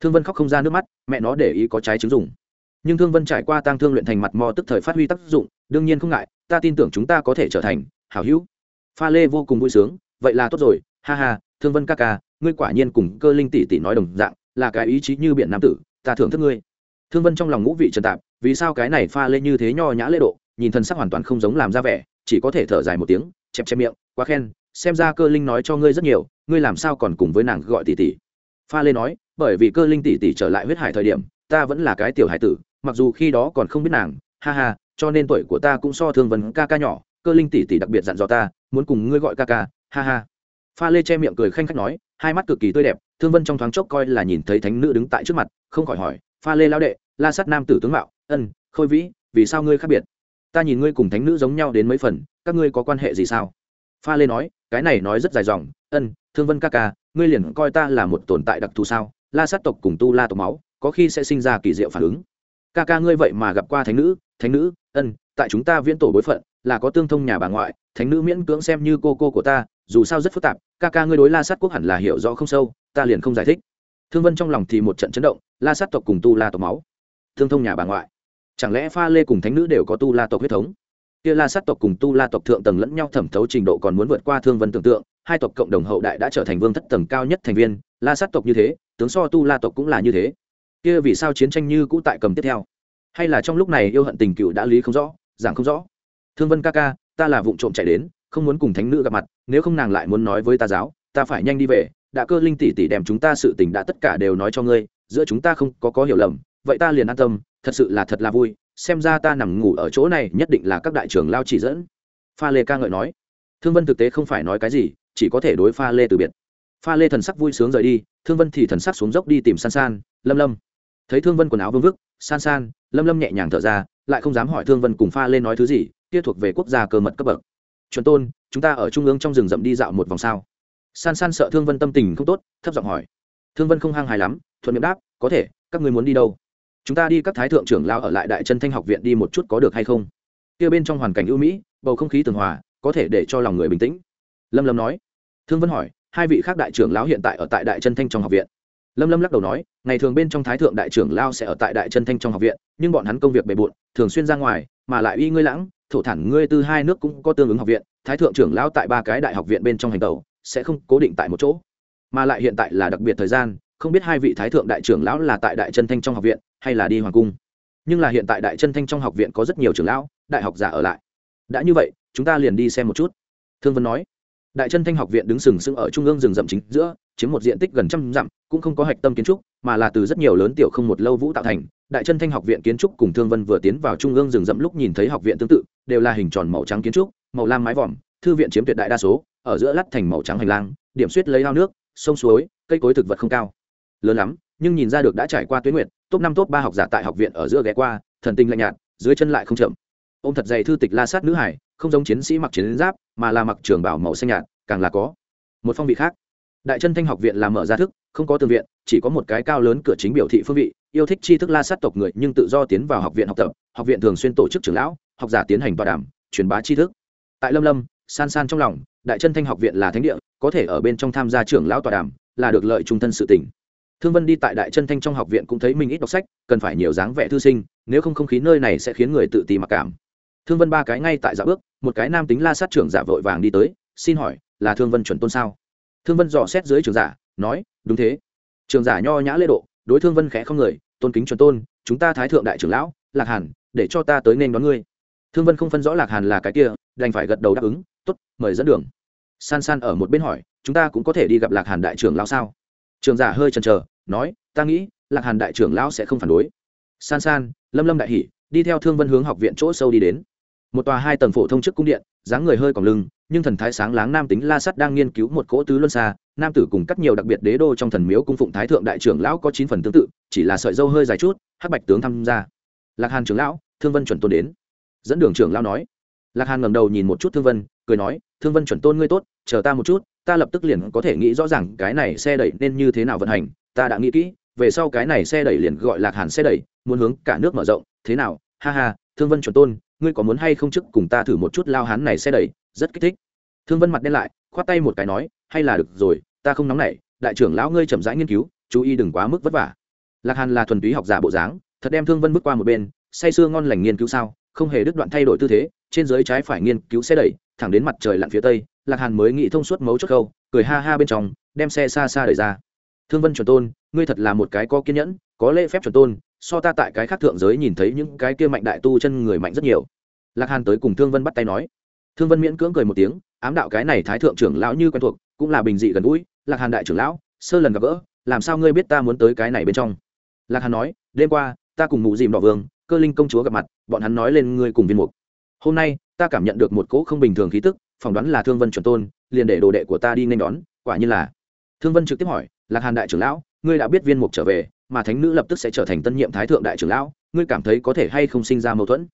thương vân khóc không ra nước mắt, mẹ nó để ý có trái chứng dùng. Nhưng thương vân trải qua tăng thương luyện thành mặt mò tức thời phát huy tác dụng, đương nhiên không ngại, ta tin tưởng chúng ta có thể trở thành hảo hữu. Pha lê vô cùng vui sướng, vậy là tốt rồi, ha ha, thương vân ca ca, ngươi quả nhiên cùng cơ linh tỷ tỷ nói đồng dạng, là cái ý chí như biển nam tử, ta thưởng thức ngươi. Thương vân trong lòng ngũ vị trần tạp, vì sao cái này pha lê như thế nho nhã lễ độ, nhìn thân sắc hoàn toàn không giống làm ra vẻ, chỉ có thể thở dài một tiếng, chẹp chẹp miệng, quá khen, xem ra cơ linh nói cho ngươi rất nhiều, ngươi làm sao còn cùng với nàng gọi tỷ tỷ. Pha lê nói bởi vì cơ linh tỷ tỷ trở lại huyết hải thời điểm, ta vẫn là cái tiểu hải tử, mặc dù khi đó còn không biết nàng, ha ha, cho nên tuổi của ta cũng so thương vân ca ca nhỏ, cơ linh tỷ tỷ đặc biệt dặn dò ta, muốn cùng ngươi gọi ca ca, ha ha. Pha lê che miệng cười khanh khách nói, hai mắt cực kỳ tươi đẹp, thương vân trong thoáng chốc coi là nhìn thấy thánh nữ đứng tại trước mặt, không khỏi hỏi, pha lê lao đệ, la sắt nam tử tướng mạo, ân, khôi vĩ, vì sao ngươi khác biệt? Ta nhìn ngươi cùng thánh nữ giống nhau đến mấy phần, các ngươi có quan hệ gì sao? Pha lê nói, cái này nói rất dài dòng, ân, thương vân ca ca, ngươi liền coi ta là một tồn tại đặc thù sao? La sát tộc cùng tu la tộc máu, có khi sẽ sinh ra kỳ diệu phản ứng. Ca ca ngươi vậy mà gặp qua thánh nữ thánh nữ, ân, tại chúng ta viễn tổ bối phận, là có tương thông nhà bà ngoại, thánh nữ miễn cưỡng xem như cô cô của ta, dù sao rất phức tạp, ca ca ngươi đối la sát quốc hẳn là hiểu rõ không sâu, ta liền không giải thích. Thương vân trong lòng thì một trận chấn động, la sát tộc cùng tu la tộc máu thương thông nhà bà ngoại. Chẳng lẽ pha lê cùng thánh nữ đều có tu la tộc huyết thống? Kia la sát tộc cùng tu la tộc thượng tầng lẫn nhau thẩm thấu trình độ còn muốn vượt qua thương vân tưởng tượng, hai tộc cộng đồng hậu đại đã trở thành vương thất tầng cao nhất thành viên, la sát tộc như thế tướng so tu la tộc cũng là như thế. Kia vì sao chiến tranh như cũ tại cầm tiếp theo? Hay là trong lúc này yêu hận tình cựu đã lý không rõ, giảng không rõ? Thương vân ca ca, ta là vụ trộm chạy đến, không muốn cùng thánh nữ gặp mặt, nếu không nàng lại muốn nói với ta giáo, ta phải nhanh đi về, đã cơ linh tỷ tỷ đem chúng ta sự tình đã tất cả đều nói cho ngươi, giữa chúng ta không có có hiểu lầm, vậy ta liền an tâm, thật sự là thật là vui, xem ra ta nằm ngủ ở chỗ này nhất định là các đại trưởng lao chỉ dẫn. Pha lê ca ngợi nói. Thương vân thực tế không phải nói cái gì, chỉ có thể đối pha lê từ biệt. Pha lê thần sắc vui sướng rời đi thương vân thì thần sắc xuống dốc đi tìm san san, lâm lâm. Thấy thương vân quần áo vương vức, san san, lâm lâm nhẹ nhàng thở ra, lại không dám hỏi thương vân cùng pha lên nói thứ gì, kia thuộc về quốc gia cơ mật cấp bậc. Chuẩn tôn, chúng ta ở trung ương trong rừng rậm đi dạo một vòng sao? San san sợ thương vân tâm tình không tốt, thấp giọng hỏi. Thương vân không hăng hài lắm, thuận miệng đáp, có thể, các người muốn đi đâu? Chúng ta đi các thái thượng trưởng lao ở lại đại chân thanh học viện đi một chút có được hay không? Kia bên trong hoàn cảnh ưu mỹ, bầu không khí tường hòa, có thể để cho lòng người bình tĩnh. Lâm lâm nói. Thương vân hỏi hai vị khác đại trưởng lão hiện tại ở tại đại chân thanh trong học viện. Lâm lâm lắc đầu nói, ngày thường bên trong thái thượng đại trưởng lao sẽ ở tại đại chân thanh trong học viện, nhưng bọn hắn công việc bề bộn, thường xuyên ra ngoài, mà lại uy ngươi lãng, thổ thản ngươi từ hai nước cũng có tương ứng học viện, thái thượng trưởng lão tại ba cái đại học viện bên trong hành tàu sẽ không cố định tại một chỗ. Mà lại hiện tại là đặc biệt thời gian, không biết hai vị thái thượng đại trưởng lão là tại đại chân thanh trong học viện, hay là đi hoàng cung. Nhưng là hiện tại đại chân thanh trong học viện có rất nhiều trưởng lão, đại học giả ở lại. Đã như vậy, chúng ta liền đi xem một chút. Thương vân nói đại chân thanh học viện đứng sừng sững ở trung ương rừng rậm chính giữa, chiếm một diện tích gần trăm dặm, cũng không có hạch tâm kiến trúc, mà là từ rất nhiều lớn tiểu không một lâu vũ tạo thành. Đại chân thanh học viện kiến trúc cùng thương vân vừa tiến vào trung ương rừng rậm lúc nhìn thấy học viện tương tự, đều là hình tròn màu trắng kiến trúc, màu lam mái vòm, thư viện chiếm tuyệt đại đa số, ở giữa lắt thành màu trắng hành lang, điểm suýt lấy ao nước, sông suối, cây cối thực vật không cao, lớn lắm, nhưng nhìn ra được đã trải qua tuyến nguyện top năm, top ba học giả tại học viện ở giữa ghé qua, thần tinh lạnh nhạt, dưới chân lại không chậm ô m thật dày thư tịch la sát nữ hải, không giống chiến sĩ mặc chiến giáp, mà là mặc trường bảo màu xanh nhạt, càng là có. Một phong vị khác. Đại chân thanh học viện là mở ra thức, không có tường viện, chỉ có một cái cao lớn cửa chính biểu thị phương vị, yêu thích tri thức la sát tộc người nhưng tự do tiến vào học viện học tập, học viện thường xuyên tổ chức trưởng lão, học giả tiến hành tọa đàm, truyền bá tri thức. Tại lâm lâm, san san trong lòng, đại chân thanh học viện là thánh địa, có thể ở bên trong tham gia trưởng lão tọa đàm, là được lợi trung thân sự tỉnh thương vân đi tại đại chân thanh trong học viện cũng thấy mình ít đọc sách, cần phải nhiều dáng vẻ thư sinh, nếu không không khí nơi này sẽ khiến người tự ti mặc cảm thương vân ba cái ngay tại dạ bước, một cái nam tính la sát trưởng giả vội vàng đi tới, xin hỏi, là thương vân chuẩn tôn sao? Thương vân dò xét dưới trường giả, nói, đúng thế. Trường giả nho nhã lễ độ, đối thương vân khẽ không người, tôn kính chuẩn tôn, chúng ta thái thượng đại trưởng lão, lạc hàn, để cho ta tới nên đón ngươi. Thương vân không phân rõ lạc hàn là cái kia, đành phải gật đầu đáp ứng t ố t mời dẫn đường. San san ở một bên hỏi, chúng ta cũng có thể đi gặp lạc hàn đại trưởng lão sao? Trường giả hơi chần chờ, nói, ta nghĩ, lạc hàn đại trưởng lão sẽ không phản đối. San san, lâm lâm đại hỷ, đi theo thương vân hướng học viện chỗ sâu đi đến một tòa hai tầng phổ thông trước cung điện, dáng người hơi còng lưng, nhưng thần thái sáng láng nam tính la sắt đang nghiên cứu một cỗ tứ luân xa, nam tử cùng các nhiều đặc biệt đế đô trong thần miếu cung phụng thái thượng đại trưởng lão có chín phần tương tự, chỉ là sợi dâu hơi dài chút, hắc bạch tướng tham gia. Lạc hàn trưởng lão, thương vân chuẩn tôn đến. Dẫn đường trưởng lão nói. Lạc hàn ngầm đầu nhìn một chút thương vân, cười nói, thương vân chuẩn tôn ngươi tốt, chờ ta một chút, ta lập tức liền có thể nghĩ rõ ràng cái này xe đẩy nên như thế nào vận hành, ta đã nghĩ kỹ, về sau cái này xe đẩy liền gọi lạc hàn xe đẩy, muốn hướng cả nước mở rộng, thế nào? Ha ha, thương vân chuẩn tôn ngươi có muốn hay không trước cùng ta thử một chút lao hán này xe đẩy, rất kích thích. Thương vân mặt đen lại, khoát tay một cái nói, hay là được rồi, ta không nóng nảy, đại trưởng lão ngươi chậm rãi nghiên cứu, chú ý đừng quá mức vất vả. Lạc hàn là thuần túy học giả bộ dáng, thật đem thương vân bước qua một bên, say sưa ngon lành nghiên cứu sao, không hề đứt đoạn thay đổi tư thế, trên dưới trái phải nghiên cứu xe đẩy, thẳng đến mặt trời lặn phía tây, lạc hàn mới nghĩ thông suốt mấu chốt câu, cười ha ha bên trong, đem xe xa xa đẩy ra. Thương vân chuẩn tôn, ngươi thật là một cái có kiên nhẫn có lễ phép chuẩn tôn, so ta tại cái khác thượng giới nhìn thấy những cái kia mạnh đại tu chân người mạnh rất nhiều. Lạc hàn tới cùng thương vân bắt tay nói. Thương vân miễn cưỡng cười một tiếng, ám đạo cái này thái thượng trưởng lão như quen thuộc, cũng là bình dị gần gũi. Lạc hàn đại trưởng lão, sơ lần gặp gỡ, làm sao ngươi biết ta muốn tới cái này bên trong? Lạc hàn nói, đêm qua, ta cùng mụ dìm đỏ vương, cơ linh công chúa gặp mặt, bọn hắn nói lên ngươi cùng viên mục. Hôm nay, ta cảm nhận được một cỗ không bình thường khí tức, phỏng đoán là thương vân chuẩn tôn, liền để đồ đệ của ta đi nên đón, quả như là. Thương vân trực tiếp hỏi, lạc hàn đại trưởng lão, ngươi đã biết viên mục trở về mà thánh nữ lập tức sẽ trở thành tân nhiệm thái thượng đại trưởng lão, ngươi cảm thấy có thể hay không sinh ra mâu thuẫn?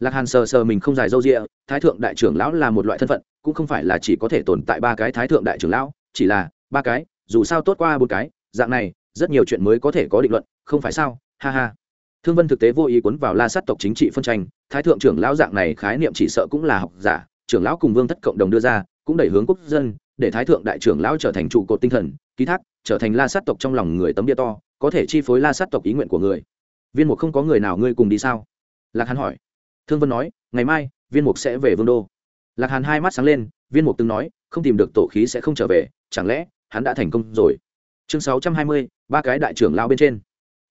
Lạc hàn sờ sờ mình không dài dâu rịa thái thượng đại trưởng lão là một loại thân phận, cũng không phải là chỉ có thể tồn tại ba cái thái thượng đại trưởng lão, chỉ là ba cái, dù sao tốt qua bốn cái, dạng này, rất nhiều chuyện mới có thể có định luận, không phải sao? Ha ha. Thương vân thực tế vô ý cuốn vào la sát tộc chính trị phân tranh, thái thượng trưởng lão dạng này khái niệm chỉ sợ cũng là học giả, trưởng lão cùng vương thất cộng đồng đưa ra, cũng đẩy hướng quốc dân, để thái thượng đại trưởng lão trở thành trụ cột tinh thần, ký thác, trở thành la sát tộc trong lòng người tấm địa to có thể chi phối la sát tộc ý nguyện của người. Viên mục không có người nào ngươi cùng đi sao? Lạc hàn hỏi. Thương vân nói, ngày mai, viên mục sẽ về vương đô. Lạc hàn hai mắt sáng lên, viên mục từng nói, không tìm được tổ khí sẽ không trở về, chẳng lẽ, hắn đã thành công rồi? Chương sáu trăm hai mươi, ba cái đại trưởng lao bên trên.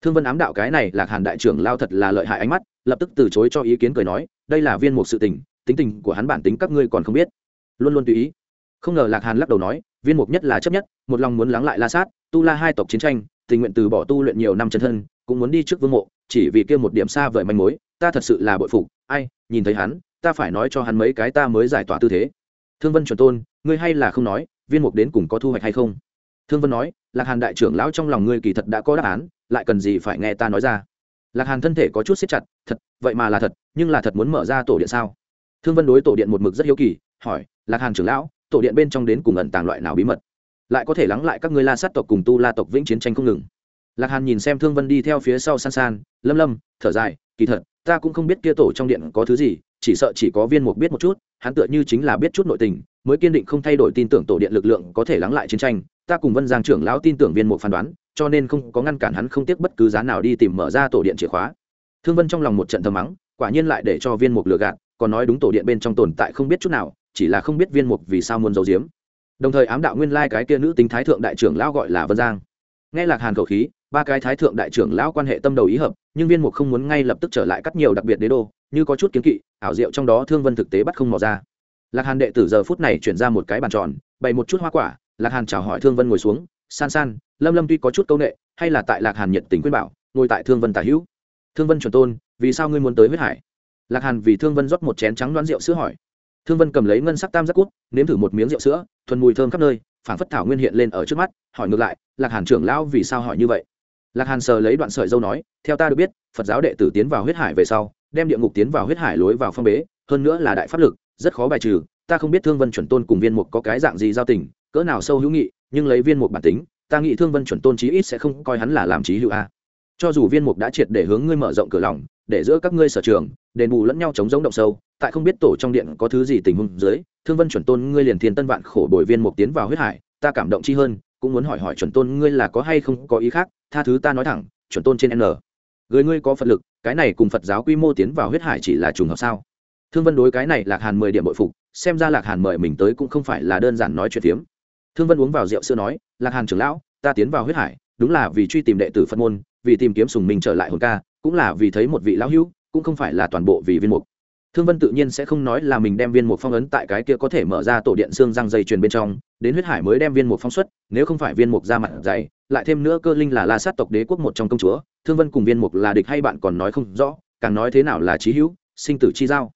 Thương vân ám đạo cái này, lạc hàn đại trưởng lao thật là lợi hại ánh mắt, lập tức từ chối cho ý kiến cười nói, đây là viên mục sự tình, tính tình của hắn bản tính các ngươi còn không biết. Luôn luôn tùy ý. Không ngờ lạc hàn lắc đầu nói, viên mục nhất là chấp nhất, một lòng muốn lắng lại la sát, tu la hai tộc chiến tranh tình nguyện từ bỏ tu luyện nhiều năm chân thân, cũng muốn đi trước vương mộ, chỉ vì kia một điểm xa vời manh mối, ta thật sự là bội phục. Ai, nhìn thấy hắn, ta phải nói cho hắn mấy cái ta mới giải tỏa tư thế. Thương vân chuẩn tôn, ngươi hay là không nói, viên mục đến cùng có thu hoạch hay không? Thương vân nói, lạc hàn đại trưởng lão trong lòng ngươi kỳ thật đã có đáp án, lại cần gì phải nghe ta nói ra? Lạc hàn thân thể có chút xếp chặt, thật, vậy mà là thật, nhưng là thật muốn mở ra tổ điện sao? Thương vân đối tổ điện một mực rất hiếu kỳ, hỏi, lạc hàn trưởng lão, tổ điện bên trong đến cùng ẩn tàng loại nào bí mật? Lại có thể lắng lại các ngươi la sát tộc cùng tu la tộc vĩnh chiến tranh không ngừng. Lạc hàn nhìn xem thương vân đi theo phía sau san san lâm lâm thở dài, kỳ thật, ta cũng không biết kia tổ trong điện có thứ gì, chỉ sợ chỉ có viên mục biết một chút, hắn tựa như chính là biết chút nội tình, mới kiên định không thay đổi tin tưởng tổ điện lực lượng có thể lắng lại chiến tranh, ta cùng vân giang trưởng lão tin tưởng viên mục phán đoán, cho nên không có ngăn cản hắn không tiếc bất cứ giá nào đi tìm mở ra tổ điện chìa khóa. Thương vân trong lòng một trận thầm mắng, quả nhiên lại để cho viên mục lừa gạt, còn nói đúng tổ điện bên trong tồn tại không biết chút nào, chỉ là không biết viên mục vì sao muốn giấu giếm đồng thời ám đạo nguyên lai cái kia nữ tính thái thượng đại trưởng lão gọi là vân giang. Nghe lạc hàn khẩu khí, ba cái thái thượng đại trưởng lão quan hệ tâm đầu ý hợp, nhưng viên mục không muốn ngay lập tức trở lại cắt nhiều đặc biệt đế đô, như có chút kiến kỵ, ảo diệu trong đó thương vân thực tế bắt không mò ra. Lạc hàn đệ tử giờ phút này chuyển ra một cái bàn tròn, bày một chút hoa quả, lạc hàn chào hỏi thương vân ngồi xuống, san san, lâm lâm tuy có chút c â u n ệ hay là tại lạc hàn nhiệt tình khuyên bảo, ngồi tại thương vân tả hữu. Thương vân chuẩn tôn, vì sao ngươi muốn tới huyết hải? Lạc hàn vì thương vân rót một chén trắng đoán rượu sữa hỏi. Thương vân cầm lấy ngân sắc tam giác cút, nếm thử một miếng rượu sữa thuần mùi thơm khắp nơi phản phất thảo nguyên hiện lên ở trước mắt, hỏi ngược lại, lạc hàn trưởng lão vì sao hỏi như vậy? Lạc hàn sờ lấy đoạn sợi dâu nói, theo ta được biết, phật giáo đệ tử tiến vào huyết hải về sau, đem địa ngục tiến vào huyết hải lối vào phong bế, hơn nữa là đại pháp lực, rất khó bài trừ. Ta không biết thương vân chuẩn tôn cùng viên mục có cái dạng gì giao tình, cỡ nào sâu hữu nghị, nhưng lấy viên mục bản tính, ta nghĩ thương vân chuẩn tôn chí ít sẽ không coi hắn là làm trí hữu a. Cho dù viên mục đã triệt để hướng ngươi mở rộng cửa lòng để giữa các ngươi sở trường, đền bù lẫn nhau chống giống động sâu, tại không biết tổ trong điện có thứ gì tình huống dưới, thương vân chuẩn tôn ngươi liền thiên tân vạn khổ bồi viên mục tiến vào huyết hải, ta cảm động chi hơn, cũng muốn hỏi hỏi chuẩn tôn ngươi là có hay không có ý khác, tha thứ ta nói thẳng, chuẩn tôn trên n. Người ngươi có phật lực, cái này cùng phật giáo quy mô tiến vào huyết hải chỉ là trùng hợp sao? Thương vân đối cái này lạc hàn mười điểm bội phục, xem ra lạc hàn mời mình tới cũng không phải là đơn giản nói chuyện tiếm thương vân uống vào rượu xưa nói, lạc hàn trưởng lão, ta tiến vào huyết hải, đúng là vì truy tìm đệ tử phật môn, vì tìm kiếm sùng mình trở lại hồn ca cũng là vì thấy một vị lão hữu, cũng không phải là toàn bộ vì viên mục. Thương vân tự nhiên sẽ không nói là mình đem viên mục phong ấn tại cái kia có thể mở ra tổ điện xương răng dây truyền bên trong, đến huyết hải mới đem viên mục phong xuất, nếu không phải viên mục ra mặt dày, lại thêm nữa cơ linh là la sát tộc đế quốc một trong công chúa, thương vân cùng viên mục là địch hay bạn còn nói không rõ, càng nói thế nào là trí hữu, sinh tử chi giao.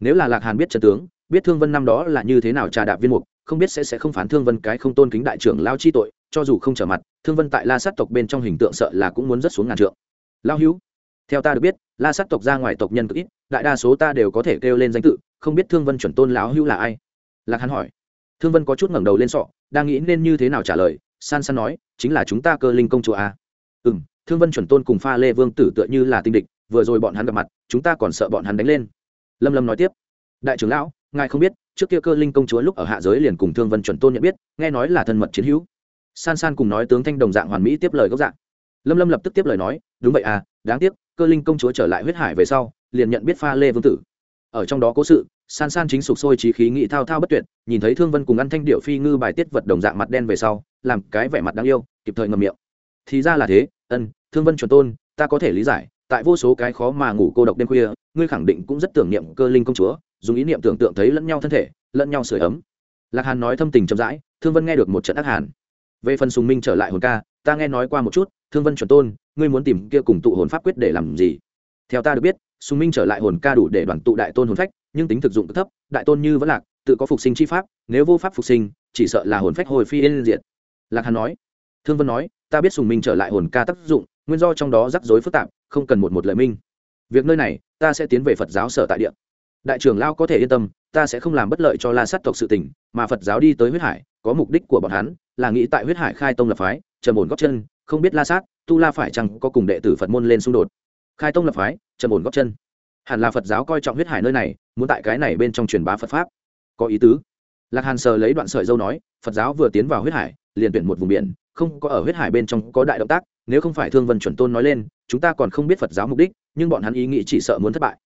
Nếu là lạc hàn biết trần tướng, biết thương vân năm đó là như thế nào trà đạp viên mục, không biết sẽ sẽ không phán thương vân cái không tôn kính đại trưởng lao chi tội, cho dù không trở mặt, thương vân tại la sát tộc bên trong hình tượng sợ là cũng muốn rất xuống ngàn trượng. Lao hữu theo ta được biết, la sát tộc ra ngoài tộc nhân cực ít, đại đa số ta đều có thể kêu lên danh tự, không biết thương vân chuẩn tôn lão hữu là ai? Lạc hắn hỏi. Thương vân có chút ngẩng đầu lên sọ, đang nghĩ nên như thế nào trả lời, san san nói, chính là chúng ta cơ linh công chúa a. Ừ m thương vân chuẩn tôn cùng pha lê vương tử tựa như là tinh địch, vừa rồi bọn hắn gặp mặt, chúng ta còn sợ bọn hắn đánh lên. Lâm lâm nói tiếp. Đại trưởng lão, ngài không biết, trước kia cơ linh công chúa lúc ở hạ giới liền cùng thương vân chuẩn tôn nhận biết, nghe nói là thân mật chiến hữu. San san cùng nói tướng thanh đồng dạng hoàn mỹ tiếp lời gốc dạng. Lâm lâm lập tức tiếp lời nói đúng vậy à đáng tiếc, cơ linh công chúa trở lại huyết hải về sau, liền nhận biết pha lê vương tử. Ở trong đó cố sự, san san chính sục sôi trí khí nghị thao thao bất tuyệt, nhìn thấy thương vân cùng ăn thanh điệu phi ngư bài tiết vật đồng dạng mặt đen về sau, làm cái vẻ mặt đáng yêu, kịp thời ngầm miệng. Thì ra là thế, ân, thương vân chuẩn tôn, ta có thể lý giải, tại vô số cái khó mà ngủ cô độc đêm khuya, ngươi khẳng định cũng rất tưởng niệm cơ linh công chúa, dùng ý niệm tưởng tượng thấy lẫn nhau thân thể, lẫn nhau sửa ấm. Lạc hàn nói thâm tình chậm rãi, thương vân nghe được một trận ác hàn. Về phần sùng minh trở lại hồn ca, ta nghe nói qua một chút, thương vân chuẩn tôn ngươi muốn tìm kia cùng tụ hồn pháp quyết để làm gì? Theo ta được biết, sùng minh trở lại hồn ca đủ để đoàn tụ đại tôn hồn phách, nhưng tính thực dụng cực thấp, đại tôn như vẫn lạc, tự có phục sinh chi pháp, nếu vô pháp phục sinh, chỉ sợ là hồn phách hồi phi yên diện lạc hàn nói. Thương vân nói, ta biết sùng minh trở lại hồn ca tác dụng, nguyên do trong đó rắc rối phức tạp, không cần một một lời minh. Việc nơi này, ta sẽ tiến về phật giáo sở tại địa. Đại trưởng lao có thể yên tâm, ta sẽ không làm bất lợi cho la sát tộc sự tình, mà phật giáo đi tới huyết hải, có mục đích của bọn hắn, là nghĩ tại huyết hải khai tông lập phái, trầm ổn góc chân, không biết la sát tu la phải chăng có cùng đệ tử phật môn lên xung đột? Khai tông lập phái, trầm ổn góp chân. Hẳn là phật giáo coi trọng huyết hải nơi này, muốn tại cái này bên trong truyền bá phật pháp. Có ý tứ. Lạc hàn sờ lấy đoạn sợi dâu nói, phật giáo vừa tiến vào huyết hải, liền tuyển một vùng biển, không có ở huyết hải bên trong có đại động tác, nếu không phải thương vân chuẩn tôn nói lên, chúng ta còn không biết phật giáo mục đích, nhưng bọn hắn ý nghĩ chỉ sợ muốn thất bại.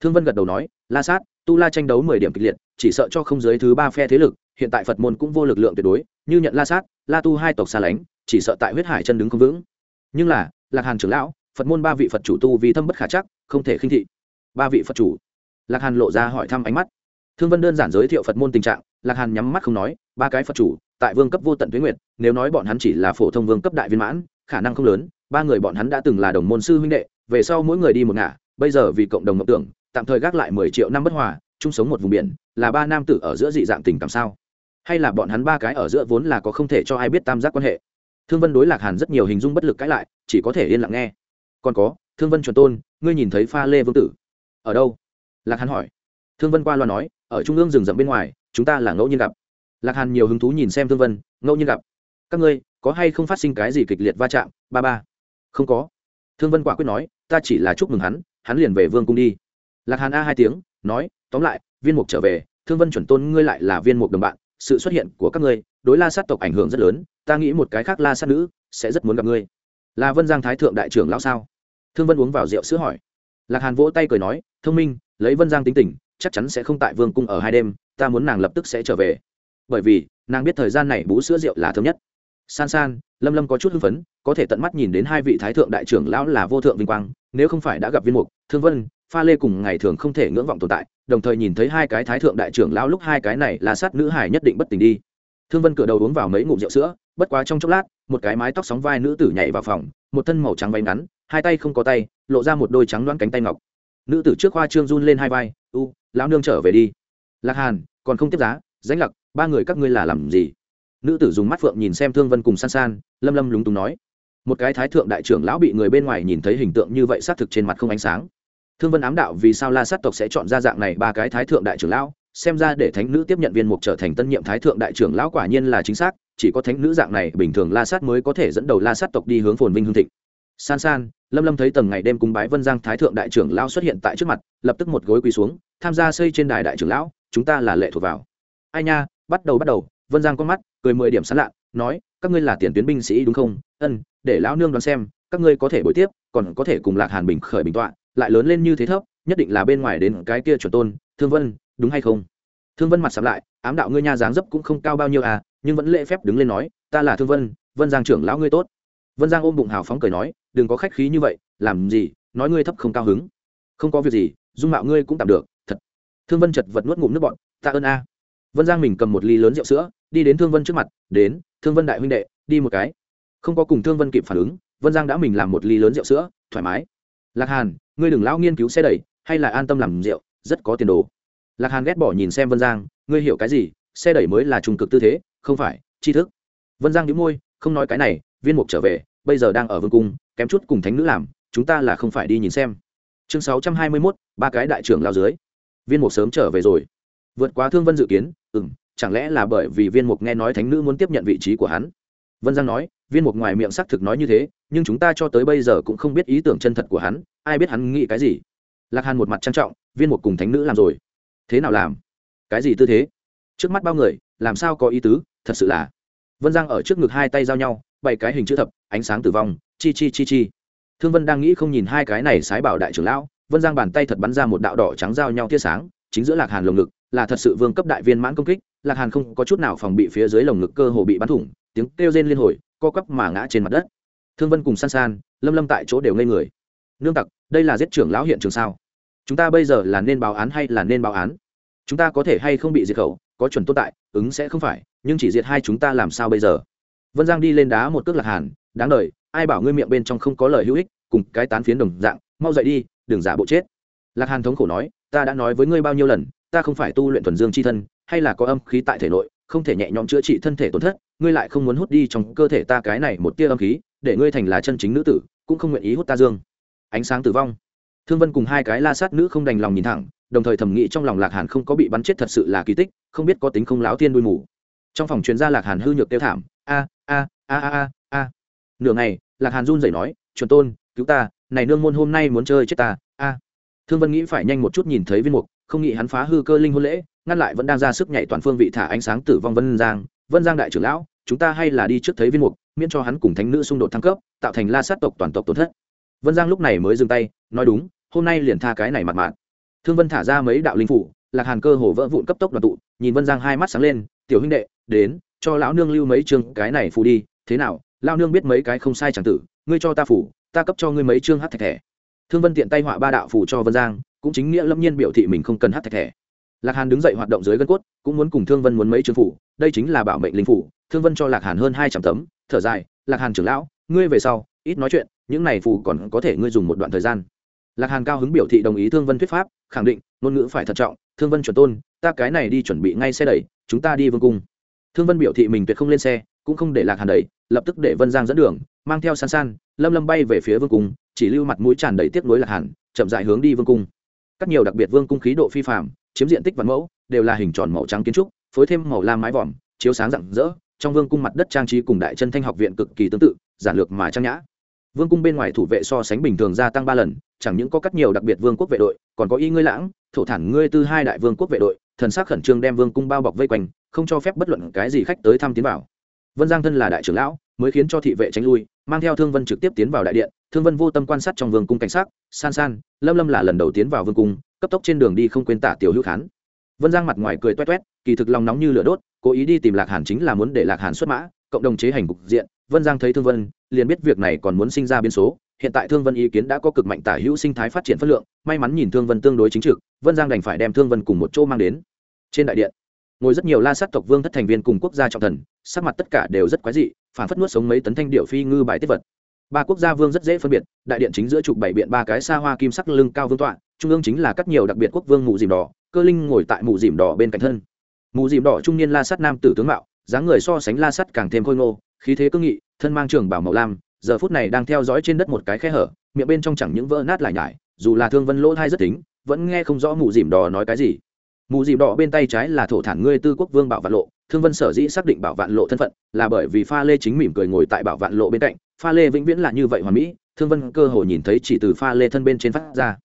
Thương vân gật đầu nói, la sát, tu la tranh đấu mười điểm kịch liệt, chỉ sợ cho không giới thứ ba phe thế lực, hiện tại phật môn cũng vô lực lượng tuyệt đối, như nhận la sát, la tu hai tộc xa lánh, chỉ sợ tại huyết hải chân đứng không vững nhưng là, lạc hàn trưởng lão, phật môn ba vị phật chủ tu vì thâm bất khả chắc, không thể khinh thị. Ba vị phật chủ. Lạc hàn lộ ra hỏi thăm ánh mắt. Thương vân đơn giản giới thiệu phật môn tình trạng, lạc hàn nhắm mắt không nói, ba cái phật chủ, tại vương cấp vô tận tuyến nguyệt, nếu nói bọn hắn chỉ là phổ thông vương cấp đại viên mãn, khả năng không lớn, ba người bọn hắn đã từng là đồng môn sư huynh đệ, về sau mỗi người đi một ngả, bây giờ vì cộng đồng mộng tưởng, tạm thời gác lại mười triệu năm bất hòa, chung sống một vùng biển, là ba nam tử ở giữa dị dạng tình cảm sao? Hay là bọn hắn ba cái ở giữa vốn là có không thể cho ai biết tam giác quan hệ? Thương vân đối lạc hàn rất nhiều hình dung bất lực cãi lại, chỉ có thể yên lặng nghe. Còn có, thương vân chuẩn tôn, ngươi nhìn thấy pha lê vương tử? Ở đâu? Lạc hàn hỏi. Thương vân qua loa nói, ở trung ương rừng rậm bên ngoài, chúng ta là ngẫu nhiên gặp. Lạc hàn nhiều hứng thú nhìn xem thương vân, ngẫu nhiên gặp. Các ngươi, có hay không phát sinh cái gì kịch liệt va chạm? Ba ba. Không có. Thương vân quả quyết nói, ta chỉ là chúc mừng hắn hắn liền về vương cung đi. Lạc hàn a hai tiếng, nói, tóm lại, viên mục trở về, thương vân chuẩn tôn ngươi lại là viên mục đồng bạn sự xuất hiện của các ngươi, đối la sát tộc ảnh hưởng rất lớn, ta nghĩ một cái khác la sát nữ sẽ rất muốn gặp ngươi. Là vân giang thái thượng đại trưởng lão sao? Thương vân uống vào rượu sữa hỏi. Lạc hàn vỗ tay cười nói, thông minh, lấy vân giang tính tình, chắc chắn sẽ không tại vương cung ở hai đêm, ta muốn nàng lập tức sẽ trở về. Bởi vì, nàng biết thời gian này bú sữa rượu là thơm nhất. San san, lâm lâm có chút hưng phấn, có thể tận mắt nhìn đến hai vị thái thượng đại trưởng lão là vô thượng vinh quang, nếu không phải đã gặp viên mục, thương vân pha lê cùng ngày thường không thể ngưỡng vọng tồn tại, đồng thời nhìn thấy hai cái thái thượng đại trưởng lão lúc hai cái này là sát nữ hải nhất định bất tỉnh đi. Thương vân cửa đầu uống vào mấy ngụm rượu sữa, bất quá trong chốc lát, một cái mái tóc sóng vai nữ tử nhảy vào phòng, một thân màu trắng váy ngắn, hai tay không có tay, lộ ra một đôi trắng loãng cánh tay ngọc. Nữ tử trước khoa trương run lên hai vai, u, lão nương trở về đi. Lạc hàn, còn không tiếp giá danh lặc ba người các ngươi là làm gì? Nữ tử dùng mắt phượng nhìn xem thương vân cùng san san, lâm lâm lúng túng nói. Một cái thái thượng đại trưởng lão bị người bên ngoài nhìn thấy hình tượng như vậy, xác thực trên mặt không ánh sáng thương vân ám đạo vì sao la sát tộc sẽ chọn ra dạng này ba cái thái thượng đại trưởng lão? Xem ra để thánh nữ tiếp nhận viên mục trở thành tân nhiệm thái thượng đại trưởng lão quả nhiên là chính xác, chỉ có thánh nữ dạng này, bình thường la sát mới có thể dẫn đầu la sát tộc đi hướng phồn vinh hương thịnh. San san, lâm lâm thấy tầng ngày đêm cung bái vân giang thái thượng đại trưởng lão xuất hiện tại trước mặt, lập tức một gối quỳ xuống, tham gia xây trên đài đại trưởng lão, chúng ta là lệ thuộc vào. Ai nha, bắt đầu bắt đầu. Vân giang con mắt, cười mười điểm sán lạ, nói, các ngươi là tiền tuyến binh sĩ đúng không? Ân, để lão nương đoán xem, các ngươi có thể buổi tiếp, còn có thể cùng lạc hàn bình khởi bình tọa lại lớn lên như thế thấp, nhất định là bên ngoài đến cái kia chuẩn tôn, thương vân, đúng hay không? Thương vân mặt sắm lại, ám đạo ngươi nha dáng dấp cũng không cao bao nhiêu à nhưng vẫn lễ phép đứng lên nói, ta là thương vân vân giang trưởng lão ngươi tốt. Vân giang ôm bụng hào phóng cười nói, đừng có khách khí như vậy, làm gì, nói ngươi thấp không cao hứng. Không có việc gì, dung mạo ngươi cũng tạm được, thật. Thương vân chật vật nuốt ngụm nước bọn ta ơn a. Vân giang mình cầm một ly lớn rượu sữa, đi đến thương vân trước mặt, đến, thương vân đại huynh đệ, đi một cái. Không có cùng thương vân kịp phản ứng, vân giang đã mình làm một ly lớn rượu sữa, thoải mái. Lạc hàn ngươi đừng lao nghiên cứu xe đẩy, hay là an tâm làm rượu, rất có tiền đồ. Lạc hàn ghét bỏ nhìn xem vân giang, ngươi hiểu cái gì, xe đẩy mới là trung cực tư thế, không phải, tri thức. Vân giang nhíu môi, không nói cái này, viên mục trở về, bây giờ đang ở vương cung, kém chút cùng thánh nữ làm, chúng ta là không phải đi nhìn xem. Chương sáu trăm hai mươi mốt, ba cái đại trưởng lao dưới. Viên mục sớm trở về rồi. Vượt quá thương vân dự kiến ừ m chẳng lẽ là bởi vì viên mục nghe nói thánh nữ muốn tiếp nhận vị trí của hắn? Vân giang nói, viên mục ngoài miệng xác thực nói như thế, nhưng chúng ta cho tới bây giờ cũng không biết ý tưởng chân thật của hắn, ai biết hắn nghĩ cái gì. Lạc hàn một mặt trang trọng, viên mục cùng thánh nữ làm rồi. Thế nào làm? Cái gì tư thế? Trước mắt bao người, làm sao có ý tứ, thật sự là. Vân giang ở trước ngực hai tay giao nhau, bảy cái hình chữ thập, ánh sáng tử vong, chi chi chi chi. Thương vân đang nghĩ không nhìn hai cái này sái bảo đại trưởng lão, vân giang bàn tay thật bắn ra một đạo đỏ trắng giao nhau tia sáng, chính giữa lạc hàn lồng ngực là thật sự vương cấp đại viên mãn công kích, lạc hàn không có chút nào phòng bị phía dưới lồng ngực cơ hồ bị bắn thủng, tiếng kêu rên liên hồi, co quắp mà ngã trên mặt đất. Thương vân cùng san san, lâm lâm tại chỗ đều ngây người. Nương tặc, đây là giết trưởng lão hiện trường sao? Chúng ta bây giờ là nên báo án hay là nên báo án? Chúng ta có thể hay không bị diệt khẩu, có chuẩn tồn tại, ứng sẽ không phải, nhưng chỉ diệt hai chúng ta làm sao bây giờ? Vân giang đi lên đá một cước lạc hàn, đáng đời, ai bảo ngươi miệng bên trong không có lời hữu ích, cùng cái tán phiến đồng dạng, mau dậy đi, đừng giả bộ chết. Lạc hàn thống khổ nói, ta đã nói với ngươi bao nhiêu lần ta không phải tu luyện thuần dương c h i thân, hay là có âm khí tại thể nội, không thể nhẹ nhõm chữa trị thân thể tổn thất, ngươi lại không muốn hút đi trong cơ thể ta cái này một tia âm khí, để ngươi thành là chân chính nữ tử, cũng không nguyện ý hút ta dương. Ánh sáng tử vong. Thương vân cùng hai cái la sát nữ không đành lòng nhìn thẳng, đồng thời thầm nghĩ trong lòng lạc hàn không có bị bắn chết thật sự là kỳ tích, không biết có tính không láo tiên đuôi mù. Trong phòng chuyên gia lạc hàn hư nhược tiêu thảm a a a a a a. Nửa ngày, lạc hàn run rẩy nói, chuẩn tôn, cứu ta, này nương môn hôm nay muốn chơi chết ta, a. Thương vân nghĩ phải nhanh một chút nhìn thấy viên mục không nghĩ hắn phá hư cơ linh hôn lễ, ngăn lại vẫn đang ra sức nhảy toàn phương vị thả ánh sáng tử vong vân giang. Vân giang đại trưởng lão, chúng ta hay là đi trước thấy viên mục, miễn cho hắn cùng thánh nữ xung đột thăng cấp, tạo thành la sát tộc toàn tộc tổn thất. Vân giang lúc này mới dừng tay, nói đúng, hôm nay liền tha cái này mặt mạng. thương vân thả ra mấy đạo linh phủ, lạc hàn cơ hồ vỡ vụn cấp tốc đoàn tụ, nhìn vân giang hai mắt sáng lên, tiểu huynh đệ, đến, cho lão nương lưu mấy chương cái này phù đi, thế nào, lão nương biết mấy cái không sai chẳng tử, ngươi cho ta phủ ta cấp cho ngươi mấy chương hát thạch thẻ. Thương vân tiện tay họa ba đạo phủ cho vân giang cũng chính nghĩa lâm nhiên biểu thị mình không cần hát thạch thẻ. Lạc hàn đứng dậy hoạt động dưới gân cốt, cũng muốn cùng thương vân muốn mấy chương phủ, đây chính là bảo mệnh linh phủ, thương vân cho lạc hàn hơn hai trăm tấm, thở dài, lạc hàn trưởng lão, ngươi về sau, ít nói chuyện, những này phù còn có thể ngươi dùng một đoạn thời gian. Lạc hàn cao hứng biểu thị đồng ý thương vân thuyết pháp, khẳng định, ngôn ngữ phải thận trọng, thương vân chuẩn tôn, ta cái này đi chuẩn bị ngay xe đẩy, chúng ta đi vương cung. Thương vân biểu thị mình tuyệt không lên xe, cũng không để lạc hàn đẩy, lập tức để vân giang dẫn đường, mang theo san san, lâm lâm bay về phía vương cung, chỉ lưu mặt mũi tràn đầy tiếc nuối lạc hàn, chậm dại hướng đi vương cung các nhiều đặc biệt vương cung khí độ phi phạm chiếm diện tích vạn mẫu, đều là hình tròn màu trắng kiến trúc, phối thêm màu lam mái vòm, chiếu sáng rạng rỡ, trong vương cung mặt đất trang trí cùng đại chân thanh học viện cực kỳ tương tự, giản lược mà trang nhã. Vương cung bên ngoài thủ vệ so sánh bình thường gia tăng ba lần, chẳng những có các nhiều đặc biệt vương quốc vệ đội, còn có y ngươi lãng, thổ thản ngươi tư hai đại vương quốc vệ đội, thần sắc khẩn trương đem vương cung bao bọc vây quanh, không cho phép bất luận cái gì khách tới thăm tiến vào. Vân giang thân là đại trưởng lão, mới khiến cho thị vệ tránh lui, mang theo thương vân trực tiếp tiến vào đại điện thương vân vô tâm quan sát trong vương cung cảnh sát san san, lâm lâm là lần đầu tiến vào vương cung, cấp tốc trên đường đi không quên tả tiểu hữu khán. Vân giang mặt ngoài cười toét toét kỳ thực lòng nóng như lửa đốt, cố ý đi tìm lạc hàn chính là muốn để lạc hàn xuất mã, cộng đồng chế hành cục diện. Vân giang thấy thương vân, liền biết việc này còn muốn sinh ra biến số. Hiện tại thương vân ý kiến đã có cực mạnh tả hữu sinh thái phát triển phất lượng, may mắn nhìn thương vân tương đối chính trực, vân giang đành phải đem thương vân cùng một chỗ mang đến. Trên đại điện, ngồi rất nhiều la sát tộc vương thất thành viên cùng quốc gia trọng thần, sắc mặt tất cả đều rất quái dị, phản phất nuốt sống mấy tấn thanh điệu phi ngư bài tiết vật ba quốc gia vương rất dễ phân biệt, đại điện chính giữa trục bảy biện ba cái xa hoa kim sắc lưng cao vương tọa, trung ương chính là các nhiều đặc biệt quốc vương mù dìm đỏ, cơ linh ngồi tại mù dìm đỏ bên cạnh thân. Mù dìm đỏ trung niên la sắt nam tử tướng mạo, dáng người so sánh la sắt càng thêm khôi ngô, khí thế cương nghị, thân mang trường bảo màu lam, giờ phút này đang theo dõi trên đất một cái khe hở, miệng bên trong chẳng những vỡ nát lại nhải, dù là thương vân lỗ thai rất tính, vẫn nghe không rõ mù dìm đỏ nói cái gì. Mù dìm đỏ bên tay trái là thổ thản ngươi tư quốc vương bảo vạn lộ, thương vân sở dĩ xác định bảo vạn lộ thân phận, là bởi vì pha lê chính mỉm cười ngồi tại bảo vạn lộ bên cạnh pha lê vĩnh viễn là như vậy hoàn mỹ, thương vân cơ hồ nhìn thấy chỉ từ pha lê thân bên trên phát ra.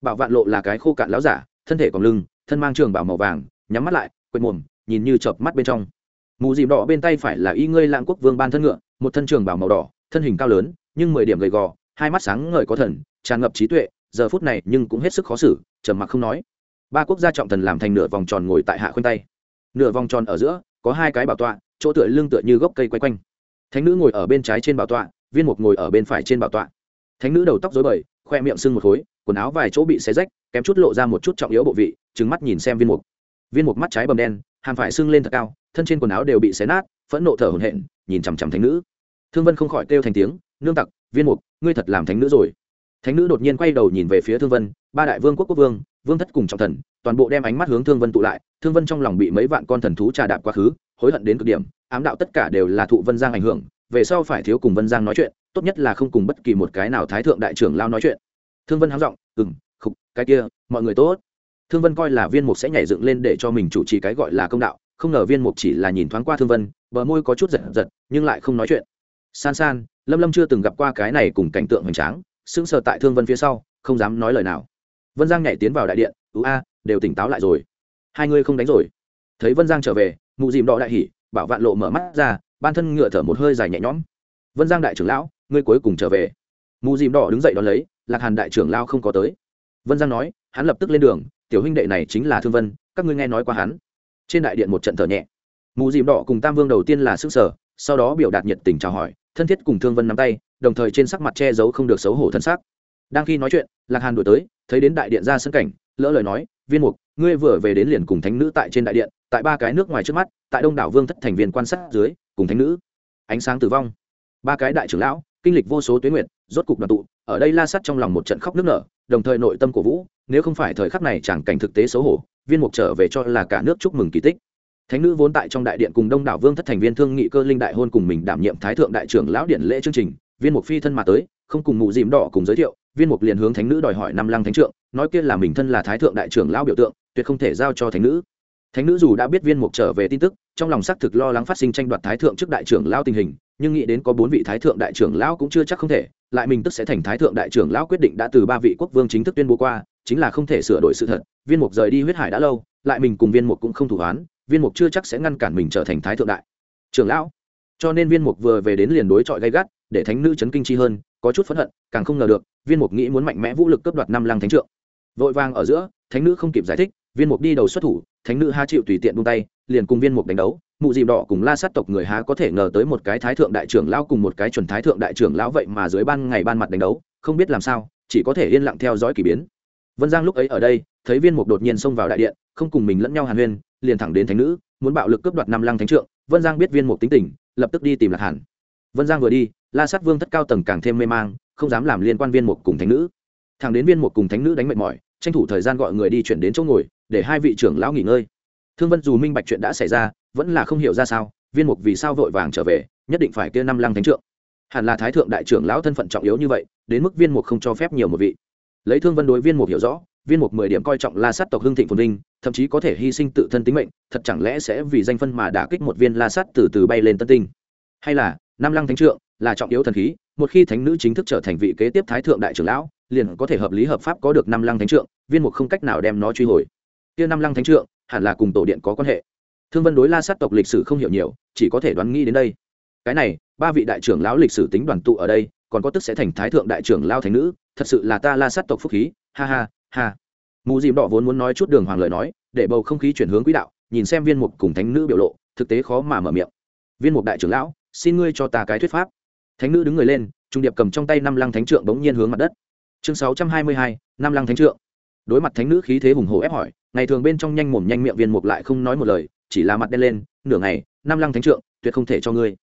Bảo vạn lộ là cái khô cạn láo giả, thân thể còn lưng, thân mang trường bảo màu vàng, nhắm mắt lại, quệt mồm, nhìn như chợp mắt bên trong. Mù dìm đỏ bên tay phải là y ngươi lãng quốc vương ban thân ngựa, một thân trường bảo màu đỏ, thân hình cao lớn, nhưng mười điểm gầy gò, hai mắt sáng ngời có thần, tràn ngập trí tuệ, giờ phút này nhưng cũng hết sức khó xử, trầm mặc không nói. Ba quốc gia trọng thần làm thành nửa vòng tròn ngồi tại hạ khuyên tay. Nửa vòng tròn ở giữa, có hai cái bảo tọa, chỗ tựa lưng tựa như gốc cây quay quanh. Thánh nữ ngồi ở bên trái trên bảo tọa viên mục ngồi ở bên phải trên bảo tọa. Thánh nữ đầu tóc dối bời, khoe miệng sưng một khối, quần áo vài chỗ bị xé rách, kém chút lộ ra một chút trọng yếu bộ vị trứng mắt nhìn xem viên mục. Viên mục mắt trái bầm đen, hàm phải sưng lên thật cao, thân trên quần áo đều bị xé nát, phẫn nộ thở hổn hển, nhìn chằm chằm thánh nữ. Thương vân không khỏi kêu thành tiếng, nương tặc, viên mục, ngươi thật làm thánh nữ rồi. Thánh nữ đột nhiên quay đầu nhìn về phía thương vân, ba đại vương quốc quốc vương vương thất cùng trọng thần, toàn bộ đem ánh mắt hướng thương vân tụ lại, thương vân trong lòng bị mấy vạn con thần thú trà đạp quá khứ, hối hận đến cực điểm, ám đạo tất cả đều là thụ vân giang ảnh hưởng về sau phải thiếu cùng vân giang nói chuyện, tốt nhất là không cùng bất kỳ một cái nào thái thượng đại trưởng lao nói chuyện. Thương vân háo giọng ừng khục, cái kia, mọi người tốt. Thương vân coi là viên mục sẽ nhảy dựng lên để cho mình chủ trì cái gọi là công đạo, không ngờ viên mục chỉ là nhìn thoáng qua thương vân, bờ môi có chút giật giật, nhưng lại không nói chuyện. San san, lâm lâm chưa từng gặp qua cái này cùng cảnh tượng hoành tráng, sững sờ tại thương vân phía sau, không dám nói lời nào. Vân giang nhảy tiến vào đại điện, ú a, đều tỉnh táo lại rồi. Hai ngươi không đánh rồi. Thấy vân giang trở về, mụ dìm đỏ đại hỉ, bảo vạn lộ mở mắt ra ban thân ngựa thở một hơi dài nhẹ nhõm. Vân giang đại trưởng lão, ngươi cuối cùng trở về. Mù dìm đỏ đứng dậy đón lấy, lạc hàn đại trưởng lao không có tới. Vân giang nói, hắn lập tức lên đường, tiểu huynh đệ này chính là thương vân, các ngươi nghe nói qua hắn. Trên đại điện một trận thở nhẹ. Mù dìm đỏ cùng tam vương đầu tiên là sức sở, sau đó biểu đạt nhiệt tình chào hỏi, thân thiết cùng thương vân nắm tay, đồng thời trên sắc mặt che giấu không được xấu hổ thân xác. Đang khi nói chuyện, lạc hàn đổi tới, thấy đến đại điện ra sân cảnh, lỡ lời nói, viên mục, ngươi vừa về đến liền cùng thánh nữ tại trên đại điện, tại ba cái nước ngoài trước mắt, tại đông đảo vương thất thành viên quan sát dưới cùng thánh nữ. Ánh sáng tử vong. Ba cái đại trưởng lão kinh lịch vô số tuyến nguyện, rốt cục đoàn tụ ở đây la sắt trong lòng một trận khóc nước nở đồng thời nội tâm cổ vũ nếu không phải thời khắc này chẳng cảnh thực tế xấu hổ viên mục trở về cho là cả nước chúc mừng kỳ tích. Thánh nữ vốn tại trong đại điện cùng đông đảo vương thất thành viên thương nghị cơ linh đại hôn cùng mình đảm nhiệm thái thượng đại trưởng lão điện lễ chương trình viên mục phi thân mà tới không cùng mụ dìm đỏ cùng giới thiệu viên mục liền hướng thánh nữ đòi hỏi năm lăng thánh trượng nói kia là mình thân là thái thượng đại trưởng lão biểu tượng tuyệt không thể giao cho thánh nữ thánh nữ dù đã biết viên mục trở về tin tức, trong lòng xác thực lo lắng phát sinh tranh đoạt thái thượng trước đại trưởng lão tình hình, nhưng nghĩ đến có bốn vị thái thượng đại trưởng lão cũng chưa chắc không thể, lại mình tức sẽ thành thái thượng đại trưởng lão quyết định đã từ ba vị quốc vương chính thức tuyên bố qua, chính là không thể sửa đổi sự thật, viên mục rời đi huyết hải đã lâu, lại mình cùng viên mục cũng không thủ hoán, viên mục chưa chắc sẽ ngăn cản mình trở thành thái thượng đại trưởng lão. Cho nên viên mục vừa về đến liền đối chọi gay gắt, để thánh nữ chấn kinh chi hơn, có chút phẫn hận, càng không ngờ được, viên mục nghĩ muốn mạnh mẽ vũ lực cướp đoạt năm lăng thánh trượng. Vội vàng ở giữa, thánh nữ không kịp giải thích viên mục đi đầu xuất thủ, thánh nữ ha chịu tùy tiện buông tay, liền cùng viên mục đánh đấu. Mụ dìm đỏ cùng la sát tộc người há có thể ngờ tới một cái thái thượng đại trưởng lão cùng một cái chuẩn thái thượng đại trưởng lão vậy mà dưới ban ngày ban mặt đánh đấu, không biết làm sao, chỉ có thể yên lặng theo dõi k ỳ biến. Vân giang lúc ấy ở đây, thấy viên mục đột nhiên xông vào đại điện, không cùng mình lẫn nhau hàn huyên, liền thẳng đến thánh nữ, muốn bạo lực cướp đoạt năm lăng thánh trượng. Vân giang biết viên mục tính tình, lập tức đi tìm lạc hàn. Vân giang vừa đi, la sát vương thất cao tầng càng thêm mê mang, không dám làm liên quan viên mục cùng thánh nữ. Thằng đến viên mục cùng thánh nữ đánh mệt mỏi, tranh thủ thời gian gọi người đi chuyển đến chỗ ngồi để hai vị trưởng lão nghỉ ngơi. Thương vân dù minh bạch chuyện đã xảy ra, vẫn là không hiểu ra sao, viên mục vì sao vội vàng trở về, nhất định phải kia năm lăng thánh trượng. Hẳn là thái thượng đại trưởng lão thân phận trọng yếu như vậy, đến mức viên mục không cho phép nhiều một vị. Lấy thương vân đối viên mục hiểu rõ, viên mục mười điểm coi trọng la sát tộc hưng thịnh phồn vinh, thậm chí có thể hy sinh tự thân tính mệnh, thật chẳng lẽ sẽ vì danh phân mà đả kích một viên la sát từ từ bay lên tân tinh? Hay là, năm lăng thánh trượng là trọng yếu thần khí, một khi thánh nữ chính thức trở thành vị kế tiếp thái thượng đại trưởng lão, liền có thể hợp lý hợp pháp có được năm lăng thánh trượng, viên mục không cách nào đem nó truy hồi kia năm lăng thánh trượng, hẳn là cùng tổ điện có quan hệ. Thương vân đối la sát tộc lịch sử không hiểu nhiều, chỉ có thể đoán nghĩ đến đây. Cái này, ba vị đại trưởng lão lịch sử tính đoàn tụ ở đây, còn có tức sẽ thành thái thượng đại trưởng lao thành nữ, thật sự là ta la sát tộc phúc khí, ha ha ha. Mù dìm đỏ vốn muốn nói chút đường hoàng lời nói, để bầu không khí chuyển hướng quỹ đạo, nhìn xem viên mục cùng thánh nữ biểu lộ, thực tế khó mà mở miệng. Viên mục đại trưởng lão, xin ngươi cho ta cái thuyết pháp. Thánh nữ đứng người lên, trung điệp cầm trong tay năm lăng thánh trượng bỗng nhiên hướng mặt đất. Chương sáu trăm hai mươi hai, năm lăng thánh trượng. Đối mặt thánh nữ khí thế hùng hồ ép hỏi ngày thường bên trong nhanh mồm nhanh miệng viên mục lại không nói một lời, chỉ là mặt đen lên, nửa ngày, năm lăng thánh trượng, tuyệt không thể cho ngươi.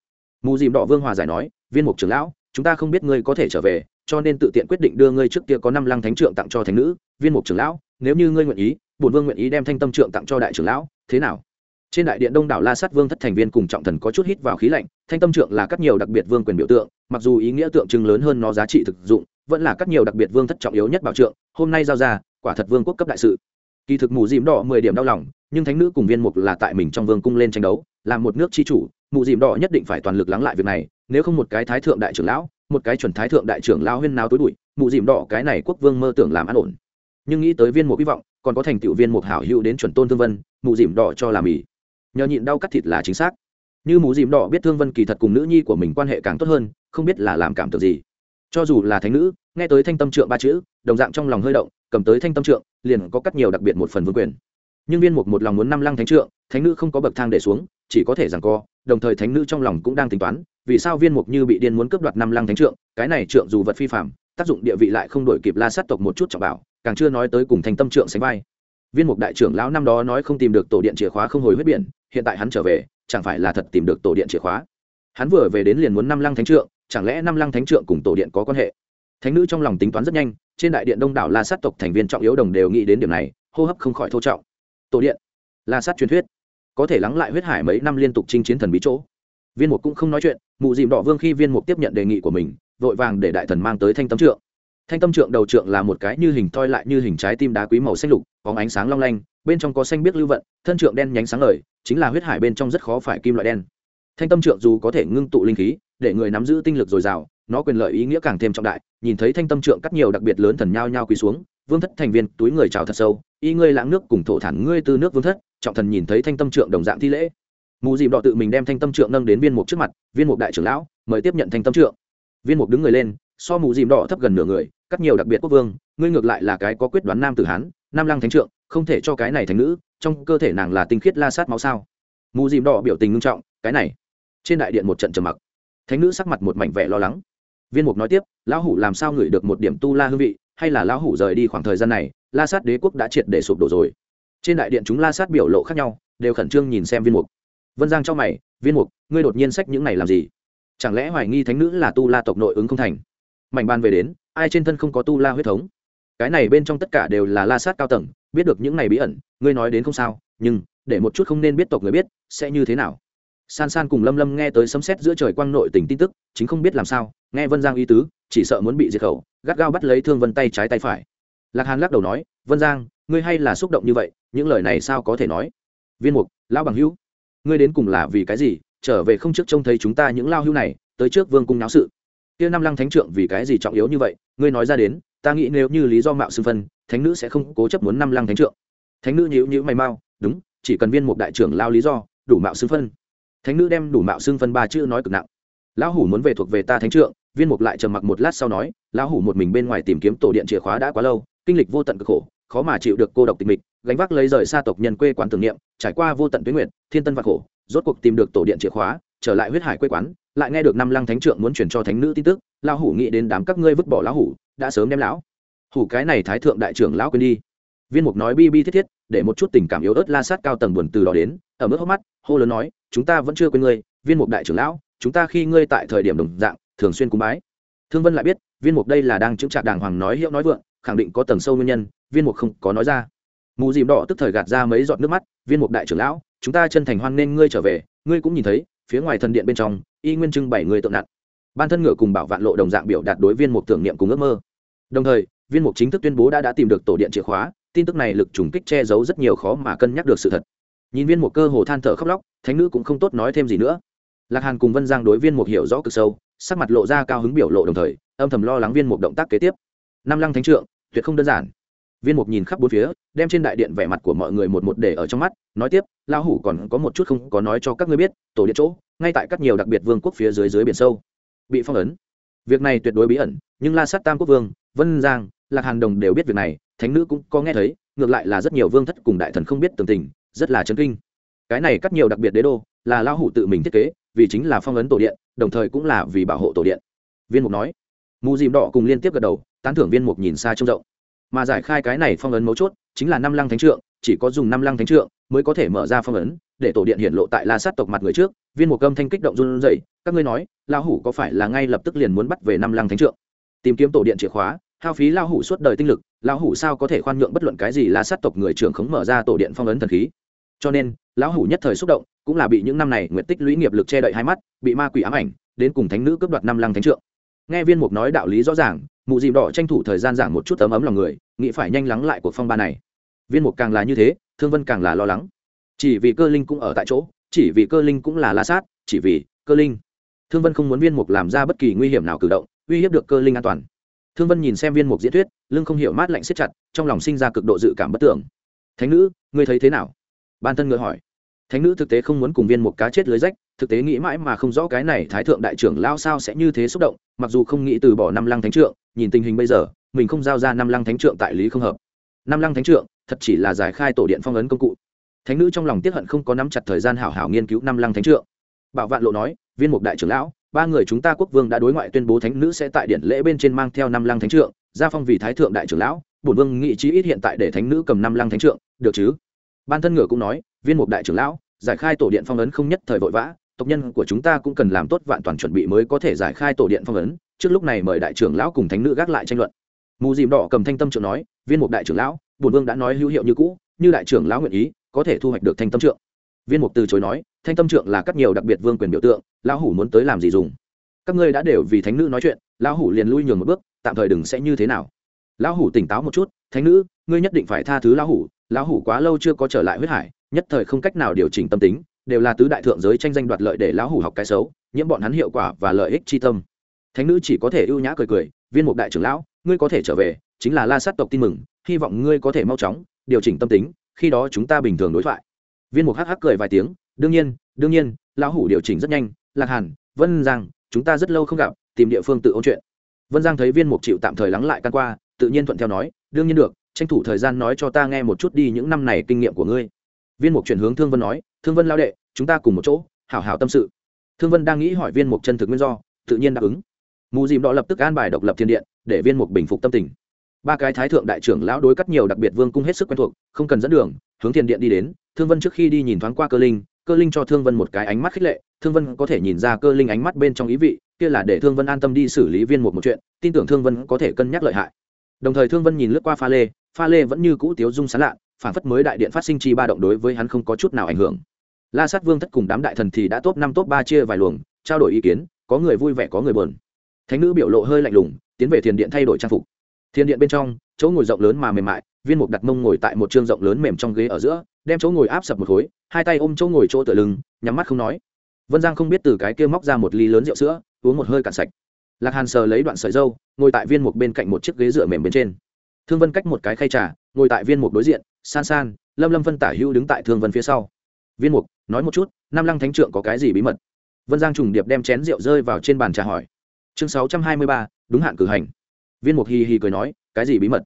Mù dìm đỏ vương hòa giải nói, viên mục trưởng lão, chúng ta không biết ngươi có thể trở về, cho nên tự tiện quyết định đưa ngươi trước kia có năm lăng thánh trượng tặng cho thánh nữ. Viên mục trưởng lão, nếu như ngươi nguyện ý, bổn vương nguyện ý đem thanh tâm trượng tặng cho đại trưởng lão, thế nào? Trên đại điện đông đảo la sát vương thất thành viên cùng trọng thần có chút hít vào khí lạnh, thanh tâm trượng là các nhiều đặc biệt vương quyền biểu tượng, mặc dù ý nghĩa tượng trưng lớn hơn nó giá trị thực dụng, vẫn là các nhiều đặc biệt vương thất trọng yếu nhất bảo trượng. Hôm nay giao ra, quả thật vương quốc cấp đại sự kỳ thực mù dìm đỏ mười điểm đau lòng, nhưng thánh nữ cùng viên mục là tại mình trong vương cung lên tranh đấu làm một nước tri chủ, mù dìm đỏ nhất định phải toàn lực lắng lại việc này, nếu không một cái thái thượng đại trưởng lão, một cái chuẩn thái thượng đại trưởng lão huyên nào tối bụi, mù dìm đỏ cái này quốc vương mơ tưởng làm an ổn. Nhưng nghĩ tới viên mục hy vọng, còn có thành tựu viên mục hảo hữu đến chuẩn tôn thương vân, mù dìm đỏ cho làm mì. Nhờ nhịn đau cắt thịt là chính xác. Như mù dìm đỏ biết thương vân kỳ thật cùng nữ nhi của mình quan hệ càng tốt hơn, không biết là làm cảm tưởng gì. Cho dù là thánh nữ, nghe tới thanh tâm trượng ba chữ, đồng dạng trong lòng hơi động cầm tới thanh tâm trượng, liền có cắt nhiều đặc biệt một phần vương quyền. Nhưng viên mục một lòng muốn năm lăng thánh trượng, thánh nữ không có bậc thang để xuống, chỉ có thể rằng co, đồng thời thánh nữ trong lòng cũng đang tính toán, vì sao viên mục như bị điên muốn cướp đoạt năm lăng thánh trượng, cái này trượng dù vật phi phạm tác dụng địa vị lại không đổi kịp la sát tộc một chút trọng bảo, càng chưa nói tới cùng thanh tâm trượng sánh vai. Viên mục đại trưởng lão năm đó nói không tìm được tổ điện chìa khóa không hồi huyết biển, hiện tại hắn trở về, chẳng phải là thật tìm được tổ điện chìa khóa? Hắn vừa về đến liền muốn năm lăng thánh trượng, chẳng lẽ năm lăng thánh trượng cùng tổ điện có quan hệ? Thánh nữ trong lòng tính toán rất nhanh trên đại điện đông đảo la sát tộc thành viên trọng yếu đồng đều nghĩ đến điểm này, hô hấp không khỏi thô trọng. Tổ điện, la sát truyền thuyết, có thể lắng lại huyết hải mấy năm liên tục chinh chiến thần bí chỗ. Viên mục cũng không nói chuyện, mụ dìm đỏ vương khi viên mục tiếp nhận đề nghị của mình, vội vàng để đại thần mang tới thanh tâm trượng. Thanh tâm trượng đầu trượng là một cái như hình toi lại như hình trái tim đá quý màu xanh lục có ánh sáng long lanh, bên trong có xanh biết lưu vận, thân trượng đen nhánh sáng lời chính là huyết hải bên trong rất khó phải kim loại đen. Thanh tâm trượng dù có thể ngưng tụ linh khí, để người nắm giữ tinh lực dồi dào nó quyền lợi ý nghĩa càng thêm trọng đại, nhìn thấy thanh tâm trượng cắt nhiều đặc biệt lớn thần nhao nhao quỳ xuống, vương thất thành viên túi người chào thật sâu, y ngươi lãng nước cùng thổ thản ngươi tư nước vương thất, trọng thần nhìn thấy thanh tâm trượng đồng dạng thi lễ. Mù dìm đỏ tự mình đem thanh tâm trượng nâng đến viên mục trước mặt, viên mục đại trưởng lão, mời tiếp nhận thanh tâm trượng. Viên mục đứng người lên, so mù dìm đỏ thấp gần nửa người, cắt nhiều đặc biệt quốc vương, ngươi ngược lại là cái có quyết đoán nam tử hán, nam lăng thánh trượng, không thể cho cái này thành nữ, trong cơ thể nàng là tinh khiết la sát máu sao? Mù dìm đỏ biểu tình ngưng trọng, cái này. Trên đại điện một trận trầm mặc. Thánh nữ sắc mặt một mảnh vẻ lo lắng viên mục nói tiếp, lão hủ làm sao ngửi được một điểm tu la hương vị, hay là lão hủ rời đi khoảng thời gian này, la sát đế quốc đã triệt để sụp đổ rồi. Trên đại điện chúng la sát biểu lộ khác nhau, đều khẩn trương nhìn xem viên mục. Vân giang cho mày, viên mục, ngươi đột nhiên sách những này làm gì? Chẳng lẽ hoài nghi thánh nữ là tu la tộc nội ứng không thành? Mảnh ban về đến, ai trên thân không có tu la huyết thống? Cái này bên trong tất cả đều là la sát cao tầng, biết được những này bí ẩn, ngươi nói đến không sao, nhưng, để một chút không nên biết tộc người biết, sẽ như thế nào? San san cùng lâm lâm nghe tới sấm xét giữa trời quang nội tình tin tức, chính không biết làm sao nghe vân giang ý tứ, chỉ sợ muốn bị diệt khẩu, gắt gao bắt lấy thương vân tay trái tay phải. Lạc hàn lắc đầu nói, vân giang, ngươi hay là xúc động như vậy, những lời này sao có thể nói? Viên mục, lão bằng hữu, ngươi đến cùng là vì cái gì, trở về không trước trông thấy chúng ta những lao hữu này, tới trước vương cung náo sự? Kia năm lăng thánh trượng vì cái gì trọng yếu như vậy, ngươi nói ra đến, ta nghĩ nếu như lý do mạo xưng phân, thánh nữ sẽ không cố chấp muốn năm lăng thánh trượng. Thánh nữ nhíu nhíu mày mau, đúng, chỉ cần viên một đại trưởng lao lý do, đủ mạo xưng phân. Thánh nữ đem đủ mạo xưng phân ba chữ nói cực nặng lão hủ muốn về thuộc về ta thánh trượng, viên mục lại trầm mặc một lát sau nói, lão hủ một mình bên ngoài tìm kiếm tổ điện chìa khóa đã quá lâu, kinh lịch vô tận cực khổ, khó mà chịu được cô độc tịch mịch, gánh vác lấy rời xa tộc nhân quê quán tưởng niệm, trải qua vô tận tuyến nguyện thiên tân và khổ, rốt cuộc tìm được tổ điện chìa khóa, trở lại huyết hải quê quán, lại nghe được năm lăng thánh trượng muốn chuyển cho thánh nữ tin tức, lão hủ nghĩ đến đám các ngươi vứt bỏ lão hủ, đã sớm đem lão hủ cái này thái thượng đại trưởng lão quên đi. Viên mục nói bi bi thiết thiết, để một chút tình cảm yếu ớt la sát cao tầng buồn từ đó đến, ở mức hốc mắt, hô lớn nói, chúng ta vẫn chưa quên ngươi, viên mục đại trưởng lão chúng ta khi ngươi tại thời điểm đồng dạng, thường xuyên cúng bái. Thương vân lại biết, viên mục đây là đang chứng trạc đàng hoàng nói hiệu nói vượng, khẳng định có tầng sâu nguyên nhân, viên mục không có nói ra. Mù dìm đỏ tức thời gạt ra mấy giọt nước mắt, viên mục đại trưởng lão, chúng ta chân thành hoan nên ngươi trở về, ngươi cũng nhìn thấy, phía ngoài thần điện bên trong, y nguyên trưng bảy người tượng nặng. Ban thân ngựa cùng bảo vạn lộ đồng dạng biểu đạt đối viên mục tưởng niệm cùng ước mơ. Đồng thời, viên mục chính thức tuyên bố đã đã tìm được tổ điện chìa khóa, tin tức này lực trùng kích che giấu rất nhiều khó mà cân nhắc được sự thật. Nhìn viên mục cơ hồ than thở khóc lóc, thánh nữ cũng không tốt nói thêm gì nữa lạc hàn cùng vân giang đối viên mục hiểu rõ cực sâu, sắc mặt lộ ra cao hứng biểu lộ đồng thời, âm thầm lo lắng viên mục động tác kế tiếp. Năm lăng thánh trượng, tuyệt không đơn giản. Viên mục nhìn khắp bốn phía, đem trên đại điện vẻ mặt của mọi người một một để ở trong mắt, nói tiếp lao hủ còn có một chút không có nói cho các ngươi biết, tổ điện chỗ, ngay tại các nhiều đặc biệt vương quốc phía dưới dưới biển sâu, bị phong ấn. Việc này tuyệt đối bí ẩn, nhưng la sát tam quốc vương, vân giang, lạc hàn đồng đều biết việc này, thánh nữ cũng có nghe thấy, ngược lại là rất nhiều vương thất cùng đại thần không biết tường tình, rất là chấn kinh. Cái này cắt nhiều đặc biệt đế đô, là lao hủ tự mình thiết kế vì chính là phong ấn tổ điện, đồng thời cũng là vì bảo hộ tổ điện. Viên mục nói. Mù dìm đỏ cùng liên tiếp gật đầu, tán thưởng viên mục nhìn xa trông rộng. Mà giải khai cái này phong ấn mấu chốt, chính là năm lăng thánh trượng, chỉ có dùng năm lăng thánh trượng mới có thể mở ra phong ấn, để tổ điện hiển lộ tại la sát tộc mặt người trước. Viên mục âm thanh kích động run rẩy, các ngươi nói lao hủ có phải là ngay lập tức liền muốn bắt về năm lăng thánh trượng? Tìm kiếm tổ điện chìa khóa, hao phí lao hủ suốt đời tinh lực lao hủ sao có thể khoan nhượng bất luận cái gì la sát tộc người trưởng khống mở ra tổ điện phong ấn thần khí? Cho nên lão hủ nhất thời xúc động, cũng là bị những năm này nguyện tích lũy nghiệp lực che đậy hai mắt, bị ma quỷ ám ảnh, đến cùng thánh nữ cướp đoạt năm lăng thánh trượng. Nghe viên mục nói đạo lý rõ ràng, mụ dìm đỏ tranh thủ thời gian giảng một chút ấm ấm lòng người, nghĩ phải nhanh lắng lại cuộc phong ba này. Viên mục càng là như thế, thương vân càng là lo lắng. Chỉ vì cơ linh cũng ở tại chỗ, chỉ vì cơ linh cũng là la sát, chỉ vì cơ linh. Thương vân không muốn viên mục làm ra bất kỳ nguy hiểm nào cử động, uy hiếp được cơ linh an toàn. Thương vân nhìn xem viên mục diễn thuyết, lưng không hiểu mát lạnh siết chặt, trong lòng sinh ra cực độ dự cảm bất tưởng. Thánh nữ, ngươi thấy thế nào? Ban thân ngựa hỏi thánh nữ thực tế không muốn cùng viên một cá chết lưới rách, thực tế nghĩ mãi mà không rõ cái này thái thượng đại trưởng lao sao sẽ như thế xúc động, mặc dù không nghĩ từ bỏ năm lăng thánh trượng, nhìn tình hình bây giờ, mình không giao ra năm lăng thánh trượng tại lý không hợp. Năm lăng thánh trượng, thật chỉ là giải khai tổ điện phong ấn công cụ. Thánh nữ trong lòng tiếp hận không có nắm chặt thời gian hảo hảo nghiên cứu năm lăng thánh trượng. Bảo vạn lộ nói, viên mục đại trưởng lão, ba người chúng ta quốc vương đã đối ngoại tuyên bố thánh nữ sẽ tại điện lễ bên trên mang theo năm lăng thánh trượng, gia phong vì thái thượng đại trưởng lão, bổn vương nghị trí ít hiện tại để thánh nữ cầm năm lăng thánh trượng, được chứ? Ban thân ngựa cũng nói viên mục đại trưởng lão, giải khai tổ điện phong ấn không nhất thời vội vã, tộc nhân của chúng ta cũng cần làm tốt vạn toàn chuẩn bị mới có thể giải khai tổ điện phong ấn, trước lúc này mời đại trưởng lão cùng thánh nữ gác lại tranh luận. Mù dìm đỏ cầm thanh tâm trượng nói, viên mục đại trưởng lão bùn vương đã nói hữu hiệu như cũ, như đại trưởng lão nguyện ý, có thể thu hoạch được thanh tâm trượng. Viên mục từ chối nói, thanh tâm trượng là các nhiều đặc biệt vương quyền biểu tượng, lão hủ muốn tới làm gì dùng? Các ngươi đã đều vì thánh nữ nói chuyện, lão hủ liền lui nhường một bước, tạm thời đừng sẽ như thế nào. Lão hủ tỉnh táo một chút, thánh nữ, ngươi nhất định phải tha thứ lão hủ lão hủ quá lâu chưa có trở lại huyết hải nhất thời không cách nào điều chỉnh tâm tính, đều là tứ đại thượng giới tranh danh đoạt lợi để lão hủ học cái xấu, nhiễm bọn hắn hiệu quả và lợi ích chi tâm. Thánh nữ chỉ có thể ưu nhã cười cười, viên mục đại trưởng lão, ngươi có thể trở về, chính là la sát tộc tin mừng, hy vọng ngươi có thể mau chóng điều chỉnh tâm tính, khi đó chúng ta bình thường đối thoại. Viên mục hắc hắc cười vài tiếng, đương nhiên đương nhiên, lão hủ điều chỉnh rất nhanh, lạc hàn, vân giang, chúng ta rất lâu không gặp, tìm địa phương tự ôn chuyện. Vân giang thấy viên mục chịu tạm thời lắng lại căn qua, tự nhiên thuận theo nói, đương nhiên được, tranh thủ thời gian nói cho ta nghe một chút đi những năm này kinh nghiệm của ngươi viên mục chuyển hướng thương vân nói, thương vân lao đệ, chúng ta cùng một chỗ, hảo hảo tâm sự. Thương vân đang nghĩ hỏi viên mục chân thực nguyên do, tự nhiên đáp ứng. Mù dìm đỏ lập tức an bài độc lập thiên điện, để viên mục bình phục tâm tình. Ba cái thái thượng đại trưởng lão đối cắt nhiều đặc biệt vương cung hết sức quen thuộc, không cần dẫn đường, hướng thiên điện đi đến. Thương vân trước khi đi nhìn thoáng qua cơ linh cơ linh cho thương vân một cái ánh mắt khích lệ. Thương vân có thể nhìn ra cơ linh ánh mắt bên trong ý vị, kia là để thương vân an tâm đi xử lý viên Mục một chuyện, tin tưởng thương vân có thể cân nhắc lợi hại. Đồng thời thương vân nhìn lướt qua pha lê pha lê vẫn như cũ tiếu dung sán lạ phản phất mới đại điện phát sinh chi ba động đối với hắn không có chút nào ảnh hưởng. La sát vương thất cùng đám đại thần thì đã top năm, top ba chia vài luồng, trao đổi ý kiến, có người vui vẻ, có người buồn. Thánh nữ biểu lộ hơi lạnh lùng, tiến về thiền điện thay đổi trang phục. Thiền điện bên trong, chỗ ngồi rộng lớn mà mềm mại, viên mục đặt mông ngồi tại một chương rộng lớn mềm trong ghế ở giữa, đem chỗ ngồi áp sập một khối, hai tay ôm chỗ ngồi chỗ tựa lưng, nhắm mắt không nói. Vân giang không biết từ cái kia móc ra một ly lớn rượu sữa, uống một hơi cạn sạch. Lạc hàn sờ lấy đoạn sợi dâu, ngồi tại viên mục bên cạnh một chiếc ghế dựa mềm bên trên. Thương vân cách một cái khay trà, ngồi tại viên mục đối diện san san, lâm lâm vân tả hữu đứng tại thương vân phía sau. Viên mục, nói một chút, nam lăng thánh trượng có cái gì bí mật? Vân giang trùng điệp đem chén rượu rơi vào trên bàn trà hỏi. Chương sáu trăm hai mươi ba, đúng hạn cử hành. Viên mục hì hì cười nói, cái gì bí mật?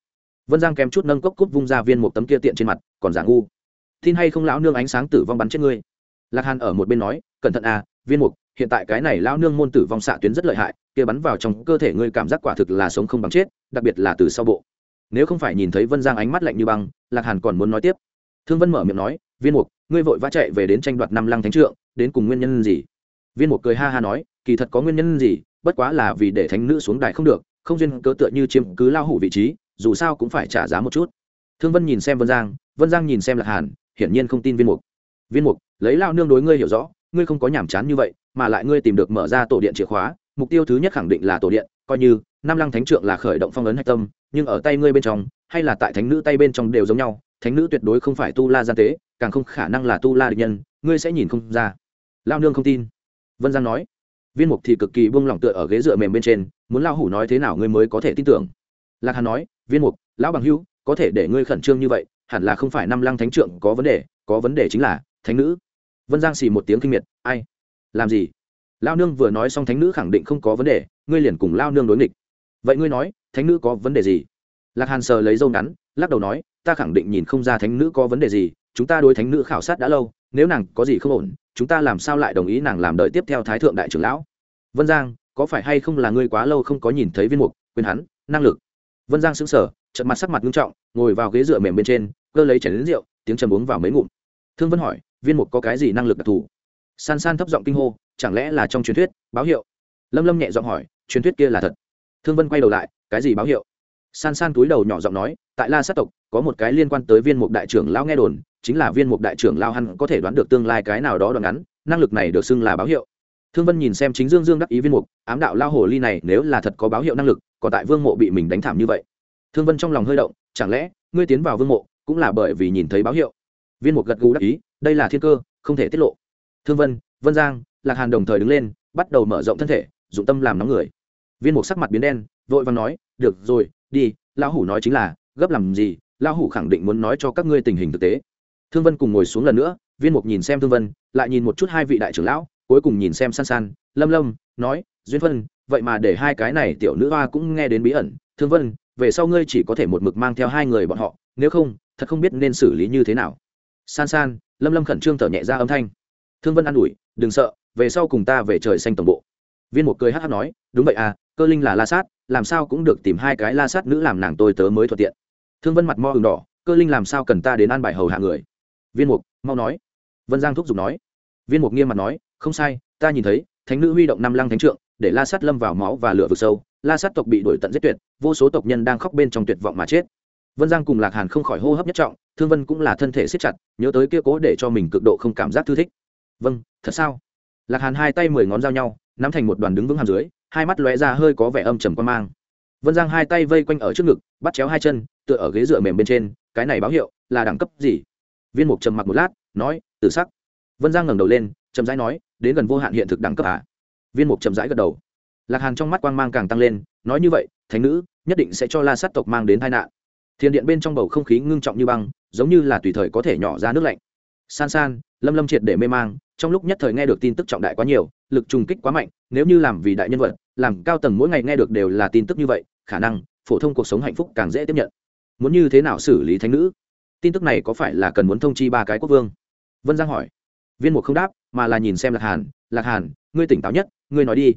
Vân giang kém chút nâng cốc cút vung ra viên Mục tấm kia tiện trên mặt, còn giả ngu. Tin hay không lão nương ánh sáng tử vong bắn chết ngươi? Lạc hàn ở một bên nói, cẩn thận à viên mục, hiện tại cái này lão nương môn tử vong xạ tuyến rất lợi hại, kia bắn vào trong cơ thể ngươi cảm giác quả thực là sống không bằng chết, đặc biệt là từ sau bộ nếu không phải nhìn thấy vân giang ánh mắt lạnh như băng, lạc hàn còn muốn nói tiếp. Thương vân mở miệng nói, viên mục, ngươi vội vã chạy về đến tranh đoạt năm lăng thánh trượng, đến cùng nguyên nhân gì? Viên mục cười ha ha nói, kỳ thật có nguyên nhân gì, bất quá là vì để thánh nữ xuống đài không được, không duyên cớ tựa như chiếm cứ lao hủ vị trí, dù sao cũng phải trả giá một chút. Thương vân nhìn xem vân giang vân giang nhìn xem lạc hàn, hiển nhiên không tin viên mục. Viên mục, lấy lao nương đối ngươi hiểu rõ, ngươi không có nhàm chán như vậy, mà lại ngươi tìm được mở ra tổ điện chìa khóa, mục tiêu thứ nhất khẳng định là tổ điện, coi như nam lăng thánh trượng là khởi động phong ấn hạch tâm nhưng ở tay ngươi bên trong, hay là tại thánh nữ tay bên trong đều giống nhau, thánh nữ tuyệt đối không phải tu la gian tế, càng không khả năng là tu la địch nhân, ngươi sẽ nhìn không ra. Lao nương không tin. Vân giang nói. Viên mục thì cực kỳ buông lỏng tựa ở ghế dựa mềm bên trên, muốn lao hủ nói thế nào ngươi mới có thể tin tưởng. Lạc hàn nói, viên mục, lão bằng hữu, có thể để ngươi khẩn trương như vậy, hẳn là không phải năm lăng thánh trượng có vấn đề, có vấn đề chính là thánh nữ. Vân giang xì một tiếng kinh miệt, ai? Làm gì? Lao nương vừa nói xong thánh nữ khẳng định không có vấn đề, ngươi liền cùng lao nương đối nghịch vậy ngươi nói, thánh nữ có vấn đề gì? Lạc hàn sờ lấy dâu ngắn, lắc đầu nói, ta khẳng định nhìn không ra thánh nữ có vấn đề gì, chúng ta đối thánh nữ khảo sát đã lâu, nếu nàng có gì không ổn, chúng ta làm sao lại đồng ý nàng làm đợi tiếp theo thái thượng đại trưởng lão? Vân giang, có phải hay không là ngươi quá lâu không có nhìn thấy viên mục quyền hắn, năng lực? Vân giang sững sờ trận mặt sắc mặt nghiêm trọng, ngồi vào ghế dựa mềm bên trên, cơ lấy chén đến rượu, tiếng trầm uống vào mấy ngụm. Thương vân hỏi, viên mục có cái gì năng lực đặc thù? San san thấp giọng kinh hô, chẳng lẽ là trong truyền thuyết, báo hiệu? Lâm lâm nhẹ giọng hỏi, truyền thuyết kia là thật thương vân quay đầu lại, cái gì báo hiệu? San san túi đầu nhỏ giọng nói, tại la sát tộc, có một cái liên quan tới viên mục đại trưởng lao nghe đồn, chính là viên mục đại trưởng lao hẳn có thể đoán được tương lai cái nào đó đoạn ngắn, năng lực này được xưng là báo hiệu. Thương vân nhìn xem chính dương dương đắc ý viên mục, ám đạo lao hồ ly này, nếu là thật có báo hiệu năng lực, còn tại vương mộ bị mình đánh thảm như vậy. Thương vân trong lòng hơi động, chẳng lẽ, ngươi tiến vào vương mộ, cũng là bởi vì nhìn thấy báo hiệu? Viên mục gật gù đắc ý, đây là thiên cơ, không thể tiết lộ. Thương vân vân giang, lạc hàn đồng thời đứng lên, bắt đầu mở rộng thân thể, dụng tâm làm nóng người viên mục sắc mặt biến đen, vội vàng nói, được rồi, đi, lão hủ nói chính là, gấp làm gì, lão hủ khẳng định muốn nói cho các ngươi tình hình thực tế. Thương vân cùng ngồi xuống lần nữa, viên mục nhìn xem thương vân, lại nhìn một chút hai vị đại trưởng lão, cuối cùng nhìn xem san san, lâm lâm, nói, duyên vân, vậy mà để hai cái này tiểu nữ hoa cũng nghe đến bí ẩn. Thương vân, về sau ngươi chỉ có thể một mực mang theo hai người bọn họ, nếu không, thật không biết nên xử lý như thế nào. San san, lâm lâm khẩn trương thở nhẹ ra âm thanh. Thương vân an ủi, đừng sợ, về sau cùng ta về trời xanh tổng bộ viên một cười hát hát nói, đúng vậy à cơ linh là la sát, làm sao cũng được tìm hai cái la sát nữ làm nàng tôi tớ mới thuận tiện. Thương vân mặt mo hừng đỏ, cơ linh làm sao cần ta đến an bài hầu hạ người? Viên mục, mau nói. Vân giang thúc giục nói. Viên mục nghiêm mặt nói, không sai, ta nhìn thấy, thánh nữ huy động năm lăng thánh trượng, để la sát lâm vào máu và lửa vực sâu, la sát tộc bị đuổi tận giết tuyệt, vô số tộc nhân đang khóc bên trong tuyệt vọng mà chết. Vân giang cùng lạc hàn không khỏi hô hấp nhất trọng, thương vân cũng là thân thể siết chặt, nhớ tới kia cố để cho mình cực độ không cảm giác thư thích. Vâng thật sao? Lạc hàn hai tay mười ngón giao nhau nắm thành một đoàn đứng vững hàm dưới, hai mắt lóe ra hơi có vẻ âm trầm quan mang. Vân giang hai tay vây quanh ở trước ngực, bắt chéo hai chân, tựa ở ghế dựa mềm bên trên, cái này báo hiệu là đẳng cấp gì? Viên mục trầm mặc một lát, nói tự sắc. Vân giang ngẩng đầu lên, chậm rãi nói, đến gần vô hạn hiện thực đẳng cấp à viên mục chậm rãi gật đầu. Lạc hàn trong mắt quang mang càng tăng lên, nói như vậy, thánh nữ, nhất định sẽ cho la sát tộc mang đến tai nạn. Thiền điện bên trong bầu không khí ngưng trọng như băng, giống như là tùy thời có thể nhỏ ra nước lạnh. San san, lâm lâm triệt để mê mang trong lúc nhất thời nghe được tin tức trọng đại quá nhiều, lực trùng kích quá mạnh, nếu như làm vì đại nhân vật, làm cao tầng mỗi ngày nghe được đều là tin tức như vậy, khả năng, phổ thông cuộc sống hạnh phúc càng dễ tiếp nhận. Muốn như thế nào xử lý thánh nữ? Tin tức này có phải là cần muốn thông chi ba cái quốc vương? Vân giang hỏi. Viên mục không đáp, mà là nhìn xem lạc hàn. Lạc hàn, ngươi tỉnh táo nhất, ngươi nói đi.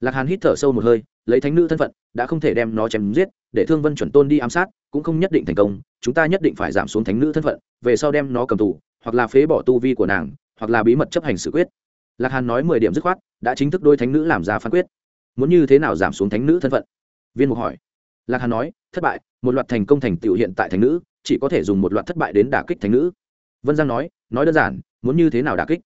Lạc hàn hít thở sâu một hơi, lấy thánh nữ thân phận, đã không thể đem nó chém giết, để thương vân chuẩn tôn đi ám sát, cũng không nhất định thành công, chúng ta nhất định phải giảm xuống thánh nữ thân phận, về sau đem nó cầm tù, hoặc là phế bỏ tu vi của nàng hoặc là bí mật chấp hành xử quyết. Lạc hàn nói mười điểm dứt khoát, đã chính thức đôi thánh nữ làm ra phán quyết. Muốn như thế nào giảm xuống thánh nữ thân phận? Viên mục hỏi. Lạc hàn nói, thất bại, một loạt thành công thành tựu hiện tại thánh nữ, chỉ có thể dùng một loạt thất bại đến đả kích thánh nữ. Vân giang nói nói đơn giản, muốn như thế nào đả kích?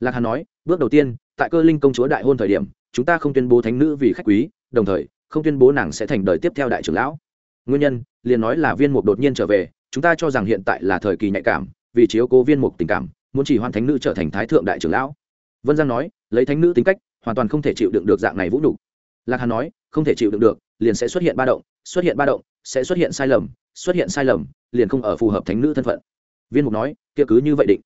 Lạc hàn nói, bước đầu tiên, tại cơ linh công chúa đại hôn thời điểm, chúng ta không tuyên bố thánh nữ vì khách quý, đồng thời, không tuyên bố nàng sẽ thành đời tiếp theo đại trưởng lão. Nguyên nhân, liền nói là viên mục đột nhiên trở về, chúng ta cho rằng hiện tại là thời kỳ nhạy cảm, vì chiếu cố viên mục tình cảm muốn chỉ hoan thánh nữ trở thành thái thượng đại trưởng lão. Vân giang nói, lấy thánh nữ tính cách, hoàn toàn không thể chịu đựng được dạng này vũ nhục. Lạc hà nói, không thể chịu đựng được, liền sẽ xuất hiện ba động, xuất hiện ba động, sẽ xuất hiện sai lầm, xuất hiện sai lầm, liền không ở phù hợp thánh nữ thân phận. Viên mục nói, kia cứ như vậy định.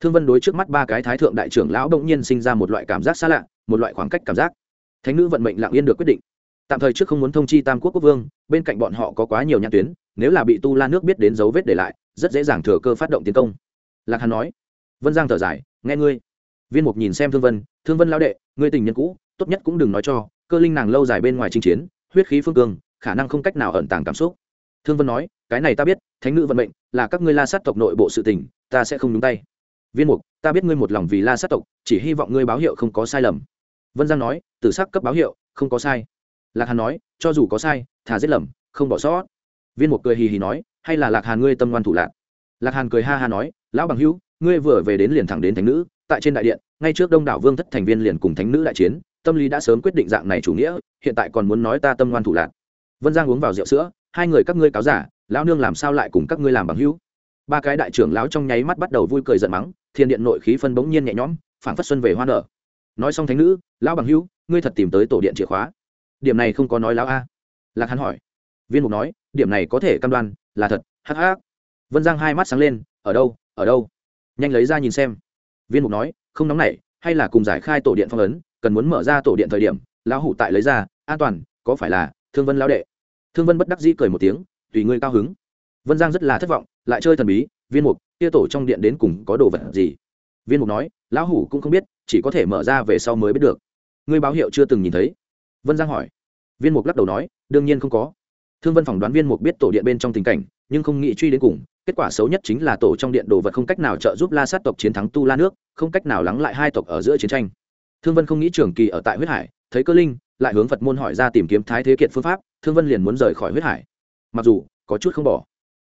Thương vân đối trước mắt ba cái thái thượng đại trưởng lão bỗng nhiên sinh ra một loại cảm giác xa lạ, một loại khoảng cách cảm giác. Thánh nữ vận mệnh lặng yên được quyết định. Tạm thời trước không muốn thông chi tam quốc quốc vương, bên cạnh bọn họ có quá nhiều nhãn tuyến, nếu là bị tu la nước biết đến dấu vết để lại, rất dễ dàng thừa cơ phát động tiến công. Lạc hà nói vân giang thở dài, nghe ngươi. Viên mục nhìn xem thương vân thương vân lao đệ, ngươi tình nhân cũ, tốt nhất cũng đừng nói cho, cơ linh nàng lâu dài bên ngoài chinh chiến, huyết khí phương cương khả năng không cách nào ẩn tàng cảm xúc. Thương vân nói, cái này ta biết, thánh nữ vận mệnh là các ngươi la sát tộc nội bộ sự tình, ta sẽ không nhúng tay. Viên mục, ta biết ngươi một lòng vì la sát tộc, chỉ hy vọng ngươi báo hiệu không có sai lầm. Vân giang nói, tử sắc cấp báo hiệu, không có sai. Lạc hàn nói, cho dù có sai, thà giết lầm, không bỏ sót. Viên mục cười hì hì nói, hay là lạc hàn ngươi tâm ngoan thủ lạc? Lạc hàn cười ha ha nói, lão bằng hữu ngươi vừa về đến liền thẳng đến thánh nữ, tại trên đại điện, ngay trước đông đảo vương thất thành viên liền cùng thánh nữ đại chiến, tâm lý đã sớm quyết định dạng này chủ nghĩa, hiện tại còn muốn nói ta tâm ngoan thủ lạc. Vân giang uống vào rượu sữa, hai người các ngươi cáo giả, lão nương làm sao lại cùng các ngươi làm bằng hữu? Ba cái đại trưởng lão trong nháy mắt bắt đầu vui cười giận mắng, thiên điện nội khí phân bỗng nhiên nhẹ nhõm, phảng phất xuân về hoa nở. Nói xong thánh nữ, lão bằng hữu, ngươi thật tìm tới tổ điện chìa khóa. Điểm này không có nói lão a. Lạc hắn hỏi. Viên mục nói, điểm này có thể cam đoan, là thật, hắc hắc. Vân giang hai mắt sáng lên, ở đâu ở đâu? Nhanh lấy ra nhìn xem. Viên mục nói, không nóng nảy, hay là cùng giải khai tổ điện phong ấn, cần muốn mở ra tổ điện thời điểm, lão hủ tại lấy ra, an toàn, có phải là thương vân lão đệ? Thương vân bất đắc dĩ cười một tiếng, tùy ngươi cao hứng. Vân giang rất là thất vọng, lại chơi thần bí, viên mục, kia tổ trong điện đến cùng có đồ vật gì? Viên mục nói, lão hủ cũng không biết, chỉ có thể mở ra về sau mới biết được. Ngươi báo hiệu chưa từng nhìn thấy? Vân giang hỏi. Viên mục lắc đầu nói, đương nhiên không có. Thương vân phỏng đoán viên mục biết tổ điện bên trong tình cảnh, nhưng không nghĩ truy đến cùng kết quả xấu nhất chính là tổ trong điện đồ vật không cách nào trợ giúp la sát tộc chiến thắng tu la nước, không cách nào lắng lại hai tộc ở giữa chiến tranh. Thương vân không nghĩ trường kỳ ở tại huyết hải, thấy cơ linh, lại hướng phật môn hỏi ra tìm kiếm thái thế kiệt phương pháp, thương vân liền muốn rời khỏi huyết hải. Mặc dù, có chút không bỏ.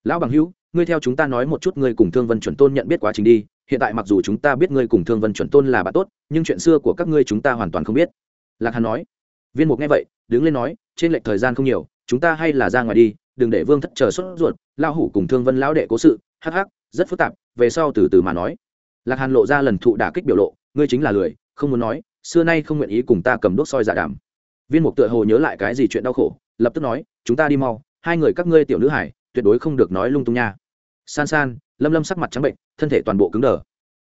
Lão bằng hữu, ngươi theo chúng ta nói một chút ngươi cùng thương vân chuẩn tôn nhận biết quá trình đi, hiện tại mặc dù chúng ta biết ngươi cùng thương vân chuẩn tôn là bạn tốt, nhưng chuyện xưa của các ngươi chúng ta hoàn toàn không biết. Lạc hàn nói. Viên mục nghe vậy, đứng lên nói, trên lệch thời gian không nhiều, chúng ta hay là ra ngoài đi đừng để vương thất chờ sốt ruột lao hủ cùng thương vân lão đệ cố sự, hắc hắc, rất phức tạp, về sau từ từ mà nói. Lạc hàn lộ ra lần thụ đả kích biểu lộ, ngươi chính là lười, không muốn nói, xưa nay không nguyện ý cùng ta cầm đốt soi giả đàm. Viên mục tựa hồ nhớ lại cái gì chuyện đau khổ, lập tức nói, chúng ta đi mau, hai người các ngươi tiểu nữ hải, tuyệt đối không được nói lung tung nha. San san, lâm lâm sắc mặt trắng bệnh, thân thể toàn bộ cứng đờ.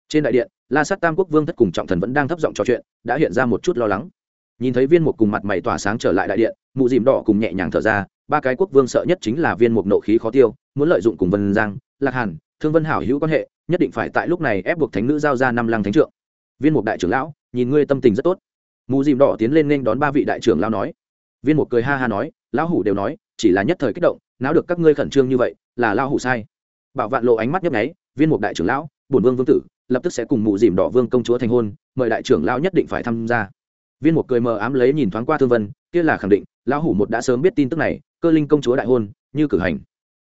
Trên đại điện, la sát tam quốc vương thất cùng trọng thần vẫn đang thấp giọng trò chuyện, đã hiện ra một chút lo lắng. Nhìn thấy viên mục cùng mặt mày tỏa sáng trở lại đại điện, mụ dìm đỏ cùng nhẹ nhàng thở ra ba cái quốc vương sợ nhất chính là viên mục nộ khí khó tiêu, muốn lợi dụng cùng vân giang, lạc hàn, thương vân hảo hữu quan hệ, nhất định phải tại lúc này ép buộc thánh nữ giao ra năm lăng thánh trượng. Viên mục đại trưởng lão, nhìn ngươi tâm tình rất tốt. Mù dìm đỏ tiến lên nên đón ba vị đại trưởng lão nói. Viên mục cười ha ha nói, lão hủ đều nói, chỉ là nhất thời kích động, náo được các ngươi khẩn trương như vậy, là lão hủ sai. Bảo vạn lộ ánh mắt nhấp nháy, viên mục đại trưởng lão, bổn vương vương tử, lập tức sẽ cùng mù dìm đỏ vương công chúa thành hôn, mời đại trưởng lão nhất định phải tham gia. Viên mục cười mờ ám lấy nhìn thoáng qua thương vân, kia là khẳng định, lão hủ một đã sớm biết tin tức này cơ linh công chúa đại hôn, như cử hành.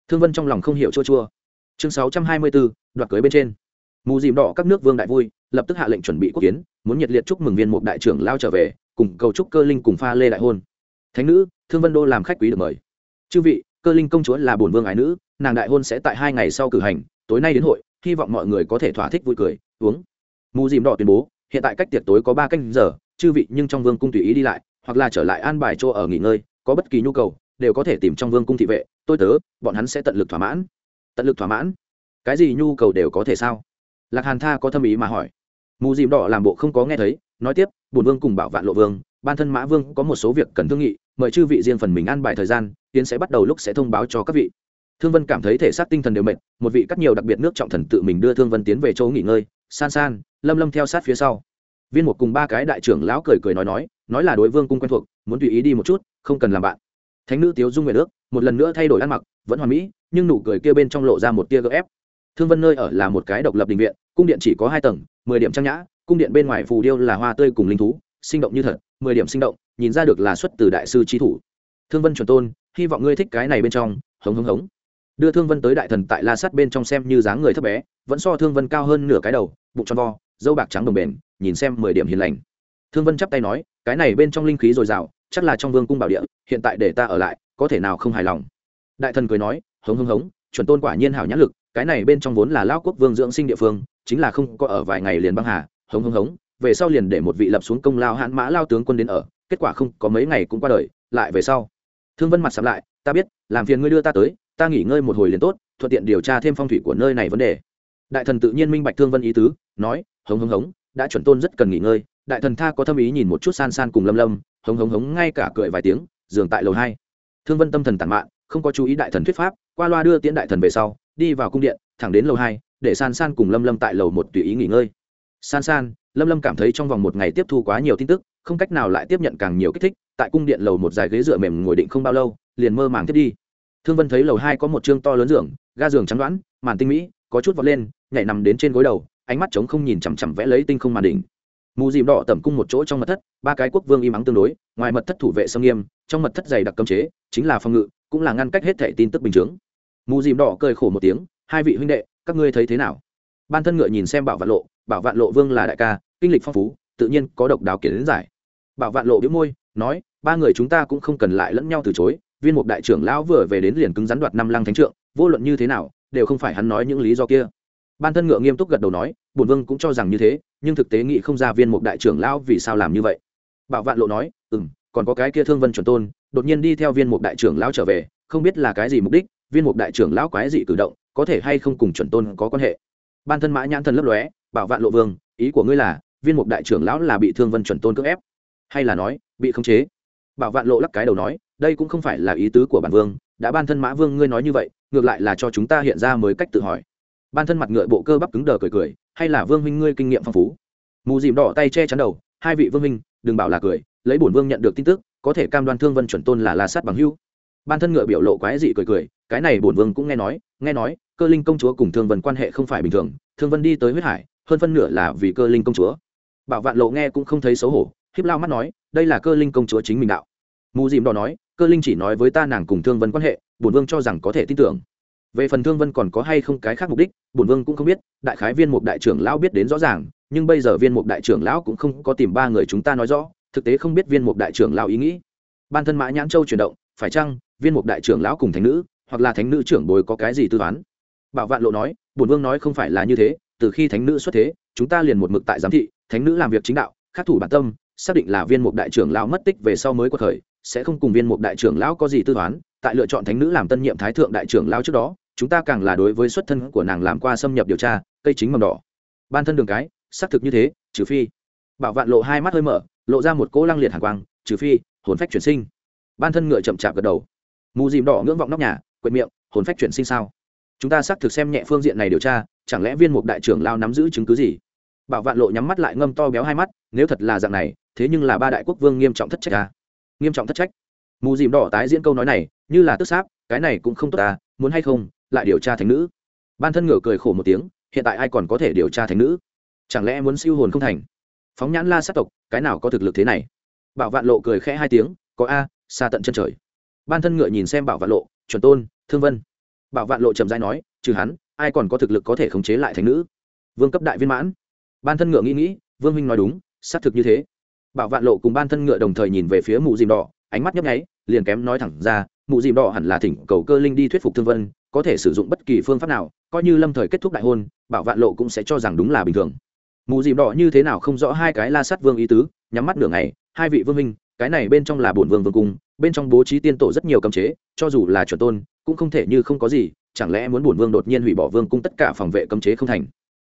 Thương vân trong lòng không hiểu chua chua. Chương sáu trăm hai mươi bốn, đoạt cưới bên trên. Mù dìm đỏ các nước vương đại vui, lập tức hạ lệnh chuẩn bị quốc kiến, muốn nhiệt liệt chúc mừng viên mục đại trưởng lao trở về, cùng cầu chúc cơ linh cùng pha lê đại hôn. Thánh nữ, thương vân đô làm khách quý được mời. Chư vị, cơ linh công chúa là bổn vương ái nữ, nàng đại hôn sẽ tại hai ngày sau cử hành, tối nay đến hội, hy vọng mọi người có thể thỏa thích vui cười, uống. Mù dìm đỏ tuyên bố, hiện tại cách tiệc tối có ba canh giờ, chư vị nhưng trong vương cung tùy ý đi lại, hoặc là trở lại an bài chỗ ở nghỉ ngơi, có bất kỳ nhu cầu đều có thể tìm trong vương cung thị vệ, tôi tớ, bọn hắn sẽ tận lực thỏa mãn. Tận lực thỏa mãn? Cái gì nhu cầu đều có thể sao? Lạc hàn tha có thâm ý mà hỏi. Mù dìm đỏ làm bộ không có nghe thấy, nói tiếp bùn vương cùng bảo vạn lộ vương, ban thân mã vương có một số việc cần thương nghị, mời chư vị riêng phần mình ăn bài thời gian, tiến sẽ bắt đầu lúc sẽ thông báo cho các vị. Thương vân cảm thấy thể xác tinh thần đều mệt, một vị cắt nhiều đặc biệt nước trọng thần tự mình đưa thương vân tiến về chỗ nghỉ ngơi. San san, lâm lâm theo sát phía sau. Viên một cùng ba cái đại trưởng lão cười cười nói nói nói là đối vương cung quen thuộc, muốn tùy ý đi một chút, không cần làm bạn thánh nữ tiếu dung nguyện ước, một lần nữa thay đổi ăn mặc, vẫn hoàn mỹ, nhưng nụ cười kia bên trong lộ ra một tia gỡ ép. Thương vân nơi ở là một cái độc lập đình viện, cung điện chỉ có hai tầng, mười điểm trang nhã, cung điện bên ngoài phù điêu là hoa tươi cùng linh thú, sinh động như thật, mười điểm sinh động, nhìn ra được là xuất từ đại sư trí thủ. Thương vân chuẩn tôn, hy vọng ngươi thích cái này bên trong, hống hống hống. Đưa thương vân tới đại thần tại la sắt bên trong xem như dáng người thấp bé, vẫn so thương vân cao hơn nửa cái đầu, bụng tròn vo, dâu bạc trắng đồng bền, nhìn xem mười điểm hiền lành. Thương vân chắp tay nói, cái này bên trong linh khí dồi dào chắc là trong vương cung bảo địa, hiện tại để ta ở lại, có thể nào không hài lòng? Đại thần cười nói, hống hống hống, chuẩn tôn quả nhiên hảo nhãn lực, cái này bên trong vốn là lao quốc vương dưỡng sinh địa phương, chính là không có ở vài ngày liền băng hà, hống hống hống, về sau liền để một vị lập xuống công lao hãn mã lao tướng quân đến ở, kết quả không có mấy ngày cũng qua đời, lại về sau. Thương vân mặt sắm lại, ta biết, làm phiền ngươi đưa ta tới, ta nghỉ ngơi một hồi liền tốt, thuận tiện điều tra thêm phong thủy của nơi này vấn đề. Đại thần tự nhiên minh bạch thương vân ý tứ, nói, hống hống hống, đã chuẩn tôn rất cần nghỉ ngơi, đại thần tha có tâm ý nhìn một chút san san cùng lâm lâm hống hống hống ngay cả cười vài tiếng giường tại lầu hai. Thương vân tâm thần tản mạn, không có chú ý đại thần thuyết pháp, qua loa đưa tiễn đại thần về sau, đi vào cung điện, thẳng đến lầu hai, để san san cùng lâm lâm tại lầu một tùy ý nghỉ ngơi. San san, lâm lâm cảm thấy trong vòng một ngày tiếp thu quá nhiều tin tức, không cách nào lại tiếp nhận càng nhiều kích thích, tại cung điện lầu một dài ghế dựa mềm ngồi định không bao lâu, liền mơ màng tiếp đi. Thương vân thấy lầu hai có một chương to lớn giường, ga giường trắng đoán, màn tinh mỹ, có chút vọt lên, nhảy nằm đến trên gối đầu, ánh mắt trống không nhìn chằm chằm vẽ lấy tinh không màn đỉnh mù dìm đỏ tẩm cung một chỗ trong mật thất, ba cái quốc vương im ắng tương đối, ngoài mật thất thủ vệ sâm nghiêm, trong mật thất dày đặc cấm chế, chính là phòng ngự, cũng là ngăn cách hết thẻ tin tức bình chướng. Mù dìm đỏ cười khổ một tiếng, hai vị huynh đệ, các ngươi thấy thế nào? Ban thân ngựa nhìn xem bảo vạn lộ, bảo vạn lộ vương là đại ca, kinh lịch phong phú, tự nhiên có độc đáo kiến giải. Bảo vạn lộ biếu môi, nói, ba người chúng ta cũng không cần lại lẫn nhau từ chối, viên mục đại trưởng lão vừa về đến liền cứng rắn đoạt năm lăng thánh trượng, vô luận như thế nào, đều không phải hắn nói những lý do kia. Ban thân ngựa nghiêm túc gật đầu nói bổn vương cũng cho rằng như thế, nhưng thực tế nghĩ không ra viên mục đại trưởng lão vì sao làm như vậy? Bảo vạn lộ nói ừ m còn có cái kia thương vân chuẩn tôn, đột nhiên đi theo viên mục đại trưởng lão trở về, không biết là cái gì mục đích, viên mục đại trưởng lão quái gì cử động, có thể hay không cùng chuẩn tôn có quan hệ? Ban thân mã nhãn thân lấp lóe, bảo vạn lộ vương, ý của ngươi là, viên mục đại trưởng lão là bị thương vân chuẩn tôn cưỡng ép, hay là nói, bị khống chế? Bảo vạn lộ lắc cái đầu nói, đây cũng không phải là ý tứ của bản vương, đã ban thân mã vương ngươi nói như vậy, ngược lại là cho chúng ta hiện ra mới cách tự hỏi ban thân mặt ngựa bộ cơ bắp cứng đờ cười cười, hay là vương huynh ngươi kinh nghiệm phong phú. Mù dìm đỏ tay che chắn đầu, hai vị vương huynh, đừng bảo là cười, lấy bổn vương nhận được tin tức, có thể cam đoan thương vân chuẩn tôn là la sát bằng hưu ban thân ngựa biểu lộ quái dị cười cười, cái này bổn vương cũng nghe nói nghe nói, cơ linh công chúa cùng thương vân quan hệ không phải bình thường, thương vân đi tới huyết hải, hơn phân nửa là vì cơ linh công chúa. Bảo vạn lộ nghe cũng không thấy xấu hổ hiếp lao mắt nói, đây là cơ linh công chúa chính mình đạo. Mù dìm đỏ nói, cơ linh chỉ nói với ta nàng cùng thương vân quan hệ, bổn vương cho rằng có thể tin tưởng về phần thương vân còn có hay không cái khác mục đích, bổn vương cũng không biết, đại khái viên mục đại trưởng lão biết đến rõ ràng, nhưng bây giờ viên mục đại trưởng lão cũng không có tìm ba người chúng ta nói rõ, thực tế không biết viên mục đại trưởng lão ý nghĩ. Ban thân mã nhãn châu chuyển động, phải chăng, viên mục đại trưởng lão cùng thánh nữ, hoặc là thánh nữ trưởng bồi có cái gì tư toán? Bảo vạn lộ nói, bổn vương nói không phải là như thế, từ khi thánh nữ xuất thế, chúng ta liền một mực tại giám thị, thánh nữ làm việc chính đạo, khắc thủ bản tâm, xác định là viên mục đại trưởng lão mất tích về sau mới có thời, sẽ không cùng viên mục đại trưởng lão có gì tư toán, tại lựa chọn thánh nữ làm tân nhiệm thái thượng đại trưởng lão trước đó chúng ta càng là đối với xuất thân của nàng làm qua xâm nhập điều tra, cây chính mầm đỏ. Ban thân đường cái, xác thực như thế, trừ phi. Bảo vạn lộ hai mắt hơi mở, lộ ra một cỗ lăng liệt hàn quang, trừ phi, hồn phách chuyển sinh. Ban thân ngựa chậm chạp gật đầu. Mù dìm đỏ ngưỡng vọng nóc nhà, quệt miệng, hồn phách chuyển sinh sao? Chúng ta xác thực xem nhẹ phương diện này điều tra, chẳng lẽ viên mục đại trưởng lao nắm giữ chứng cứ gì? Bảo vạn lộ nhắm mắt lại ngâm to béo hai mắt, nếu thật là dạng này, thế nhưng là ba đại quốc vương nghiêm trọng thất trách à? nghiêm trọng thất trách. Mù dìm đỏ tái diễn câu nói này, như là tức sáp, cái này cũng không tốt à muốn hay không, lại điều tra thành nữ. Ban thân ngựa cười khổ một tiếng, hiện tại ai còn có thể điều tra thành nữ? Chẳng lẽ muốn siêu hồn không thành? Phóng nhãn la sát tộc, cái nào có thực lực thế này? Bảo vạn lộ cười khẽ hai tiếng, có a, xa tận chân trời. Ban thân ngựa nhìn xem bảo vạn lộ, chuẩn tôn, thương vân. Bảo vạn lộ trầm dai nói, trừ hắn, ai còn có thực lực có thể khống chế lại thành nữ? Vương cấp đại viên mãn. Ban thân ngựa nghĩ nghĩ, vương minh nói đúng, xác thực như thế. Bảo vạn lộ cùng ban thân ngựa đồng thời nhìn về phía mù dìm đỏ, ánh mắt nhấp nháy, liền kém nói thẳng ra mụ dìm đỏ hẳn là thỉnh cầu cơ linh đi thuyết phục thương vân, có thể sử dụng bất kỳ phương pháp nào, coi như lâm thời kết thúc đại hôn, bảo vạn lộ cũng sẽ cho rằng đúng là bình thường. Mụ dìm đỏ như thế nào không rõ hai cái la sắt vương ý tứ, nhắm mắt nửa ngày, hai vị vương minh cái này bên trong là bổn vương vương cung, bên trong bố trí tiên tổ rất nhiều cấm chế, cho dù là chuẩn tôn, cũng không thể như không có gì, chẳng lẽ muốn bổn vương đột nhiên hủy bỏ vương cung tất cả phòng vệ cấm chế không thành?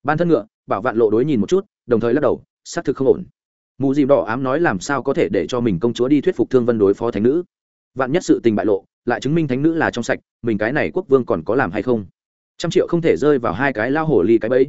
Ban thân ngựa, bảo vạn lộ đối nhìn một chút, đồng thời lắc đầu, xác thực không ổn. Mù dìm đỏ ám nói làm sao có thể để cho mình công chúa đi thuyết phục thương vân đối phó thánh nữ? Vạn nhất sự tình bại lộ, lại chứng minh thánh nữ là trong sạch, mình cái này quốc vương còn có làm hay không? Trăm triệu không thể rơi vào hai cái lao hổ ly cái bẫy.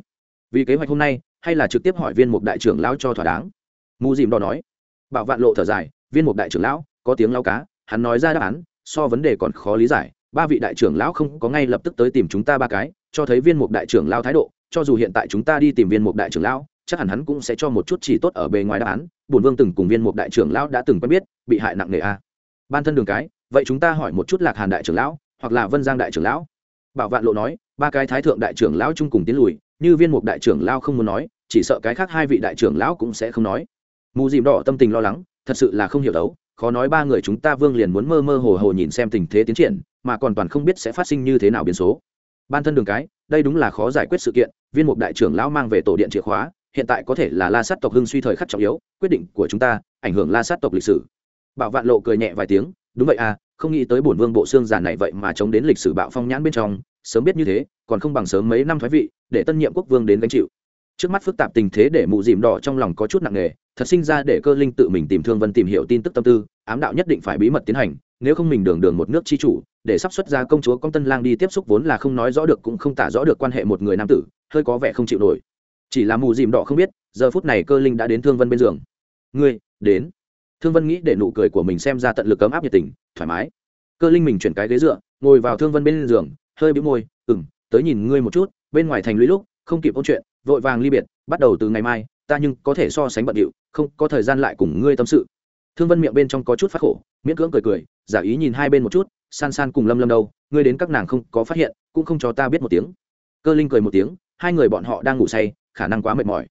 Vì kế hoạch hôm nay, hay là trực tiếp hỏi viên mục đại trưởng lão cho thỏa đáng? Mù dìm đỏ nói. Bảo vạn lộ thở dài, viên mục đại trưởng lão, có tiếng lao cá, hắn nói ra đáp án, so vấn đề còn khó lý giải. Ba vị đại trưởng lão không có ngay lập tức tới tìm chúng ta ba cái, cho thấy viên mục đại trưởng lao thái độ, cho dù hiện tại chúng ta đi tìm viên mục đại trưởng lão, chắc hẳn hắn cũng sẽ cho một chút chỉ tốt ở bề ngoài đáp án. Bùn vương từng cùng viên mục đại trưởng lão đã từng quen biết, bị hại nặng nề a ban thân đường cái, vậy chúng ta hỏi một chút lạc hàn đại trưởng lão, hoặc là vân giang đại trưởng lão. Bảo vạn lộ nói, ba cái thái thượng đại trưởng lão chung cùng tiến lùi, như viên mục đại trưởng lão không muốn nói, chỉ sợ cái khác hai vị đại trưởng lão cũng sẽ không nói. Mù dìm đỏ tâm tình lo lắng, thật sự là không hiểu đấu, khó nói ba người chúng ta vương liền muốn mơ mơ hồ hồ nhìn xem tình thế tiến triển, mà còn toàn không biết sẽ phát sinh như thế nào biến số. Ban thân đường cái, đây đúng là khó giải quyết sự kiện, viên mục đại trưởng lão mang về tổ điện chìa khóa, hiện tại có thể là la sát tộc hưng suy thời khắc trọng yếu, quyết định của chúng ta, ảnh hưởng la sát tộc lịch sử bảo vạn lộ cười nhẹ vài tiếng, đúng vậy à không nghĩ tới bổn vương bộ xương giàn này vậy mà chống đến lịch sử bạo phong nhãn bên trong, sớm biết như thế, còn không bằng sớm mấy năm thoái vị, để tân nhiệm quốc vương đến gánh chịu. Trước mắt phức tạp tình thế để mụ dìm đỏ trong lòng có chút nặng nề, thật sinh ra để cơ linh tự mình tìm thương vân tìm hiểu tin tức tâm tư, ám đạo nhất định phải bí mật tiến hành, nếu không mình đường đường một nước chi chủ, để sắp xuất ra công chúa công tân lang đi tiếp xúc vốn là không nói rõ được cũng không tả rõ được quan hệ một người nam tử, hơi có vẻ không chịu nổi. Chỉ là mù dìm đỏ không biết, giờ phút này cơ linh đã đến thương vân bên giường. Ngươi, đến thương vân nghĩ để nụ cười của mình xem ra tận lực ấm áp nhiệt tình, thoải mái. Cơ linh mình chuyển cái ghế dựa, ngồi vào thương vân bên giường, hơi bĩu môi ừng tới nhìn ngươi một chút, bên ngoài thành lũy lúc, không kịp ôn chuyện, vội vàng ly biệt, bắt đầu từ ngày mai, ta nhưng có thể so sánh bận điệu, không có thời gian lại cùng ngươi tâm sự. Thương vân miệng bên trong có chút phát khổ, miễn cưỡng cười cười, giả ý nhìn hai bên một chút, san san cùng lâm lâm đâu, ngươi đến các nàng không có phát hiện, cũng không cho ta biết một tiếng. Cơ linh cười một tiếng, hai người bọn họ đang ngủ say, khả năng quá mệt mỏi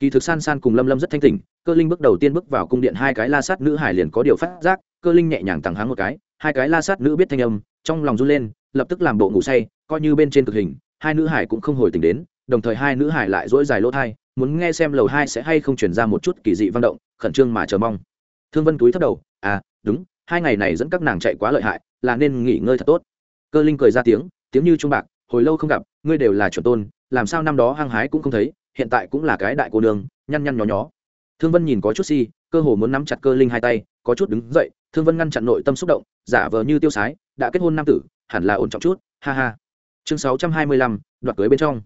kỳ thực san san cùng lâm lâm rất thanh tỉnh, cơ linh bước đầu tiên bước vào cung điện hai cái la sát nữ hải liền có điều phát giác, cơ linh nhẹ nhàng tặng háng một cái, hai cái la sát nữ biết thanh âm, trong lòng run lên, lập tức làm bộ ngủ say, coi như bên trên cực hình, hai nữ hải cũng không hồi tỉnh đến, đồng thời hai nữ hải lại dỗi dài lỗ thai, muốn nghe xem lầu hai sẽ hay không chuyển ra một chút kỳ dị văn động, khẩn trương mà chờ mong. Thương vân túi thấp đầu à đúng, hai ngày này dẫn các nàng chạy quá lợi hại, là nên nghỉ ngơi thật tốt. Cơ linh cười ra tiếng tiếng như trung bạc, hồi lâu không gặp, ngươi đều là chuẩn tôn, làm sao năm đó hăng hái cũng không thấy hiện tại cũng là cái đại cô nương, nhăn nhăn nhó nhó. Thương vân nhìn có chút si, cơ hồ muốn nắm chặt cơ linh hai tay, có chút đứng dậy, thương vân ngăn chặn nội tâm xúc động, giả vờ như tiêu sái, đã kết hôn nam tử, hẳn là ổn trọng chút, ha ha. Chương sáu trăm hai mươi lăm, đoạt cưới bên trong.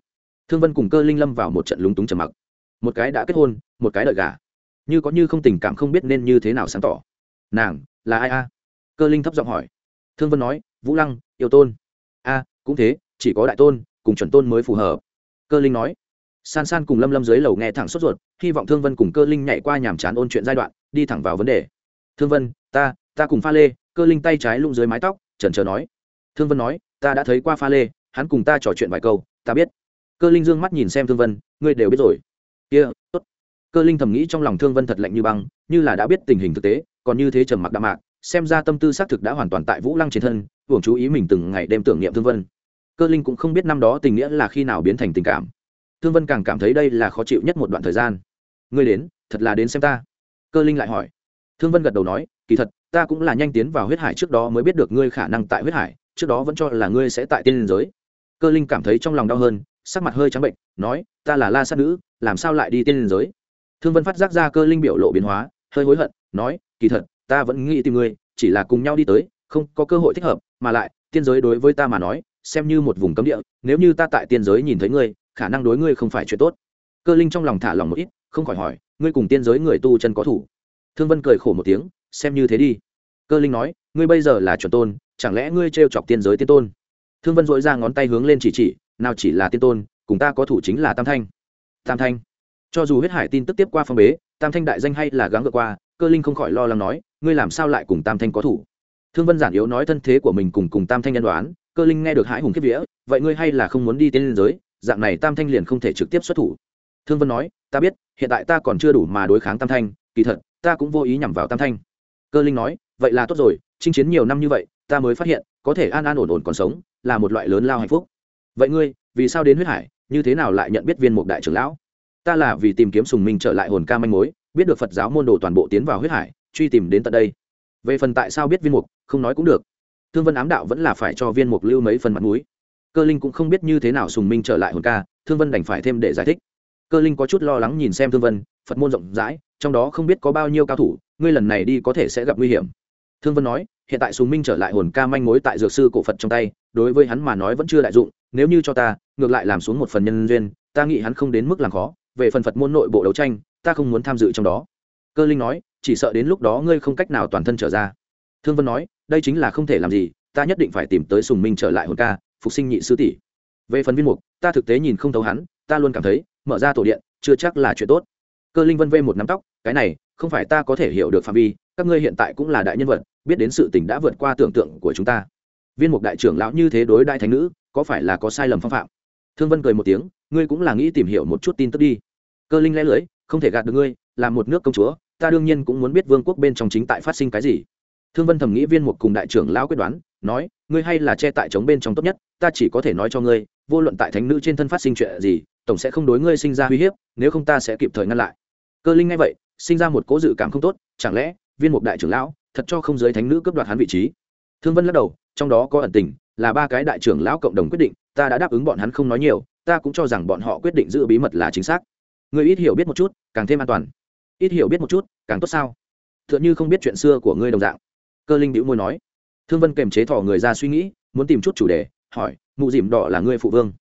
Thương vân cùng cơ linh lâm vào một trận lúng túng trầm mặc. Một cái đã kết hôn, một cái đợi gà như có như không tình cảm không biết nên như thế nào sáng tỏ. Nàng, là ai a? Cơ linh thấp giọng hỏi. Thương vân nói, vũ lăng, yêu tôn. A, cũng thế, chỉ có đại tôn, cùng chuẩn tôn mới phù hợp. Cơ linh nói san san cùng lâm lâm dưới lầu nghe thẳng sốt ruột hy vọng thương vân cùng cơ linh nhảy qua nhàm chán ôn chuyện giai đoạn đi thẳng vào vấn đề. Thương vân ta ta cùng pha lê. Cơ linh tay trái lung dưới mái tóc trần trờ nói. Thương vân nói ta đã thấy qua pha lê hắn cùng ta trò chuyện vài câu ta biết. Cơ linh dương mắt nhìn xem thương vân ngươi đều biết rồi. Kia、yeah, tốt. Cơ linh thầm nghĩ trong lòng thương vân thật lạnh như băng như là đã biết tình hình thực tế còn như thế trầm mặc đạm mạc xem ra tâm tư xác thực đã hoàn toàn tại vũ lăng trên thân hưởng chú ý mình từng ngày đêm tưởng niệm thương vân. Cơ linh cũng không biết năm đó tình nghĩa là khi nào biến thành tình cảm thương vân càng cảm thấy đây là khó chịu nhất một đoạn thời gian. Ngươi đến, thật là đến xem ta. Cơ linh lại hỏi. Thương vân gật đầu nói, kỳ thật, ta cũng là nhanh tiến vào huyết hải trước đó mới biết được ngươi khả năng tại huyết hải, trước đó vẫn cho là ngươi sẽ tại tiên liên giới. Cơ linh cảm thấy trong lòng đau hơn, sắc mặt hơi trắng bệnh, nói, ta là la sát nữ, làm sao lại đi tiên liên giới? Thương vân phát giác ra cơ linh biểu lộ biến hóa, hơi hối hận, nói, kỳ thật, ta vẫn nghĩ tìm ngươi, chỉ là cùng nhau đi tới, không có cơ hội thích hợp, mà lại, tiên giới đối với ta mà nói, xem như một vùng cấm địa, nếu như ta tại tiên giới nhìn thấy ngươi khả năng đối ngươi không phải chuyện tốt. Cơ linh trong lòng thả lòng một ít, không khỏi hỏi, ngươi cùng tiên giới người tu chân có thủ? Thương vân cười khổ một tiếng, xem như thế đi. Cơ linh nói, ngươi bây giờ là chuẩn tôn, chẳng lẽ ngươi trêu chọc tiên giới tiên tôn? Thương vân dội ra ngón tay hướng lên chỉ chỉ, nào chỉ là tiên tôn, cùng ta có thủ chính là tam thanh. Tam thanh. Cho dù huyết hải tin tức tiếp qua phong bế, tam thanh đại danh hay là gắng vượt qua, cơ linh không khỏi lo lắng nói, ngươi làm sao lại cùng tam thanh có thủ? Thương vân giản yếu nói thân thế của mình cùng cùng tam thanh nhân đoán, cơ linh nghe được hãi hùng kiếp vía, vậy ngươi hay là không muốn đi tiên liên giới dạng này tam thanh liền không thể trực tiếp xuất thủ. Thương vân nói, ta biết, hiện tại ta còn chưa đủ mà đối kháng tam thanh, kỳ thật, ta cũng vô ý nhằm vào tam thanh. Cơ linh nói, vậy là tốt rồi, chinh chiến nhiều năm như vậy, ta mới phát hiện, có thể an an ổn ổn còn sống, là một loại lớn lao hạnh phúc. Vậy ngươi, vì sao đến huyết hải, như thế nào lại nhận biết viên mục đại trưởng lão? Ta là vì tìm kiếm sùng minh trở lại hồn ca manh mối, biết được phật giáo môn đồ toàn bộ tiến vào huyết hải, truy tìm đến tận đây. Về phần tại sao biết viên mục, không nói cũng được. Thương vân ám đạo vẫn là phải cho viên mục lưu mấy phần mặt mũi cơ linh cũng không biết như thế nào sùng minh trở lại hồn ca, thương vân đành phải thêm để giải thích. Cơ linh có chút lo lắng nhìn xem thương vân, phật môn rộng rãi, trong đó không biết có bao nhiêu cao thủ, ngươi lần này đi có thể sẽ gặp nguy hiểm. Thương vân nói, hiện tại sùng minh trở lại hồn ca manh mối tại dược sư cổ phật trong tay, đối với hắn mà nói vẫn chưa đại dụng, nếu như cho ta, ngược lại làm xuống một phần nhân duyên, ta nghĩ hắn không đến mức làm khó, về phần phật môn nội bộ đấu tranh, ta không muốn tham dự trong đó. Cơ linh nói, chỉ sợ đến lúc đó ngươi không cách nào toàn thân trở ra. Thương vân nói, đây chính là không thể làm gì, ta nhất định phải tìm tới sùng minh trở lại hồn ca phục sinh nhị sư tỷ. Về phần viên mục, ta thực tế nhìn không thấu hắn, ta luôn cảm thấy, mở ra tổ điện, chưa chắc là chuyện tốt. Cơ linh vân vê một nắm tóc, cái này, không phải ta có thể hiểu được phạm vi, các ngươi hiện tại cũng là đại nhân vật, biết đến sự tình đã vượt qua tưởng tượng của chúng ta. Viên mục đại trưởng lão như thế đối đại thánh nữ, có phải là có sai lầm phong phạm? Thương vân cười một tiếng, ngươi cũng là nghĩ tìm hiểu một chút tin tức đi. Cơ linh lẽ lưới, không thể gạt được ngươi là một nước công chúa, ta đương nhiên cũng muốn biết vương quốc bên trong chính tại phát sinh cái gì thương vân thầm nghĩ viên mục cùng đại trưởng lão quyết đoán, nói, ngươi hay là che tại chống bên trong tốt nhất, ta chỉ có thể nói cho ngươi, vô luận tại thánh nữ trên thân phát sinh chuyện gì, tổng sẽ không đối ngươi sinh ra uy hiếp, nếu không ta sẽ kịp thời ngăn lại. Cơ linh ngay vậy, sinh ra một cố dự cảm không tốt, chẳng lẽ, viên mục đại trưởng lão, thật cho không giới thánh nữ cướp đoạt hắn vị trí? Thương vân lắc đầu, trong đó có ẩn tình, là ba cái đại trưởng lão cộng đồng quyết định, ta đã đáp ứng bọn hắn không nói nhiều, ta cũng cho rằng bọn họ quyết định giữ bí mật là chính xác. Ngươi ít hiểu biết một chút, càng thêm an toàn. Ít hiểu biết một chút, càng tốt sao? T h ư ợ n h ư không biết chuyện xưa của ngươi đồng dạng cơ linh đĩu môi nói. Thương vân kềm chế thỏ người ra suy nghĩ, muốn tìm chút chủ đề, hỏi, mụ dìm đỏ là ngươi phụ vương?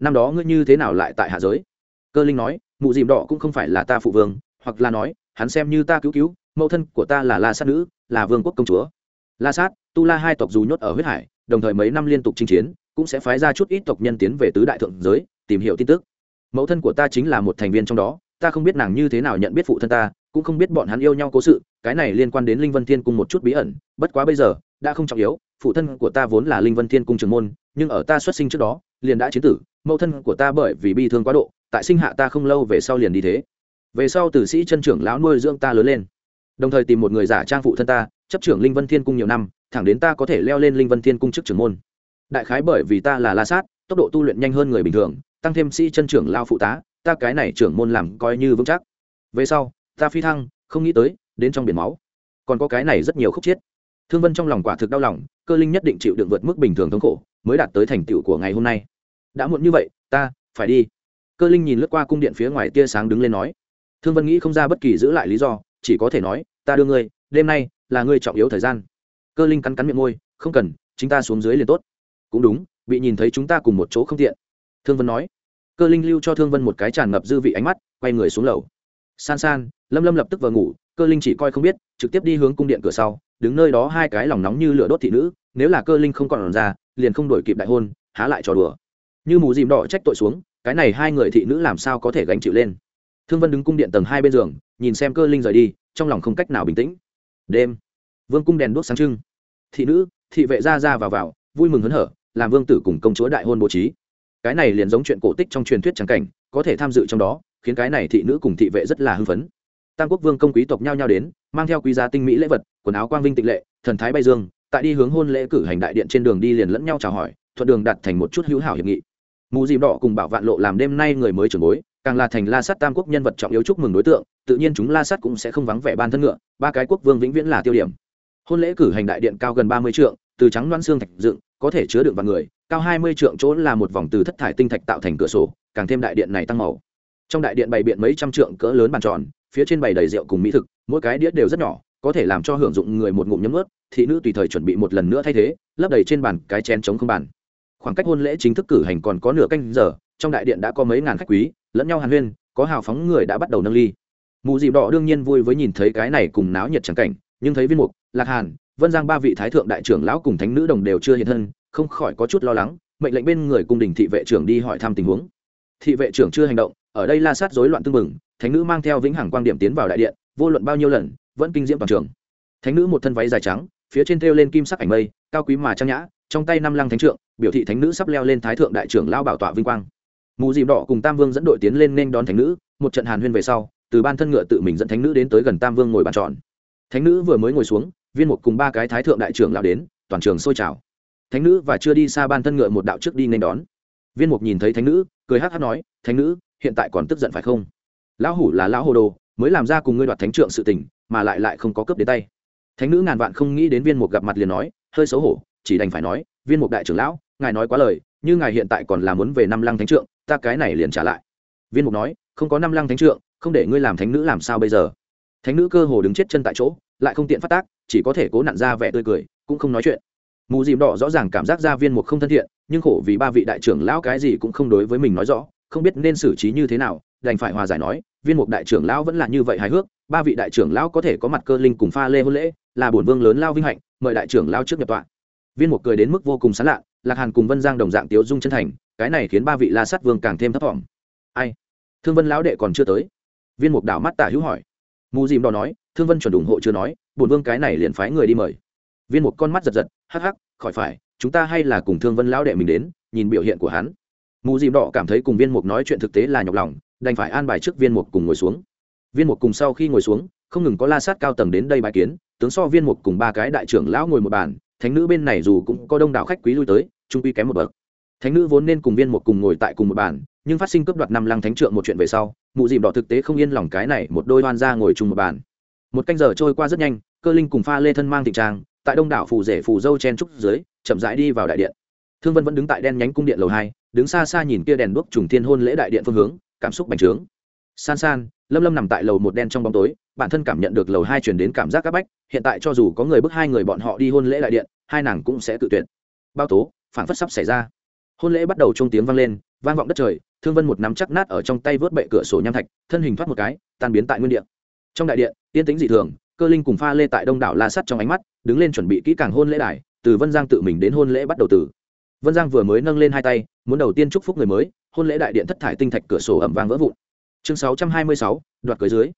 Năm đó ngươi như thế nào lại tại hạ giới? Cơ linh nói, mụ dìm đỏ cũng không phải là ta phụ vương, hoặc là nói, hắn xem như ta cứu cứu, mẫu thân của ta là la sát nữ, là vương quốc công chúa. La sát, tu la hai tộc dù nhốt ở huyết hải, đồng thời mấy năm liên tục chinh chiến, cũng sẽ phái ra chút ít tộc nhân tiến về tứ đại thượng giới, tìm hiểu tin tức. Mẫu thân của ta chính là một thành viên trong đó, ta không biết nàng như thế nào nhận biết phụ thân ta cũng không biết bọn hắn yêu nhau cố sự, cái này liên quan đến linh vân thiên cung một chút bí ẩn, bất quá bây giờ, đã không trọng yếu, phụ thân của ta vốn là linh vân thiên cung trường môn, nhưng ở ta xuất sinh trước đó, liền đã chiến tử, mẫu thân của ta bởi vì bi thương quá độ, tại sinh hạ ta không lâu về sau liền đi thế. Về sau tử sĩ chân trưởng lão nuôi dưỡng ta lớn lên. Đồng thời tìm một người giả trang phụ thân ta, chấp trưởng linh vân thiên cung nhiều năm, thẳng đến ta có thể leo lên linh vân thiên cung chức trưởng môn. Đại khái bởi vì ta là la sát, tốc độ tu luyện nhanh hơn người bình thường, tăng thêm sĩ chân trưởng lao phụ tá, ta cái này trưởng môn làm coi như vững chắc. Về sau ta phi thăng, không nghĩ tới, đến trong biển máu. Còn có cái này rất nhiều khúc chiết thương vân trong lòng quả thực đau lòng, cơ linh nhất định chịu đựng vượt mức bình thường thống khổ, mới đạt tới thành tựu của ngày hôm nay. Đã muộn như vậy, ta, phải đi. Cơ linh nhìn lướt qua cung điện phía ngoài tia sáng đứng lên nói. Thương vân nghĩ không ra bất kỳ giữ lại lý do, chỉ có thể nói, ta đưa ngươi, đêm nay là ngươi trọng yếu thời gian. Cơ linh cắn cắn miệng môi, không cần chúng ta xuống dưới liền tốt. Cũng đúng, bị nhìn thấy chúng ta cùng một chỗ không tiện. Thương vân nói. Cơ linh lưu cho thương vân một cái tràn ngập dư vị ánh mắt, quay người xuống lầu san san, lâm lâm lập tức vừa ngủ, cơ linh chỉ coi không biết, trực tiếp đi hướng cung điện cửa sau, đứng nơi đó hai cái lòng nóng như lửa đốt thị nữ, nếu là cơ linh không còn ra, liền không đổi kịp đại hôn, há lại trò đùa. Như mù dìm đỏ trách tội xuống, cái này hai người thị nữ làm sao có thể gánh chịu lên? Thương vân đứng cung điện tầng hai bên giường, nhìn xem cơ linh rời đi, trong lòng không cách nào bình tĩnh. Đêm, vương cung đèn đuốc sáng trưng. Thị nữ, thị vệ ra ra vào vào, vui mừng hớn hở, làm vương tử cùng công chúa đại hôn bố trí. Cái này liền giống chuyện cổ tích trong truyền thuyết trắng cảnh, có thể tham dự trong đó khiến cái này thị nữ cùng thị vệ rất là hưng phấn. Tam quốc vương công quý tộc nhao nhao đến, mang theo quý giá tinh mỹ lễ vật, quần áo quang vinh tịnh lệ, thần thái bay dương, tại đi hướng hôn lễ cử hành đại điện trên đường đi liền lẫn nhau chào hỏi, thuận đường đặt thành một chút hữu hảo hiệp nghị. Mù dìm đỏ cùng bảo vạn lộ làm đêm nay người mới trưởng bối, càng là thành la sắt tam quốc nhân vật trọng yếu chúc mừng đối tượng, tự nhiên chúng la sắt cũng sẽ không vắng vẻ ban thân ngựa, ba cái quốc vương vĩnh viễn là tiêu điểm. Hôn lễ cử hành đại điện cao gần ba mươi trượng, từ trắng loan xương thạch dựng, có thể chứa đựng vào người, cao hai mươi trượng chỗ là một vòng từ thất thải tinh thạch tạo thành cửa sổ, càng thêm đại điện này tăng màu trong đại điện bày biện mấy trăm trượng cỡ lớn bàn tròn, phía trên bày đầy rượu cùng mỹ thực, mỗi cái đĩa đều rất nhỏ, có thể làm cho hưởng dụng người một ngụm nhấm ướt, thị nữ tùy thời chuẩn bị một lần nữa thay thế, lấp đầy trên bàn cái chén chống không bàn. Khoảng cách hôn lễ chính thức cử hành còn có nửa canh giờ, trong đại điện đã có mấy ngàn khách quý, lẫn nhau hàn huyên, có hào phóng người đã bắt đầu nâng ly. Mù dịp đỏ đương nhiên vui với nhìn thấy cái này cùng náo nhiệt trắng cảnh, nhưng thấy viên mục, lạc hàn, vân giang ba vị thái thượng đại trưởng lão cùng thánh nữ đồng đều chưa hiện thân, không khỏi có chút lo lắng, mệnh lệnh bên người cung đình thị vệ trưởng đi hỏi thăm tình huống. Thị vệ trưởng chưa hành động ở đây la sát rối loạn tương mừng thánh nữ mang theo vĩnh hằng quang điểm tiến vào đại điện, vô luận bao nhiêu lần, vẫn kinh diễm toàn trường. Thánh nữ một thân váy dài trắng, phía trên thêu lên kim sắc ảnh mây, cao quý mà trang nhã, trong tay năm lăng thánh trượng, biểu thị thánh nữ sắp leo lên thái thượng đại trưởng lao bảo tọa vinh quang. Mù dìm đỏ cùng tam vương dẫn đội tiến lên nên đón thánh nữ, một trận hàn huyên về sau, từ ban thân ngựa tự mình dẫn thánh nữ đến tới gần tam vương ngồi bàn tròn. Thánh nữ vừa mới ngồi xuống, viên một cùng ba cái thái thượng đại trưởng lao đến, toàn trường sôi trào. Thánh nữ và chưa đi xa ban thân ngựa một đạo trước đi nên đón. Viên mục nhìn thấy thánh nữ, cười hát hát nói, thánh nữ hiện tại còn tức giận phải không? Lão hủ là lão hồ đồ, mới làm ra cùng ngươi đoạt thánh trượng sự tình, mà lại lại không có cướp đến tay. Thánh nữ ngàn vạn không nghĩ đến viên mục gặp mặt liền nói, hơi xấu hổ, chỉ đành phải nói, viên mục đại trưởng lão, ngài nói quá lời, như ngài hiện tại còn là muốn về năm lăng thánh trượng, ta cái này liền trả lại. Viên mục nói, không có năm lăng thánh trượng, không để ngươi làm thánh nữ làm sao bây giờ? Thánh nữ cơ hồ đứng chết chân tại chỗ, lại không tiện phát tác, chỉ có thể cố nặn ra vẻ tươi cười, cũng không nói chuyện. Mù dìm đỏ rõ ràng cảm giác ra viên mục không thân thiện, nhưng khổ vì ba vị đại trưởng lão cái gì cũng không đối với mình nói rõ không biết nên xử trí như thế nào, đành phải hòa giải nói, viên mục đại trưởng lão vẫn là như vậy hài hước, ba vị đại trưởng lão có thể có mặt cơ linh cùng pha lê hôn lễ, là bổn vương lớn lao vinh hạnh, mời đại trưởng lao trước nhập tọa. Viên mục cười đến mức vô cùng sán lạ lạc hàn cùng vân giang đồng dạng tiếu dung chân thành, cái này khiến ba vị la sát vương càng thêm thấp thỏm. Ai? Thương vân lão đệ còn chưa tới. Viên mục đảo mắt tả hữu hỏi. Mù dìm đỏ nói, thương vân chuẩn ủng hộ chưa nói, bổn vương cái này liền phái người đi mời. Viên mục con mắt giật giật, hắc hắc, khỏi phải, chúng ta hay là cùng thương vân lão đệ mình đến, nhìn biểu hiện của hắn mù dìm đỏ cảm thấy cùng viên mục nói chuyện thực tế là nhọc lòng, đành phải an bài trước viên mục cùng ngồi xuống. Viên mục cùng sau khi ngồi xuống, không ngừng có la sát cao tầng đến đây bài kiến, tướng so viên mục cùng ba cái đại trưởng lão ngồi một bàn, thánh nữ bên này dù cũng có đông đảo khách quý lui tới, trung quy kém một bậc. Thánh nữ vốn nên cùng viên mục cùng ngồi tại cùng một bàn, nhưng phát sinh cướp đoạt năm lăng thánh trượng một chuyện về sau mụ dìm đỏ thực tế không yên lòng cái này một đôi hoan ra ngồi chung một bàn. Một canh giờ trôi qua rất nhanh, cơ linh cùng pha lê thân mang thị trang, tại đông đảo phù rể phù dâu chen trúc dưới, chậm rãi đi vào đại điện. Thương vân vẫn đứng tại đen nhánh cung điện lầu hai đứng xa xa nhìn kia đèn đuốc trùng thiên hôn lễ đại điện phương hướng, cảm xúc bành trướng. San san, lâm lâm nằm tại lầu một đen trong bóng tối, bản thân cảm nhận được lầu hai chuyển đến cảm giác c áp bách, hiện tại cho dù có người bức hai người bọn họ đi hôn lễ đại điện, hai nàng cũng sẽ tự tuyệt. Bao tố phản phất sắp xảy ra. Hôn lễ bắt đầu trung tiếng vang lên, vang vọng đất trời, thương vân một nắm chắc nát ở trong tay vớt bệ cửa sổ nham thạch, thân hình thoát một cái, tan biến tại nguyên điện trong đại điện, yên tĩnh dị thường, cơ linh cùng pha lê tại đông đảo la sắt trong ánh mắt, đứng lên chuẩn bị kỹ càng hôn lễ đài, từ vân giang tự mình đến hôn lễ bắt đầu từ vân giang vừa mới nâng lên hai tay, muốn đầu tiên chúc phúc người mới, hôn lễ đại điện thất thải tinh thạch cửa sổ ẩm vang vỡ vụn. Chương sáu trăm hai mươi sáu, đoạt cưới dưới.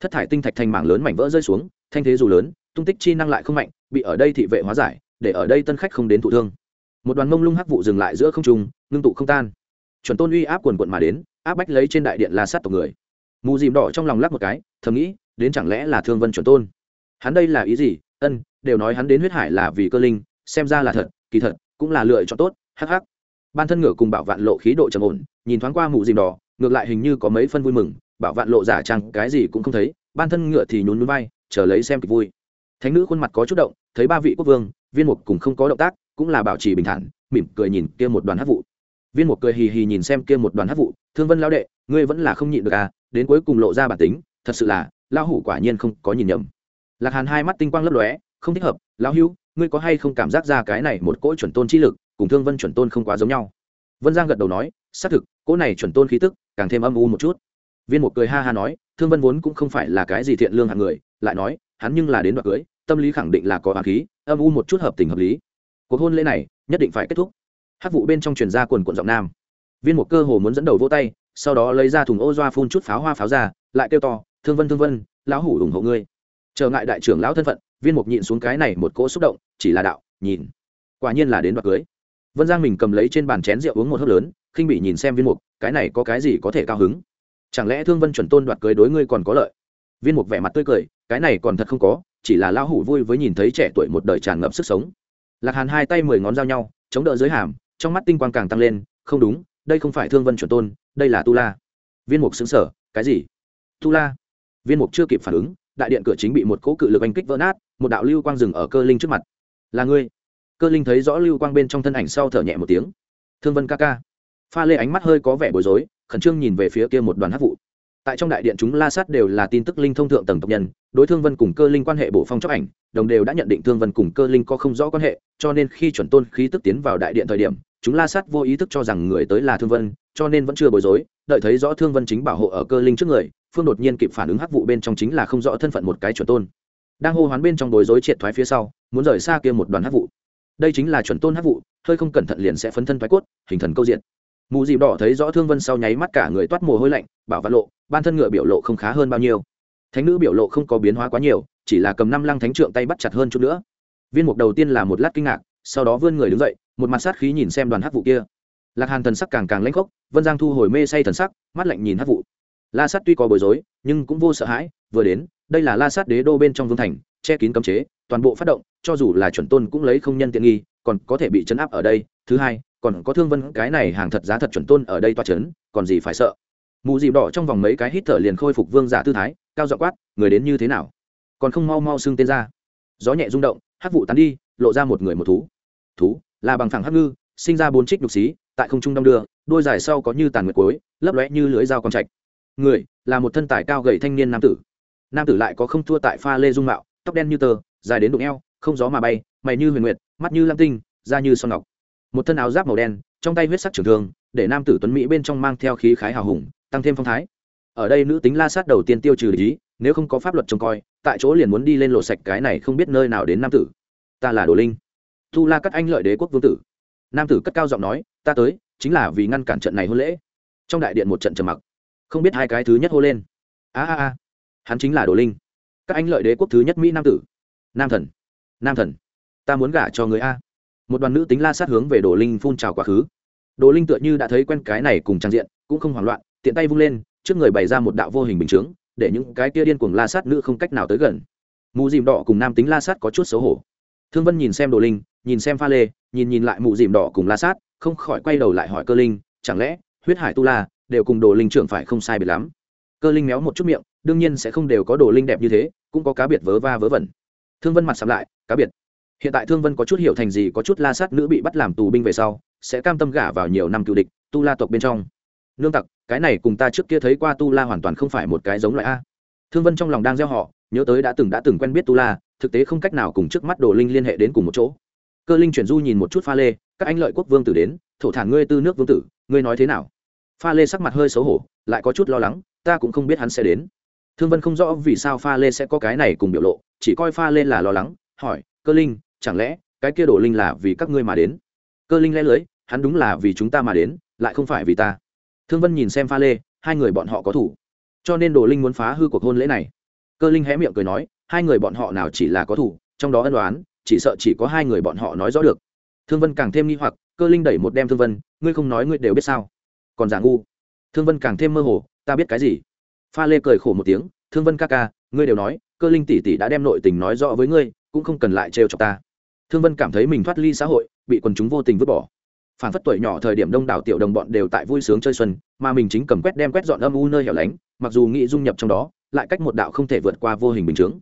Thất thải tinh thạch thành mảng lớn mảnh vỡ rơi xuống, thanh thế dù lớn, tung tích chi năng lại không mạnh, bị ở đây thị vệ hóa giải, để ở đây tân khách không đến thụ thương. Một đoàn mông lung hắc vụ dừng lại giữa không trung, ngưng tụ không tan. Chuẩn tôn uy áp quần quận mà đến, áp bách lấy trên đại điện la sát tộc người. Mù dìm đỏ trong lòng lắc một cái, thầm nghĩ, đến chẳng lẽ là thương vân chuẩn tôn? Hắn đây là ý gì? Ân, đều nói hắn đến huyết hải là vì cơ linh, xem ra là thật, kỳ thật cũng là lựa chọn tốt, hắc hắc. Ban thân ngựa cùng bảo vạn lộ khí độ trầm ổn, nhìn thoáng qua mụ dìm đỏ, ngược lại hình như có mấy phân vui mừng, bảo vạn lộ giả trang cái gì cũng không thấy, ban thân ngựa thì nhún núi vai, chờ lấy xem kịch vui. Thánh nữ khuôn mặt có chút động, thấy ba vị quốc vương, viên mục cùng không có động tác, cũng là bảo trì bình thản, mỉm cười nhìn kia một đoàn hát vụ. Viên mục cười hì hì nhìn xem kia một đoàn hát vụ, thương vân lao đệ, ngươi vẫn là không nhịn được à đến cuối cùng lộ ra bản tính, thật sự là lao hủ quả nhiên không có nhìn nhầm. Lạc hàn hai mắt tinh quang lấp lóe, không thích hợp, lão hưu ngươi có hay không cảm giác ra cái này một cỗ chuẩn tôn chi lực, cùng thương vân chuẩn tôn không quá giống nhau. Vân giang gật đầu nói, xác thực, cỗ này chuẩn tôn khí tức, càng thêm âm u một chút. Viên một cười ha ha nói, thương vân vốn cũng không phải là cái gì thiện lương hạng người, lại nói, hắn nhưng là đến đoạn cưới, tâm lý khẳng định là có hoàng khí, âm u một chút hợp tình hợp lý. Cuộc hôn lễ này, nhất định phải kết thúc. Hát vụ bên trong truyền ra quần quận giọng nam. Viên một cơ hồ muốn dẫn đầu vỗ tay, sau đó lấy ra thùng ô doa phun chút pháo hoa pháo ra, lại kêu to, thương vân thương vân, lão hủ ủng hộ ngươi. Trở ngại đại trưởng lão thân phận viên mục nhịn xuống cái này một cỗ xúc động, chỉ là đạo, nhìn. Quả nhiên là đến đoạt cưới. Vân giang mình cầm lấy trên bàn chén rượu uống một hớp lớn, khinh bị nhìn xem viên mục, cái này có cái gì có thể cao hứng? Chẳng lẽ thương vân chuẩn tôn đoạt cưới đối ngươi còn có lợi? Viên mục vẻ mặt tươi cười, cái này còn thật không có, chỉ là lão hủ vui với nhìn thấy trẻ tuổi một đời tràn ngập sức sống. Lạc hàn hai tay mười ngón giao nhau, chống đỡ dưới hàm, trong mắt tinh quang càng tăng lên, không đúng, đây không phải thương vân chuẩn tôn, đây là tu la. Viên mục xứng sở cái gì? Tu la. Viên mục chưa kịp phản ứng, đại điện cửa chính bị một cỗ cự lực anh kích vỡ nát một đạo lưu quang dừng ở cơ linh trước mặt. Là ngươi? Cơ linh thấy rõ lưu quang bên trong thân ảnh sau thở nhẹ một tiếng. Thương vân ca ca. Pha lê ánh mắt hơi có vẻ bối rối, khẩn trương nhìn về phía kia một đoàn hát vụ. Tại trong đại điện chúng la sát đều là tin tức linh thông thượng tầng tộc nhân, đối thương vân cùng cơ linh quan hệ bổ phong chóc ảnh, đồng đều đã nhận định thương vân cùng cơ linh có không rõ quan hệ, cho nên khi chuẩn tôn khí tức tiến vào đại điện thời điểm, chúng la sát vô ý thức cho rằng người tới là thương vân, cho nên vẫn chưa bối rối, đợi thấy rõ thương vân chính bảo hộ ở cơ linh trước người, phương đột nhiên kịp phản ứng hắc vụ bên trong chính là không rõ thân phận một cái chuẩn tôn đang hô hoán bên trong bối rối triệt thoái phía sau, muốn rời xa kia một đoàn hắc vụ. Đây chính là chuẩn tôn hắc vụ, hơi không cẩn thận liền sẽ phấn thân thoái cốt, hình thần câu diện mù dịp đỏ thấy rõ thương vân sau nháy mắt cả người toát mồ hôi lạnh, bảo văn lộ, ban thân ngựa biểu lộ không khá hơn bao nhiêu. Thánh nữ biểu lộ không có biến hóa quá nhiều, chỉ là cầm năm lăng thánh trượng tay bắt chặt hơn chút nữa. Viên mục đầu tiên là một lát kinh ngạc, sau đó vươn người đứng dậy, một mặt sát khí nhìn xem đoàn hắc vụ kia. Lạc hàn thần sắc càng càng lãnh khốc, vân giang thu hồi mê say thần sắc, mắt lạnh nhìn hắc vụ. La sát tuy có bối rối, nhưng cũng vô sợ hãi, vừa đến đây là la sát đế đô bên trong vương thành, che kín cấm chế, toàn bộ phát động, cho dù là chuẩn tôn cũng lấy không nhân tiện nghi, còn có thể bị chấn áp ở đây. Thứ hai, còn có thương vân, cái này hàng thật giá thật chuẩn tôn ở đây toa chấn, còn gì phải sợ? Mù dịp đỏ trong vòng mấy cái hít thở liền khôi phục vương giả tư thái, cao dọ quát, người đến như thế nào? Còn không mau mau xưng tên ra. Gió nhẹ rung động, hắc vụ tán đi, lộ ra một người một thú. Thú, là bằng phẳng hắc ngư, sinh ra bốn trích đục xí, tại không trung đong đưa đôi dài sau có như tàn nguyệt cuối, lấp lóe như lưới dao con trạch. Người, là một thân tài cao gầy thanh niên nam tử nam tử lại có không thua tại pha lê dung mạo, tóc đen như tờ, dài đến đụng eo, không gió mà bay, mày như huyền nguyệt, mắt như lam tinh, da như son ngọc. Một thân áo giáp màu đen, trong tay huyết sắc trường thương, để nam tử tuấn mỹ bên trong mang theo khí khái hào hùng, tăng thêm phong thái. Ở đây nữ tính la sát đầu tiên tiêu trừ lý, nếu không có pháp luật trông coi, tại chỗ liền muốn đi lên lộ sạch cái này không biết nơi nào đến nam tử. Ta là đồ linh. Tu la cắt anh lợi đế quốc vương tử. Nam tử cất cao giọng nói, ta tới, chính là vì ngăn cản trận này hôn lễ. Trong đại điện một trận trầm mặc. Không biết hai cái thứ nhất hô lên. A a a hắn chính là đồ linh. Các anh lợi đế quốc thứ nhất mỹ nam tử. Nam thần. Nam thần. Ta muốn gả cho người a. Một đoàn nữ tính la sát hướng về đồ linh phun trào quá khứ. Đồ linh tựa như đã thấy quen cái này cùng trang diện, cũng không hoảng loạn, tiện tay vung lên, trước người bày ra một đạo vô hình bình chướng, để những cái kia điên cuồng la sát nữ không cách nào tới gần. Mù dìm đỏ cùng nam tính la sát có chút xấu hổ. Thương vân nhìn xem đồ linh, nhìn xem pha lê, nhìn nhìn lại mù dìm đỏ cùng la sát, không khỏi quay đầu lại hỏi cơ linh, chẳng lẽ huyết hải tu la đều cùng đồ linh trưởng phải không sai biệt lắm? Cơ linh méo một chút miệng đương nhiên sẽ không đều có đồ linh đẹp như thế, cũng có cá biệt vớ va vớ vẩn. Thương vân mặt sắm lại, cá biệt. Hiện tại thương vân có chút hiểu thành gì, có chút la sát nữ bị bắt làm tù binh về sau, sẽ cam tâm gả vào nhiều năm cựu địch, tu la tộc bên trong. Nương tặc, cái này cùng ta trước kia thấy qua tu la hoàn toàn không phải một cái giống loại a. Thương vân trong lòng đang gieo họ, nhớ tới đã từng đã từng quen biết tu la, thực tế không cách nào cùng trước mắt đồ linh liên hệ đến cùng một chỗ. Cơ linh chuyển du nhìn một chút pha lê, các anh lợi quốc vương tử đến, thổ thản ngươi tư nước vương tử, ngươi nói thế nào? Pha lê sắc mặt hơi xấu hổ, lại có chút lo lắng, ta cũng không biết hắn sẽ đến thương vân không rõ vì sao pha lê sẽ có cái này cùng biểu lộ, chỉ coi pha lê là lo lắng, hỏi, cơ linh, chẳng lẽ cái kia đổ linh là vì các ngươi mà đến? Cơ linh lẽ lưới, hắn đúng là vì chúng ta mà đến, lại không phải vì ta. Thương vân nhìn xem pha lê, hai người bọn họ có thủ. Cho nên đồ linh muốn phá hư cuộc hôn lễ này. Cơ linh hé miệng cười nói, hai người bọn họ nào chỉ là có thủ, trong đó ân đoán chỉ sợ chỉ có hai người bọn họ nói rõ được. Thương vân càng thêm nghi hoặc, cơ linh đẩy một đem thương vân, ngươi không nói ngươi đều biết sao? Còn giả ngu. Thương vân càng thêm mơ hồ, ta biết cái gì? Pha lê cười khổ một tiếng, thương vân ca ca, ngươi đều nói, cơ linh tỷ tỷ đã đem nội tình nói rõ với ngươi, cũng không cần lại trêu chọc ta. Thương vân cảm thấy mình thoát ly xã hội, bị quần chúng vô tình vứt bỏ. Phản phất tuổi nhỏ thời điểm đông đảo tiểu đồng bọn đều tại vui sướng chơi xuân, mà mình chính cầm quét đem quét dọn âm u nơi hẻo lánh, mặc dù nghĩ dung nhập trong đó, lại cách một đạo không thể vượt qua vô hình bình chướng.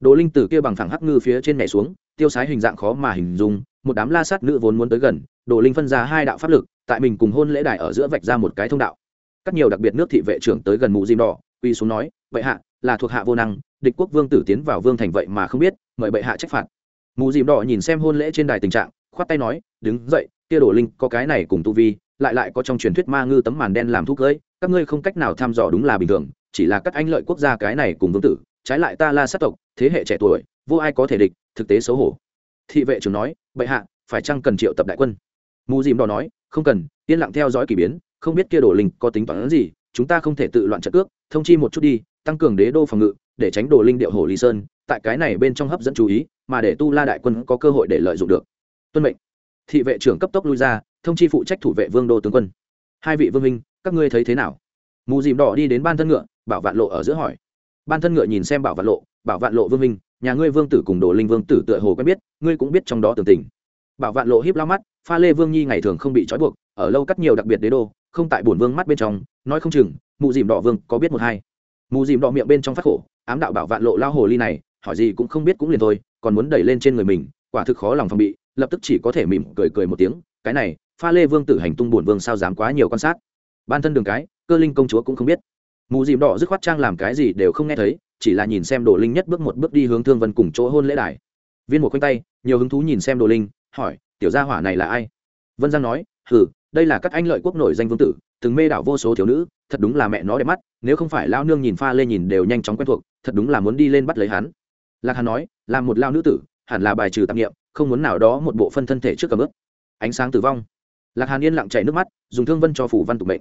Đồ linh từ kia bằng phẳng hắc ngư phía trên mẹ xuống, tiêu sái hình dạng khó mà hình dung, một đám la sát nữ vốn muốn tới gần, đồ linh phân ra hai đạo pháp lực, tại mình cùng hôn lễ đài ở giữa vạch ra một cái thông đạo. Các nhiều đặc biệt nước thị vệ trưởng tới gần mụ diêm đỏ quy xuống nói, bệ hạ, là thuộc hạ vô năng, địch quốc vương tử tiến vào vương thành vậy mà không biết, mời bệ hạ trách phạt. Mù dìm đỏ nhìn xem hôn lễ trên đài tình trạng, khoát tay nói, đứng dậy, kia đổ linh có cái này cùng tu vi, lại lại có trong truyền thuyết ma ngư tấm màn đen làm thuốc cưỡi các ngươi không cách nào thăm dò đúng là bình thường, chỉ là các anh lợi quốc gia cái này cùng vương tử, trái lại ta la sát tộc, thế hệ trẻ tuổi, vô ai có thể địch, thực tế xấu hổ. Thị vệ trưởng nói, bệ hạ, phải chăng cần triệu tập đại quân? Mù dìm đỏ nói, không cần, yên lặng theo dõi k ỳ biến, không biết kia đổ linh có tính toán gì chúng ta không thể tự loạn trận cước, thông chi một chút đi, tăng cường đế đô phòng ngự, để tránh đồ linh điệu hồ lý sơn. Tại cái này bên trong hấp dẫn chú ý, mà để tu la đại quân có cơ hội để lợi dụng được. Tuân mệnh. Thị vệ trưởng cấp tốc lui ra, thông chi phụ trách thủ vệ vương đô tướng quân. Hai vị vương minh các ngươi thấy thế nào? Mù dìm đỏ đi đến ban thân ngựa, bảo vạn lộ ở giữa hỏi. Ban thân ngựa nhìn xem bảo vạn lộ, bảo vạn lộ vương minh nhà ngươi vương tử cùng đồ linh vương tử tựa hồ quen biết, ngươi cũng biết trong đó tường tình. Bảo vạn lộ hiếp lao mắt, pha lê vương nhi ngày thường không bị trói buộc, ở lâu cắt nhiều đặc biệt đế đô không tại bổn vương mắt bên trong, nói không chừng mù dìm đỏ vương có biết một hai. Mù dìm đỏ miệng bên trong phát khổ, ám đạo bảo vạn lộ lao hồ ly này, hỏi gì cũng không biết cũng liền thôi, còn muốn đẩy lên trên người mình, quả thực khó lòng phòng bị, lập tức chỉ có thể mỉm cười cười một tiếng, cái này, pha lê vương tử hành tung bổn vương sao dám quá nhiều quan sát. Ban thân đường cái, cơ linh công chúa cũng không biết. Mù dìm đỏ dứt khoát trang làm cái gì đều không nghe thấy, chỉ là nhìn xem đồ linh nhất bước một bước đi hướng thương vân cùng chỗ hôn lễ đài. Viên một khoanh tay, nhiều hứng thú nhìn xem đồ linh, hỏi, tiểu gia hỏa này là ai? Vân giang nói, hừ đây là các anh lợi quốc nổi danh vương tử, từng mê đảo vô số thiếu nữ, thật đúng là mẹ nó đẹp mắt, nếu không phải lao nương nhìn pha lê nhìn đều nhanh chóng quen thuộc, thật đúng là muốn đi lên bắt lấy hắn. Lạc hàn nói, là một lao nữ tử, hẳn là bài trừ tạp nghiệm không muốn nào đó một bộ phân thân thể trước cầm ướp ánh sáng tử vong. Lạc hàn yên lặng chảy nước mắt, dùng thương vân cho phủ văn tục mệnh.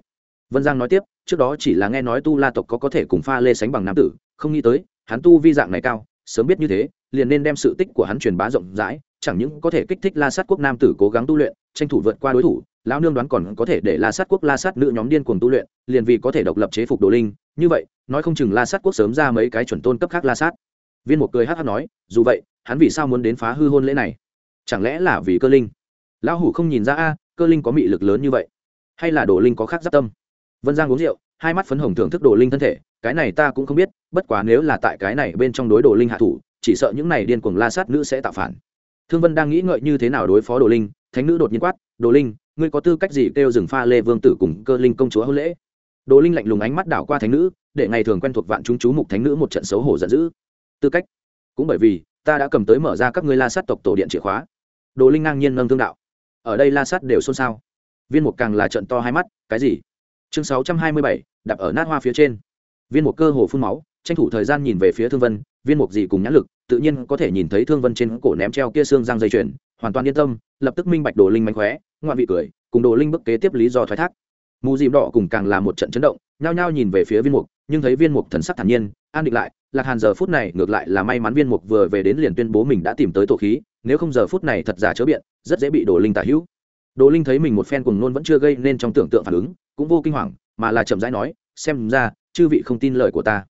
Vân giang nói tiếp, trước đó chỉ là nghe nói tu la tộc có có thể cùng pha lê sánh bằng nam tử, không nghĩ tới, hắn tu vi dạng này cao, sớm biết như thế, liền nên đem sự tích của hắn truyền bá rộng rãi, chẳng những có thể kích thích la sát quốc nam tử cố gắng tu luyện, tranh thủ vượt qua đối thủ lão nương đoán còn có thể để la sát quốc, la sát nữ nhóm điên cuồng tu luyện, liền vì có thể độc lập chế phục đồ linh. Như vậy, nói không chừng la sát quốc sớm ra mấy cái chuẩn tôn cấp khác la sát. Viên một cười hát hát nói, dù vậy, hắn vì sao muốn đến phá hư hôn lễ này? Chẳng lẽ là vì cơ linh? Lão hủ không nhìn ra a, cơ linh có mị lực lớn như vậy. Hay là đồ linh có khác giáp tâm? Vân giang uống rượu, hai mắt phấn hồng thưởng thức đồ linh thân thể, cái này ta cũng không biết, bất quá nếu là tại cái này bên trong đối đồ linh hạ thủ, chỉ sợ những này điên cuồng la sát nữ sẽ tạo phản. Thương vân đang nghĩ ngợi như thế nào đối phó đồ linh, thánh nữ đột nhiên quát, đồ linh ngươi có tư cách gì kêu dừng pha lê vương tử cùng cơ linh công chúa hôn lễ? Đồ linh lạnh lùng ánh mắt đảo qua thánh nữ, để ngày thường quen thuộc vạn chúng chú mục thánh nữ một trận xấu hổ giận dữ. Tư cách? Cũng bởi vì, ta đã cầm tới mở ra các ngươi la sát tộc tổ điện chìa khóa. Đồ linh ngang nhiên nâng thương đạo. Ở đây la sát đều xôn xao. Viên mục càng là trận to hai mắt, cái gì? Chương sáu trăm hai mươi bảy, đạp ở nát hoa phía trên. Viên mục cơ hồ phun máu, tranh thủ thời gian nhìn về phía thương vân, viên mục gì cùng nhãn lực, tự nhiên có thể nhìn thấy thương vân trên cổ ném treo kia xương răng dây chuyền, hoàn toàn yên tâm, lập tức minh bạch đồ linh mánh khóe ngoạn vị cười, cùng đồ linh bức kế tiếp lý do thoái thác. Mù dìm đỏ cùng càng là một trận chấn động, nhao nhao nhìn về phía viên mục, nhưng thấy viên mục thần sắc thản nhiên, an định lại, lạc hàn giờ phút này ngược lại là may mắn viên mục vừa về đến liền tuyên bố mình đã tìm tới tổ khí, nếu không giờ phút này thật giả chớ biện, rất dễ bị đồ linh tả hữu. Đồ linh thấy mình một phen cùng nôn vẫn chưa gây nên trong tưởng tượng phản ứng, cũng vô kinh hoàng, mà là chậm rãi nói, xem ra, chư vị không tin lời của ta.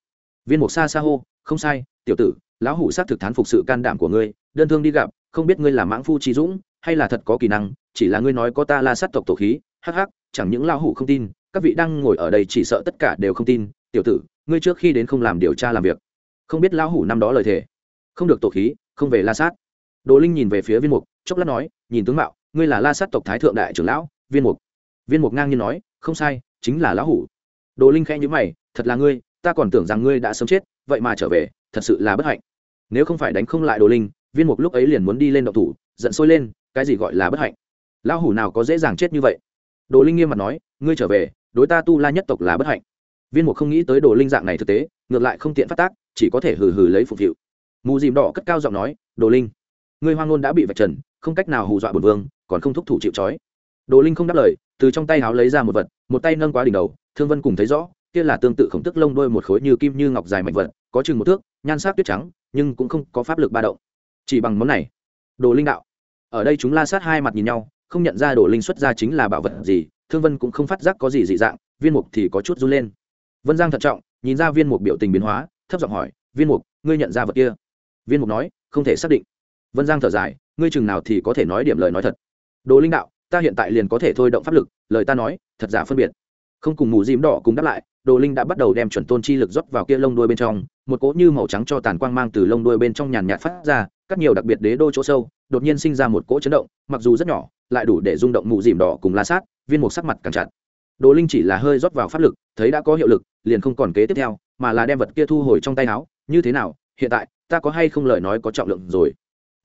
Viên mục xa xa hô, không sai, tiểu tử, lão hủ xác thực thán phục sự can đảm của ngươi, đơn thương đi gặp, không biết ngươi là mãng phu trí dũng hay là thật có kỹ năng, chỉ là ngươi nói có ta la sát tộc tổ khí, hắc hắc, chẳng những lão hủ không tin, các vị đang ngồi ở đây chỉ sợ tất cả đều không tin. Tiểu tử, ngươi trước khi đến không làm điều tra làm việc. Không biết lão hủ năm đó lời thề. Không được tổ khí, không về la sát. Đồ linh nhìn về phía viên mục, chốc lát nói, nhìn tướng mạo, ngươi là la sát tộc thái thượng đại trưởng lão, viên mục. Viên mục ngang nhiên nói, không sai, chính là lão hủ. Đồ linh khẽ nhữ mày, thật là ngươi, ta còn tưởng rằng ngươi đã sớm chết, vậy mà trở về, thật sự là bất hạnh. Nếu không phải đánh không lại đồ linh, viên mục lúc ấy liền muốn đi lên động thủ, giận sôi lên cái gì gọi là bất hạnh? Lão hủ nào có dễ dàng chết như vậy? Đồ linh nghiêm mặt nói, ngươi trở về, đối ta tu la nhất tộc là bất hạnh. Viên mục không nghĩ tới đồ linh dạng này thực tế, ngược lại không tiện phát tác, chỉ có thể hừ hừ lấy phục vụ mù dìm đỏ cất cao giọng nói, đồ linh, ngươi hoang ngôn đã bị vạch trần, không cách nào hù dọa bổn vương, còn không thúc thủ chịu trói. Đồ linh không đáp lời, từ trong tay háo lấy ra một vật, một tay nâng quá đỉnh đầu, thương vân cùng thấy rõ, kia là tương tự khổng tức lông đôi một khối như kim như ngọc dài mạnh vật, có chừng một thước, nhan sắc tuyết trắng, nhưng cũng không có pháp lực ba động. Chỉ bằng món này. Đồ linh đạo ở đây chúng la sát hai mặt nhìn nhau, không nhận ra đồ linh xuất ra chính là bảo vật gì, thương vân cũng không phát giác có gì dị dạng, viên mục thì có chút run lên. Vân giang thận trọng, nhìn ra viên mục biểu tình biến hóa, thấp giọng hỏi, viên mục, ngươi nhận ra vật kia? Viên mục nói, không thể xác định. Vân giang thở dài, ngươi chừng nào thì có thể nói điểm lời nói thật. Đồ linh đạo, ta hiện tại liền có thể thôi động pháp lực, lời ta nói, thật giả phân biệt. Không cùng mù dìm đỏ cùng đáp lại, đồ linh đã bắt đầu đem chuẩn tôn chi lực rót vào kia lông đuôi bên trong, một cỗ như màu trắng cho tàn quang mang từ lông đuôi bên trong nhàn nhạt phát ra các nhiều đặc biệt đế đô chỗ sâu đột nhiên sinh ra một cỗ chấn động, mặc dù rất nhỏ, lại đủ để rung động mù dìm đỏ cùng la sát, viên mục sắc mặt càng chặt. Đồ linh chỉ là hơi rót vào pháp lực, thấy đã có hiệu lực, liền không còn kế tiếp theo, mà là đem vật kia thu hồi trong tay áo, như thế nào, hiện tại, ta có hay không lời nói có trọng lượng rồi?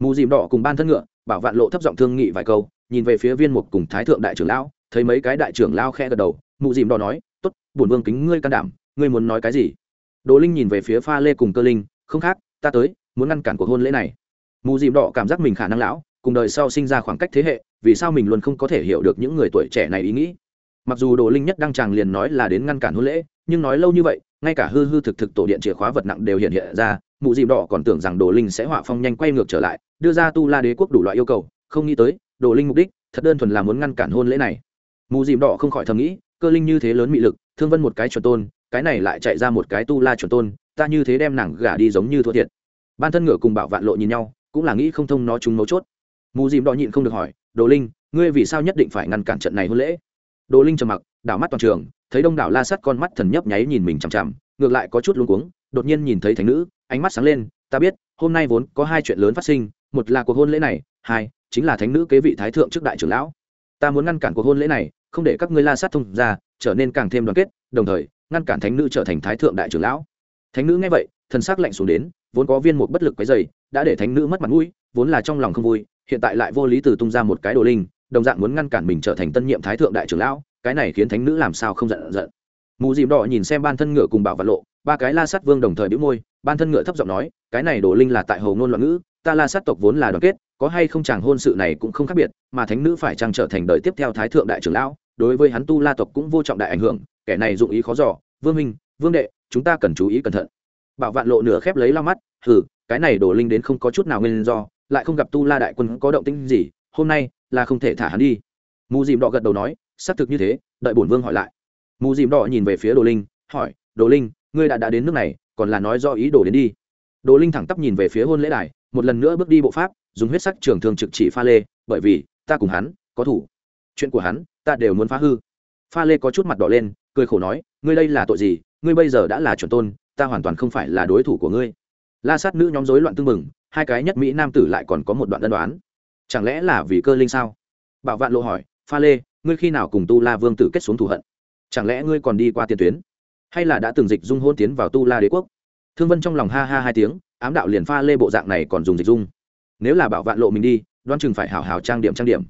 Mù dìm đỏ cùng ban thân ngựa, bảo vạn lộ thấp giọng thương nghị vài câu, nhìn về phía viên mục cùng thái thượng đại trưởng lão, thấy mấy cái đại trưởng lao khe gật đầu mụ dìm đỏ nói t ố t bổn vương kính ngươi can đảm, ngươi muốn nói cái gì? Đồ linh nhìn về phía pha lê cùng cơ linh, không khác, ta tới, muốn ngăn cản cuộc hôn lễ này mù dìm đỏ cảm giác mình khả năng lão, cùng đời sau sinh ra khoảng cách thế hệ, vì sao mình luôn không có thể hiểu được những người tuổi trẻ này ý nghĩ? Mặc dù đồ linh nhất đăng tràng liền nói là đến ngăn cản hôn lễ, nhưng nói lâu như vậy, ngay cả hư hư thực thực tổ điện chìa khóa vật nặng đều hiện hiện ra mụ dìm đỏ còn tưởng rằng đồ linh sẽ họa phong nhanh quay ngược trở lại, đưa ra tu la đế quốc đủ loại yêu cầu, không nghĩ tới, đồ linh mục đích, thật đơn thuần là muốn ngăn cản hôn lễ này. Mù dìm đỏ không khỏi thầm nghĩ, cơ linh như thế lớn mị lực, thương vân một cái chuẩn tôn, cái này lại chạy ra một cái tu la chuẩn tôn, ta như thế đem nàng gả đi giống như thua thiệt. Ban thân ngựa cùng bảo vạn lộ nhìn nhau cũng là nghĩ không thông nó chúng mấu chốt. Mù dìm đỏ nhịn không được hỏi, đồ linh, ngươi vì sao nhất định phải ngăn cản trận này hôn lễ? Đồ linh trầm mặc, đảo mắt toàn trường, thấy đông đảo la sắt con mắt thần nhấp nháy nhìn mình chằm chằm, ngược lại có chút luống cuống, đột nhiên nhìn thấy thánh nữ, ánh mắt sáng lên, ta biết, hôm nay vốn có hai chuyện lớn phát sinh, một là cuộc hôn lễ này, hai, chính là thánh nữ kế vị thái thượng trước đại trưởng lão. Ta muốn ngăn cản cuộc hôn lễ này, không để các ngươi la sát thông ra, trở nên càng thêm đoàn kết, đồng thời, ngăn cản thánh nữ trở thành thái thượng đại trưởng lão. Thánh nữ nghe vậy, thần sắc lạnh xuống đến, vốn có viên một bất lực cái dày đã để thánh nữ mất mặt mũi, vốn là trong lòng không vui, hiện tại lại vô lý từ tung ra một cái đồ linh, đồng dạng muốn ngăn cản mình trở thành tân nhiệm thái thượng đại trưởng lão, cái này khiến thánh nữ làm sao không giận giận. Mù dìm đỏ nhìn xem ban thân ngựa cùng bảo vật lộ, ba cái la sát vương đồng thời bĩu môi, ban thân ngựa thấp giọng nói, cái này đồ linh là tại hầu ngôn loạn ngữ, ta la sát tộc vốn là đoàn kết, có hay không chàng hôn sự này cũng không khác biệt, mà thánh nữ phải chàng trở thành đời tiếp theo thái thượng đại trưởng lão, đối với hắn tu la tộc cũng vô trọng đại ảnh hưởng, kẻ này dụng ý khó giỏ vương minh vương đệ, chúng ta cần chú ý cẩn thận. Bảo vạn lộ nửa khép lấy lao mắt, hừ cái này đổ linh đến không có chút nào nguyên do, lại không gặp tu la đại quân có động tĩnh gì, hôm nay là không thể thả hắn đi. Mù dìm đỏ gật đầu nói, xác thực như thế. Đợi bổn vương hỏi lại. Mù dìm đỏ nhìn về phía đồ linh, hỏi, đồ linh, ngươi đã đã đến nước này, còn là nói do ý đồ đến đi? Đồ linh thẳng tắp nhìn về phía hôn lễ đài, một lần nữa bước đi bộ pháp, dùng huyết sắc trường thường trực chỉ pha lê, bởi vì ta cùng hắn có thủ. Chuyện của hắn, ta đều muốn phá hư. Pha lê có chút mặt đỏ lên, cười khổ nói, ngươi đây là tội gì? Ngươi bây giờ đã là chuẩn tôn, ta hoàn toàn không phải là đối thủ của ngươi la sát nữ nhóm rối loạn tưng bừng, hai cái nhất mỹ nam tử lại còn có một đoạn ân đoán chẳng lẽ là vì cơ linh sao? Bảo vạn lộ hỏi, pha lê, ngươi khi nào cùng tu la vương tử kết xuống thù hận? Chẳng lẽ ngươi còn đi qua tiền tuyến? Hay là đã từng dịch dung hôn tiến vào tu la đế quốc? Thương vân trong lòng ha ha hai tiếng, ám đạo liền pha lê bộ dạng này còn dùng dịch dung. Nếu là bảo vạn lộ mình đi, đoan chừng phải hào hào trang điểm trang điểm.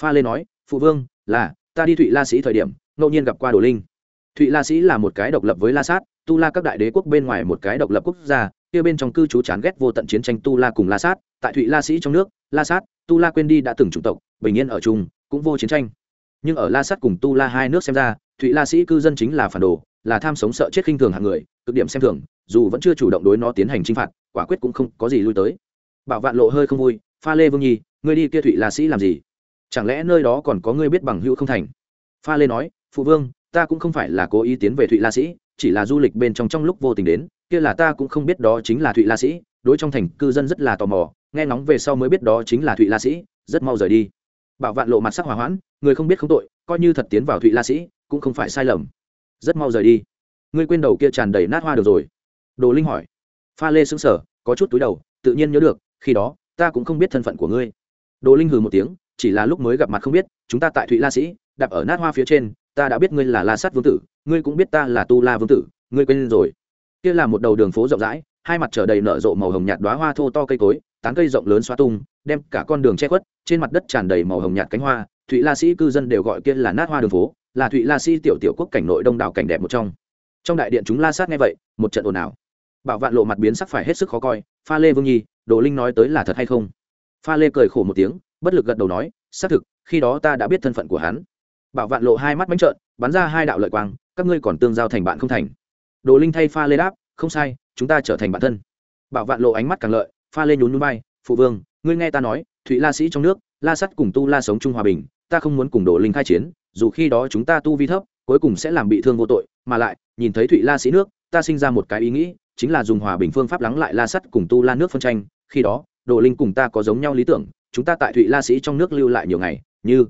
Pha lê nói, phụ vương, là, ta đi thụy la sĩ thời điểm, ngẫu nhiên gặp qua đồ linh. Thụy la sĩ là một cái độc lập với la sát tu la các đại đế quốc bên ngoài một cái độc lập quốc gia, kia bên trong cư trú chán ghét vô tận chiến tranh tu la cùng la sát, tại thụy la sĩ trong nước, la sát, tu la quên đi đã từng chủng tộc, bình yên ở chung, cũng vô chiến tranh. Nhưng ở la sát cùng tu la hai nước xem ra, thụy la sĩ cư dân chính là phản đồ, là tham sống sợ chết khinh thường hạng người, cực điểm xem thường, dù vẫn chưa chủ động đối nó tiến hành chinh phạt, quả quyết cũng không có gì lui tới. Bảo vạn lộ hơi không vui, pha lê vương nhi, ngươi đi kia thụy la sĩ làm gì? Chẳng lẽ nơi đó còn có ngươi biết bằng hữu không thành? Pha lê nói, phụ vương, ta cũng không phải là cố ý tiến về thụy la sĩ chỉ là du lịch bên trong trong lúc vô tình đến, kia là ta cũng không biết đó chính là thụy la sĩ, đối trong thành cư dân rất là tò mò, nghe ngóng về sau mới biết đó chính là thụy la sĩ, rất mau rời đi. Bảo vạn lộ mặt sắc hòa hoãn, người không biết không tội, coi như thật tiến vào thụy la sĩ, cũng không phải sai lầm. Rất mau rời đi. Ngươi quên đầu kia tràn đầy nát hoa được rồi. Đồ linh hỏi. Pha lê xứng sở có chút túi đầu, tự nhiên nhớ được, khi đó, ta cũng không biết thân phận của ngươi. Đồ linh hừ một tiếng, chỉ là lúc mới gặp mặt không biết, chúng ta tại thụy la sĩ đạp ở nát hoa phía trên ta đã biết ngươi là la sát vương tử, ngươi cũng biết ta là tu la vương tử, ngươi quên rồi. Kia là một đầu đường phố rộng rãi, hai mặt trở đầy nở rộ màu hồng nhạt đoá hoa thô to cây cối, tán cây rộng lớn xoa tung, đem cả con đường che khuất, trên mặt đất tràn đầy màu hồng nhạt cánh hoa, thụy la sĩ cư dân đều gọi kia là nát hoa đường phố, là thụy la sĩ tiểu tiểu quốc cảnh nội đông đảo cảnh đẹp một trong. Trong đại điện chúng la sát nghe vậy, một trận ồn ào. Bảo vạn lộ mặt biến sắc phải hết sức khó coi, pha lê vương nhi, đồ linh nói tới là thật hay không? Pha lê cười khổ một tiếng, bất lực gật đầu nói, xác thực, khi đó ta đã biết thân phận của hắn bảo vạn lộ hai mắt bánh trợn, bắn ra hai đạo lợi quang, các ngươi còn tương giao thành bạn không thành. Đồ linh thay pha lê đáp, không sai, chúng ta trở thành bạn thân. Bảo vạn lộ ánh mắt càng lợi, pha lê nhún núi bay phụ vương, ngươi nghe ta nói, thụy la sĩ trong nước, la sắt cùng tu la sống chung hòa bình, ta không muốn cùng đồ linh khai chiến, dù khi đó chúng ta tu vi thấp, cuối cùng sẽ làm bị thương vô tội, mà lại, nhìn thấy thụy la sĩ nước, ta sinh ra một cái ý nghĩ, chính là dùng hòa bình phương pháp lắng lại la sắt cùng tu la nước phân tranh, khi đó, đồ linh cùng ta có giống nhau lý tưởng, chúng ta tại thụy la sĩ trong nước lưu lại nhiều ngày, như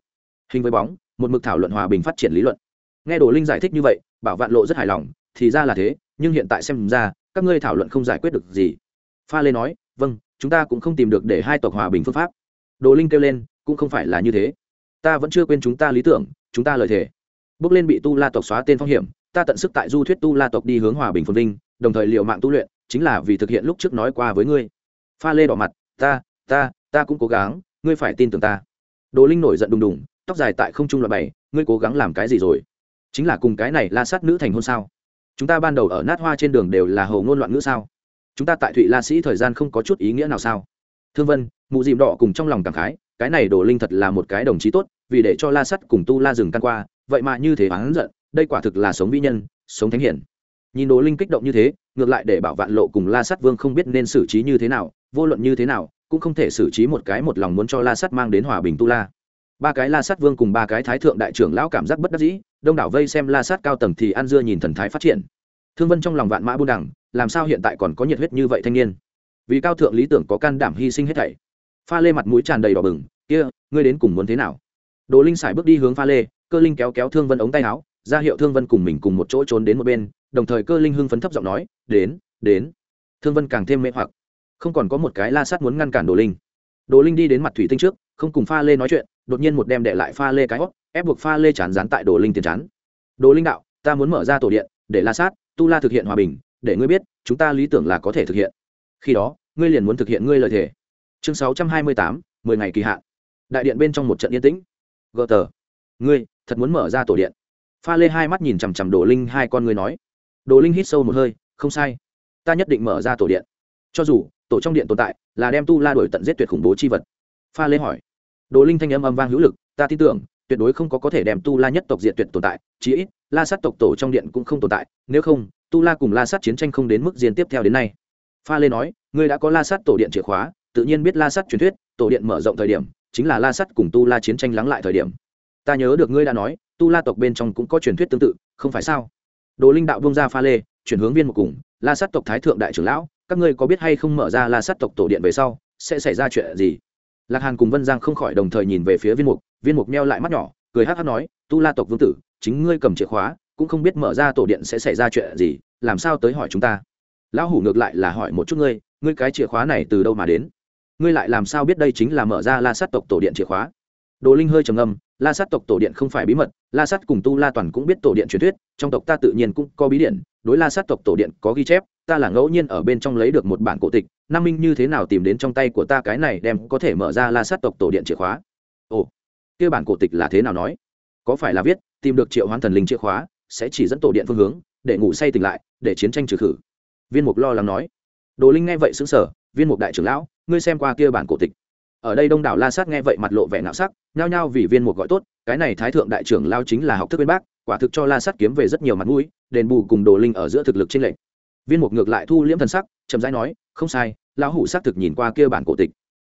hình với bóng một mực thảo luận hòa bình phát triển lý luận. Nghe đồ linh giải thích như vậy, bảo vạn lộ rất hài lòng, thì ra là thế, nhưng hiện tại xem ra, các ngươi thảo luận không giải quyết được gì. Pha lê nói vâng chúng ta cũng không tìm được để hai tộc hòa bình phương pháp. Đồ linh kêu lên, cũng không phải là như thế. Ta vẫn chưa quên chúng ta lý tưởng, chúng ta lời thề. Bước lên bị tu la tộc xóa tên phong hiểm, ta tận sức tại du thuyết tu la tộc đi hướng hòa bình phồn vinh, đồng thời liệu mạng tu luyện, chính là vì thực hiện lúc trước nói qua với ngươi. Pha lê đỏ mặt, ta ta ta cũng cố gắng, ngươi phải tin tưởng ta. Đồ linh nổi giận đùng đùng tóc dài tại không trung loại bảy ngươi cố gắng làm cái gì rồi? Chính là cùng cái này la sát nữ thành hôn sao? Chúng ta ban đầu ở nát hoa trên đường đều là hầu ngôn loạn ngữ sao? Chúng ta tại thụy la sĩ thời gian không có chút ý nghĩa nào sao? Thương vân, mụ dìm đỏ cùng trong lòng cảm khái, cái này đồ linh thật là một cái đồng chí tốt, vì để cho la sắt cùng tu la rừng căn qua, vậy mà như thế oán giận, đây quả thực là sống vĩ nhân, sống thánh hiển. Nhìn đồ linh kích động như thế, ngược lại để bảo vạn lộ cùng la sắt vương không biết nên xử trí như thế nào, vô luận như thế nào, cũng không thể xử trí một cái một lòng muốn cho la sắt mang đến hòa bình tu la ba cái la sát vương cùng ba cái thái thượng đại trưởng lão cảm giác bất đắc dĩ, đông đảo vây xem la sát cao tầng thì ăn dưa nhìn thần thái phát triển. Thương vân trong lòng vạn mã buôn đẳng, làm sao hiện tại còn có nhiệt huyết như vậy thanh niên? Vì cao thượng lý tưởng có can đảm hy sinh hết thảy. Pha lê mặt mũi tràn đầy đỏ bừng, kia, ngươi đến cùng muốn thế nào? Đồ linh sải bước đi hướng pha lê, cơ linh kéo kéo thương vân ống tay áo, ra hiệu thương vân cùng mình cùng một chỗ trốn đến một bên, đồng thời cơ linh hưng phấn thấp giọng nói, đến đến. Thương vân càng thêm mê hoặc. Không còn có một cái la sát muốn ngăn cản đồ linh. Đồ linh đi đến mặt thủy tinh trước, không cùng pha lê nói chuyện đột nhiên một đem đệ lại pha lê cái hót ép buộc pha lê chán dán tại đồ linh tiền chán. Đồ linh đạo, ta muốn mở ra tổ điện, để la sát, tu la thực hiện hòa bình, để ngươi biết, chúng ta lý tưởng là có thể thực hiện. Khi đó, ngươi liền muốn thực hiện ngươi lời thề. Chương sáu trăm hai mươi tám, mười ngày kỳ hạn. Đại điện bên trong một trận yên tĩnh. Gờ tờ ngươi, thật muốn mở ra tổ điện. Pha lê hai mắt nhìn chằm chằm đồ linh, hai con ngươi nói. Đồ linh hít sâu một hơi, không sai. Ta nhất định mở ra tổ điện. Cho dù, tổ trong điện tồn tại, là đem tu la đổi tận giết tuyệt khủng bố chi vật. Pha lê hỏi đồ linh thanh âm âm vang hữu lực, ta tin tưởng, tuyệt đối không có có thể đem tu la nhất tộc diệt tuyệt tồn tại, chí ít, la sát tộc tổ trong điện cũng không tồn tại, nếu không, tu la cùng la sát chiến tranh không đến mức diên tiếp theo đến nay. Pha lê nói, ngươi đã có la sát tổ điện chìa khóa, tự nhiên biết la sát truyền thuyết, tổ điện mở rộng thời điểm, chính là la sát cùng tu la chiến tranh lắng lại thời điểm. Ta nhớ được ngươi đã nói, tu la tộc bên trong cũng có truyền thuyết tương tự, không phải sao? Đồ linh đạo bông ra pha lê, chuyển hướng viên một cùng, la sát tộc thái thượng đại trưởng lão, các ngươi có biết hay không mở ra la sát tộc tổ điện về sau, sẽ xảy ra chuyện gì? Lạc hàn cùng vân giang không khỏi đồng thời nhìn về phía viên mục viên mục meo lại mắt nhỏ, cười hát hát nói, tu la tộc vương tử, chính ngươi cầm chìa khóa, cũng không biết mở ra tổ điện sẽ xảy ra chuyện gì, làm sao tới hỏi chúng ta? Lão hủ ngược lại là hỏi một chút ngươi ngươi cái chìa khóa này từ đâu mà đến? Ngươi lại làm sao biết đây chính là mở ra la sát tộc tổ điện chìa khóa? Đồ linh hơi trầm ngâm, la sát tộc tổ điện không phải bí mật, la sát cùng tu la toàn cũng biết tổ điện truyền thuyết, trong tộc ta tự nhiên cũng có bí điện, đối la sát tộc tổ điện có ghi chép, ta là ngẫu nhiên ở bên trong lấy được một bản cổ tịch, nam minh như thế nào tìm đến trong tay của ta cái này đem có thể mở ra la sát tộc tổ điện chìa khóa? Ồ, kia bản cổ tịch là thế nào nói? Có phải là viết, tìm được triệu hoán thần linh chìa khóa, sẽ chỉ dẫn tổ điện phương hướng, để ngủ say tỉnh lại, để chiến tranh trừ khử? Viên mục lo lắng nói. Đồ linh nghe vậy xứng sở viên mục đại trưởng lão, ngươi xem qua kia bản cổ tịch ở đây đông đảo la sát nghe vậy mặt lộ vẻ nạo sắc, nhao nhao vì viên một gọi tốt, cái này thái thượng đại trưởng lao chính là học thức bên bác, quả thực cho la sát kiếm về rất nhiều mặt mũi, đền bù cùng đồ linh ở giữa thực lực trên lệnh viên một ngược lại thu liễm thần sắc, chậm rãi nói, không sai, lão hủ xác thực nhìn qua kia bản cổ tịch.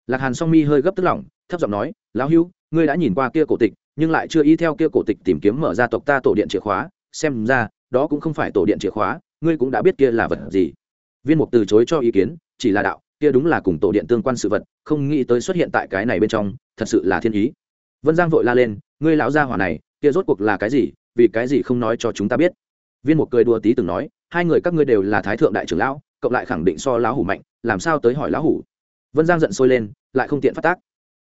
Lạc hàn song mi hơi gấp tức lỏng, thấp giọng nói, lão hưu, ngươi đã nhìn qua kia cổ tịch, nhưng lại chưa ý theo kia cổ tịch tìm kiếm mở ra tộc ta tổ điện chìa khóa, xem ra, đó cũng không phải tổ điện chìa khóa, ngươi cũng đã biết kia là vật gì. Viên mục từ chối cho ý kiến, chỉ là đạo kia đúng là cùng tổ điện tương quan sự vật, không nghĩ tới xuất hiện tại cái này bên trong, thật sự là thiên ý. Vân giang vội la lên, ngươi lão gia hỏa này, kia rốt cuộc là cái gì? Vì cái gì không nói cho chúng ta biết? Viên mục cười đùa tí từng nói, hai người các ngươi đều là thái thượng đại trưởng lão cộng lại khẳng định so lão hủ mạnh, làm sao tới hỏi lão hủ? Vân giang giận sôi lên, lại không tiện phát tác.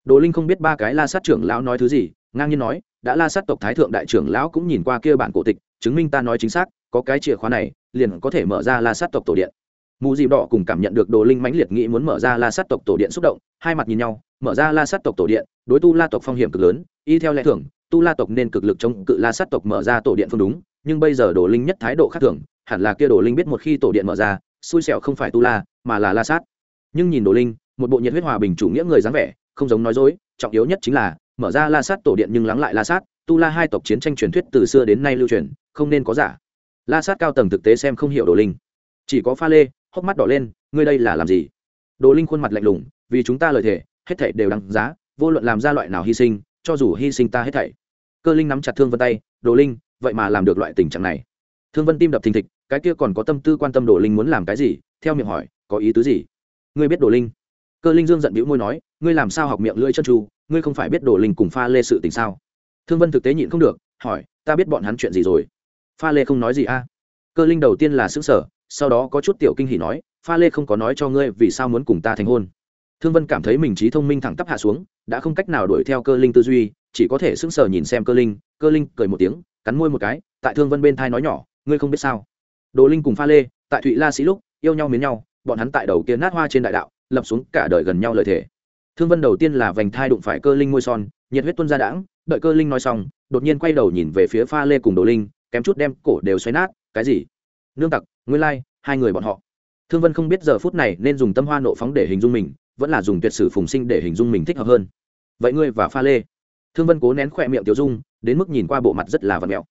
Đồ linh không biết ba cái la sát trưởng lão nói thứ gì, ngang nhiên nói, đã la sát tộc thái thượng đại trưởng lão cũng nhìn qua kia bản cổ tịch, chứng minh ta nói chính xác, có cái chìa khóa này, liền có thể mở ra la sát tộc tổ điện mù dịp đỏ cùng cảm nhận được đồ linh mãnh liệt nghĩ muốn mở ra la sát tộc tổ điện xúc động, hai mặt nhìn nhau, mở ra la sát tộc tổ điện, đối tu la tộc phong hiểm cực lớn, y theo lẽ thường, tu la tộc nên cực lực chống cự la sát tộc mở ra tổ điện phương đúng, nhưng bây giờ đồ linh nhất thái độ khác thường, hẳn là kia đồ linh biết một khi tổ điện mở ra, xui xẻo không phải tu la, mà là la sát. Nhưng nhìn đồ linh, một bộ nhiệt huyết hòa bình chủ nghĩa người dáng vẻ, không giống nói dối, trọng yếu nhất chính là, mở ra la sát tổ điện nhưng lắng lại la sát, tu la hai tộc chiến tranh truyền thuyết từ xưa đến nay lưu truyền, không nên có giả. La sát cao tầng thực tế xem không hiểu đồ linh. Chỉ có pha lê hốc mắt đỏ lên, ngươi đây là làm gì? Đồ linh khuôn mặt lạnh lùng, vì chúng ta lời thề, hết thảy đều đáng giá, vô luận làm ra loại nào hy sinh, cho dù hy sinh ta hết thảy. Cơ linh nắm chặt thương vân tay, đồ linh, vậy mà làm được loại tình trạng này. Thương vân tim đập thình thịch, cái kia còn có tâm tư quan tâm đồ linh muốn làm cái gì? Theo miệng hỏi, có ý tứ gì? Ngươi biết đồ linh. Cơ linh dương giận bĩu môi nói, ngươi làm sao học miệng lưỡi chân tru, ngươi không phải biết đồ linh cùng pha lê sự tình sao? Thương vân thực tế nhịn không được, hỏi, ta biết bọn hắn chuyện gì rồi? Pha lê không nói gì a. Cơ linh đầu tiên là xứng sở sau đó có chút tiểu kinh hỉ nói, pha lê không có nói cho ngươi vì sao muốn cùng ta thành hôn. Thương vân cảm thấy mình trí thông minh thẳng tắp hạ xuống, đã không cách nào đuổi theo cơ linh tư duy, chỉ có thể sững sờ nhìn xem cơ linh cơ linh cười một tiếng, cắn môi một cái, tại thương vân bên thai nói nhỏ, ngươi không biết sao? Đồ linh cùng pha lê, tại thụy la sĩ lúc, yêu nhau miến nhau, bọn hắn tại đầu kia nát hoa trên đại đạo, lập xuống cả đời gần nhau lời thề. Thương vân đầu tiên là vành thai đụng phải cơ linh môi son, nhiệt huyết tuân ra đãng, đợi cơ linh nói xong, đột nhiên quay đầu nhìn về phía pha lê cùng đồ linh, kém chút đem cổ đều xoay nát, cái gì? Nương tặc, nguyên lai, hai người bọn họ. Thương vân không biết giờ phút này nên dùng tâm hoa nộ phóng để hình dung mình, vẫn là dùng tuyệt sử phùng sinh để hình dung mình thích hợp hơn. Vậy ngươi và pha lê? Thương vân cố nén khỏe miệng tiểu dung, đến mức nhìn qua bộ mặt rất là vật mẹo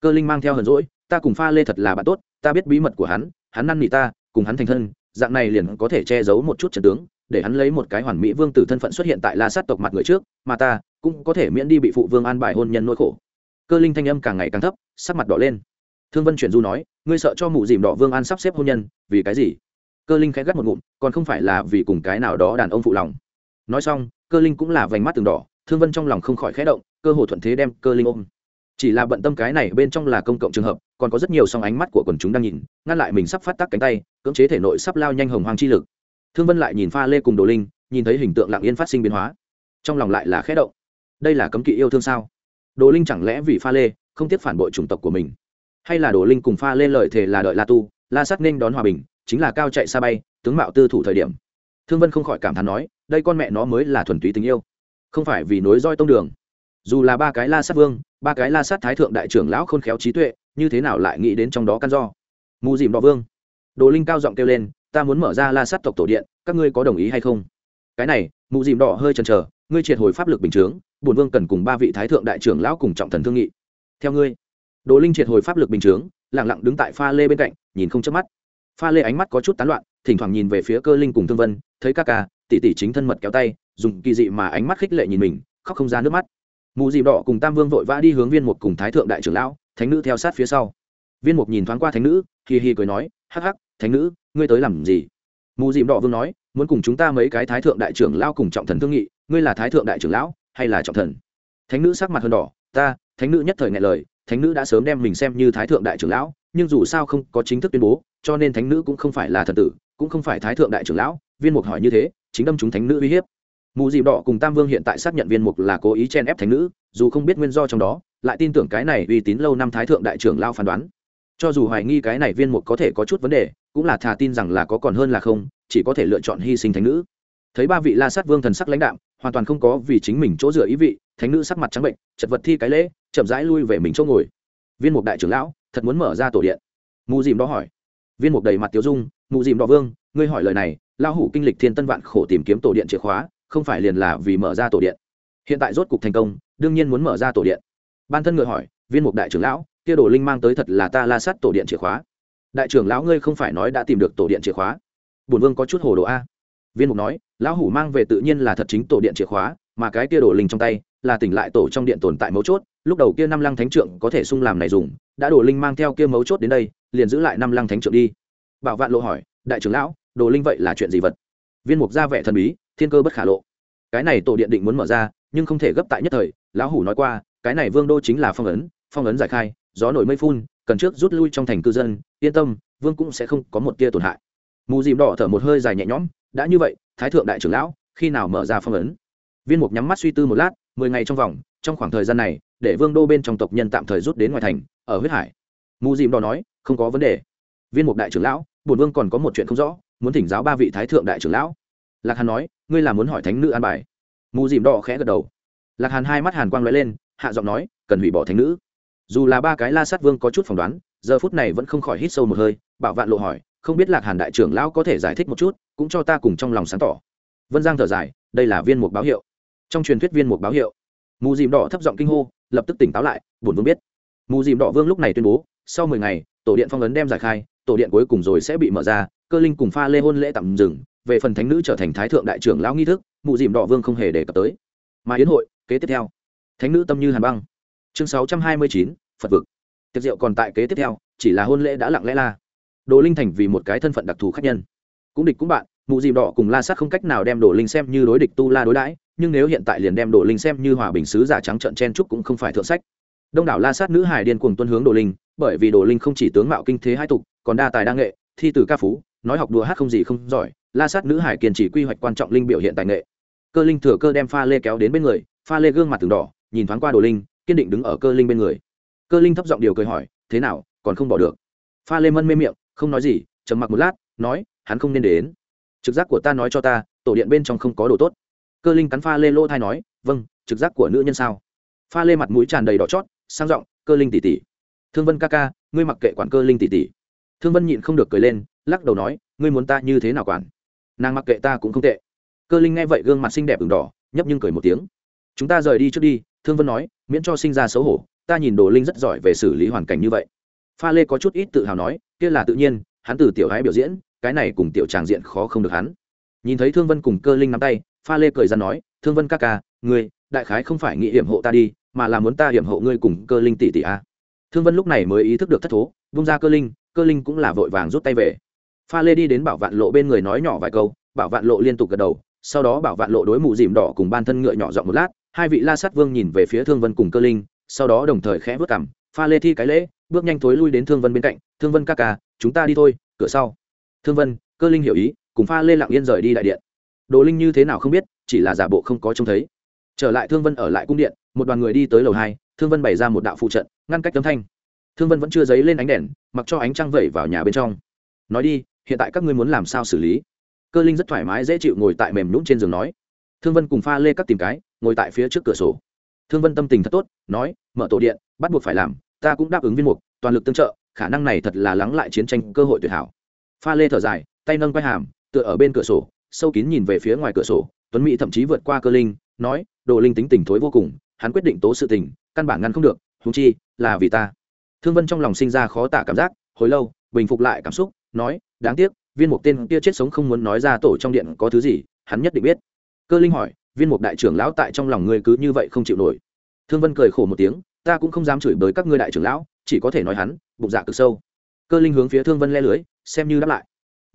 cơ linh mang theo hờn rỗi ta cùng pha lê thật là bạn tốt, ta biết bí mật của hắn hắn năn nỉ ta, cùng hắn thành thân, dạng này liền có thể che giấu một chút trận tướng, để hắn lấy một cái hoàn mỹ vương tử thân phận xuất hiện tại la sát tộc mặt người trước, mà ta cũng có thể miễn đi bị phụ vương an bài hôn nhân nỗi khổ. Cơ linh thanh âm càng ngày càng thấp, sắc mặt đỏ lên thương vân chuyển du nói, ngươi sợ cho mụ dìm đỏ vương an sắp xếp hôn nhân, vì cái gì? Cơ linh khẽ gắt một ngụm, còn không phải là vì cùng cái nào đó đàn ông phụ lòng. Nói xong, cơ linh cũng là vành mắt từng đỏ, thương vân trong lòng không khỏi khẽ động, cơ hồ thuận thế đem cơ linh ôm. Chỉ là bận tâm cái này bên trong là công cộng trường hợp, còn có rất nhiều song ánh mắt của quần chúng đang nhìn, ngăn lại mình sắp phát tác cánh tay, cưỡng chế thể nội sắp lao nhanh hồng hoang chi lực. Thương vân lại nhìn pha lê cùng đồ linh, nhìn thấy hình tượng lặng yên phát sinh biến hóa. Trong lòng lại là khẽ động. Đây là cấm kỵ yêu thương sao? Đồ linh chẳng lẽ vì pha lê, không tiếp phản bội chủng tộc của mình? Hay là đồ linh cùng pha lên lợi thể là đợi la tu, la sắt nên đón hòa bình, chính là cao chạy xa bay, tướng mạo tư thủ thời điểm. Thương vân không khỏi cảm thán nói, đây con mẹ nó mới là thuần túy tình yêu. Không phải vì nối roi tông đường. Dù là ba cái la sát vương, ba cái la sát thái thượng đại trưởng lão khôn khéo trí tuệ, như thế nào lại nghĩ đến trong đó căn do? Mù dìm đỏ vương. Đồ linh cao giọng kêu lên, ta muốn mở ra la sát tộc tổ điện, các ngươi có đồng ý hay không? Cái này, mù dìm đỏ hơi chần chờ, ngươi triệt hồi pháp lực bình chướng bùn vương cần cùng ba vị thái thượng đại trưởng lão cùng trọng thần thương nghị. Theo ngươi đồ linh triệt hồi pháp lực bình chướng lẳng lặng đứng tại pha lê bên cạnh, nhìn không chớp mắt. Pha lê ánh mắt có chút tán loạn, thỉnh thoảng nhìn về phía cơ linh cùng thương vân, thấy ca ca, tỷ tỷ chính thân mật kéo tay, dùng kỳ dị mà ánh mắt khích lệ nhìn mình, khóc không ra nước mắt. Mù dịp đỏ cùng tam vương vội vã đi hướng viên mục cùng thái thượng đại trưởng lão, thánh nữ theo sát phía sau. Viên mục nhìn thoáng qua thánh nữ, hì hì cười nói, hắc hắc, thánh nữ, ngươi tới làm gì? Mù dịp đỏ vương nói, muốn cùng chúng ta mấy cái thái thượng đại trưởng lão cùng trọng thần thương nghị, ngươi là thái thượng đại trưởng lão hay là trọng thần? Thánh nữ sắc mặt hơn đỏ, ta, thánh nữ nhất thời ngại lời thánh nữ đã sớm đem mình xem như thái thượng đại trưởng lão, nhưng dù sao không có chính thức tuyên bố, cho nên thánh nữ cũng không phải là thần tử, cũng không phải thái thượng đại trưởng lão, viên mục hỏi như thế, chính đâm chúng thánh nữ uy hiếp. Mù dịp đỏ cùng tam vương hiện tại xác nhận viên mục là cố ý chen ép thánh nữ, dù không biết nguyên do trong đó, lại tin tưởng cái này uy tín lâu năm thái thượng đại trưởng lao phán đoán. Cho dù hoài nghi cái này viên mục có thể có chút vấn đề, cũng là thà tin rằng là có còn hơn là không, chỉ có thể lựa chọn hy sinh thánh nữ. Thấy ba vị la sát vương thần sắc lãnh đạm, hoàn toàn không có vì chính mình chỗ dựa ý vị, thánh nữ sắc mặt trắng bệnh, chật vật thi cái lễ chậm rãi lui về mình chỗ ngồi. Viên mục đại trưởng lão, thật muốn mở ra tổ điện. Mù dìm đó hỏi. Viên mục đầy mặt tiêu dung, mù dìm đó vương, ngươi hỏi lời này, lão hủ kinh lịch thiên tân vạn khổ tìm kiếm tổ điện chìa khóa, không phải liền là vì mở ra tổ điện. Hiện tại rốt cục thành công, đương nhiên muốn mở ra tổ điện. Ban thân ngựa hỏi, viên mục đại trưởng lão, kia đồ linh mang tới thật là ta la sát tổ điện chìa khóa. Đại trưởng lão ngươi không phải nói đã tìm được tổ điện chìa khóa? Bùn vương có chút hồ đồ a. Viên mục nói, lão hủ mang về tự nhiên là thật chính tổ điện chìa khóa, mà cái kia đồ linh trong tay, là tỉnh lại tổ trong điện tồn tại mấu chốt lúc đầu kia năm lăng thánh trượng có thể sung làm này dùng, đã đồ linh mang theo kia mấu chốt đến đây, liền giữ lại năm lăng thánh trượng đi. Bảo vạn lộ hỏi, đại trưởng lão, đồ linh vậy là chuyện gì vật? Viên mục ra vẻ thần bí, thiên cơ bất khả lộ. Cái này tổ điện định muốn mở ra, nhưng không thể gấp tại nhất thời, lão hủ nói qua, cái này vương đô chính là phong ấn phong ấn giải khai, gió nổi mây phun, cần trước rút lui trong thành cư dân, yên tâm, vương cũng sẽ không có một tia tổn hại. Mù dìm đỏ thở một hơi dài nhẹ nhõm, đã như vậy, thái thượng đại trưởng lão, khi nào mở ra phong ấn? Viên mục nhắm mắt suy tư một lát, mười ngày trong vòng trong khoảng thời gian này, để vương đô bên trong tộc nhân tạm thời rút đến ngoài thành, ở huyết hải. Mù dìm đỏ nói, không có vấn đề. Viên mục đại trưởng lão, bổn vương còn có một chuyện không rõ, muốn thỉnh giáo ba vị thái thượng đại trưởng lão. Lạc hàn nói, ngươi là muốn hỏi thánh nữ an bài. Mù dìm đỏ khẽ gật đầu. Lạc hàn hai mắt hàn quang l lên, hạ giọng nói, cần hủy bỏ thánh nữ. Dù là ba cái la sát vương có chút phỏng đoán, giờ phút này vẫn không khỏi hít sâu một hơi, bảo vạn lộ hỏi, không biết lạc hàn đại trưởng lão có thể giải thích một chút, cũng cho ta cùng trong lòng sáng tỏ. Vân giang thở dài, đây là viên mục báo hiệu. Trong truyền thuyết viên mục báo hiệu mù dìm đỏ thấp giọng kinh hô, lập tức tỉnh táo lại bổn vương biết. Mù dìm đỏ vương lúc này tuyên bố, sau mười ngày, tổ điện phong ấn đem giải khai, tổ điện cuối cùng rồi sẽ bị mở ra, cơ linh cùng pha lê hôn lễ tạm dừng, về phần thánh nữ trở thành thái thượng đại trưởng lão nghi thức, mù dìm đỏ vương không hề đề cập tới. Mà yến hội, kế tiếp theo. Thánh nữ tâm như hàn băng. Chương sáu trăm hai mươi chín, phật vực. Tiệc rượu còn tại kế tiếp theo, chỉ là hôn lễ đã lặng lẽ la. Đồ linh thành vì một cái thân phận đặc thù khác nhân. Cũng địch cũng bạn mụ dìm đỏ cùng la sát không cách nào đem đồ linh xem như đối địch tu la đối đãi nhưng nếu hiện tại liền đem đồ linh xem như hòa bình sứ giả trắng trận chen trúc cũng không phải thượng sách. Đông đảo la sát nữ hải điên cuồng tuân hướng đồ linh, bởi vì đồ linh không chỉ tướng mạo kinh thế hai tục, còn đa tài đa nghệ, thi từ ca phú, nói học đùa hát không gì không giỏi, la sát nữ hải kiên trì quy hoạch quan trọng linh biểu hiện tài nghệ. Cơ linh thừa cơ đem pha lê kéo đến bên người, pha lê gương mặt từng đỏ, nhìn thoáng qua đồ linh, kiên định đứng ở cơ linh bên người. Cơ linh thấp giọng điều cười hỏi, thế nào, còn không bỏ được? Pha lê mân mê miệng, không nói gì, trầm mặc một lát, nói, hắn không nên đến. Trực giác của ta nói cho ta, tổ điện bên trong không có đồ tốt cơ linh cắn pha lê lỗ thai nói vâng trực giác của nữ nhân sao? Pha lê mặt mũi tràn đầy đỏ chót, sang giọng, cơ linh tỉ tỉ thương vân ca ca, ngươi mặc kệ quản cơ linh tỉ tỉ thương vân nhịn không được cười lên, lắc đầu nói, ngươi muốn ta như thế nào quản? Nàng mặc kệ ta cũng không tệ. Cơ linh nghe vậy gương mặt xinh đẹp ửng đỏ, nhấp nhưng cười một tiếng. Chúng ta rời đi trước đi. Thương vân nói, miễn cho sinh ra xấu hổ, ta nhìn đồ linh rất giỏi về xử lý hoàn cảnh như vậy. Pha lê có chút ít tự hào nói, kia là tự nhiên, hắn từ tiểu gái biểu diễn, cái này cùng tiểu tràng diện khó không được hắn. Nhìn thấy thương vân cùng cơ linh nắm tay pha lê cười ra nói, thương vân ca ca, ngươi, đại khái không phải nghĩ hiểm hộ ta đi, mà là muốn ta hiểm hộ ngươi cùng cơ linh tỷ tỷ a thương vân lúc này mới ý thức được thất thố, vung ra cơ linh cơ linh cũng là vội vàng rút tay về. Pha lê đi đến bảo vạn lộ bên người nói nhỏ vài câu, bảo vạn lộ liên tục gật đầu, sau đó bảo vạn lộ đối mụ dìm đỏ cùng ban thân ngựa nhỏ giọng một lát, hai vị la sát vương nhìn về phía thương vân cùng cơ linh, sau đó đồng thời khẽ vớt cảm pha lê thi cái lễ, bước nhanh thối lui đến thương vân bên cạnh, thương vân ca ca, chúng ta đi thôi, cửa sau. Thương vân, cơ linh hiểu ý, cùng pha lê lặng yên rời đi đại điện đồ linh như thế nào không biết, chỉ là giả bộ không có trông thấy. Trở lại thương vân ở lại cung điện, một đoàn người đi tới lầu hai, thương vân bày ra một đạo phụ trận, ngăn cách âm thanh. Thương vân vẫn chưa dấy lên ánh đèn, mặc cho ánh trăng vẩy vào nhà bên trong. Nói đi, hiện tại các ngươi muốn làm sao xử lý? Cơ linh rất thoải mái dễ chịu ngồi tại mềm nhũng trên giường nói. Thương vân cùng pha lê các tìm cái, ngồi tại phía trước cửa sổ. Thương vân tâm tình thật tốt, nói, mở tổ điện, bắt buộc phải làm, ta cũng đáp ứng viên mục, toàn lực tương trợ, khả năng này thật là lắng lại chiến tranh cơ hội tuyệt hảo. Pha lê thở dài, tay nâng quay hàm, tựa ở bên cửa sổ sâu kín nhìn về phía ngoài cửa sổ, tuấn mỹ thậm chí vượt qua cơ linh, nói, đồ linh tính tình thối vô cùng, hắn quyết định tố sự tình, căn bản ngăn không được húng chi, là vì ta. Thương vân trong lòng sinh ra khó tả cảm giác, hồi lâu, bình phục lại cảm xúc, nói, đáng tiếc, viên mục tên kia chết sống không muốn nói ra tổ trong điện có thứ gì, hắn nhất định biết. Cơ linh hỏi, viên mục đại trưởng lão tại trong lòng ngươi cứ như vậy không chịu nổi? Thương vân cười khổ một tiếng, ta cũng không dám chửi bới các ngươi đại trưởng lão, chỉ có thể nói hắn, bụng dạ cực sâu. Cơ linh hướng phía thương vân le lưới, xem như đáp lại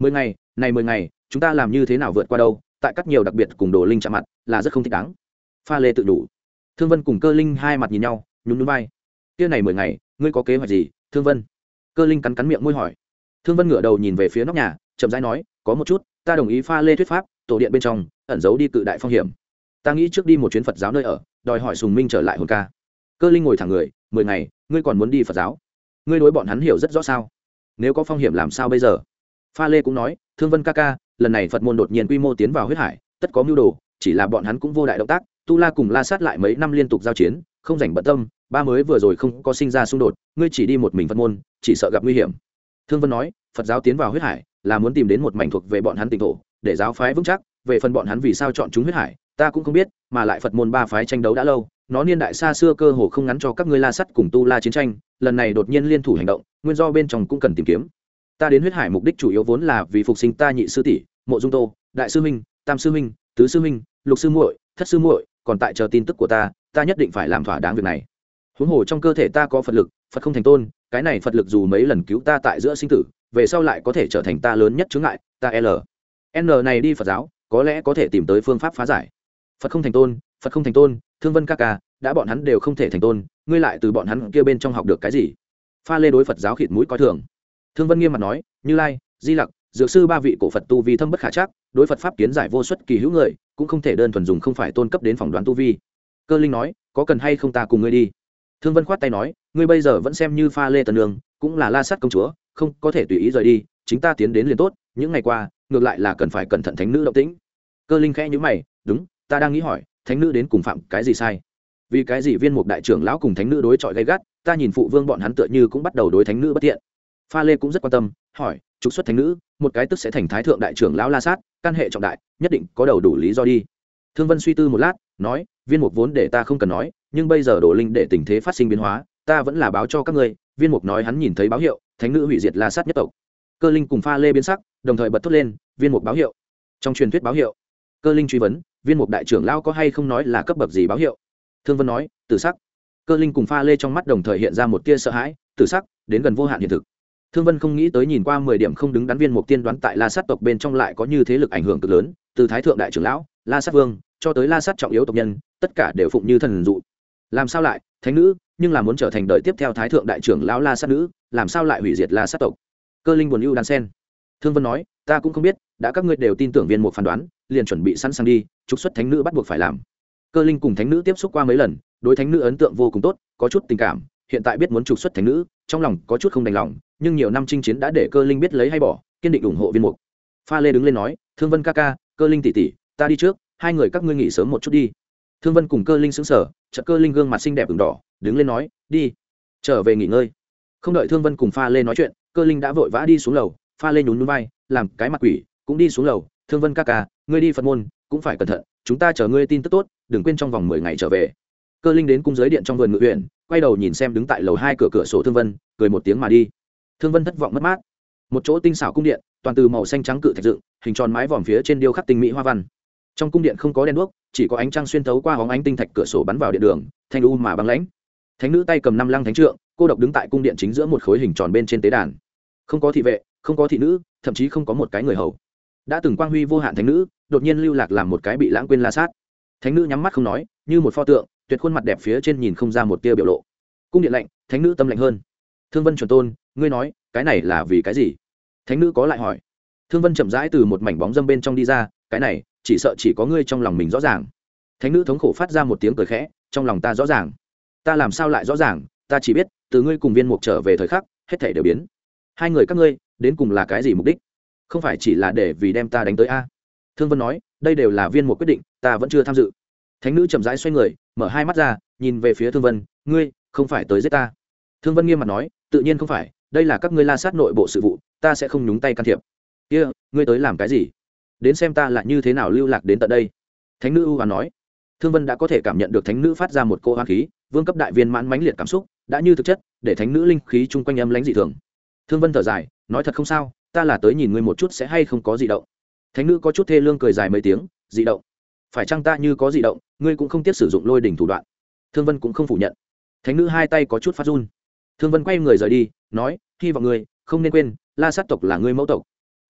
mười ngày, này mười ngày, chúng ta làm như thế nào vượt qua đâu, tại các nhiều đặc biệt cùng đồ linh chạm mặt, là rất không thích đáng. Pha lê tự đủ. Thương vân cùng cơ linh hai mặt nhìn nhau, nhún núi vai. Kia này mười ngày, ngươi có kế hoạch gì, thương vân? Cơ linh cắn cắn miệng môi hỏi. Thương vân ngửa đầu nhìn về phía nóc nhà, chậm rãi nói, có một chút, ta đồng ý pha lê thuyết pháp, tổ điện bên trong, ẩn giấu đi cự đại phong hiểm. Ta nghĩ trước đi một chuyến phật giáo nơi ở, đòi hỏi sùng minh trở lại hồn ca. Cơ linh ngồi thẳng người, mười ngày, ngươi còn muốn đi phật giáo? Ngươi đối bọn hắn hiểu rất rõ sao? Nếu có phong hiểm làm sao bây giờ? Pha lê cũng nói, thương vân ca ca, lần này phật môn đột nhiên quy mô tiến vào huyết hải, tất có mưu đồ, chỉ là bọn hắn cũng vô đại động tác, tu la cùng la sát lại mấy năm liên tục giao chiến, không rảnh bận tâm, ba mới vừa rồi không có sinh ra xung đột, ngươi chỉ đi một mình phật môn, chỉ sợ gặp nguy hiểm. Thương vân nói, phật giáo tiến vào huyết hải, là muốn tìm đến một mảnh thuộc về bọn hắn tỉnh thổ, để giáo phái vững chắc, về phần bọn hắn vì sao chọn chúng huyết hải, ta cũng không biết, mà lại phật môn ba phái tranh đấu đã lâu, nó niên đại xa xưa cơ hồ không ngắn cho các ngươi la sắt cùng tu la chiến tranh, lần này đột nhiên liên thủ hành động, nguyên do bên trong cũng cần tìm kiếm ta đến huyết hải mục đích chủ yếu vốn là vì phục sinh ta nhị sư tỷ mộ dung tô đại sư minh, tam sư minh, tứ sư minh, lục sư muội thất sư muội còn tại chờ tin tức của ta ta nhất định phải làm thỏa đáng việc này. Huống hồ trong cơ thể ta có phật lực phật không thành tôn cái này phật lực dù mấy lần cứu ta tại giữa sinh tử về sau lại có thể trở thành ta lớn nhất chướng ngại ta l. N này đi phật giáo có lẽ có thể tìm tới phương pháp phá giải. Phật không thành tôn phật không thành tôn thương vân ca ca đã bọn hắn đều không thể thành tôn ngươi lại từ bọn hắn kia bên trong học được cái gì? Pha lê đối phật giáo khịt mũi coi thường thương vân nghiêm mặt nói, như lai, di lặc, dược sư ba vị cổ phật tu vi thâm bất khả chắc, đối phật pháp kiến giải vô xuất kỳ hữu người, cũng không thể đơn thuần dùng không phải tôn cấp đến phỏng đoán tu vi. Cơ linh nói, có cần hay không ta cùng ngươi đi? Thương vân khoát tay nói, ngươi bây giờ vẫn xem như pha lê tần đường, cũng là la sát công chúa, không có thể tùy ý rời đi, chính ta tiến đến liền tốt, những ngày qua, ngược lại là cần phải cẩn thận thánh nữ động tĩnh. Cơ linh khẽ nhữ mày, đúng, ta đang nghĩ hỏi, thánh nữ đến cùng phạm cái gì sai? Vì cái gì viên mục đại trưởng lão cùng thánh nữ đối chọi gay gắt, ta nhìn phụ vương bọn hắn tựa như cũng bắt đầu đối thánh nữ bất thiện pha lê cũng rất quan tâm, hỏi, trục xuất thánh nữ, một cái tức sẽ thành thái thượng đại trưởng lão la sát, căn hệ trọng đại, nhất định có đầu đủ lý do đi. Thương vân suy tư một lát, nói, viên mục vốn để ta không cần nói, nhưng bây giờ đổ linh để tình thế phát sinh biến hóa, ta vẫn là báo cho các ngươi. Viên mục nói hắn nhìn thấy báo hiệu, thánh nữ hủy diệt la sát nhất tộc. Cơ linh cùng pha lê biến sắc, đồng thời bật thốt lên, viên mục báo hiệu. Trong truyền thuyết báo hiệu, cơ linh truy vấn, viên mục đại trưởng lão có hay không nói là cấp bậc gì báo hiệu? Thương vân nói, tử sắc. Cơ linh cùng pha lê trong mắt đồng thời hiện ra một tia sợ hãi, tử sắc, đến gần vô hạn hiện thực thương vân không nghĩ tới nhìn qua mười điểm không đứng đắn viên mục tiên đoán tại la sát tộc bên trong lại có như thế lực ảnh hưởng cực lớn, từ thái thượng đại trưởng lão, la sát vương, cho tới la sát trọng yếu tộc nhân, tất cả đều phụng như thần dụ. Làm sao lại, thánh nữ, nhưng là muốn trở thành đời tiếp theo thái thượng đại trưởng lão la sát nữ, làm sao lại hủy diệt la sát tộc? Cơ linh buồn ưu đan sen. Thương vân nói, ta cũng không biết, đã các ngươi đều tin tưởng viên mục phán đoán, liền chuẩn bị sẵn sàng đi, trục xuất thánh nữ bắt buộc phải làm. Cơ linh cùng thánh nữ tiếp xúc qua mấy lần, đối thánh nữ ấn tượng vô cùng tốt, có chút tình cảm, hiện tại biết muốn trục xuất thánh nữ, trong lòng có chút không đành lòng nhưng nhiều năm chinh chiến đã để cơ linh biết lấy hay bỏ, kiên định ủng hộ viên mục. Pha lê đứng lên nói, thương vân ca ca, cơ linh tỷ tỷ, ta đi trước, hai người các ngươi nghỉ sớm một chút đi. Thương vân cùng cơ linh xứng sở chợt cơ linh gương mặt xinh đẹp ửng đỏ, đứng lên nói, đi, trở về nghỉ ngơi. Không đợi thương vân cùng pha lê nói chuyện, cơ linh đã vội vã đi xuống lầu, pha lê nhún núi vai, làm cái mặt quỷ, cũng đi xuống lầu, thương vân ca ca, ngươi đi phật môn, cũng phải cẩn thận, chúng ta chờ ngươi tin tức tốt, đừng quên trong vòng mười ngày trở về. Cơ linh đến cung giới điện trong vườn ngự huyện, quay đầu nhìn xem đứng tại lầu hai cửa cửa sổ thương vân, cười một tiếng mà đi thương vân thất vọng mất mát. Một chỗ tinh xảo cung điện, toàn từ màu xanh trắng cự thạch dựng, hình tròn mái vòm phía trên điêu khắc tinh mỹ hoa văn. Trong cung điện không có đèn đuốc, chỉ có ánh trăng xuyên thấu qua hóng ánh tinh thạch cửa sổ bắn vào điện đường, thanh u mà băng lãnh. Thánh nữ tay cầm năm lăng thánh trượng, cô độc đứng tại cung điện chính giữa một khối hình tròn bên trên tế đàn. Không có thị vệ, không có thị nữ, thậm chí không có một cái người hầu. Đã từng quang huy vô hạn thánh nữ, đột nhiên lưu lạc làm một cái bị lãng quên la sát. Thánh nữ nhắm mắt không nói, như một pho tượng, tuyệt khuôn mặt đẹp phía trên nhìn không ra một tia biểu lộ. Cung điện lạnh, thánh nữ tâm lạnh hơn. Thương vân chuẩn tôn ngươi nói, cái này là vì cái gì? Thánh nữ có lại hỏi. Thương vân chậm rãi từ một mảnh bóng dâm bên trong đi ra, cái này, chỉ sợ chỉ có ngươi trong lòng mình rõ ràng. Thánh nữ thống khổ phát ra một tiếng cười khẽ, trong lòng ta rõ ràng. Ta làm sao lại rõ ràng? Ta chỉ biết, từ ngươi cùng viên mục trở về thời khắc, hết thể đều biến. Hai người các ngươi, đến cùng là cái gì mục đích? Không phải chỉ là để vì đem ta đánh tới a? Thương vân nói, đây đều là viên mục quyết định, ta vẫn chưa tham dự. Thánh nữ chậm rãi xoay người, mở hai mắt ra, nhìn về phía thương vân, ngươi, không phải tới giết ta? Thương vân nghiêm mặt nói, tự nhiên không phải đây là các ngươi la sát nội bộ sự vụ ta sẽ không nhúng tay can thiệp. Kia、yeah, ngươi tới làm cái gì? Đến xem ta là như thế nào lưu lạc đến tận đây. Thánh nữ ưu hoàn nói. Thương vân đã có thể cảm nhận được thánh nữ phát ra một cô hoa khí vương cấp đại viên mãn mãnh liệt cảm xúc đã như thực chất để thánh nữ linh khí chung quanh âm lãnh dị thường. Thương vân thở dài nói thật không sao ta là tới nhìn ngươi một chút sẽ hay không có gì động. Thánh nữ có chút thê lương cười dài mấy tiếng dị động? Phải chăng ta như có dị động ngươi cũng không tiếc sử dụng lôi đỉnh thủ đoạn? Thương vân cũng không phủ nhận. Thánh nữ hai tay có chút phát run thương vân quay người rời đi, nói, hy vọng ngươi không nên quên, la sát tộc là ngươi mẫu tộc.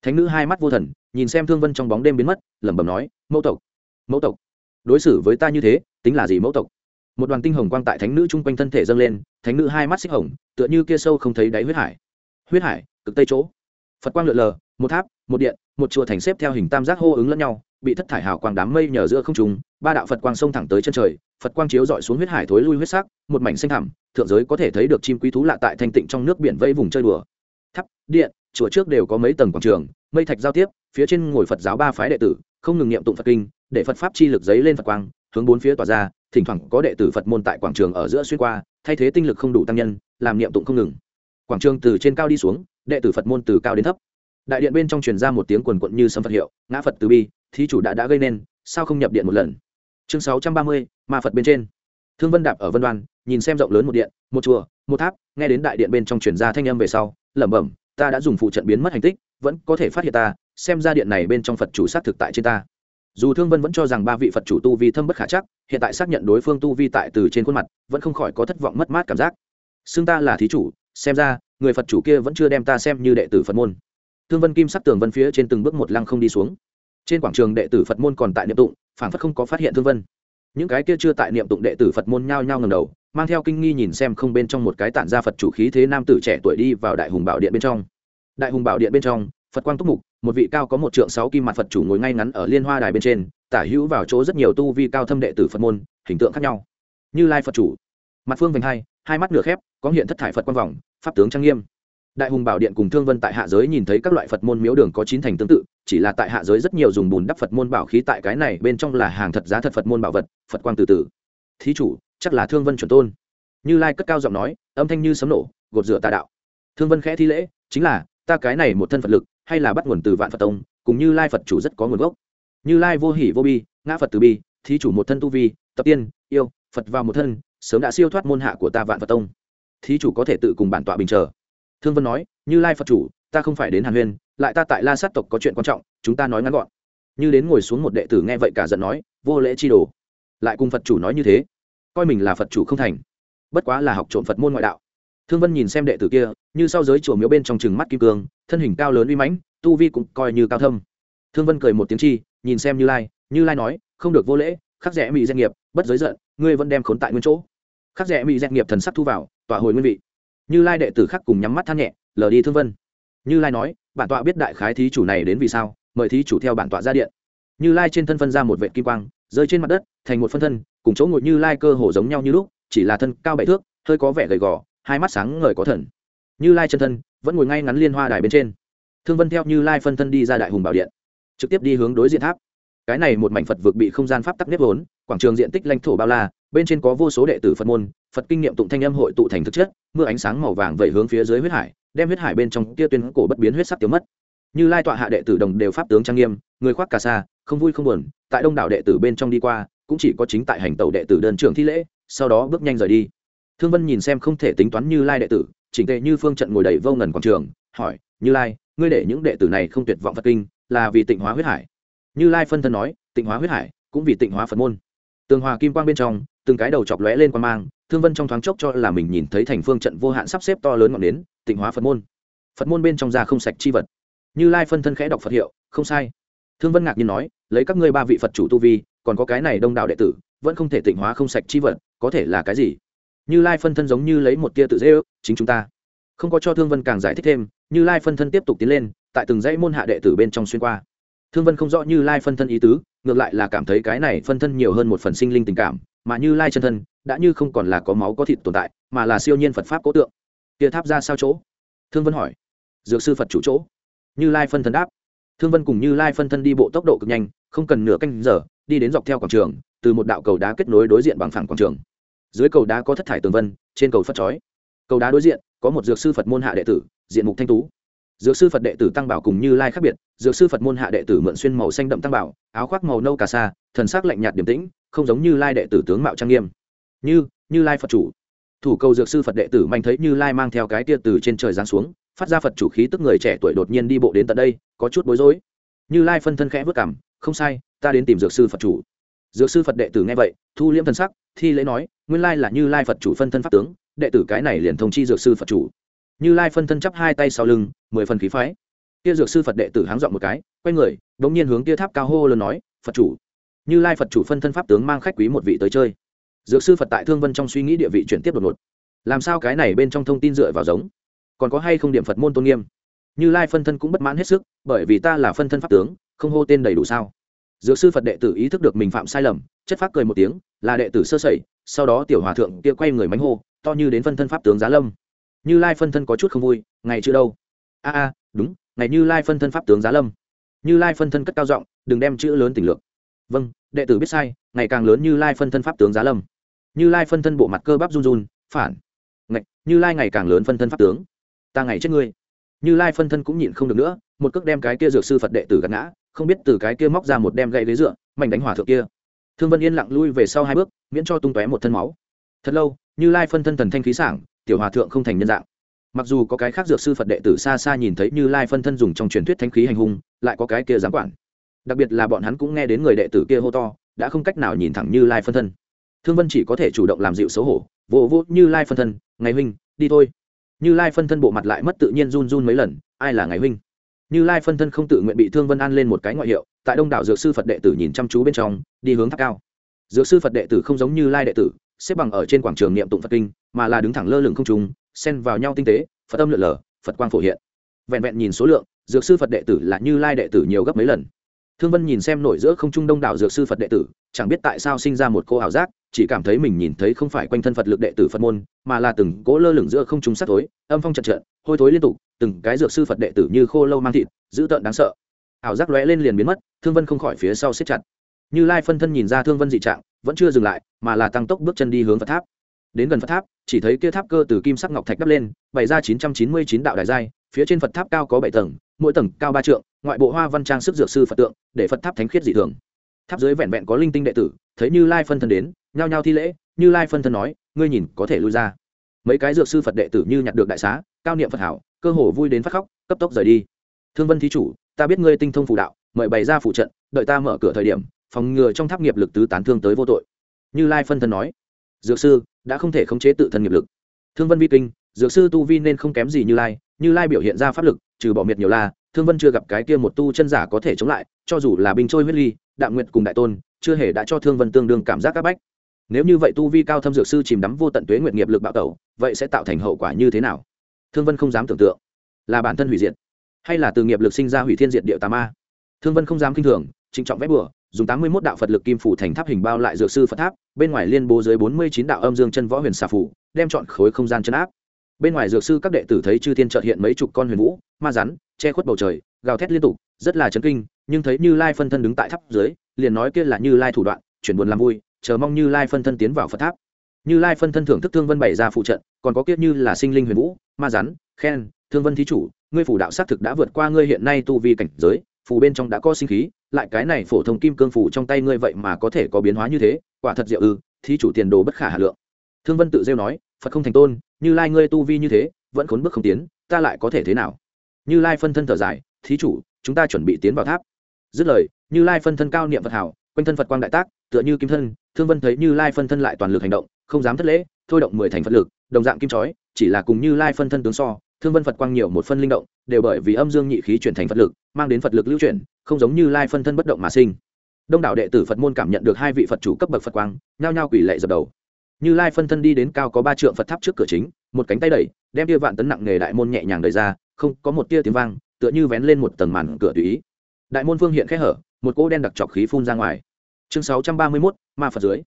Thánh nữ hai mắt vô thần, nhìn xem thương vân trong bóng đêm biến mất, lẩm bẩm nói, mẫu tộc mẫu tộc, đối xử với ta như thế, tính là gì mẫu tộc? Một đoàn tinh hồng quang tại thánh nữ chung quanh thân thể dâng lên, thánh nữ hai mắt xích hồng, tựa như kia sâu không thấy đáy huyết hải. Huyết hải, cực tây chỗ. Phật quang lượn lờ, một tháp, một điện, một chùa thành xếp theo hình tam giác hô ứng lẫn nhau bị thất thải hào quang đám mây nhờ giữa không trung, ba đạo phật quang xông thẳng tới chân trời, phật quang chiếu rọi xuống huyết hải thối lui huyết sắc, một mảnh xanh thẳm, thượng giới có thể thấy được chim quý thú lạ tại thanh tịnh trong nước biển vây vùng chơi đùa. Tháp, điện, chùa trước đều có mấy tầng quảng trường, mây thạch giao tiếp, phía trên ngồi phật giáo ba phái đệ tử, không ngừng niệm tụng phật kinh, để phật pháp chi lực giấy lên phật quang, hướng bốn phía tỏa ra, thỉnh thoảng có đệ tử phật môn tại quảng trường ở giữa xuyên qua, thay thế tinh lực không đủ tăng nhân, làm niệm tụng không ngừng. Quảng trường từ trên cao đi xuống, đệ tử phật môn từ cao đến thấp. Đại điện bên trong truyền ra một tiếng quần quật như sấm phật hiệu, ngã phật từ bi thí chủ đã đã gây nên, sao không nhập điện một lần? Chương sáu trăm ba mươi, ma phật bên trên. Thương vân đạp ở vân đoan, nhìn xem rộng lớn một điện, một chùa, một tháp, nghe đến đại điện bên trong truyền ra thanh âm về sau, lẩm bẩm, ta đã dùng phụ trận biến mất hành tích, vẫn có thể phát hiện ta, xem ra điện này bên trong phật chủ sát thực tại trên ta. Dù thương vân vẫn cho rằng ba vị phật chủ tu vi thâm bất khả chắc, hiện tại xác nhận đối phương tu vi tại từ trên khuôn mặt, vẫn không khỏi có thất vọng mất mát cảm giác. Xưng ta là thí chủ, xem ra, người phật chủ kia vẫn chưa đem ta xem như đệ tử phật môn. Thương vân kim sắc tường vân phía trên từng bước một lăng không đi xuống trên quảng trường đệ tử phật môn còn tại niệm tụng phản phất không có phát hiện thương vân. Những cái kia chưa tại niệm tụng đệ tử phật môn nhao nhao ngầm đầu, mang theo kinh nghi nhìn xem không bên trong một cái tản ra phật chủ khí thế nam tử trẻ tuổi đi vào đại hùng bảo điện bên trong. Đại hùng bảo điện bên trong, phật quang túc mục, một vị cao có một trượng sáu kim mặt phật chủ ngồi ngay ngắn ở liên hoa đài bên trên, tả hữu vào chỗ rất nhiều tu vi cao thâm đệ tử phật môn, hình tượng khác nhau. Như lai phật chủ, mặt phương vành hai hai mắt nửa khép, có hiện thất thải phật quang vòng, pháp tướng trang nghiêm. Đại hùng bảo điện cùng thương vân tại hạ giới nhìn thấy các loại phật môn miếu đường có chín thành tương tự chỉ là tại hạ giới rất nhiều dùng bùn đắp phật môn bảo khí tại cái này bên trong là hàng thật giá thật phật môn bảo vật, phật quang từ từ. Thí chủ, chắc là thương vân chuẩn tôn. Như lai cất cao giọng nói, âm thanh như sấm nổ, gột rửa tà đạo. Thương vân khẽ thi lễ, chính là, ta cái này một thân phật lực, hay là bắt nguồn từ vạn phật tông, cùng như lai phật chủ rất có nguồn gốc. Như lai vô hỷ vô bi, ngã phật từ bi, thí chủ một thân tu vi, tập tiên, yêu, phật vào một thân, sớm đã siêu thoát môn hạ của ta vạn phật tông. Thí chủ có thể tự cùng bản tọa bình chờ. Thương vân nói, như lai phật chủ ta không phải đến hàn huyên, lại ta tại la sát tộc có chuyện quan trọng, chúng ta nói ngắn gọn. Như đến ngồi xuống một đệ tử nghe vậy cả giận nói, vô lễ chi đồ. Lại cùng phật chủ nói như thế, coi mình là phật chủ không thành. Bất quá là học trộm phật môn ngoại đạo. Thương vân nhìn xem đệ tử kia, như sau giới chùa miếu bên trong chừng mắt kim cương, thân hình cao lớn uy mãnh, tu vi cũng coi như cao thâm. Thương vân cười một tiếng chi, nhìn xem như lai như lai nói, không được vô lễ, khắc rẽ mỹ doanh nghiệp, bất giới giận, ngươi vẫn đem khốn tại nguyên chỗ. Khắc rẽ mỹ doanh nghiệp thần sắc thu vào, tỏa hồi nguyên vị. Như lai đệ tử khắc cùng nhắm mắt than nhẹ, lờ đi thương vân như lai nói, bản tọa biết đại khái thí chủ này đến vì sao, mời thí chủ theo bản tọa ra điện. Như lai trên thân phân ra một vệ kim quang, rơi trên mặt đất, thành một phân thân, cùng chỗ ngồi như lai cơ hồ giống nhau như lúc, chỉ là thân cao bảy thước, hơi có vẻ gầy gò, hai mắt sáng ngời có thần. Như lai chân thân, vẫn ngồi ngay ngắn liên hoa đài bên trên. Thương vân theo như lai phân thân đi ra đại hùng bảo điện, trực tiếp đi hướng đối diện tháp. Cái này một mảnh phật vực bị không gian pháp tắc nếp vốn, quảng trường diện tích lãnh thổ bao la, bên trên có vô số đệ tử phật môn, phật kinh nghiệm tụng thanh âm hội tụ thành thực chất, mưa ánh sáng màu vàng vẩy hướng phía dưới huyết hải đem huyết hải bên trong kia tuyên cổ bất biến huyết sắc tiêu mất. Như lai tọa hạ đệ tử đồng đều pháp tướng trang nghiêm, người khoác cà sa, không vui không buồn, tại đông đảo đệ tử bên trong đi qua, cũng chỉ có chính tại hành tàu đệ tử đơn trưởng thi lễ, sau đó bước nhanh rời đi. Thương vân nhìn xem không thể tính toán như lai đệ tử, chỉnh tệ như phương trận ngồi đầy vô ngần quảng trường, hỏi, như lai, ngươi để những đệ tử này không tuyệt vọng phật kinh, là vì tịnh hóa huyết hải? Như lai phân thân nói, tịnh hóa huyết hải, cũng vì tịnh hóa phật môn. Tường hòa kim quang bên trong, từng cái đầu chọc lóe lên quan mang thương vân trong thoáng chốc cho là mình nhìn thấy thành phương trận vô hạn sắp xếp to lớn ngọn nến, tịnh hóa phật môn. Phật môn bên trong da không sạch chi vật. Như lai phân thân khẽ đọc phật hiệu, không sai. Thương vân ngạc nhiên nói, lấy các ngươi ba vị phật chủ tu vi, còn có cái này đông đạo đệ tử, vẫn không thể tịnh hóa không sạch chi vật, có thể là cái gì? Như lai phân thân giống như lấy một tia tự dễ ước, chính chúng ta. Không có cho thương vân càng giải thích thêm, như lai phân thân tiếp tục tiến lên, tại từng dãy môn hạ đệ tử bên trong xuyên qua. Thương vân không rõ như lai phân thân ý tứ, ngược lại là cảm thấy cái này phân thân nhiều hơn một phần sinh linh tình cảm mà như lai chân thân, đã như không còn là có máu có thịt tồn tại, mà là siêu nhiên phật pháp cố tượng. Kia tháp ra sao chỗ? Thương vân hỏi. Dược sư phật chủ chỗ. Như lai phân thân đáp. Thương vân cùng như lai phân thân đi bộ tốc độ cực nhanh, không cần nửa canh giờ, đi đến dọc theo quảng trường, từ một đạo cầu đá kết nối đối diện bằng phẳng quảng trường. Dưới cầu đá có thất thải tường vân, trên cầu phật chói. Cầu đá đối diện, có một dược sư phật môn hạ đệ tử, diện mục thanh tú dược sư phật đệ tử tăng bảo cùng như lai khác biệt, dược sư phật môn hạ đệ tử mượn xuyên màu xanh đậm tăng bảo, áo khoác màu nâu cà sa, thần sắc lạnh nhạt điềm tĩnh, không giống như lai đệ tử tướng mạo trang nghiêm. Như như lai phật chủ. Thủ cầu dược sư phật đệ tử manh thấy như lai mang theo cái tia từ trên trời giáng xuống, phát ra phật chủ khí tức người trẻ tuổi đột nhiên đi bộ đến tận đây, có chút bối rối. Như lai phân thân khẽ vất cảm, không sai, ta đến tìm dược sư phật chủ. Dược sư phật đệ tử nghe vậy, thu liễm thần sắc, thi lễ nói, nguyên lai là như lai phật chủ phân thân pháp tướng, đệ tử cái này liền thông chi dược sư phật chủ. Như lai phân thân chắp hai tay sau lưng mười phần khí phái. Kia dược sư phật đệ tử háng dọn một cái, quay người đ ỗ n g nhiên hướng kia tháp cao hô lớn nói, phật chủ. Như lai phật chủ phân thân pháp tướng mang khách quý một vị tới chơi. Dược sư phật tại thương vân trong suy nghĩ địa vị chuyển tiếp đột ngột. Làm sao cái này bên trong thông tin dựa vào giống? Còn có hay không điểm phật môn tôn nghiêm? Như lai phân thân cũng bất mãn hết sức, bởi vì ta là phân thân pháp tướng, không hô tên đầy đủ sao? Dược sư phật đệ tử ý thức được mình phạm sai lầm, chất phát cười một tiếng, là đệ tử sơ sẩy, sau đó tiểu hòa thượng kia quay người mánh hô, to như đến phân thân pháp tướng giá lâm. Như lai phân thân có chút không vui, ngày chưa đâu? A a, đúng, ngày như lai phân thân pháp tướng giá lâm. Như lai phân thân cất cao giọng, đừng đem chữ lớn tình lượng vâng đệ tử biết sai, ngày càng lớn như lai phân thân pháp tướng giá lâm. Như lai phân thân bộ mặt cơ bắp run run, phản. Ngạch như lai ngày càng lớn phân thân pháp tướng. Ta ngày chết ngươi. Như lai phân thân cũng nhịn không được nữa, một cước đem cái kia dược sư phật đệ tử gạt ngã, không biết từ cái kia móc ra một đem gậy ghế dựa mạnh đánh hỏa thượng kia. Thương vân yên lặng lui về sau hai bước, miễn cho tung tóe một thân máu. Thật lâu, như lai phân thân thần thanh khí sảng, tiểu hòa thượng không thành nhân dạng mặc dù có cái khác dược sư phật đệ tử xa xa nhìn thấy như lai phân thân dùng trong truyền thuyết thanh khí hành hung, lại có cái kia giám quản. Đặc biệt là bọn hắn cũng nghe đến người đệ tử kia hô to, đã không cách nào nhìn thẳng như lai phân thân. Thương vân chỉ có thể chủ động làm dịu xấu hổ vỗ vỗ như lai phân thân, ngày huynh, đi thôi. Như lai phân thân bộ mặt lại mất tự nhiên run run mấy lần, ai là ngày huynh? Như lai phân thân không tự nguyện bị thương vân an lên một cái ngoại hiệu, tại đông đảo dược sư phật đệ tử nhìn chăm chú bên trong, đi hướng tháp cao. Dược sư phật đệ tử không giống như lai đệ tử, xếp bằng ở trên quảng trường niệm tụng phật kinh, mà là đứng thẳng lơ lửng không trùng xen vào nhau tinh tế, phật tâm lượn lờ, phật quang phổ hiện. Vẹn vẹn nhìn số lượng, dược sư phật đệ tử là như lai đệ tử nhiều gấp mấy lần. Thương vân nhìn xem nổi giữa không trung đông đảo dược sư phật đệ tử, chẳng biết tại sao sinh ra một cô ảo giác, chỉ cảm thấy mình nhìn thấy không phải quanh thân phật lực đệ tử phật môn, mà là từng cỗ lơ lửng giữa không trung sắc tối, âm phong chật trận hôi thối liên tục, từng cái dược sư phật đệ tử như khô lâu mang thịt, dữ tợn đáng sợ. Ảo giác lóe lên liền biến mất, thương vân không khỏi phía sau xếp chặt. Như lai phân thân nhìn ra thương vân dị trạng, vẫn chưa dừng lại, mà là tăng tốc bước chân đi hướng phật tháp. Đến gần phật tháp chỉ thấy kia tháp cơ từ kim sắc ngọc thạch đắp lên, bày ra chín trăm chín mươi chín đạo đài giai, phía trên phật tháp cao có bảy tầng, mỗi tầng cao ba trượng, ngoại bộ hoa văn trang sức dược sư phật tượng, để phật tháp thánh khiết dị thường. Tháp dưới vẹn vẹn có linh tinh đệ tử, thấy như lai phân thân đến, nhao nhao thi lễ, như lai phân thân nói, ngươi nhìn, có thể lui ra. Mấy cái dược sư phật đệ tử như nhặt được đại xá, cao niệm phật hảo, cơ hồ vui đến phát khóc, cấp tốc rời đi. Thương vân thí chủ, ta biết ngươi tinh thông phù đạo, mời bày ra phụ trận, đợi ta mở cửa thời điểm, phòng ngừa trong tháp nghiệp lực tứ tán thương tới vô tội. Như lai phân thân nói dược sư, đã không thể khống chế tự thân nghiệp lực. Thương vân vi kinh, dược sư tu vi nên không kém gì như lai. Như lai biểu hiện ra pháp lực, trừ bỏ miệt nhiều la, thương vân chưa gặp cái kia một tu chân giả có thể chống lại, cho dù là binh trôi huyết ly, đạm nguyệt cùng đại tôn, chưa hề đã cho thương vân tương đương cảm giác áp bách. Nếu như vậy tu vi cao thâm dược sư chìm đắm vô tận tuế nguyện nghiệp lực bạo tẩu, vậy sẽ tạo thành hậu quả như thế nào? Thương vân không dám tưởng tượng. Là bản thân hủy diệt, hay là từ nghiệp lực sinh ra hủy thiên diệt địa tà ma? Thương vân không dám kinh thường, trịnh trọng vét bừa, dùng tám mươi một đạo phật lực kim phủ thành tháp hình bao lại dược sư phật tháp bên ngoài liên bố dưới bốn mươi chín đạo âm dương chân võ huyền xà phủ, đem chọn khối không gian chân áp. Bên ngoài dược sư các đệ tử thấy chư thiên trợt hiện mấy chục con huyền vũ, ma rắn, che khuất bầu trời, gào thét liên tục, rất là chấn kinh, nhưng thấy như lai phân thân đứng tại tháp dưới, liền nói kia là như lai thủ đoạn, chuyển buồn làm vui, chờ mong như lai phân thân tiến vào phật tháp. Như lai phân thân thưởng thức thương vân bày ra phụ trận, còn có kiếp như là sinh linh huyền vũ, ma rắn, khen, thương vân thí chủ, ngươi phủ đạo xác thực đã vượt qua ngươi hiện nay tu vi cảnh giới phù bên trong đã có sinh khí, lại cái này phổ thông kim cương phù trong tay ngươi vậy mà có thể có biến hóa như thế, quả thật diệu ư, thí chủ tiền đồ bất khả hà lượng. Thương vân tự rêu nói, phật không thành tôn, như lai ngươi tu vi như thế, vẫn khốn bước không tiến, ta lại có thể thế nào? Như lai phân thân thở dài, thí chủ, chúng ta chuẩn bị tiến vào tháp. Dứt lời, như lai phân thân cao niệm phật hảo quanh thân phật quang đại tác, tựa như kim thân, thương vân thấy như lai phân thân lại toàn lực hành động, không dám thất lễ, thôi động mười thành phật lực, đồng dạng kim chói, chỉ là cùng như lai phân thân tướng so, thương vân phật quang nhiều một phân linh động, đều bởi vì âm dương nhị khí chuyển thành phật lực mang đến phật lực lưu chuyển, không giống như lai phân thân bất động mà sinh. Đông đảo đệ tử phật môn cảm nhận được hai vị phật chủ cấp bậc phật quang, nhao nhao quỷ lệ dập đầu. Như lai phân thân đi đến cao có ba trượng phật tháp trước cửa chính, một cánh tay đẩy, đem tia vạn tấn nặng nghề đại môn nhẹ nhàng đẩy ra, không có một tia tiếng vang, tựa như vén lên một tầng màn cửa tùy ý. Đại môn phương hiện khẽ hở, một cỗ đen đặc trọc khí phun ra ngoài. Chương sáu trăm ba mươi mốt, ma phật dưới.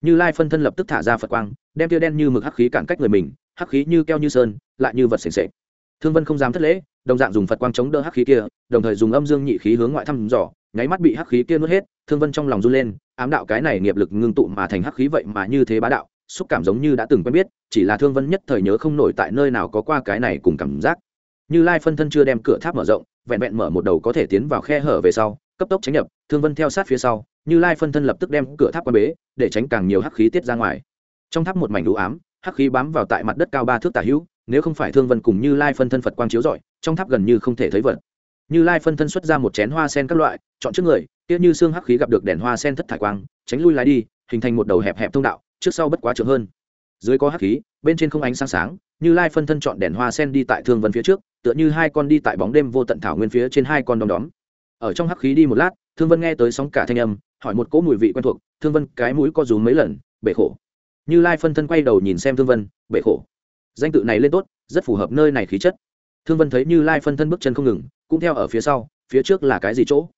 Như lai phân thân lập tức thả ra phật quang, đem tia đen như mực hắc khí cản cách người mình, hắc khí như keo như sơn, lại như vật sềng sệch thương vân không dám thất lễ, đồng dạng dùng phật quang chống đỡ hắc khí kia, đồng thời dùng âm dương nhị khí hướng ngoại thăm dò, nháy mắt bị hắc khí kia nuốt hết, thương vân trong lòng run lên, ám đạo cái này nghiệp lực ngưng tụ mà thành hắc khí vậy mà như thế bá đạo, xúc cảm giống như đã từng quen biết, chỉ là thương vân nhất thời nhớ không nổi tại nơi nào có qua cái này cùng cảm giác. Như lai phân thân chưa đem cửa tháp mở rộng, vẹn vẹn mở một đầu có thể tiến vào khe hở về sau, cấp tốc tránh nhập, thương vân theo sát phía sau, như lai phân thân lập tức đem cửa tháp quan bế, để tránh càng nhiều hắc khí tiết ra ngoài. Trong tháp một mảnh đủ ám, hắc khí bám vào tại mặt đất cao ba thước tả hữu nếu không phải thương vân cùng như lai phân thân phật quang chiếu rọi, trong tháp gần như không thể thấy vật. Như lai phân thân xuất ra một chén hoa sen các loại, chọn trước người, kia như xương hắc khí gặp được đèn hoa sen thất thải quang, tránh lui lái đi, hình thành một đầu hẹp hẹp thông đạo, trước sau bất quá trượng hơn. Dưới có hắc khí, bên trên không ánh sáng sáng, như lai phân thân chọn đèn hoa sen đi tại thương vân phía trước, tựa như hai con đi tại bóng đêm vô tận thảo nguyên phía trên hai con đom đóm. Ở trong hắc khí đi một lát, thương vân nghe tới sóng cả thanh âm, hỏi một cỗ mùi vị quen thuộc, thương vân, cái mũi co rúm mấy lần? Bể khổ. Như lai phân thân quay đầu nhìn xem thương vân, bể khổ danh tự này lên tốt, rất phù hợp nơi này khí chất. Thương vân thấy như lai phân thân bước chân không ngừng, cũng theo ở phía sau, phía trước là cái gì chỗ?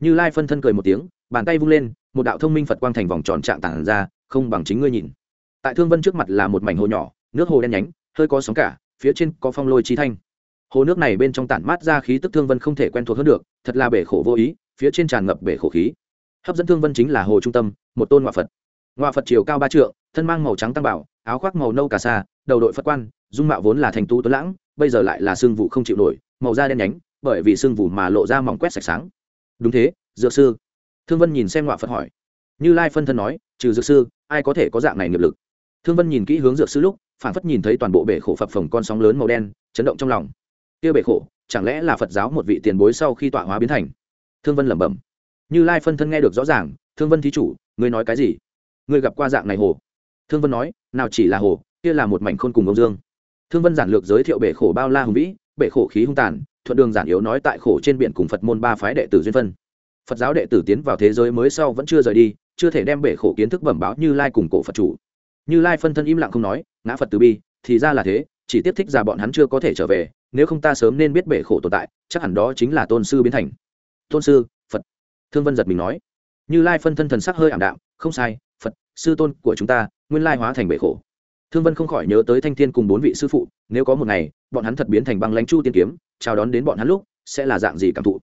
Như lai phân thân cười một tiếng, bàn tay vung lên, một đạo thông minh phật quang thành vòng tròn trạng tản ra, không bằng chính ngươi nhìn. Tại thương vân trước mặt là một mảnh hồ nhỏ, nước hồ đen nhánh, hơi có sóng cả, phía trên có phong lôi trí thanh. Hồ nước này bên trong tản mát ra khí tức thương vân không thể quen thuộc hơn được, thật là bể khổ vô ý, phía trên tràn ngập bể khổ khí. Hấp dẫn thương vân chính là hồ trung tâm, một tôn ngoại phật ngoại phật chiều cao ba trượng, thân mang màu trắng tăng bảo, áo khoác màu nâu cà sa, đầu đội phật quan, dung mạo vốn là thành tu tuấn lãng, bây giờ lại là sương vụ không chịu nổi, màu da đen nhánh, bởi vì sương vụ mà lộ ra mỏng quét sạch sáng. Đúng thế, dược sư. Thương vân nhìn xem ngoạ phật hỏi. Như lai phân thân nói, trừ dược sư, ai có thể có dạng này nghiệp lực? Thương vân nhìn kỹ hướng dược sư lúc phản phất nhìn thấy toàn bộ bể khổ phập phồng con sóng lớn màu đen, chấn động trong lòng. Kia bể khổ, chẳng lẽ là phật giáo một vị tiền bối sau khi tọa hóa biến thành? Thương vân lẩm bẩm. Như lai phân thân nghe được rõ ràng, thương vân thí chủ, ngươi nói cái gì? Ngươi gặp qua dạng này hồ? Thương vân nói, nào chỉ là hồ, kia là một mảnh khôn cùng ông dương. Thương vân giản lược giới thiệu bể khổ bao la hùng vĩ, bể khổ khí hung tàn, thuận đường giản yếu nói tại khổ trên biển cùng phật môn ba phái đệ tử duyên phân. Phật giáo đệ tử tiến vào thế giới mới sau vẫn chưa rời đi, chưa thể đem bể khổ kiến thức bẩm báo như lai cùng cổ phật chủ. Như lai phân thân im lặng không nói, ngã phật từ bi, thì ra là thế, chỉ tiếp thích ra bọn hắn chưa có thể trở về, nếu không ta sớm nên biết bể khổ tồn tại, chắc hẳn đó chính là tôn sư biến thành. Tôn sư, phật. Thương vân giật mình nói. Như lai phân thân thần sắc hơi ảm đạm, không sai sư tôn của chúng ta, nguyên lai hóa thành bể khổ. Thương vân không khỏi nhớ tới thanh thiên cùng bốn vị sư phụ, nếu có một ngày, bọn hắn thật biến thành băng lãnh chu tiên kiếm, chào đón đến bọn hắn lúc, sẽ là dạng gì cảm thụ?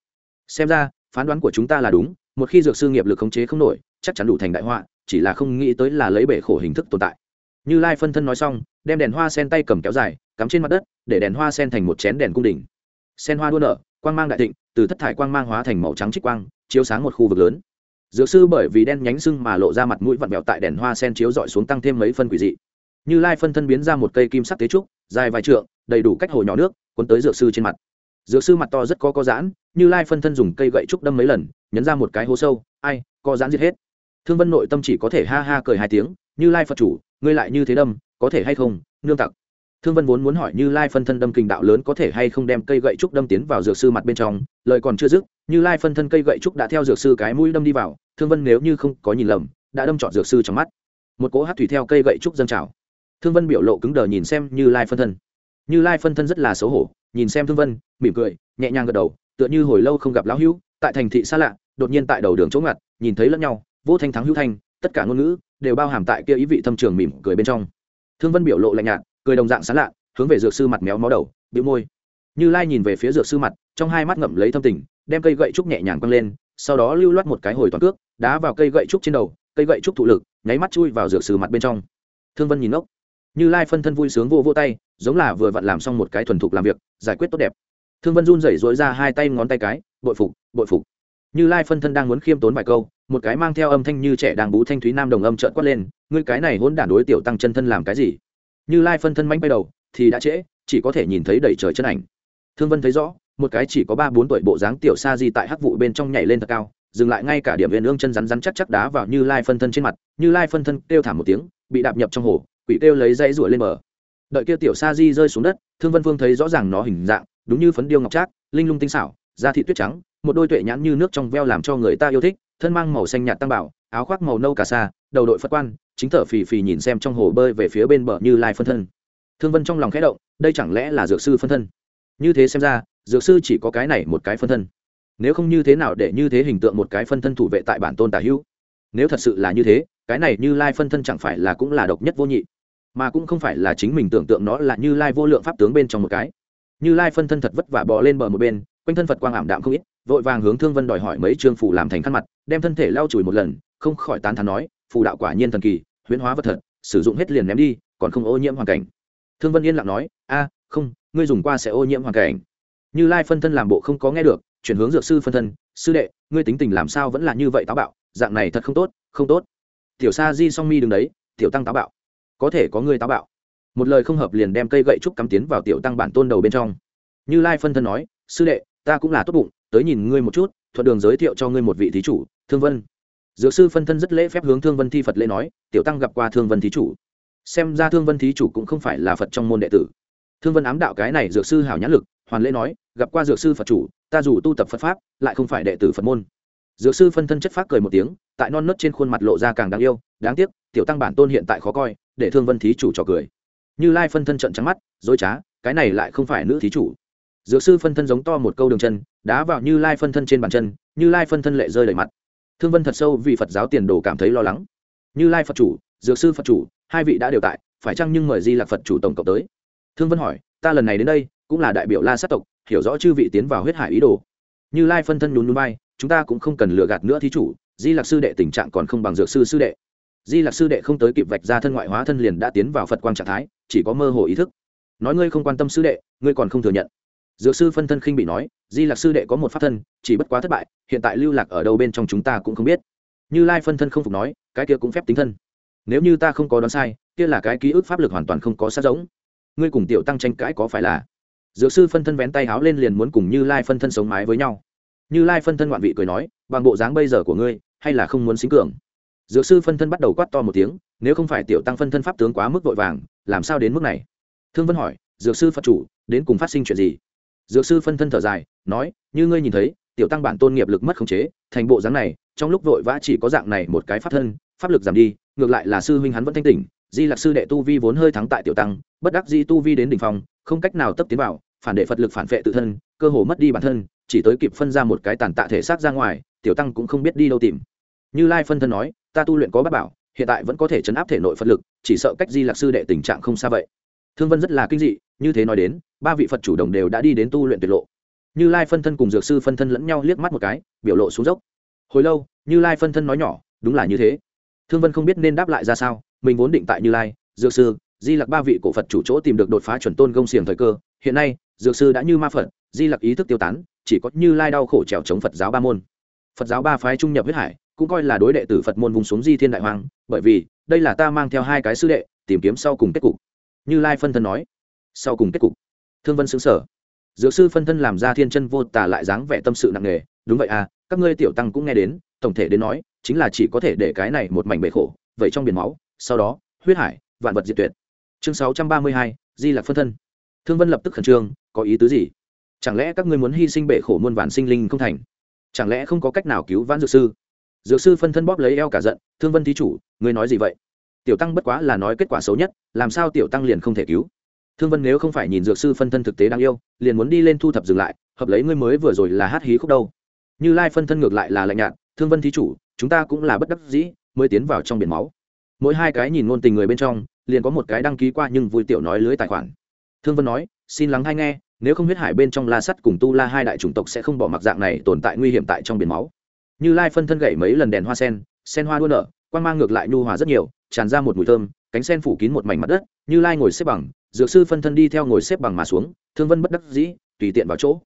Xem ra, phán đoán của chúng ta là đúng, một khi dược sư nghiệp lực khống chế không nổi, chắc chắn đủ thành đại họa, chỉ là không nghĩ tới là lấy bể khổ hình thức tồn tại. Như lai phân thân nói xong, đem đèn hoa sen tay cầm kéo dài, cắm trên mặt đất, để đèn hoa sen thành một chén đèn cung đình. Sen hoa đua nở, quang mang đại thịnh, từ thất thải quang mang hóa thành màu trắng trích quang, chiếu sáng một khu vực lớn dược sư bởi vì đen nhánh sưng mà lộ ra mặt mũi vặn vẹo tại đèn hoa sen chiếu dọi xuống tăng thêm mấy phân quỷ dị. Như lai phân thân biến ra một cây kim sắc tế trúc, dài vài trượng, đầy đủ cách hồ nhỏ nước, cuốn tới dược sư trên mặt. Dược sư mặt to rất có có giãn, như lai phân thân dùng cây gậy trúc đâm mấy lần, nhấn ra một cái hố sâu, ai, có giãn giết hết. Thương vân nội tâm chỉ có thể ha ha cười hai tiếng, như lai phật chủ, ngươi lại như thế đâm, có thể hay không, nương tặc? Thương vân vốn muốn hỏi như lai phân thân đâm kình đạo lớn có thể hay không đem cây gậy trúc đâm tiến vào dược sư mặt bên trong, lời còn chưa dứt, như lai phân thân cây gậy trúc đã theo dược sư cái mũi đâm đi vào, thương vân nếu như không có nhìn lầm, đã đâm trọn dược sư trong mắt. Một cỗ hát thủy theo cây gậy trúc dâng trào. Thương vân biểu lộ cứng đờ nhìn xem như lai phân thân. Như lai phân thân rất là xấu hổ, nhìn xem thương vân, mỉm cười, nhẹ nhàng gật đầu, tựa như hồi lâu không gặp lão hữu, tại thành thị xa lạ, đột nhiên tại đầu đường chỗ ngặt, nhìn thấy lẫn nhau, vô thanh thắng hữu thanh, tất cả ngôn ngữ đều bao hàm tại kia ý vị thâm trường mỉm cười bên trong. Thương vân biểu lộ lạnh nhạt cười đồng dạng sán lạ, hướng về dược sư mặt méo mó đầu, bĩu môi. Như lai nhìn về phía dược sư mặt, trong hai mắt ngậm lấy thâm tình, đem cây gậy trúc nhẹ nhàng quăng lên, sau đó lưu loát một cái hồi toàn cước, đá vào cây gậy trúc trên đầu, cây gậy trúc thụ lực, nháy mắt chui vào dược sư mặt bên trong. Thương vân nhìn ngốc. Như lai phân thân vui sướng vô vô tay, giống là vừa vặn làm xong một cái thuần thục làm việc, giải quyết tốt đẹp. Thương vân run rẩy dối ra hai tay ngón tay cái, bội phục bội phục. Như lai phân thân đang muốn khiêm tốn vài câu, một cái mang theo âm thanh như trẻ đang bú thanh thúy nam đồng âm trợn quát lên, ngươi cái này hôn đản đối tiểu tăng chân thân làm cái gì? Như lai phân thân mánh bay đầu, thì đã trễ, chỉ có thể nhìn thấy đầy trời chân ảnh. Thương vân thấy rõ, một cái chỉ có ba bốn tuổi bộ dáng tiểu sa di tại hắc vụ bên trong nhảy lên thật cao, dừng lại ngay cả điểm viên ương chân rắn rắn chắc chắc đá vào như lai phân thân trên mặt, như lai phân thân kêu thảm một tiếng, bị đạp nhập trong hồ, quỷ kêu lấy dây rủa lên bờ. Đợi kia tiểu sa di rơi xuống đất, thương vân phương thấy rõ ràng nó hình dạng, đúng như phấn điêu ngọc trác, linh lung tinh xảo, da thị tuyết trắng, một đôi tuệ nhãn như nước trong veo làm cho người ta yêu thích, thân mang màu xanh nhạt tăng bảo áo khoác màu nâu cà sa, đầu đội phật quan, chính thở phì phì nhìn xem trong hồ bơi về phía bên bờ như lai phân thân. Thương vân trong lòng khẽ động, đây chẳng lẽ là dược sư phân thân? Như thế xem ra, dược sư chỉ có cái này một cái phân thân. Nếu không như thế nào để như thế hình tượng một cái phân thân thủ vệ tại bản tôn tả hữu? Nếu thật sự là như thế, cái này như lai phân thân chẳng phải là cũng là độc nhất vô nhị, mà cũng không phải là chính mình tưởng tượng nó là như lai vô lượng pháp tướng bên trong một cái. Như lai phân thân thật vất vả bò lên bờ một bên, quanh thân phật quang ảm đạm không ít, vội vàng hướng thương vân đòi hỏi mấy trương phủ làm thành khăn mặt, đem thân thể lau chùi một lần không khỏi tán thán nói, phù đạo quả nhiên thần kỳ, huyễn hóa vật thật, sử dụng hết liền ném đi, còn không ô nhiễm hoàn cảnh. Thương vân yên lặng nói, a, không, ngươi dùng qua sẽ ô nhiễm hoàn cảnh. Như lai phân thân làm bộ không có nghe được, chuyển hướng dược sư phân thân, sư đệ, ngươi tính tình làm sao vẫn là như vậy táo bạo, dạng này thật không tốt không tốt. Tiểu sa di song mi đứng đấy, tiểu tăng táo bạo, có thể có ngươi táo bạo. Một lời không hợp liền đem cây gậy trúc cắm tiến vào tiểu tăng bản tôn đầu bên trong. Như lai phân thân nói, sư đệ, ta cũng là tốt bụng, tới nhìn ngươi một chút, thuận đường giới thiệu cho ngươi một vị thí chủ, thương vân dược sư phân thân rất lễ phép hướng thương vân thi phật lễ nói, tiểu tăng gặp qua thương vân thí chủ. Xem ra thương vân thí chủ cũng không phải là phật trong môn đệ tử. Thương vân ám đạo cái này dược sư hảo nhãn lực, hoàn lễ nói, gặp qua dược sư phật chủ, ta dù tu tập phật pháp, lại không phải đệ tử phật môn. Dược sư phân thân chất phát cười một tiếng, tại non nớt trên khuôn mặt lộ ra càng đáng yêu, đáng tiếc, tiểu tăng bản tôn hiện tại khó coi, để thương vân thí chủ trò cười. Như lai phân thân trận trắng mắt, dối trá, cái này lại không phải nữ thí chủ. Dược sư phân thân giống to một câu đường chân, đá vào như lai phân thân trên bàn chân, như lai phân thân lệ rơi đầy mặt thương vân thật sâu vì phật giáo tiền đồ cảm thấy lo lắng. Như lai phật chủ, dược sư phật chủ, hai vị đã đều tại, phải chăng nhưng mời di lạc phật chủ tổng cộng tới? Thương vân hỏi, ta lần này đến đây, cũng là đại biểu la sát tộc, hiểu rõ chư vị tiến vào huyết hải ý đồ. Như lai phân thân nhún núi bay chúng ta cũng không cần lừa gạt nữa thí chủ, di lạc sư đệ tình trạng còn không bằng dược sư sư đệ. Di lạc sư đệ không tới kịp vạch ra thân ngoại hóa thân liền đã tiến vào phật quang trạng thái, chỉ có mơ hồ ý thức. Nói ngươi không quan tâm sư đệ, ngươi còn không thừa nhận dược sư phân thân khinh bị nói, di lạc sư đệ có một pháp thân, chỉ bất quá thất bại, hiện tại lưu lạc ở đâu bên trong chúng ta cũng không biết. Như lai phân thân không phục nói, cái kia cũng phép tính thân. Nếu như ta không có đoán sai, kia là cái ký ức pháp lực hoàn toàn không có sát giống. Ngươi cùng tiểu tăng tranh cãi có phải là? Dược sư phân thân vén tay háo lên liền muốn cùng như lai phân thân sống mái với nhau. Như lai phân thân ngoạn vị cười nói, bằng bộ dáng bây giờ của ngươi, hay là không muốn xính cường? Dược sư phân thân bắt đầu quát to một tiếng, nếu không phải tiểu tăng phân thân pháp tướng quá mức vội vàng, làm sao đến mức này? Thương vân hỏi, dược sư phật chủ, đến cùng phát sinh chuyện gì? Dược sư phân thân thở dài, nói, như ngươi nhìn thấy, tiểu tăng bản tôn nghiệp lực mất khống chế, thành bộ dáng này, trong lúc vội vã chỉ có dạng này một cái pháp thân, pháp lực giảm đi, ngược lại là sư huynh hắn vẫn thanh tỉnh, di lạc sư đệ tu vi vốn hơi thắng tại tiểu tăng, bất đắc di tu vi đến đ ỉ n h phòng không cách nào tấp tiến vào, phản đệ phật lực phản vệ tự thân, cơ hồ mất đi bản thân, chỉ tới kịp phân ra một cái tàn tạ thể xác ra ngoài, tiểu tăng cũng không biết đi đâu tìm. Như lai phân thân nói, ta tu luyện có bác bảo, hiện tại vẫn có thể chấn áp thể nội phật lực, chỉ sợ cách di lạc sư đệ tình trạng không xa vậy. Thương vân rất là kinh dị, như thế nói đến ba vị phật chủ đồng đều đã đi đến tu luyện tuyệt lộ như lai phân thân cùng dược sư phân thân lẫn nhau liếc mắt một cái biểu lộ xuống dốc hồi lâu như lai phân thân nói nhỏ đúng là như thế thương vân không biết nên đáp lại ra sao mình vốn định tại như lai dược sư di lặc ba vị cổ phật chủ chỗ tìm được đột phá chuẩn tôn gông xiềng thời cơ hiện nay dược sư đã như ma phật di lặc ý thức tiêu tán chỉ có như lai đau khổ trèo chống phật giáo ba môn phật giáo ba phái trung nhập huyết hải cũng coi là đối đệ tử phật môn vùng xuống di thiên đại hoàng bởi vì đây là ta mang theo hai cái sư đệ tìm kiếm sau cùng kết cục như lai phân thân nói sau cùng kết cục thương vân xứng sở dược sư phân thân làm ra thiên chân vô tả lại dáng vẻ tâm sự nặng nề, đúng vậy à các ngươi tiểu tăng cũng nghe đến, tổng thể đến nói, chính là chỉ có thể để cái này một mảnh bể khổ vậy trong biển máu, sau đó, huyết hải, vạn vật diệt tuyệt. Chương sáu trăm ba mươi hai, di lạc phân thân. Thương vân lập tức khẩn trương, có ý tứ gì? Chẳng lẽ các ngươi muốn hy sinh bể khổ muôn vạn sinh linh không thành? Chẳng lẽ không có cách nào cứu vãn dược sư? Dược sư phân thân bóp lấy eo cả giận, thương vân thí chủ, ngươi nói gì vậy? Tiểu tăng bất quá là nói kết quả xấu nhất, làm sao tiểu tăng liền không thể cứu? Thương vân nếu không phải nhìn dược sư phân thân thực tế đáng yêu, liền muốn đi lên thu thập dừng lại, hợp lấy ngươi mới vừa rồi là hát hí khúc đâu. Như lai phân thân ngược lại là lạnh nhạt, thương vân thí chủ, chúng ta cũng là bất đắc dĩ, mới tiến vào trong biển máu. Mỗi hai cái nhìn ngôn tình người bên trong, liền có một cái đăng ký qua nhưng vui tiểu nói lưới tài khoản. Thương vân nói, xin lắng hay nghe, nếu không huyết hải bên trong la sắt cùng tu la hai đại chủng tộc sẽ không bỏ mặc dạng này tồn tại nguy hiểm tại trong biển máu. Như lai phân thân gậy mấy lần đèn hoa sen sen hoa đua nở quan mang ngược lại nhu hòa rất nhiều, tràn ra một mùi thơm, cánh sen phủ kín một mảnh mặt đất, như lai ngồi xếp bằng dược sư phân thân đi theo ngồi xếp bằng mà xuống, thương vân bất đắc dĩ, tùy tiện vào chỗ.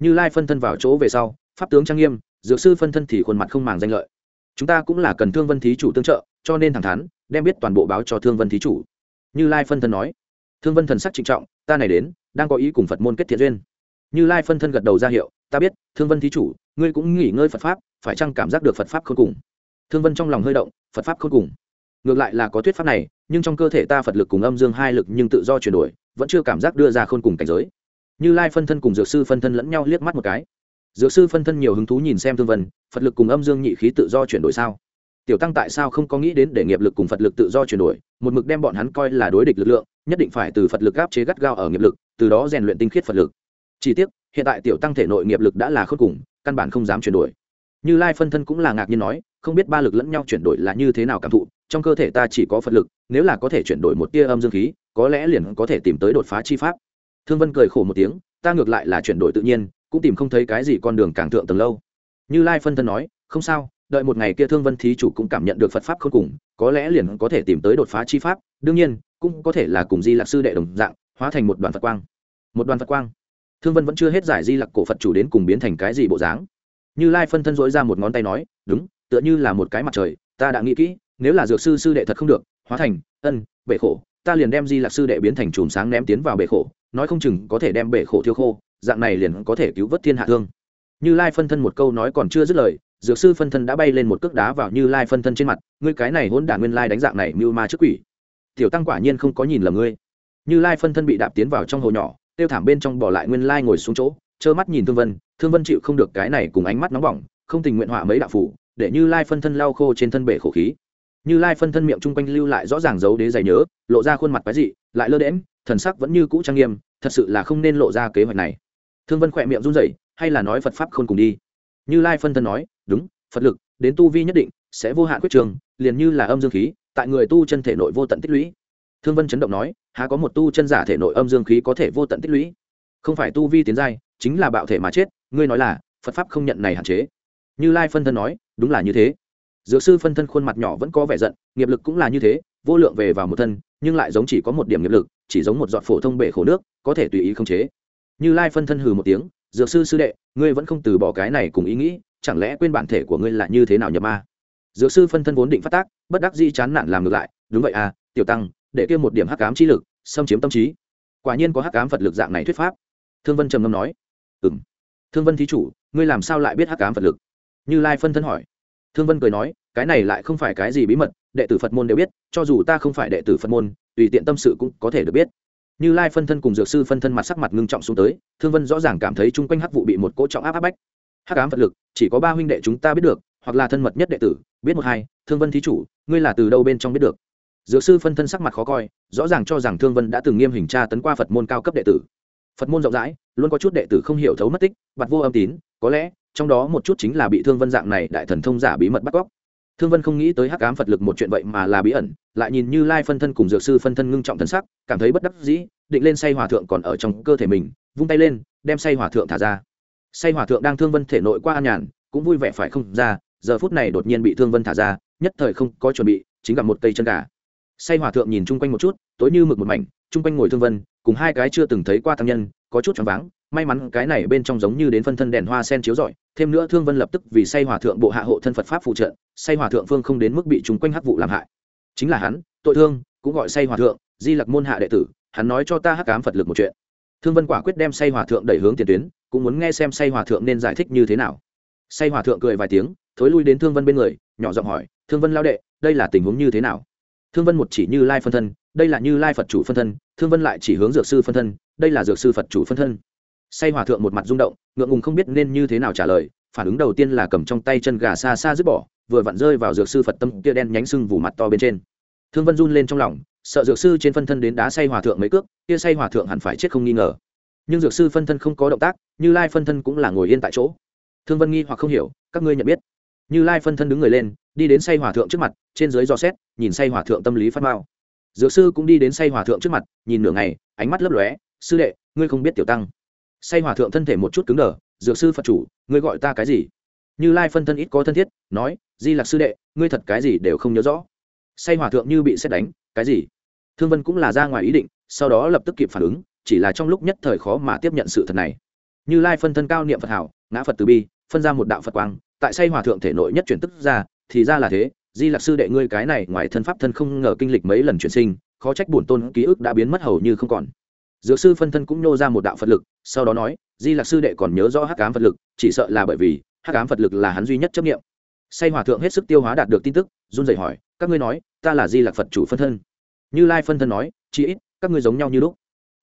Như lai phân thân vào chỗ về sau, pháp tướng trang nghiêm, dược sư phân thân thì khuôn mặt không màng danh lợi. Chúng ta cũng là cần thương vân thí chủ tương trợ, cho nên thẳng thắn, đem biết toàn bộ báo cho thương vân thí chủ. Như lai phân thân nói. Thương vân thần sắc trịnh trọng, ta này đến, đang có ý cùng phật môn kết thiện duyên. Như lai phân thân gật đầu ra hiệu, ta biết, thương vân thí chủ, ngươi cũng nghỉ ngơi phật pháp, phải chăng cảm giác được phật pháp khôn cùng? Thương vân trong lòng hơi động, phật pháp khôn cùng ngược lại là có thuyết pháp này, nhưng trong cơ thể ta phật lực cùng âm dương hai lực nhưng tự do chuyển đổi, vẫn chưa cảm giác đưa ra khôn cùng cảnh giới. Như lai phân thân cùng dược sư phân thân lẫn nhau liếc mắt một cái. Dược sư phân thân nhiều hứng thú nhìn xem thương vân, phật lực cùng âm dương nhị khí tự do chuyển đổi sao? Tiểu tăng tại sao không có nghĩ đến để nghiệp lực cùng phật lực tự do chuyển đổi, một mực đem bọn hắn coi là đối địch lực lượng, nhất định phải từ phật lực áp chế gắt gao ở nghiệp lực, từ đó rèn luyện tinh khiết phật lực. Chỉ tiếc, hiện tại tiểu tăng thể nội nghiệp lực đã là khôn cùng, căn bản không dám chuyển đổi như lai phân thân cũng là ngạc nhiên nói, không biết ba lực lẫn nhau chuyển đổi là như thế nào cảm thụ, trong cơ thể ta chỉ có phật lực, nếu là có thể chuyển đổi một tia âm dương khí, có lẽ liền có thể tìm tới đột phá chi pháp. Thương vân cười khổ một tiếng, ta ngược lại là chuyển đổi tự nhiên, cũng tìm không thấy cái gì con đường càng thượng tầng lâu. Như lai phân thân nói, không sao, đợi một ngày kia thương vân thí chủ cũng cảm nhận được phật pháp không cùng, có lẽ liền có thể tìm tới đột phá chi pháp, đương nhiên, cũng có thể là cùng di lạc sư đệ đồng dạng, hóa thành một đoàn phật quang. Một đoàn phật quang. Thương vân vẫn chưa hết giải di lặc cổ phật chủ đến cùng biến thành cái gì bộ dáng như lai phân thân dỗi ra một ngón tay nói, đúng, tựa như là một cái mặt trời, ta đã nghĩ kỹ, nếu là dược sư sư đệ thật không được, hóa thành ân, bể khổ, ta liền đem di lạc sư đệ biến thành chùm sáng ném tiến vào bể khổ, nói không chừng có thể đem bể khổ thiêu khô, dạng này liền có thể cứu vớt thiên hạ thương. Như lai phân thân một câu nói còn chưa dứt lời, dược sư phân thân đã bay lên một cước đá vào như lai phân thân trên mặt, ngươi cái này hỗn đản nguyên lai đánh dạng này mưu ma trước quỷ. Tiểu tăng quả nhiên không có nhìn lầm ngươi. Như lai phân thân bị đạp tiến vào trong hồ nhỏ, tiêu thảm bên trong bỏ lại nguyên lai ngồi xuống chỗ trơ mắt nhìn thương vân thương vân chịu không được cái này cùng ánh mắt nóng bỏng, không tình nguyện họa mấy đạo phủ, để như lai phân thân lau khô trên thân bể khổ khí. Như lai phân thân miệng chung quanh lưu lại rõ ràng dấu đế giày nhớ, lộ ra khuôn mặt quái dị, lại lơ đễm thần sắc vẫn như cũ trang nghiêm, thật sự là không nên lộ ra kế hoạch này. Thương vân khỏe miệng run rẩy, hay là nói phật pháp không cùng đi. Như lai phân thân nói, đúng, phật lực, đến tu vi nhất định, sẽ vô hạn quyết trường, liền như là âm dương khí, tại người tu chân thể nội vô tận tích lũy. Thương vân chấn động nói, há có một tu chân giả thể nội âm dương khí có thể vô tận tích lũy? Không phải tu vi tiến giai, chính là bạo thể mà chết, ngươi nói là, phật pháp không nhận này hạn chế. Như lai phân thân nói, đúng là như thế. Dược sư phân thân khuôn mặt nhỏ vẫn có vẻ giận, nghiệp lực cũng là như thế, vô lượng về vào một thân, nhưng lại giống chỉ có một điểm nghiệp lực, chỉ giống một giọt phổ thông bể khổ nước, có thể tùy ý khống chế. Như lai phân thân hừ một tiếng, dược sư sư đệ, ngươi vẫn không từ bỏ cái này cùng ý nghĩ, chẳng lẽ quên bản thể của ngươi là như thế nào nhập ma? Dược sư phân thân vốn định phát tác, bất đắc di chán nản làm ngược lại, đúng vậy à tiểu tăng, để kia một điểm hắc ám chi lực, xâm chiếm tâm trí. Quả nhiên có hắc ám phật lực dạng này thuyết pháp thương vân trầm ngâm nói ừ m thương vân thí chủ, ngươi làm sao lại biết hắc ám phật lực? Như lai phân thân hỏi. Thương vân cười nói, cái này lại không phải cái gì bí mật, đệ tử phật môn đều biết, cho dù ta không phải đệ tử phật môn, tùy tiện tâm sự cũng có thể được biết. Như lai phân thân cùng dược sư phân thân mặt sắc mặt ngưng trọng xuống tới, thương vân rõ ràng cảm thấy chung quanh hắc vụ bị một cỗ trọng áp áp bách. Hắc ám phật lực, chỉ có ba huynh đệ chúng ta biết được, hoặc là thân mật nhất đệ tử, biết một hai, thương vân thí chủ, ngươi là từ đâu bên trong biết được? Dược sư phân thân sắc mặt khó coi, rõ ràng cho rằng thương vân đã từng nghiêm hình tra tấn qua phật môn cao cấp đệ tử phật môn rộng rãi, luôn có chút đệ tử không hiểu thấu mất tích bặt vô âm tín, có lẽ, trong đó một chút chính là bị thương vân dạng này đại thần thông giả bí mật bắt cóc. Thương vân không nghĩ tới hắc ám phật lực một chuyện vậy mà là bí ẩn, lại nhìn như lai phân thân cùng dược sư phân thân ngưng trọng thần sắc, cảm thấy bất đắc dĩ, định lên say hòa thượng còn ở trong cơ thể mình, vung tay lên, đem say hòa thượng thả ra. Say hòa thượng đang thương vân thể nội qua an nhàn, cũng vui vẻ phải không ra, giờ phút này đột nhiên bị thương vân thả ra, nhất thời không có chuẩn bị, chính gặp một cây chân gà. Say hòa thượng nhìn chung quanh một chút, tối như mực một mảnh, chung quanh ngồi thương vân cùng hai cái chưa từng thấy qua tăng nhân, có chút choáng váng, may mắn cái này bên trong giống như đến phân thân đèn hoa sen chiếu rọi, thêm nữa thương vân lập tức vì say hòa thượng bộ hạ hộ thân phật pháp phụ trợ, say hòa thượng phương không đến mức bị chúng quanh hắc vụ làm hại. Chính là hắn, tội thương, cũng gọi say hòa thượng, di lặc môn hạ đệ tử, hắn nói cho ta hắc cám phật lực một chuyện. Thương vân quả quyết đem say hòa thượng đẩy hướng tiền tuyến, cũng muốn nghe xem say hòa thượng nên giải thích như thế nào. Say hòa thượng cười vài tiếng, thối lui đến thương vân bên người, nhỏ giọng hỏi, thương vân lao đệ, đây là tình huống như thế nào? Thương vân một chỉ như lai phân thân, đây là như lai phật chủ phân thân thương vân lại chỉ hướng dược sư phân thân, đây là dược sư phật chủ phân thân. Say hòa thượng một mặt rung động, ngượng ngùng không biết nên như thế nào trả lời, phản ứng đầu tiên là cầm trong tay chân gà xa xa dứt bỏ, vừa vặn rơi vào dược sư phật tâm kia đen nhánh sưng vù mặt to bên trên. Thương vân run lên trong lòng, sợ dược sư trên phân thân đến đá say hòa thượng mấy cước, kia say hòa thượng hẳn phải chết không nghi ngờ. Nhưng dược sư phân thân không có động tác, như lai phân thân cũng là ngồi yên tại chỗ. Thương vân nghi hoặc không hiểu, các ngươi nhận biết. Như lai phân thân đứng người lên, đi đến say hòa thượng trước mặt, trên dưới do xét, nhìn say hòa thượng tâm lý phát mao dược sư cũng đi đến say hòa thượng trước mặt, nhìn nửa ngày, ánh mắt lấp lóe, sư đệ, ngươi không biết tiểu tăng. Say hòa thượng thân thể một chút cứng đờ, dược sư phật chủ, ngươi gọi ta cái gì? Như lai phân thân ít có thân thiết, nói, di lạc sư đệ, ngươi thật cái gì đều không nhớ rõ. Say hòa thượng như bị xét đánh, cái gì? Thương vân cũng là ra ngoài ý định, sau đó lập tức kịp phản ứng, chỉ là trong lúc nhất thời khó mà tiếp nhận sự thật này. Như lai phân thân cao niệm phật hảo, ngã phật từ bi, phân ra một đạo phật quang, tại say hòa thượng thể nội nhất chuyển tức ra, thì ra là thế di lạc sư đệ ngươi cái này ngoài thân pháp thân không ngờ kinh lịch mấy lần chuyển sinh, khó trách bổn tôn ký ức đã biến mất hầu như không còn. Dược sư phân thân cũng nô ra một đạo phật lực, sau đó nói, di lạc sư đệ còn nhớ rõ hắc ám phật lực, chỉ sợ là bởi vì hắc ám phật lực là hắn duy nhất chấp nghiệm say hòa thượng hết sức tiêu hóa đạt được tin tức, run rẩy hỏi, các ngươi nói, ta là di lạc phật chủ phân thân. Như lai phân thân nói chi ít, các ngươi giống nhau như lúc.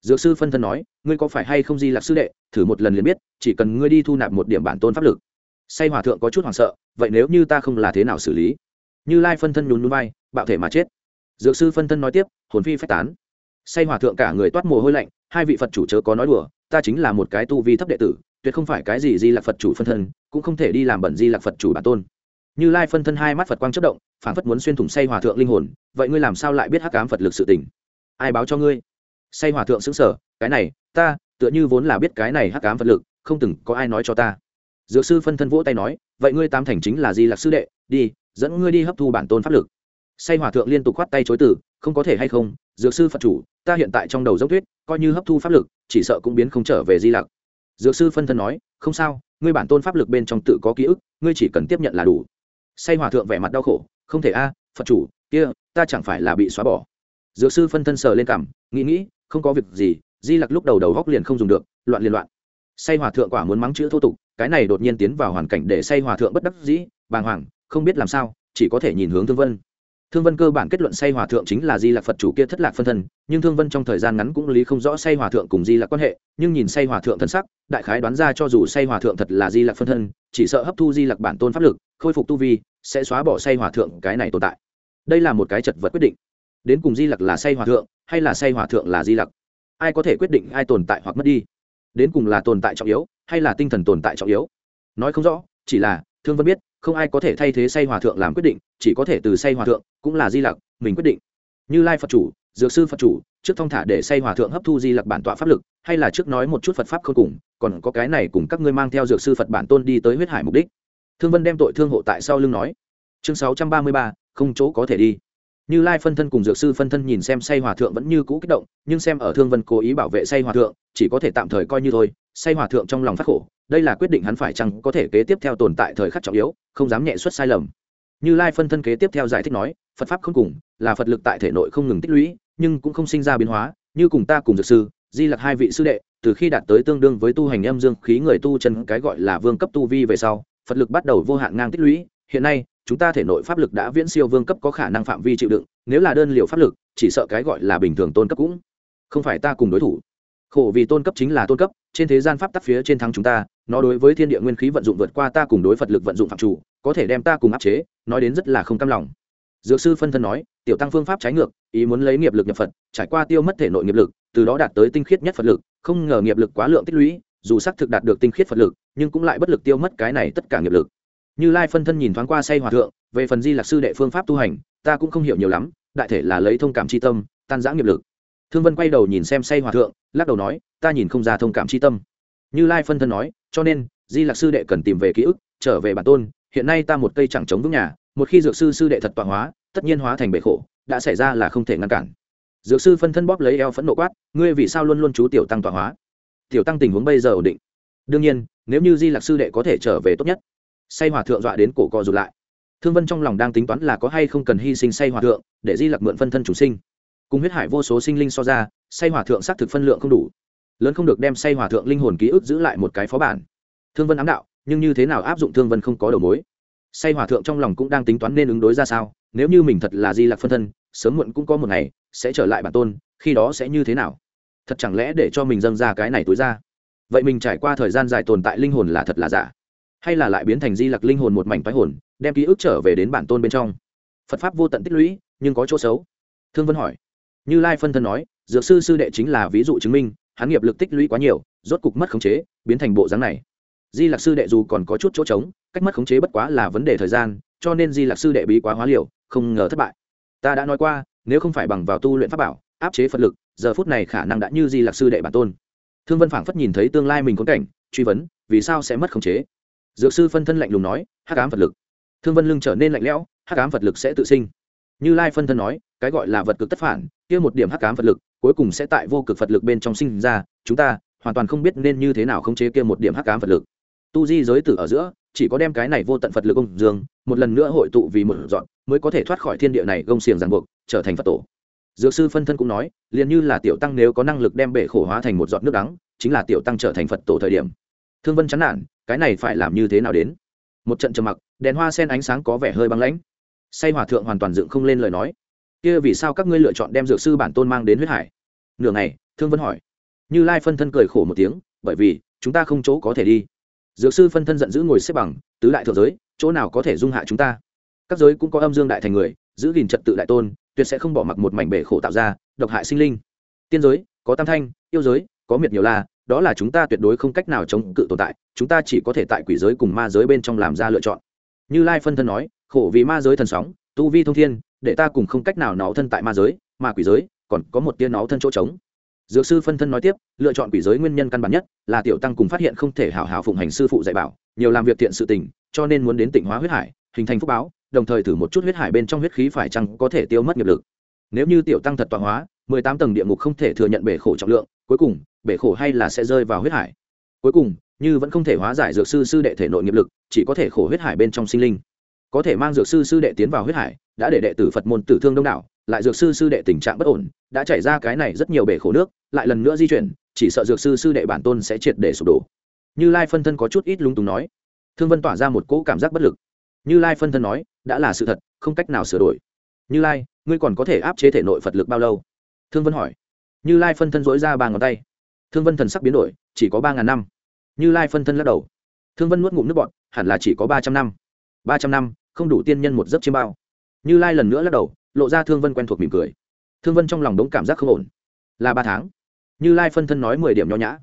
Dược sư phân thân nói, ngươi có phải hay không di lạc sư đệ, thử một lần liền biết, chỉ cần ngươi đi thu nạp một điểm bản tôn pháp lực. Say hòa thượng có chút hoảng sợ, vậy nếu như ta không là thế nào xử lý? Như lai phân thân nhún núi vai, bạo thể mà chết. Dược sư phân thân nói tiếp hồn phi phách tán. Say hòa thượng cả người toát mồ hôi lạnh hai vị phật chủ chớ có nói đùa ta chính là một cái tu vi thấp đệ tử tuyệt không phải cái gì di lạc phật chủ phân thân cũng không thể đi làm bẩn di lạc phật chủ bản tôn. Như lai phân thân hai mắt phật quang chất động phản phất muốn xuyên thủng say hòa thượng linh hồn vậy ngươi làm sao lại biết hắc cám phật lực sự tình? Ai báo cho ngươi? Say hòa thượng xứng sở cái này ta tựa như vốn là biết cái này hắc cám phật lực không từng có ai nói cho ta. Dược sư phân thân vỗ tay nói vậy ngươi tam thành chính là di lạc sư đệ đi dẫn ngươi đi hấp thu bản tôn pháp lực. Say hòa thượng liên tục khoát tay chối từ, không có thể hay không, dược sư phật chủ, ta hiện tại trong đầu dốc thuyết coi như hấp thu pháp lực, chỉ sợ cũng biến không trở về di lặc. Dược sư phân thân nói, không sao, ngươi bản tôn pháp lực bên trong tự có ký ức, ngươi chỉ cần tiếp nhận là đủ. Say hòa thượng vẻ mặt đau khổ, không thể a, phật chủ, kia, ta chẳng phải là bị xóa bỏ. Dược sư phân thân sờ lên cảm nghĩ nghĩ, không có việc gì, di lặc lúc đầu đầu góc liền không dùng được, loạn liên loạn. Say hòa thượng quả muốn mắng chữ thô tục, cái này đột nhiên tiến vào hoàn cảnh để say hòa thượng bất đắc dĩ, bàng hoàng không biết làm sao, chỉ có thể nhìn hướng thương vân. Thương vân cơ bản kết luận say hòa thượng chính là di lạc phật chủ kia thất lạc phân thân, nhưng thương vân trong thời gian ngắn cũng lý không rõ say hòa thượng cùng di lạc quan hệ, nhưng nhìn say hòa thượng thân sắc, đại khái đoán ra cho dù say hòa thượng thật là di lạc phân thân, chỉ sợ hấp thu di lạc bản tôn pháp lực, khôi phục tu vi, sẽ xóa bỏ say hòa thượng cái này tồn tại. Đây là một cái chật vật quyết định. Đến cùng di lạc là say hòa thượng, hay là say hòa thượng là di lạc ai có thể quyết định ai tồn tại hoặc mất đi? Đến cùng là tồn tại trọng yếu, hay là tinh thần tồn tại trọng yếu? Nói không rõ, chỉ là thương vân biết không ai có thể thay thế say hòa thượng làm quyết định, chỉ có thể từ say hòa thượng, cũng là di lặc, mình quyết định. Như lai phật chủ, dược sư phật chủ, trước thong thả để say hòa thượng hấp thu di lặc bản tọa pháp lực, hay là trước nói một chút phật pháp không cùng, còn có cái này cùng các ngươi mang theo dược sư phật bản tôn đi tới huyết hải mục đích. Thương vân đem tội thương hộ tại sau lưng nói. Chương sáu trăm ba mươi ba, không chỗ có thể đi như lai phân thân cùng dược sư phân thân nhìn xem say hòa thượng vẫn như cũ kích động, nhưng xem ở thương vân cố ý bảo vệ say hòa thượng, chỉ có thể tạm thời coi như thôi. Say hòa thượng trong lòng phát khổ, đây là quyết định hắn phải chăng có thể kế tiếp theo tồn tại thời khắc trọng yếu, không dám nhẹ xuất sai lầm. Như lai phân thân kế tiếp theo giải thích nói, phật pháp không cùng, là phật lực tại thể nội không ngừng tích lũy, nhưng cũng không sinh ra biến hóa, như cùng ta cùng dược sư, di lặc hai vị sư đệ, từ khi đạt tới tương đương với tu hành âm dương khí người tu chân cái gọi là vương cấp tu vi về sau, phật lực bắt đầu vô hạn ngang tích lũy, hiện nay chúng ta thể nội pháp lực đã viễn siêu vương cấp có khả năng phạm vi chịu đựng, nếu là đơn liều pháp lực, chỉ sợ cái gọi là bình thường tôn cấp cũng không phải ta cùng đối thủ. Khổ vì tôn cấp chính là tôn cấp, trên thế gian pháp tắc phía trên thắng chúng ta, nó đối với thiên địa nguyên khí vận dụng vượt qua ta cùng đối phật lực vận dụng phạm chủ, có thể đem ta cùng áp chế, nói đến rất là không cam lòng. Dược sư phân thân nói, tiểu tăng phương pháp trái ngược, ý muốn lấy nghiệp lực nhập phật, trải qua tiêu mất thể nội nghiệp lực, từ đó đạt tới tinh khiết nhất phật lực, không ngờ nghiệp lực quá lượng tích lũy, dù xác thực đạt được tinh khiết phật lực, nhưng cũng lại bất lực tiêu mất cái này tất cả nghiệp lực như lai phân thân nhìn thoáng qua say hòa thượng, về phần di lạc sư đệ phương pháp tu hành, ta cũng không hiểu nhiều lắm, đại thể là lấy thông cảm c h i tâm, tan giã nghiệp lực. Thương vân quay đầu nhìn xem say hòa thượng, lắc đầu nói, ta nhìn không ra thông cảm c h i tâm. Như lai phân thân nói, cho nên, di lạc sư đệ cần tìm về ký ức, trở về bản tôn, hiện nay ta một cây chẳng chống vững nhà, một khi dược sư sư đệ thật tọa hóa, tất nhiên hóa thành bể khổ, đã xảy ra là không thể ngăn cản. Dược sư phân thân bóp lấy eo phẫn nộ quát, ngươi vì sao luôn luôn chú tiểu tăng tọa hóa? Tiểu tăng tình huống bây giờ ổn định. Đương nhiên, nếu như di lạc sư đệ có thể trở về tốt nhất say hòa thượng dọa đến cổ co rụt lại. Thương vân trong lòng đang tính toán là có hay không cần hy sinh say hòa thượng, để di lặc mượn phân thân chủ sinh. Cùng huyết hải vô số sinh linh so ra, say hòa thượng xác thực phân lượng không đủ. Lớn không được đem say hòa thượng linh hồn ký ức giữ lại một cái phó bản. Thương vân ám đạo, nhưng như thế nào áp dụng thương vân không có đầu mối. Say hòa thượng trong lòng cũng đang tính toán nên ứng đối ra sao, nếu như mình thật là di lặc phân thân, sớm muộn cũng có một ngày, sẽ trở lại bản tôn, khi đó sẽ như thế nào? Thật chẳng lẽ để cho mình dâng ra cái này tối ra? Vậy mình trải qua thời gian dài tồn tại linh hồn là thật là giả? Hay là lại biến thành di lặc linh hồn một mảnh phái hồn, đem ký ức trở về đến bản tôn bên trong. Phật pháp vô tận tích lũy, nhưng có chỗ xấu. Thương vân hỏi. Như lai phân thân nói, dược sư sư đệ chính là ví dụ chứng minh, hắn nghiệp lực tích lũy quá nhiều, rốt cục mất khống chế, biến thành bộ dáng này. Di lặc sư đệ dù còn có chút chỗ trống, cách mất khống chế bất quá là vấn đề thời gian, cho nên di lặc sư đệ bí quá hóa liều, không ngờ thất bại. Ta đã nói qua, nếu không phải bằng vào tu luyện pháp bảo, áp chế phật lực, giờ phút này khả năng đã như di lặc sư đệ bản tôn. Thương vân phảng phất nhìn thấy tương lai mình có cảnh, truy vấn, vì sao sẽ mất khống chế? Dược sư phân thân lạnh lùng nói, hắc ám vật lực. Thương vân lưng trở nên lạnh lẽo, hắc ám vật lực sẽ tự sinh. Như lai phân thân nói, cái gọi là vật cực tất phản, kia một điểm hắc ám vật lực, cuối cùng sẽ tại vô cực vật lực bên trong sinh ra, chúng ta hoàn toàn không biết nên như thế nào khống chế kia một điểm hắc ám vật lực. Tu di giới tử ở giữa, chỉ có đem cái này vô tận phật lực ông dương một lần nữa hội tụ vì một dọn, mới có thể thoát khỏi thiên địa này gông xiềng ràng buộc, trở thành phật tổ. Dược sư phân thân cũng nói, liền như là tiểu tăng nếu có năng lực đem bể khổ hóa thành một giọt nước đắng, chính là tiểu tăng trở thành phật tổ thời điểm. Thương vân chán nản cái này phải làm như thế nào đến? Một trận trầm mặc, đèn hoa sen ánh sáng có vẻ hơi băng lãnh. Say hòa thượng hoàn toàn dựng không lên lời nói. Kia vì sao các ngươi lựa chọn đem dược sư bản tôn mang đến huyết hải? Nửa ngày, thương vân hỏi. Như lai phân thân cười khổ một tiếng, bởi vì, chúng ta không chỗ có thể đi. Dược sư phân thân giận dữ ngồi xếp bằng, tứ đại thượng giới, chỗ nào có thể dung hạ chúng ta? Các giới cũng có âm dương đại thành người, giữ gìn trật tự đại tôn, tuyệt sẽ không bỏ mặc một mảnh bể khổ tạo ra, độc hại sinh linh. Tiên giới, có tam thanh, yêu giới, có miệt nhiều la đó là chúng ta tuyệt đối không cách nào chống cự tồn tại, chúng ta chỉ có thể tại quỷ giới cùng ma giới bên trong làm ra lựa chọn. Như lai phân thân nói, khổ vì ma giới thần sóng, tu vi thông thiên, để ta cùng không cách nào nó thân tại ma giới, mà quỷ giới còn có một tiên nó thân chỗ trống. Dược sư phân thân nói tiếp, lựa chọn quỷ giới nguyên nhân căn bản nhất là tiểu tăng cùng phát hiện không thể hảo hảo phụng hành sư phụ dạy bảo, nhiều làm việc thiện sự tình, cho nên muốn đến tỉnh hóa huyết hải, hình thành phúc báo, đồng thời thử một chút huyết hải bên trong huyết khí phải chăng có thể tiêu mất nghiệp lực. Nếu như tiểu tăng thật tọa hóa, mười tám tầng địa ngục không thể thừa nhận bể khổ trọng lượng, cuối cùng bể khổ hay là sẽ rơi vào huyết hải. Cuối cùng, như vẫn không thể hóa giải dược sư sư đệ thể nội nghiệp lực, chỉ có thể khổ huyết hải bên trong sinh linh. Có thể mang dược sư sư đệ tiến vào huyết hải, đã để đệ tử phật môn tử thương đông đảo, lại dược sư sư đệ tình trạng bất ổn, đã chảy ra cái này rất nhiều bể khổ nước, lại lần nữa di chuyển, chỉ sợ dược sư sư đệ bản tôn sẽ triệt để sụp đổ. Như lai phân thân có chút ít lúng túng nói, thương vân tỏa ra một cỗ cảm giác bất lực. Như lai phân thân nói, đã là sự thật, không cách nào sửa đổi. Như lai, ngươi còn có thể áp chế thể nội phật lực bao lâu? Thương vân hỏi. Như lai phân thân dối ra ba ngón tay thương vân thần sắc biến đổi, chỉ có ba ngàn năm. Như lai phân thân lắc đầu. Thương vân nuốt ngụm nước bọn hẳn là chỉ có ba trăm năm. Ba trăm năm, không đủ tiên nhân một giấc chiêm bao. Như lai lần nữa lắc đầu, lộ ra thương vân quen thuộc mỉm cười. Thương vân trong lòng đống cảm giác không ổn. Là ba tháng. Như lai phân thân nói mười điểm nho nhã.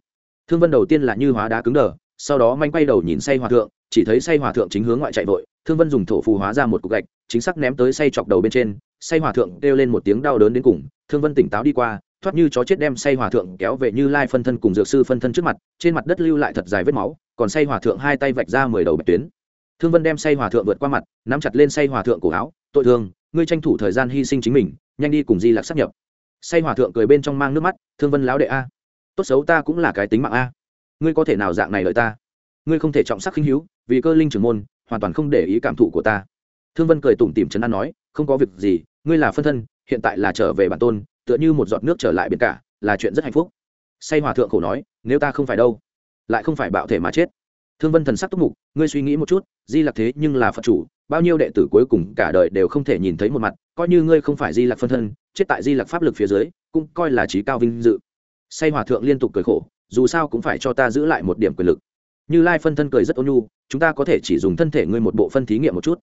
Thương vân đầu tiên là như hóa đá cứng đờ, sau đó manh quay đầu nhìn say hòa thượng, chỉ thấy say hòa thượng chính hướng ngoại chạy vội. Thương vân dùng thổ phù hóa ra một cục gạch, chính xác ném tới say chọc đầu bên trên. Say hòa thượng kêu lên một tiếng đau đớn đến cùng. Thương vân tỉnh táo đi qua thoát như chó chết đem say hòa thượng kéo về như lai phân thân cùng dược sư phân thân trước mặt, trên mặt đất lưu lại thật dài vết máu, còn say hòa thượng hai tay vạch ra mười đầu bạch tuyến. Thương vân đem say hòa thượng vượt qua mặt, nắm chặt lên say hòa thượng cổ áo, tội thương, ngươi tranh thủ thời gian hy sinh chính mình, nhanh đi cùng di lạc sắp nhập. Say hòa thượng cười bên trong mang nước mắt, thương vân lão đệ a, tốt xấu ta cũng là cái tính mạng a. Ngươi có thể nào dạng này lợi ta? Ngươi không thể trọng sắc khinh hữu, vì cơ linh trưởng môn, hoàn toàn không để ý cảm thụ của ta. Thương vân cười tủm tỉm chấn an nói, không có việc gì, ngươi là phân thân, hiện tại là trở về bản tôn tựa như một giọt nước trở lại biển cả, là chuyện rất hạnh phúc. Say hòa thượng khổ nói, nếu ta không phải đâu, lại không phải bạo thể mà chết. Thương vân thần sắc túc mục, ngươi suy nghĩ một chút, di lặc thế nhưng là phật chủ, bao nhiêu đệ tử cuối cùng cả đời đều không thể nhìn thấy một mặt, coi như ngươi không phải di lặc phân thân, chết tại di lặc pháp lực phía dưới, cũng coi là trí cao vinh dự. Say hòa thượng liên tục cười khổ, dù sao cũng phải cho ta giữ lại một điểm quyền lực. Như lai phân thân cười rất ôn nhu, chúng ta có thể chỉ dùng thân thể ngươi một bộ phân thí nghiệm một chút.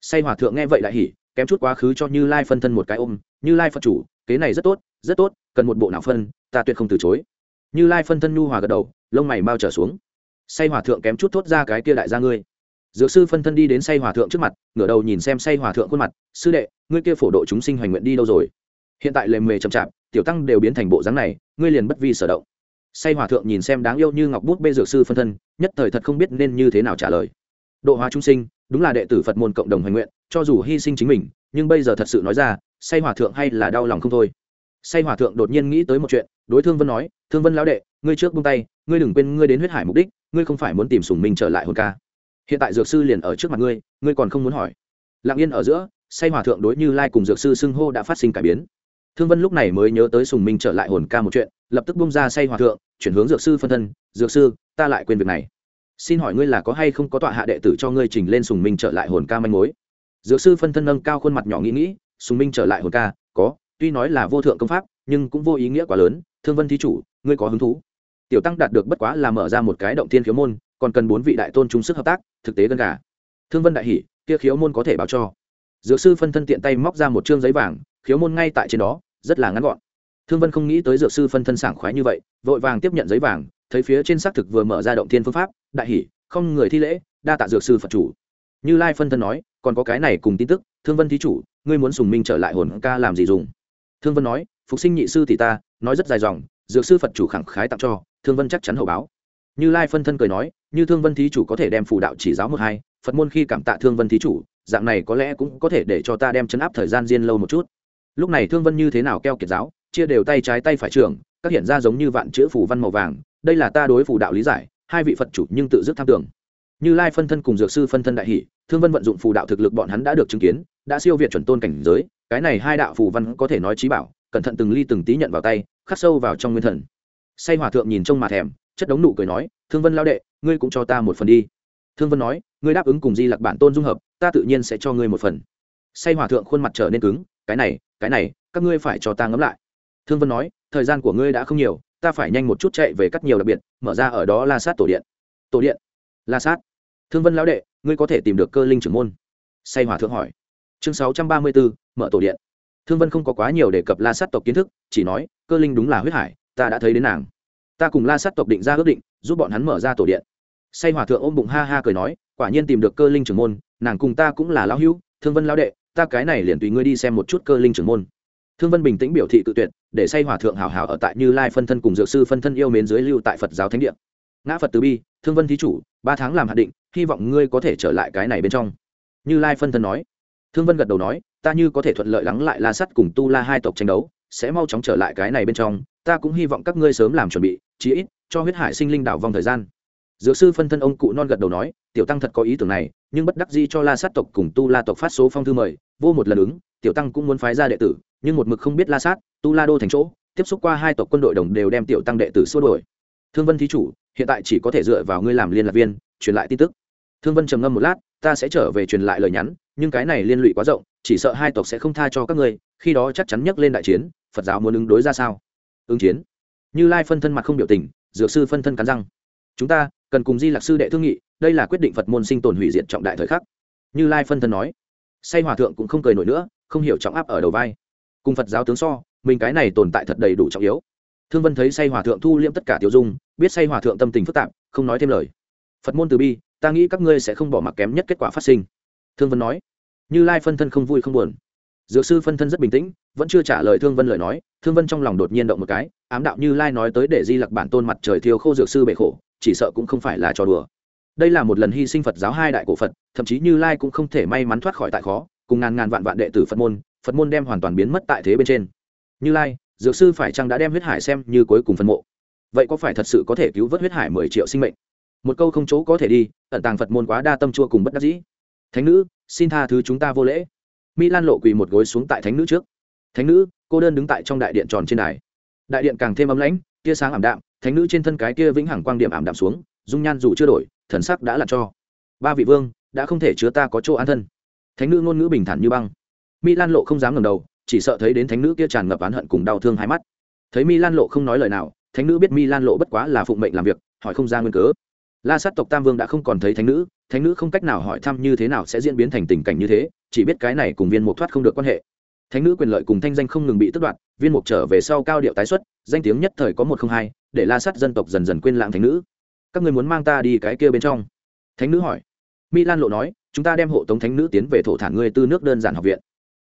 Say hòa thượng nghe vậy lại hỉ, kém chút quá khứ cho như lai phân thân một cái ôm, như lai phật chủ kế này rất tốt rất tốt, cần một bộ nào phân, ta tuyệt không từ chối. Như lai phân thân nhu hòa gật đầu, lông mày mau trở xuống. Say hòa thượng kém chút thốt ra cái kia đại gia ngươi. Dược sư phân thân đi đến say hòa thượng trước mặt, ngửa đầu nhìn xem say hòa thượng khuôn mặt, sư đệ, ngươi kia phổ độ chúng sinh hoành nguyện đi đâu rồi? Hiện tại lề mề chậm chạp, tiểu tăng đều biến thành bộ dáng này, ngươi liền bất vi sở động. Say hòa thượng nhìn xem đáng yêu như ngọc bút bê dược sư phân thân, nhất thời thật không biết nên như thế nào trả lời. Độ hóa chúng sinh, đúng là đệ tử phật môn cộng đồng hoành nguyện, cho dù hy sinh chính mình, nhưng bây giờ thật sự nói ra say hòa thượng hay là đau lòng không thôi. Say hòa thượng đột nhiên nghĩ tới một chuyện, đối thương vân nói, thương vân lão đệ, ngươi trước buông tay, ngươi đừng quên ngươi đến huyết hải mục đích, ngươi không phải muốn tìm sùng minh trở lại hồn ca. Hiện tại dược sư liền ở trước mặt ngươi ngươi còn không muốn hỏi. Lặng yên ở giữa, say hòa thượng đối như lai cùng dược sư xưng hô đã phát sinh cải biến. Thương vân lúc này mới nhớ tới sùng minh trở lại hồn ca một chuyện, lập tức bung ra say hòa thượng, chuyển hướng dược sư phân thân, dược sư, ta lại quên việc này. Xin hỏi ngươi là có hay không có tọa hạ đệ tử cho ngươi trình lên sùng minh trở lại hồn ca manh mối? Dược sư phân thân nâng cao khuôn mặt nhỏ nghĩ nghĩ sùng minh trở lại hồn ca, có, tuy nói là vô thượng công pháp, nhưng cũng vô ý nghĩa quá lớn, thương vân thí chủ, ngươi có hứng thú? Tiểu tăng đạt được bất quá là mở ra một cái động thiên khiếu môn, còn cần bốn vị đại tôn chung sức hợp tác, thực tế gần cả. Thương vân đại hỷ kia khiếu môn có thể báo cho. Dược sư phân thân tiện tay móc ra một chương giấy vàng, khiếu môn ngay tại trên đó, rất là ngắn gọn. Thương vân không nghĩ tới dược sư phân thân sảng khoái như vậy, vội vàng tiếp nhận giấy vàng, thấy phía trên xác thực vừa mở ra động thiên phương pháp, đại hỷ không người thi lễ, đa tạ dược sư phật chủ. Như lai phân thân nói, còn có cái này cùng tin tức thương vân thí chủ, ngươi muốn sùng minh trở lại hồn ca làm gì dùng? Thương vân nói, phục sinh nhị sư thì ta, nói rất dài dòng, dược sư phật chủ khẳng khái tặng cho, thương vân chắc chắn hậu báo. Như lai phân thân cười nói, như thương vân thí chủ có thể đem phù đạo chỉ giáo một hai, phật môn khi cảm tạ thương vân thí chủ, dạng này có lẽ cũng có thể để cho ta đem chấn áp thời gian riêng lâu một chút. Lúc này thương vân như thế nào keo kiệt giáo, chia đều tay trái tay phải trưởng các hiện ra giống như vạn chữ phù văn màu vàng, đây là ta đối phù đạo lý giải, hai vị phật chủ nhưng tự dứt tham tưởng như lai phân thân cùng dược sư phân thân đại hỷ, thương vân vận dụng phù đạo thực lực bọn hắn đã được chứng kiến, đã siêu việt chuẩn tôn cảnh giới, cái này hai đạo phù văn có thể nói trí bảo, cẩn thận từng ly từng tí nhận vào tay, khắc sâu vào trong nguyên thần. Say hòa thượng nhìn trông mà thèm, chất đống nụ cười nói, thương vân lao đệ, ngươi cũng cho ta một phần đi. Thương vân nói, ngươi đáp ứng cùng di lặc bản tôn dung hợp, ta tự nhiên sẽ cho ngươi một phần. Say hòa thượng khuôn mặt trở nên cứng, cái này cái này, các ngươi phải cho ta ngẫm lại. Thương vân nói, thời gian của ngươi đã không nhiều, ta phải nhanh một chút chạy về cắt nhiều đặc biệt, mở ra ở đó la sát tổ điện. Tổ điện? La sát? Thương vân lão đệ, ngươi có thể tìm được cơ linh trưởng môn. Say hòa thượng hỏi. Chương sáu trăm ba mươi bốn mở tổ điện. Thương vân không có quá nhiều đề cập la sát tộc kiến thức, chỉ nói, cơ linh đúng là huyết hải, ta đã thấy đến nàng. Ta cùng la sát tộc định ra ước định, giúp bọn hắn mở ra tổ điện. Say hòa thượng ôm bụng ha ha cười nói, quả nhiên tìm được cơ linh trưởng môn, nàng cùng ta cũng là lão hữu, thương vân lão đệ, ta cái này liền tùy ngươi đi xem một chút cơ linh trưởng môn. Thương vân bình tĩnh biểu thị tự tuyệt, để say hòa thượng hảo hảo ở tại như lai phân thân cùng dược sư phân thân yêu mến dưới lưu tại phật giáo thánh địa. Ngã phật từ bi, thương vân thí chủ, ba tháng làm hạt định hy vọng ngươi có thể trở lại cái này bên trong. Như lai phân thân nói. Thương vân gật đầu nói, ta như có thể thuận lợi lắng lại la sắt cùng tu la hai tộc tranh đấu, sẽ mau chóng trở lại cái này bên trong, ta cũng hy vọng các ngươi sớm làm chuẩn bị, chí ít cho huyết hải sinh linh đảo vòng thời gian. Dược sư phân thân ông cụ non gật đầu nói, tiểu tăng thật có ý tưởng này, nhưng bất đắc di cho la sát tộc cùng tu la tộc phát số phong thư mời, vô một lần ứng, tiểu tăng cũng muốn phái ra đệ tử, nhưng một mực không biết la sát tu la đô thành chỗ, tiếp xúc qua hai tộc quân đội đồng đều đem tiểu tăng đệ tử xua đổi thương vân thí chủ, hiện tại chỉ có thể dựa vào ngươi làm liên lạc viên, truyền lại tin tức thương vân trầm ngâm một lát, ta sẽ trở về truyền lại lời nhắn, nhưng cái này liên lụy quá rộng, chỉ sợ hai tộc sẽ không tha cho các ngươi, khi đó chắc chắn nhấc lên đại chiến, phật giáo muốn ứng đối ra sao? Ứng chiến. Như lai phân thân mặt không biểu tình, dược sư phân thân cắn răng. Chúng ta cần cùng di lạc sư đệ thương nghị, đây là quyết định phật môn sinh tồn hủy diệt trọng đại thời khắc. Như lai phân thân nói. Say hòa thượng cũng không cười nổi nữa, không hiểu trọng áp ở đầu vai. Cùng phật giáo tướng so, mình cái này tồn tại thật đầy đủ trọng yếu. Thương vân thấy say hòa thượng thu liễm tất cả tiêu dung, biết say hòa thượng tâm tình phức tạp, không nói thêm lời. Phật môn từ bi ta nghĩ các ngươi sẽ không bỏ mặc kém nhất kết quả phát sinh. Thương vân nói. Như lai phân thân không vui không buồn. Dược sư phân thân rất bình tĩnh, vẫn chưa trả lời thương vân lời nói, thương vân trong lòng đột nhiên động một cái, ám đạo như lai nói tới để di lặc bản tôn mặt trời thiêu khô dược sư bệ khổ, chỉ sợ cũng không phải là trò đùa. Đây là một lần hy sinh phật giáo hai đại cổ phật, thậm chí như lai cũng không thể may mắn thoát khỏi tại khó, cùng ngàn ngàn vạn vạn đệ tử phật môn phật môn đem hoàn toàn biến mất tại thế bên trên. Như lai, dược sư phải chăng đã đem huyết hải xem như cuối cùng phân mộ? Vậy có phải thật sự có thể cứu vớt huyết hải mười triệu sinh mệnh? Một câu không chỗ có thể đi ẩn tàng phật môn quá đa tâm chua cùng bất đắc dĩ. Thánh nữ, xin tha thứ chúng ta vô lễ. Mỹ lan lộ quỳ một gối xuống tại thánh nữ trước. Thánh nữ, cô đơn đứng tại trong đại điện tròn trên đài. Đại điện càng thêm ấm lãnh, tia sáng ảm đạm, thánh nữ trên thân cái kia vĩnh hằng quang điểm ảm đạm xuống, dung nhan dù chưa đổi, thần sắc đã lặn cho. Ba vị vương, đã không thể chứa ta có chỗ an thân. Thánh nữ ngôn ngữ bình thản như băng. Mỹ lan lộ không dám ngầm đầu, chỉ sợ thấy đến thánh nữ kia tràn ngập oán hận cùng đau thương hai mắt. Thấy mi lan lộ không nói lời nào, thánh nữ biết mi lan lộ bất quá là phụng mệnh làm việc, hỏi không ra nguyên cớ la sát tộc tam vương đã không còn thấy thánh nữ thánh nữ không cách nào hỏi thăm như thế nào sẽ diễn biến thành tình cảnh như thế, chỉ biết cái này cùng viên mục thoát không được quan hệ. Thánh nữ quyền lợi cùng thanh danh không ngừng bị tước đoạt, viên mục trở về sau cao điệu tái xuất, danh tiếng nhất thời có một không hai, để la sát dân tộc dần dần quên lãng thánh nữ. Các người muốn mang ta đi cái kia bên trong? Thánh nữ hỏi. Mi lan lộ nói, chúng ta đem hộ tống thánh nữ tiến về thổ thản ngươi tư nước đơn giản học viện.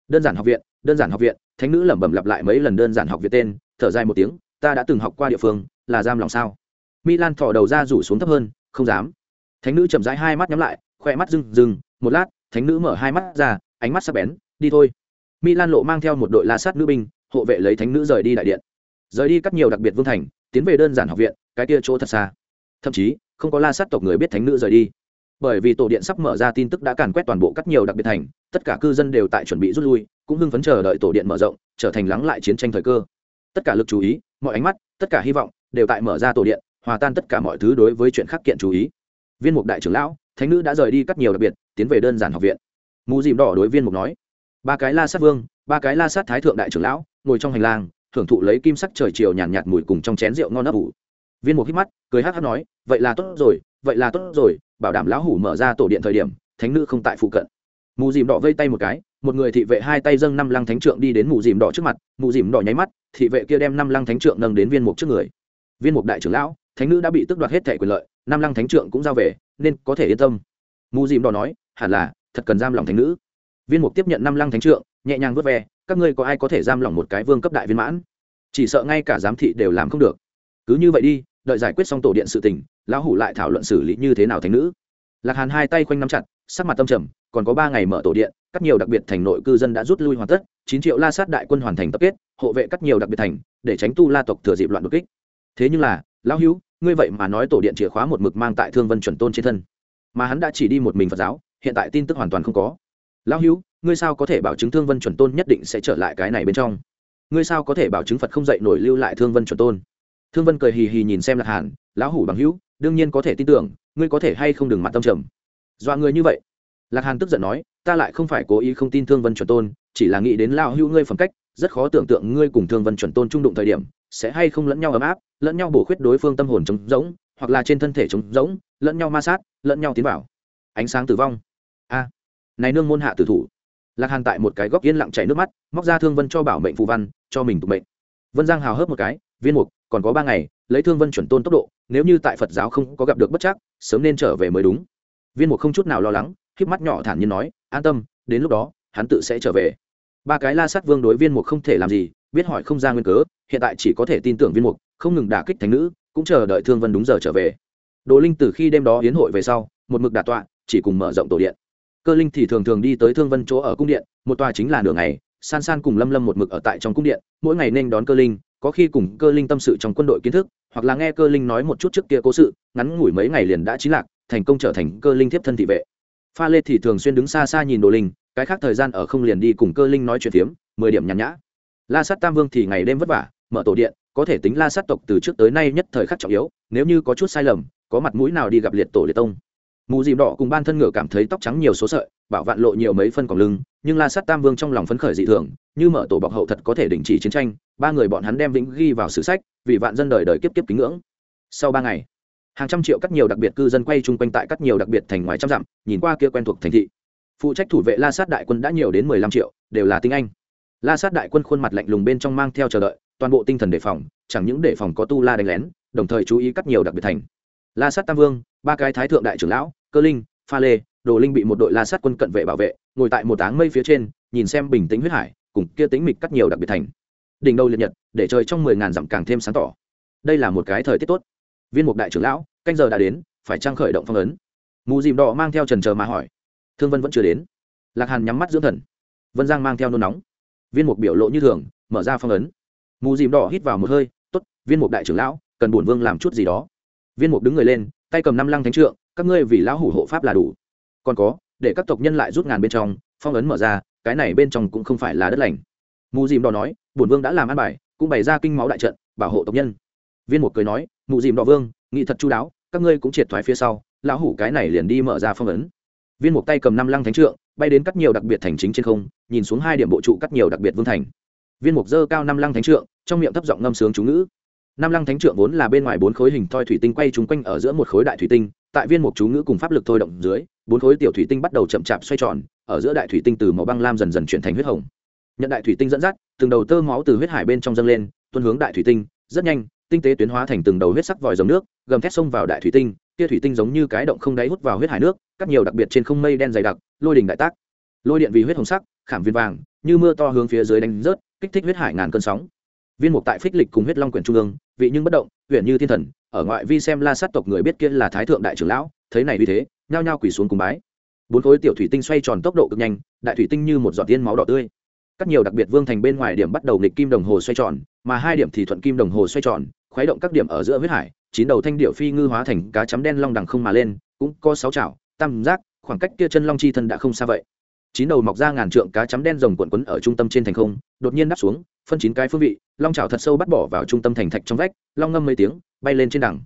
Đơn giản học viện, đơn giản học viện, thánh nữ lẩm bẩm lặp lại mấy lần đơn giản học viện tên, thở dài một tiếng, ta đã từng học qua địa phương, là giam lòng sao? Mi lan thỏ đầu ra rủ xuống thấp hơn không dám. Thánh nữ chậm rãi hai mắt nhắm lại, khoe mắt rừng rừng một lát, thánh nữ mở hai mắt ra, ánh mắt sắc bén, đi thôi. Mi lan lộ mang theo một đội la sát nữ binh, hộ vệ lấy thánh nữ rời đi đại điện. Rời đi cắt nhiều đặc biệt vương thành, tiến về đơn giản học viện, cái kia chỗ thật xa. Thậm chí, không có la sát tộc người biết thánh nữ rời đi. Bởi vì tổ điện sắp mở ra tin tức đã càn quét toàn bộ cắt nhiều đặc biệt thành, tất cả cư dân đều tại chuẩn bị rút lui, cũng hưng phấn chờ đợi tổ điện mở rộng, trở thành lắng lại chiến tranh thời cơ. Tất cả lực chú ý, mọi ánh mắt, tất cả hy vọng, đều tại mở ra tổ điện hòa tan tất cả mọi thứ đối với chuyện khắc kiện chú ý. Viên mục đại trưởng lão thánh nữ đã rời đi cắt nhiều đặc biệt tiến về đơn giản học viện. Mù dìm đỏ đối viên mục nói ba cái la sát vương ba cái la sát thái thượng đại trưởng lão ngồi trong hành lang thưởng thụ lấy kim sắc trời chiều nhàn nhạt, nhạt mùi cùng trong chén rượu ngon ấp ủ. Viên mục hít mắt cười hát hát nói vậy là tốt rồi vậy là tốt rồi bảo đảm lão hủ mở ra tổ điện thời điểm thánh nữ không tại phụ cận. Mù dìm đỏ vây tay một cái một người thị vệ hai tay dâng năm lăng thánh trượng đi đến mù dìm đỏ trước mặt mù dìm đỏ nháy mắt thị vệ kia đem năm lăng thánh trượng nâng đến viên mục trước người. Viên mục đại trưởng lão thánh nữ đã bị tước đoạt hết thẻ quyền lợi, nam lăng thánh trượng cũng giao về, nên có thể yên tâm. Mù dìm đỏ nói, hẳn là, thật cần giam lòng thánh nữ. Viên mục tiếp nhận nam lăng thánh trượng, nhẹ nhàng vớt ve, các ngươi có ai có thể giam lòng một cái vương cấp đại viên mãn? Chỉ sợ ngay cả giám thị đều làm không được. Cứ như vậy đi, đợi giải quyết xong tổ điện sự tình, lão hủ lại thảo luận xử lý như thế nào thánh nữ. Lạc hàn hai tay khoanh nắm chặt, sắc mặt tâm trầm, còn có ba ngày mở tổ điện, các nhiều đặc biệt thành nội cư dân đã rút lui hoàn tất, chín triệu la sát đại quân hoàn thành tập kết, hộ vệ các nhiều đặc biệt thành, để tránh tu la tộc thừa dịp loạn đột kích. Thế nhưng là lão hữu, ngươi vậy mà nói tổ điện chìa khóa một mực mang tại thương vân chuẩn tôn trên thân, mà hắn đã chỉ đi một mình phật giáo, hiện tại tin tức hoàn toàn không có. Lão hữu, ngươi sao có thể bảo chứng thương vân chuẩn tôn nhất định sẽ trở lại cái này bên trong? Ngươi sao có thể bảo chứng phật không dậy nổi lưu lại thương vân chuẩn tôn? Thương vân cười hì hì nhìn xem lạc hàn, lão hủ bằng hữu, đương nhiên có thể tin tưởng, ngươi có thể hay không đừng mặt tâm trầm. Dọa người như vậy? Lạc hàn tức giận nói, ta lại không phải cố ý không tin thương vân chuẩn tôn, chỉ là nghĩ đến lao hữu ngươi phẩm cách, rất khó tưởng tượng ngươi cùng thương vân chuẩn tôn trung đụng thời điểm sẽ hay không lẫn nhau ấm áp, lẫn nhau bổ khuyết đối phương tâm hồn trống rỗng, hoặc là trên thân thể trống rỗng, lẫn nhau ma sát, lẫn nhau tiến vào. Ánh sáng tử vong. A. Này nương môn hạ tử thủ. Lạc hàn tại một cái góc yên lặng chảy nước mắt, móc ra thương vân cho bảo mệnh phù văn, cho mình tục mệnh. Vân giang hào hớp một cái, viên mục, còn có ba ngày, lấy thương vân chuẩn tôn tốc độ, nếu như tại phật giáo không có gặp được bất chắc, sớm nên trở về mới đúng. Viên mục không chút nào lo lắng k mắt nhỏ thản nhiên nói, an tâm, đến lúc đó, hắn tự sẽ trở về ba cái la sát vương đối viên mục không thể làm gì, biết hỏi không ra nguyên cớ, hiện tại chỉ có thể tin tưởng viên mục, không ngừng đả kích thánh nữ, cũng chờ đợi thương vân đúng giờ trở về. Đồ linh từ khi đêm đó hiến hội về sau, một mực đà tọa, chỉ cùng mở rộng tổ điện. Cơ linh thì thường thường đi tới thương vân chỗ ở cung điện, một tòa chính là nửa ngày, san san cùng lâm lâm một mực ở tại trong cung điện, mỗi ngày nên đón cơ linh, có khi cùng cơ linh tâm sự trong quân đội kiến thức, hoặc là nghe cơ linh nói một chút trước kia cố sự, ngắn ngủi mấy ngày liền đã trí lạc, thành công trở thành cơ linh thiếp thân thị vệ. Pha lê thì thường xuyên đứng xa xa nhìn đồ linh cái khác thời gian ở không liền đi cùng cơ linh nói chuyện phiếm, mười điểm nhàn nhã. La sát tam vương thì ngày đêm vất vả, mở tổ điện, có thể tính la sát tộc từ trước tới nay nhất thời khắc trọng yếu, nếu như có chút sai lầm, có mặt mũi nào đi gặp liệt tổ liệt tông. Mù dìm đỏ cùng ban thân ngựa cảm thấy tóc trắng nhiều số sợi, bảo vạn lộ nhiều mấy phân còn lưng, nhưng la sát tam vương trong lòng phấn khởi dị thường, như mở tổ bọc hậu thật có thể đình chỉ chiến tranh, ba người bọn hắn đem vĩnh ghi vào sử sách, vì vạn dân đời đời kiếp kiếp kính ngưỡng. Sau ba ngày, hàng trăm triệu các nhiều đặc biệt cư dân quay chung quanh tại các nhiều đặc biệt thành ngoài trăm dặm, nhìn qua kia quen thuộc thành thị phụ trách thủ vệ la sát đại quân đã nhiều đến mười lăm triệu, đều là tinh anh. La sát đại quân khuôn mặt lạnh lùng bên trong mang theo chờ đợi, toàn bộ tinh thần đề phòng, chẳng những đề phòng có tu la đánh lén, đồng thời chú ý cắt nhiều đặc biệt thành. La sát tam vương, ba cái thái thượng đại trưởng lão, cơ linh, pha lê, đồ linh bị một đội la sát quân cận vệ bảo vệ, ngồi tại một áng mây phía trên, nhìn xem bình tĩnh huyết hải, cùng kia tính mịch cắt nhiều đặc biệt thành. Đỉnh đầu liệt nhật, để trời trong mười ngàn dặm càng thêm sáng tỏ. Đây là một cái thời tiết tốt. Viên mục đại trưởng lão, canh giờ đã đến, phải trang khởi động phong ấn. Mù dìm đỏ mang theo trần chờ mà hỏi thương vân vẫn chưa đến lạc hàn nhắm mắt dưỡng thần vân giang mang theo nôn nóng viên mục biểu lộ như thường mở ra phong ấn mù dìm đỏ hít vào một hơi t ố t viên mục đại trưởng lão cần bổn vương làm chút gì đó viên mục đứng người lên tay cầm năm lăng thánh trượng các ngươi vì lão hủ hộ pháp là đủ còn có để các tộc nhân lại rút ngàn bên trong phong ấn mở ra cái này bên trong cũng không phải là đất lành mù dìm đỏ nói bổn vương đã làm ăn bài cũng bày ra kinh máu đại trận bảo hộ tộc nhân viên mục cười nói mù dìm đỏ vương nghị thật chú đáo các ngươi cũng triệt thoái phía sau lão hủ cái này liền đi mở ra phong ấn viên mục tay cầm năm lăng thánh trượng, bay đến cắt nhiều đặc biệt thành chính trên không, nhìn xuống hai điểm bộ trụ cắt nhiều đặc biệt vương thành. Viên mục dơ cao năm lăng thánh trượng, trong miệng thấp giọng ngâm sướng chú ngữ. Năm lăng thánh trượng vốn là bên ngoài bốn khối hình thoi thủy tinh quay trúng quanh ở giữa một khối đại thủy tinh, tại viên mục chú ngữ cùng pháp lực thôi động dưới, bốn khối tiểu thủy tinh bắt đầu chậm chạp xoay tròn, ở giữa đại thủy tinh từ màu băng lam dần dần chuyển thành huyết hồng. Nhận đại thủy tinh dẫn dắt, từng đầu tơ máu từ huyết hải bên trong dâng lên tuân hướng đại thủy tinh, rất nhanh, tinh tế tuyến hóa thành từng đầu huyết sắc vòi dòng nước, gầm thét xông vào đại thủy tinh kia thủy tinh giống như cái động không đáy hút vào huyết hải nước, cắt nhiều đặc biệt trên không mây đen dày đặc, lôi đình đại tác. Lôi điện vì huyết hồng sắc, khảm viên vàng, như mưa to hướng phía dưới đánh rớt, kích thích huyết hải ngàn cơn sóng. Viên mục tại phích lịch cùng huyết long quyển trung ương, vị nhưng bất động huyện như thiên thần, ở ngoại vi xem la sát tộc người biết kia là thái thượng đại trưởng lão, thấy này vì thế, nhao nhao quỳ xuống cùng bái. Bốn khối tiểu thủy tinh xoay tròn tốc độ cực nhanh, đại thủy tinh như một giọt tiên máu đỏ tươi. Các nhiều đặc biệt vương thành bên ngoài điểm bắt đầu nghịch kim đồng hồ xoay tròn, mà hai điểm thì thuận kim đồng hồ xoay tròn, khuấy động các điểm ở giữa huyết hải chín đầu thanh điệu phi ngư hóa thành cá chấm đen long đằng không mà lên, cũng có sáu chảo, tam giác, khoảng cách kia chân long chi thân đã không xa vậy. Chín đầu mọc ra ngàn trượng cá chấm đen rồng cuộn quấn ở trung tâm trên thành không, đột nhiên đáp xuống, phân chín cái phương vị, long chảo thật sâu bắt bỏ vào trung tâm thành thạch trong vách, long ngâm mấy tiếng, bay lên trên đẳng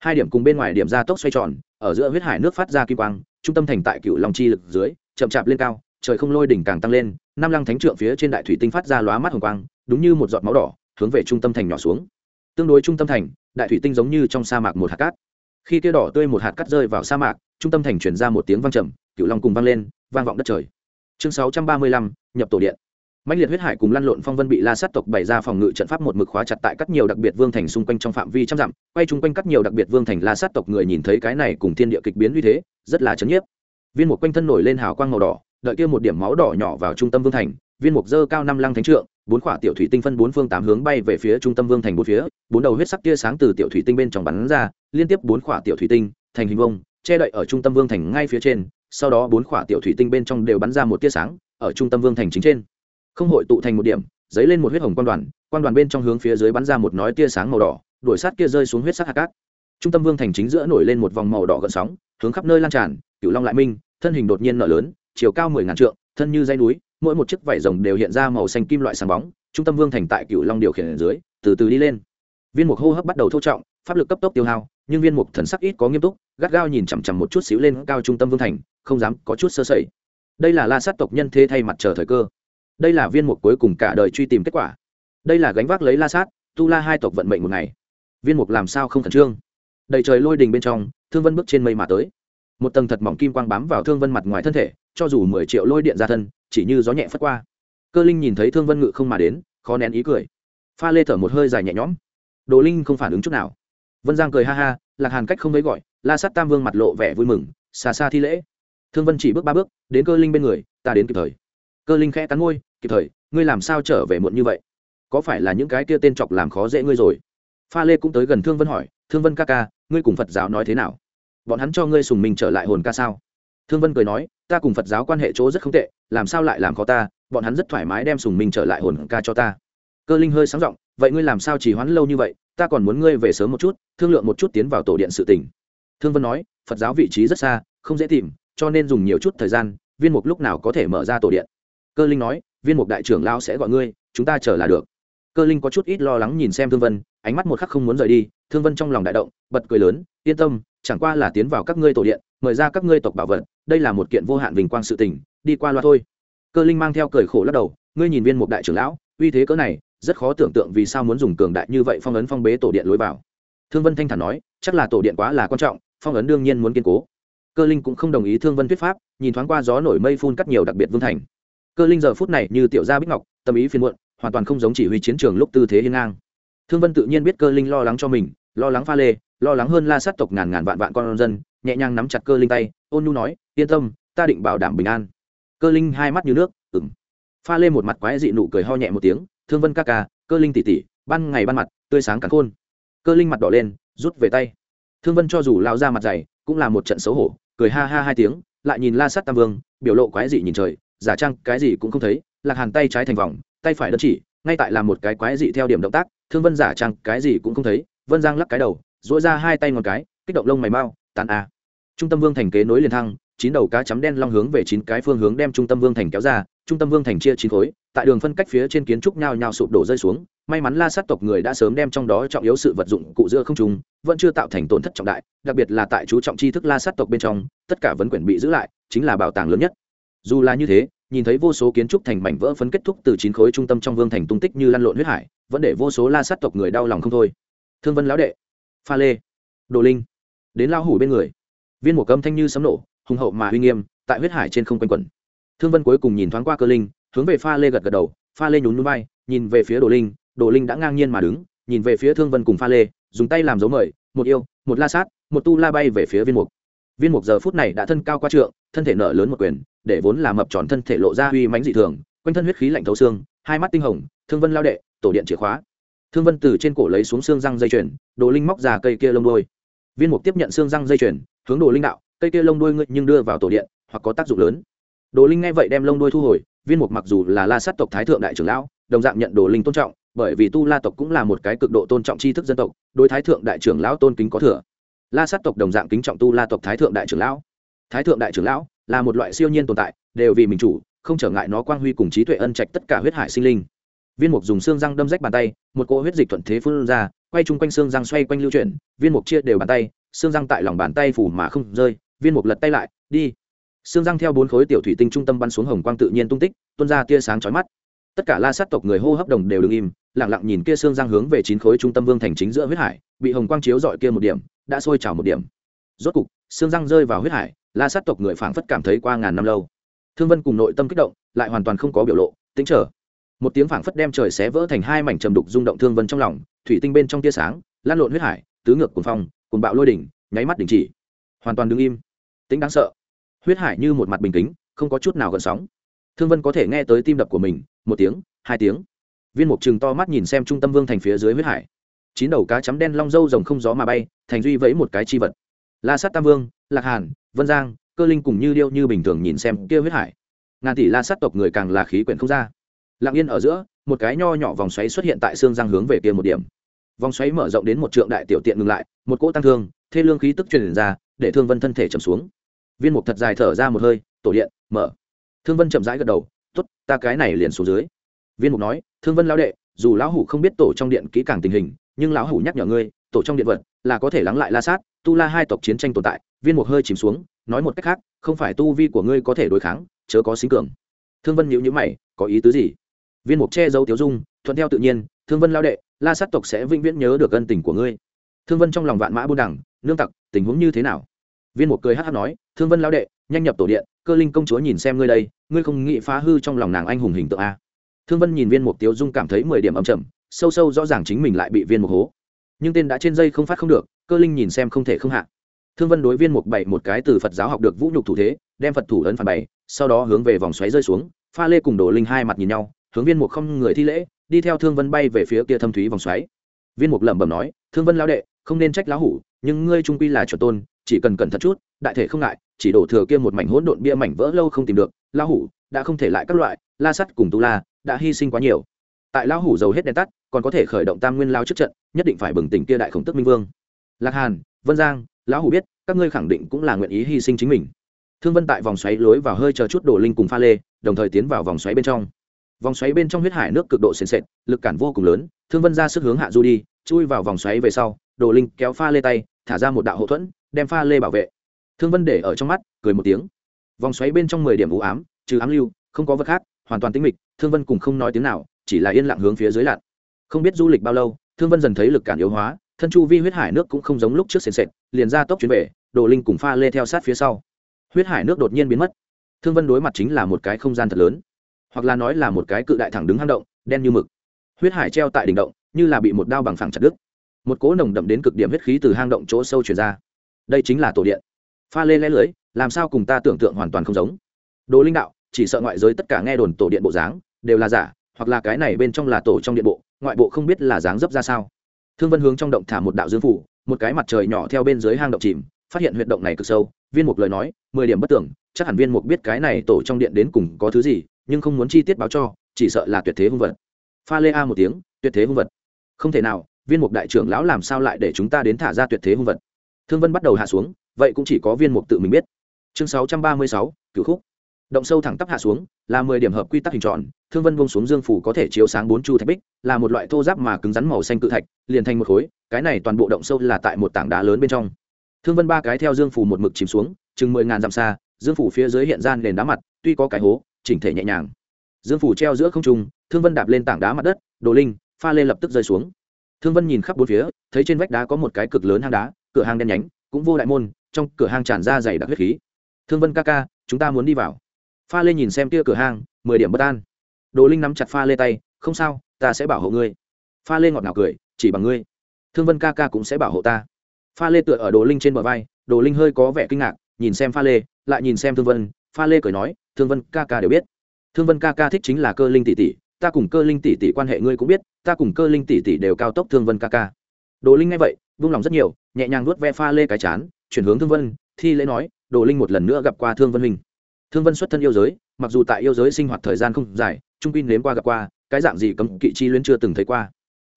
hai điểm cùng bên ngoài điểm ra tốc xoay tròn, ở giữa huyết hải nước phát ra kim quang, trung tâm thành tại cựu long chi lực dưới, chậm chạp lên cao, trời không lôi đỉnh càng tăng lên, năm lăng thánh trượng phía trên đại thủy tinh phát ra lóa mắt hồng quang, đúng như một giọt máu đỏ, hướng về trung tâm thành nhỏ xuống. Tương đối trung tâm thành đại thủy tinh giống như trong sa mạc một hạt cát. Khi kia đỏ tươi một hạt cát rơi vào sa mạc, trung tâm thành chuyển ra một tiếng vang trầm cựu long cùng vang lên, vang vọng đất trời. Chương sáu trăm ba mươi lăm, nhập tổ điện. Mạnh liệt huyết hải cùng lăn lộn phong vân bị la sát tộc bày ra phòng ngự trận pháp một mực khóa chặt tại các nhiều đặc biệt vương thành xung quanh trong phạm vi trăm dặm, quay chung quanh các nhiều đặc biệt vương thành la sát tộc người nhìn thấy cái này cùng thiên địa kịch biến như thế, rất là chấn nhiếp. Viên một quanh thân nổi lên hào quang màu đỏ, đợi kia một điểm máu đỏ nhỏ vào trung tâm vương thành viên mục dơ cao năm lăng thánh trượng, bốn khỏa tiểu thủy tinh phân bốn phương tám hướng bay về phía trung tâm vương thành bốn phía, bốn đầu huyết sắc tia sáng từ tiểu thủy tinh bên trong bắn ra, liên tiếp bốn khỏa tiểu thủy tinh, thành hình vông che đậy ở trung tâm vương thành ngay phía trên, sau đó bốn khỏa tiểu thủy tinh bên trong đều bắn ra một tia sáng, ở trung tâm vương thành chính trên. Không hội tụ thành một điểm, dấy lên một huyết hồng quan đoàn quan đoàn bên trong hướng phía dưới bắn ra một nói tia sáng màu đỏ, đuổi sát kia rơi xuống huyết sắc hạt cát. Trung tâm vương thành chính giữa nổi lên một vòng màu đỏ gợn sóng, hướng khắp nơi lan tràn cựu long lại minh, thân hình đột nhiên nở lớn, chiều cao mười ngàn trượng, thân như dây núi mỗi một chiếc vảy rồng đều hiện ra màu xanh kim loại sáng bóng, trung tâm vương thành tại cựu long điều khiển ở dưới, từ từ đi lên. Viên mục hô hấp bắt đầu thô trọng, pháp lực cấp tốc tiêu hao, nhưng viên mục thần sắc ít có nghiêm túc, gắt gao nhìn chằm chằm một chút xíu lên cao trung tâm vương thành, không dám có chút sơ sẩy. Đây là la sát tộc nhân thế thay mặt chờ thời cơ. Đây là viên mục cuối cùng cả đời truy tìm kết quả. Đây là gánh vác lấy la sát, tu la hai tộc vận mệnh một ngày. Viên mục làm sao không khẩn trương? Đầy trời lôi đình bên trong, thương vân bước trên mây mà tới một tầng thật mỏng kim quang bám vào thương vân mặt ngoài thân thể, cho dù mười triệu lôi điện ra thân, chỉ như gió nhẹ phất qua. Cơ linh nhìn thấy thương vân ngự không mà đến, khó nén ý cười. Pha lê thở một hơi dài nhẹ nhõm. Đồ linh không phản ứng chút nào. Vân giang cười ha ha, lạc hàn cách không thấy gọi, la sắt tam vương mặt lộ vẻ vui mừng, xa xa thi lễ. Thương vân chỉ bước ba bước, đến cơ linh bên người, ta đến kịp thời. Cơ linh khẽ cắn môi, kịp thời, ngươi làm sao trở về muộn như vậy? Có phải là những cái kia tên chọc làm khó dễ ngươi rồi? Pha lê cũng tới gần thương vân hỏi, thương vân ca ca, ngươi cùng phật giáo nói thế nào? Bọn hắn cho ngươi sùng mình trở lại hồn ca sao? Thương vân cười nói, ta cùng phật giáo quan hệ chỗ rất không tệ, làm sao lại làm khó ta? Bọn hắn rất thoải mái đem sùng mình trở lại hồn ca cho ta. Cơ linh hơi sáng giọng, vậy ngươi làm sao chỉ hoãn lâu như vậy? Ta còn muốn ngươi về sớm một chút, thương lượng một chút tiến vào tổ điện sự tỉnh thương vân nói, phật giáo vị trí rất xa, không dễ tìm, cho nên dùng nhiều chút thời gian, viên mục lúc nào có thể mở ra tổ điện. Cơ linh nói, viên mục đại trưởng lao sẽ gọi ngươi, chúng ta chờ là được. Cơ linh có chút ít lo lắng nhìn xem thương vân, ánh mắt một khắc không muốn rời đi, thương vân trong lòng đại động, bật cười lớn, yên tâm chẳng qua là tiến vào các ngươi tổ điện, mời ra các ngươi tộc bảo vật, đây là một kiện vô hạn vinh quang sự tình, đi qua loa thôi. Cơ linh mang theo cười khổ lắc đầu, ngươi nhìn viên mục đại trưởng lão, uy thế cỡ này, rất khó tưởng tượng vì sao muốn dùng cường đại như vậy phong ấn phong bế tổ điện lối vào. Thương vân thanh thản nói, chắc là tổ điện quá là quan trọng, phong ấn đương nhiên muốn kiên cố. Cơ linh cũng không đồng ý thương vân thuyết pháp, nhìn thoáng qua gió nổi mây phun cắt nhiều đặc biệt vương thành. Cơ linh giờ phút này như tiểu gia bích ngọc, tâm ý phiền muộn, hoàn toàn không giống chỉ huy chiến trường lúc tư thế hiên ngang. Thương vân tự nhiên biết cơ linh lo lắng cho mình, lo lắng pha lê lo lắng hơn la sát tộc ngàn ngàn vạn vạn con dân, nhẹ nhàng nắm chặt cơ linh tay, ôn nhu nói, yên tâm, ta định bảo đảm bình an. Cơ linh hai mắt như nước ừng pha lê một mặt quái dị nụ cười ho nhẹ một tiếng, thương vân ca ca, cơ linh tỉ tỉ ban ngày ban mặt, tươi sáng cắn khôn. Cơ linh mặt đỏ lên, rút về tay. Thương vân cho dù lao ra mặt dày, cũng là một trận xấu hổ, cười ha ha hai tiếng, lại nhìn la sát tam vương, biểu lộ quái dị nhìn trời, giả trăng cái gì cũng không thấy, lạc hàn tay trái thành vòng, tay phải đơn chỉ, ngay tại làm một cái quái dị theo điểm động tác, thương vân giả trăng cái gì cũng không thấy, vân giang lắc cái đầu dỗi ra hai tay ngọn cái, kích động lông mày mau tàn a. Trung tâm vương thành kế nối liền thăng, chín đầu cá chấm đen long hướng về chín cái phương hướng đem trung tâm vương thành kéo ra, trung tâm vương thành chia chín khối, tại đường phân cách phía trên kiến trúc nhao nhao sụp đổ rơi xuống. May mắn la sát tộc người đã sớm đem trong đó trọng yếu sự vật dụng cụ giữa không trùng vẫn chưa tạo thành tổn thất trọng đại, đặc biệt là tại chú trọng tri thức la sát tộc bên trong, tất cả vấn quyển bị giữ lại, chính là bảo tàng lớn nhất. Dù là như thế, nhìn thấy vô số kiến trúc thành mảnh vỡ phấn kết thúc từ chín khối trung tâm trong vương thành tung tích như lăn lộn huyết hải, vẫn để vô số la sát tộc người đau lòng không thôi. Thương vân lão đệ pha lê. Đồ linh. Đến lao hủ bên người. Viên một cơm thanh như sấm nổ, hùng hậu mà uy nghiêm, tại huyết hải trên không quanh quẩn. Thương vân cuối cùng nhìn thoáng qua cơ linh, hướng về pha lê gật gật đầu, pha lê nhún núi bay nhìn về phía đồ linh đồ linh đã ngang nhiên mà đứng, nhìn về phía thương vân cùng pha lê, dùng tay làm dấu mời, một yêu, một la sát, một tu la bay về phía viên mục. Viên mục giờ phút này đã thân cao qua trượng, thân thể nở lớn một quyền, để vốn là mập tròn thân thể lộ ra uy mãnh dị thường, quanh thân huyết khí lạnh thấu xương, hai mắt tinh hồng, thương vân lao đệ, tổ điện chìa khóa thương vân từ trên cổ lấy xuống xương răng dây chuyền, đồ linh móc ra cây kia lông đôi viên mục tiếp nhận xương răng dây chuyền, hướng đồ linh đạo, cây kia lông đôi ngươi nhưng đưa vào tổ điện, hoặc có tác dụng lớn. Đồ linh nghe vậy đem lông đôi thu hồi, viên mục mặc dù là la sát tộc thái thượng đại trưởng lão, đồng dạng nhận đồ linh tôn trọng, bởi vì tu la tộc cũng là một cái cực độ tôn trọng tri thức dân tộc, đối thái thượng đại trưởng lão tôn kính có thừa. La sát tộc đồng dạng kính trọng tu la tộc thái thượng đại trưởng lão. Thái thượng đại trưởng lão là một loại siêu nhiên tồn tại, đều vì mình chủ, không trở ngại nó quang huy cùng trí tuệ ân trạch tất cả huyết hải sinh linh viên mục dùng xương răng đâm rách bàn tay, một cỗ huyết dịch thuận thế phun ra, quay chung quanh xương răng xoay quanh lưu chuyển, viên mục chia đều bàn tay, xương răng tại lòng bàn tay phủ mà không rơi, viên mục lật tay lại, đi. Xương răng theo bốn khối tiểu thủy tinh trung tâm bắn xuống hồng quang tự nhiên tung tích, tuôn ra tia sáng chói mắt. Tất cả la sát tộc người hô hấp đồng đều đ ứ n g im lẳng lặng nhìn kia xương răng hướng về chín khối trung tâm vương thành chính giữa huyết hải, bị hồng quang chiếu dọi kia một điểm, đã sôi trào một điểm. Rốt cục, xương răng rơi vào huyết hải, la sát tộc người phảng phất cảm thấy qua ngàn năm lâu. Thương vân cùng nội tâm kích động, lại hoàn toàn không có biểu lộ tính trở một tiếng phảng phất đem trời xé vỡ thành hai mảnh trầm đục rung động thương vân trong lòng, thủy tinh bên trong tia sáng, lan lộn huyết hải, tứ ngược cuồng phong cùng bạo lôi đỉnh, nháy mắt đình chỉ. Hoàn toàn đứng im. Tính đáng sợ. Huyết hải như một mặt bình tĩnh không có chút nào gần sóng. Thương vân có thể nghe tới tim đập của mình, một tiếng, hai tiếng. Viên mục chừng to mắt nhìn xem trung tâm vương thành phía dưới huyết hải. Chín đầu cá chấm đen long dâu rồng không gió mà bay, thành duy vẫy một cái chi vật. La sát tam vương, lạc hàn, vân giang, cơ linh cùng như điêu như bình thường nhìn xem kia huyết hải. Ngàn tỷ la sát tộc người càng là khí quyển không ra lặng yên ở giữa, một cái nho nhỏ vòng xoáy xuất hiện tại xương giang hướng về kia một điểm. Vòng xoáy mở rộng đến một trượng đại tiểu tiện ngừng lại, một cỗ tăng thương, thê lương khí tức truyền ra, để thương vân thân thể chầm xuống. Viên mục thật dài thở ra một hơi, tổ điện, mở. Thương vân chậm rãi gật đầu t ố t ta cái này liền xuống dưới. Viên mục nói, thương vân lao đệ, dù lão hủ không biết tổ trong điện kỹ càng tình hình, nhưng lão hủ nhắc nhở ngươi, tổ trong điện vật là có thể lắng lại la sát, tu la hai tộc chiến tranh tồn tại. Viên mục hơi chìm xuống, nói một cách khác, không phải tu vi của ngươi có thể đối kháng, chớ có xính cường. Thương vân nhữ nhữ mày, có ý tứ gì? Viên mục che giấu tiếu dung, thuận theo tự nhiên, thương vân lao đệ, la sát tộc sẽ vĩnh viễn nhớ được ân tình của ngươi. Thương vân trong lòng vạn mã buôn đẳng nương tặc, tình huống như thế nào? Viên mục cười hát hát nói, thương vân lao đệ, nhanh nhập tổ điện, cơ linh công chúa nhìn xem ngươi đây, ngươi không nghĩ phá hư trong lòng nàng anh hùng hình tượng a? Thương vân nhìn viên mục tiếu dung cảm thấy mười điểm âm trầm sâu sâu rõ ràng chính mình lại bị viên mục hố. Nhưng tên đã trên dây không phát không được, cơ linh nhìn xem không thể không hạ. Thương vân đối viên mục bảy một cái từ phật giáo học được vũ nhục thủ thế, đem phật thủ ấn phản bảy sau đó hướng về vòng xoáy rơi xuống, pha lê cùng đồ linh hai mặt nhìn nhau hướng viên mục không người thi lễ, đi theo thương vân bay về phía kia thâm thúy vòng xoáy. Viên mục lẩm bẩm nói, thương vân lao đệ, không nên trách lão hủ, nhưng ngươi trung quy là chuẩn tôn, chỉ cần cẩn thận chút, đại thể không ngại, chỉ đổ thừa kia một mảnh hỗn độn bia mảnh vỡ lâu không tìm được, lão hủ đã không thể lại các loại, la sắt cùng tu la đã hy sinh quá nhiều. Tại lão hủ dầu hết đèn tắt, còn có thể khởi động tam nguyên lao trước trận, nhất định phải bừng tỉnh kia đại khổng tức minh vương. Lạc hàn, vân giang, lão hủ biết, các ngươi khẳng định cũng là nguyện ý hy sinh chính mình. Thương vân tại vòng xoáy lối vào hơi chờ chút đổ linh cùng pha lê, đồng thời tiến vào vòng xoáy bên trong vòng xoáy bên trong huyết hải nước cực độ sền sệt, lực cản vô cùng lớn, thương vân ra sức hướng hạ du đi, chui vào vòng xoáy về sau, đồ linh kéo pha lê tay, thả ra một đạo hậu thuẫn, đem pha lê bảo vệ. Thương vân để ở trong mắt, cười một tiếng. Vòng xoáy bên trong mười điểm u ám, trừ ám lưu, không có vật khác, hoàn toàn tĩnh mịch, thương vân cùng không nói tiếng nào, chỉ là yên lặng hướng phía dưới lặn. Không biết du lịch bao lâu, thương vân dần thấy lực cản yếu hóa, thân chu vi huyết hải nước cũng không giống lúc trước sền sệt, liền ra tốc chuyến về, đồ linh cùng pha lê theo sát phía sau. Huyết hải nước đột nhiên biến mất. Thương vân đối mặt chính là một cái không gian thật lớn hoặc là nói là một cái cự đại thẳng đứng hang động, đen như mực. Huyết hải treo tại đỉnh động, như là bị một đao bằng phẳng chặt đứt. Một cỗ nồng đậm đến cực điểm huyết khí từ hang động chỗ sâu chuyển ra. Đây chính là tổ điện. Pha lê lẽ lưới, làm sao cùng ta tưởng tượng hoàn toàn không giống. Đồ linh đạo, chỉ sợ ngoại giới tất cả nghe đồn tổ điện bộ dáng, đều là giả, hoặc là cái này bên trong là tổ trong điện bộ, ngoại bộ không biết là dáng dấp ra sao. Thương vân hướng trong động thả một đạo dương phủ, một cái mặt trời nhỏ theo bên dưới hang động chìm, phát hiện huyệt động này cực sâu, viên mục lời nói, mười điểm bất tưởng, chắc hẳn viên mục biết cái này tổ trong điện đến cùng có thứ gì nhưng không muốn chi tiết báo cho, chỉ sợ là tuyệt thế hung vật. Pha lê a một tiếng, tuyệt thế hung vật. Không thể nào, viên mục đại trưởng lão làm sao lại để chúng ta đến thả ra tuyệt thế hung vật? Thương vân bắt đầu hạ xuống, vậy cũng chỉ có viên mục tự mình biết. Chương sáu trăm ba mươi sáu, cửu khúc. Động sâu thẳng tắp hạ xuống, là mười điểm hợp quy tắc hình tròn, thương vân bông xuống dương phủ có thể chiếu sáng bốn chu thạch bích, là một loại thô giáp mà cứng rắn màu xanh cự thạch, liền thành một khối, cái này toàn bộ động sâu là tại một tảng đá lớn bên trong. Thương vân ba cái theo dương phủ một mực chìm xuống, chừng mười ngàn dặm xa, dương phủ phía dưới hiện ra nền đá mặt, tuy có cái hố chỉnh thể nhẹ nhàng. Dương phủ treo giữa không trung, thương vân đạp lên tảng đá mặt đất, đồ linh, pha lê lập tức rơi xuống. Thương vân nhìn khắp bốn phía, thấy trên vách đá có một cái cực lớn hang đá, cửa hang đen nhánh, cũng vô đại môn, trong cửa hang tràn ra dày đặc huyết khí. Thương vân ca ca, chúng ta muốn đi vào. Pha lê nhìn xem kia cửa hang, mười điểm bất an. Đồ linh nắm chặt pha lê tay, không sao, ta sẽ bảo hộ ngươi. Pha lê ngọt ngào cười, chỉ bằng ngươi. Thương vân ca ca cũng sẽ bảo hộ ta. Pha lê tựa ở đồ linh trên bờ vai, đồ linh hơi có vẻ kinh ngạc, nhìn xem pha lê, lại nhìn xem thương vân, pha lê cười nói thương vân ca ca đều biết. Thương vân ca ca thích chính là cơ linh tỷ tỷ, ta cùng cơ linh tỷ tỷ quan hệ ngươi cũng biết, ta cùng cơ linh tỷ tỷ đều cao tốc thương vân ca ca. Đồ linh nghe vậy, vung lòng rất nhiều, nhẹ nhàng nuốt ve pha lê cái chán, chuyển hướng thương vân, thi lễ nói, đồ linh một lần nữa gặp qua thương vân minh thương vân xuất thân yêu giới, mặc dù tại yêu giới sinh hoạt thời gian không dài, trung pin nếm qua gặp qua, cái dạng gì cấm kỵ chi luyến chưa từng thấy qua.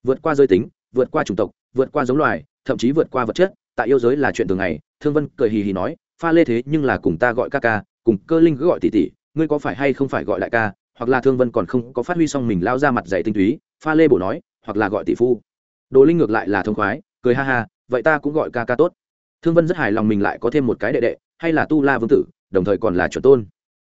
Vượt qua giới tính, vượt qua chủng tộc, vượt qua giống loài, thậm chí vượt qua vật chất, tại yêu giới là chuyện thường ngày, thương vân cười hì hì nói, pha lê thế nhưng là cùng ta gọi ca ca cùng cơ linh cứ gọi tỷ tỷ ngươi có phải hay không phải gọi lại ca, hoặc là thương vân còn không có phát huy xong mình lao ra mặt dạy tinh túy, pha lê bổ nói, hoặc là gọi tỷ phu. Đồ linh ngược lại là thông khoái, cười ha ha, vậy ta cũng gọi ca ca tốt. Thương vân rất hài lòng mình lại có thêm một cái đệ đệ, hay là tu la vương tử, đồng thời còn là chuẩn tôn.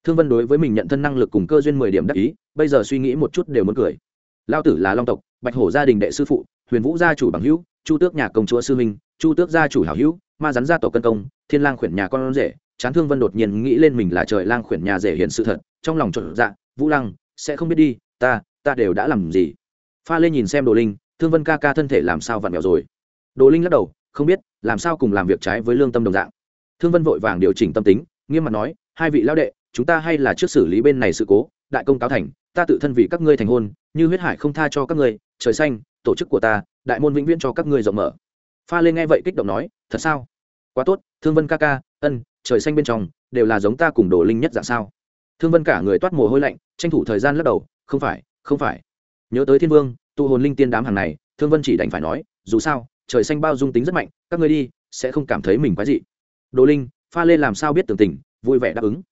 Thương vân đối với mình nhận thân năng lực cùng cơ duyên mười điểm đắc ý, bây giờ suy nghĩ một chút đều muốn cười. Lao tử là long tộc, bạch hổ gia đình đệ sư phụ, huyền vũ gia chủ bằng hữu, chu tước nhà công chúa sư minh chu tước gia chủ hảo hữu, ma rắn gia tổ cân công, thiên lang khuyển nhà con rể chán thương vân đột nhiên nghĩ lên mình là trời lang khuyển nhà rể hiện sự thật, trong lòng trộn dạ vũ lăng, sẽ không biết đi, ta ta đều đã làm gì? Pha lê nhìn xem đồ linh, thương vân ca ca thân thể làm sao vặn vẹo rồi? Đồ linh lắc đầu, không biết, làm sao cùng làm việc trái với lương tâm đồng dạng. Thương vân vội vàng điều chỉnh tâm tính, nghiêm mặt nói, hai vị lão đệ, chúng ta hay là trước xử lý bên này sự cố, đại công cáo thành, ta tự thân vì các ngươi thành hôn, như huyết hải không tha cho các ngươi, trời xanh, tổ chức của ta, đại môn vĩnh viễn cho các ngươi rộng mở. Pha lên nghe vậy kích động nói, thật sao? Quá tốt, thương vân ca ca, ân trời xanh bên trong, đều là giống ta cùng đồ linh nhất dạng sao? Thương vân cả người toát mồ hôi lạnh, tranh thủ thời gian lắc đầu, không phải không phải. Nhớ tới thiên vương, tụ hồn linh tiên đám hàng này, thương vân chỉ đành phải nói, dù sao, trời xanh bao dung tính rất mạnh, các ngươi đi, sẽ không cảm thấy mình quái dị. Đồ linh, pha lê làm sao biết tưởng tình, vui vẻ đáp ứng.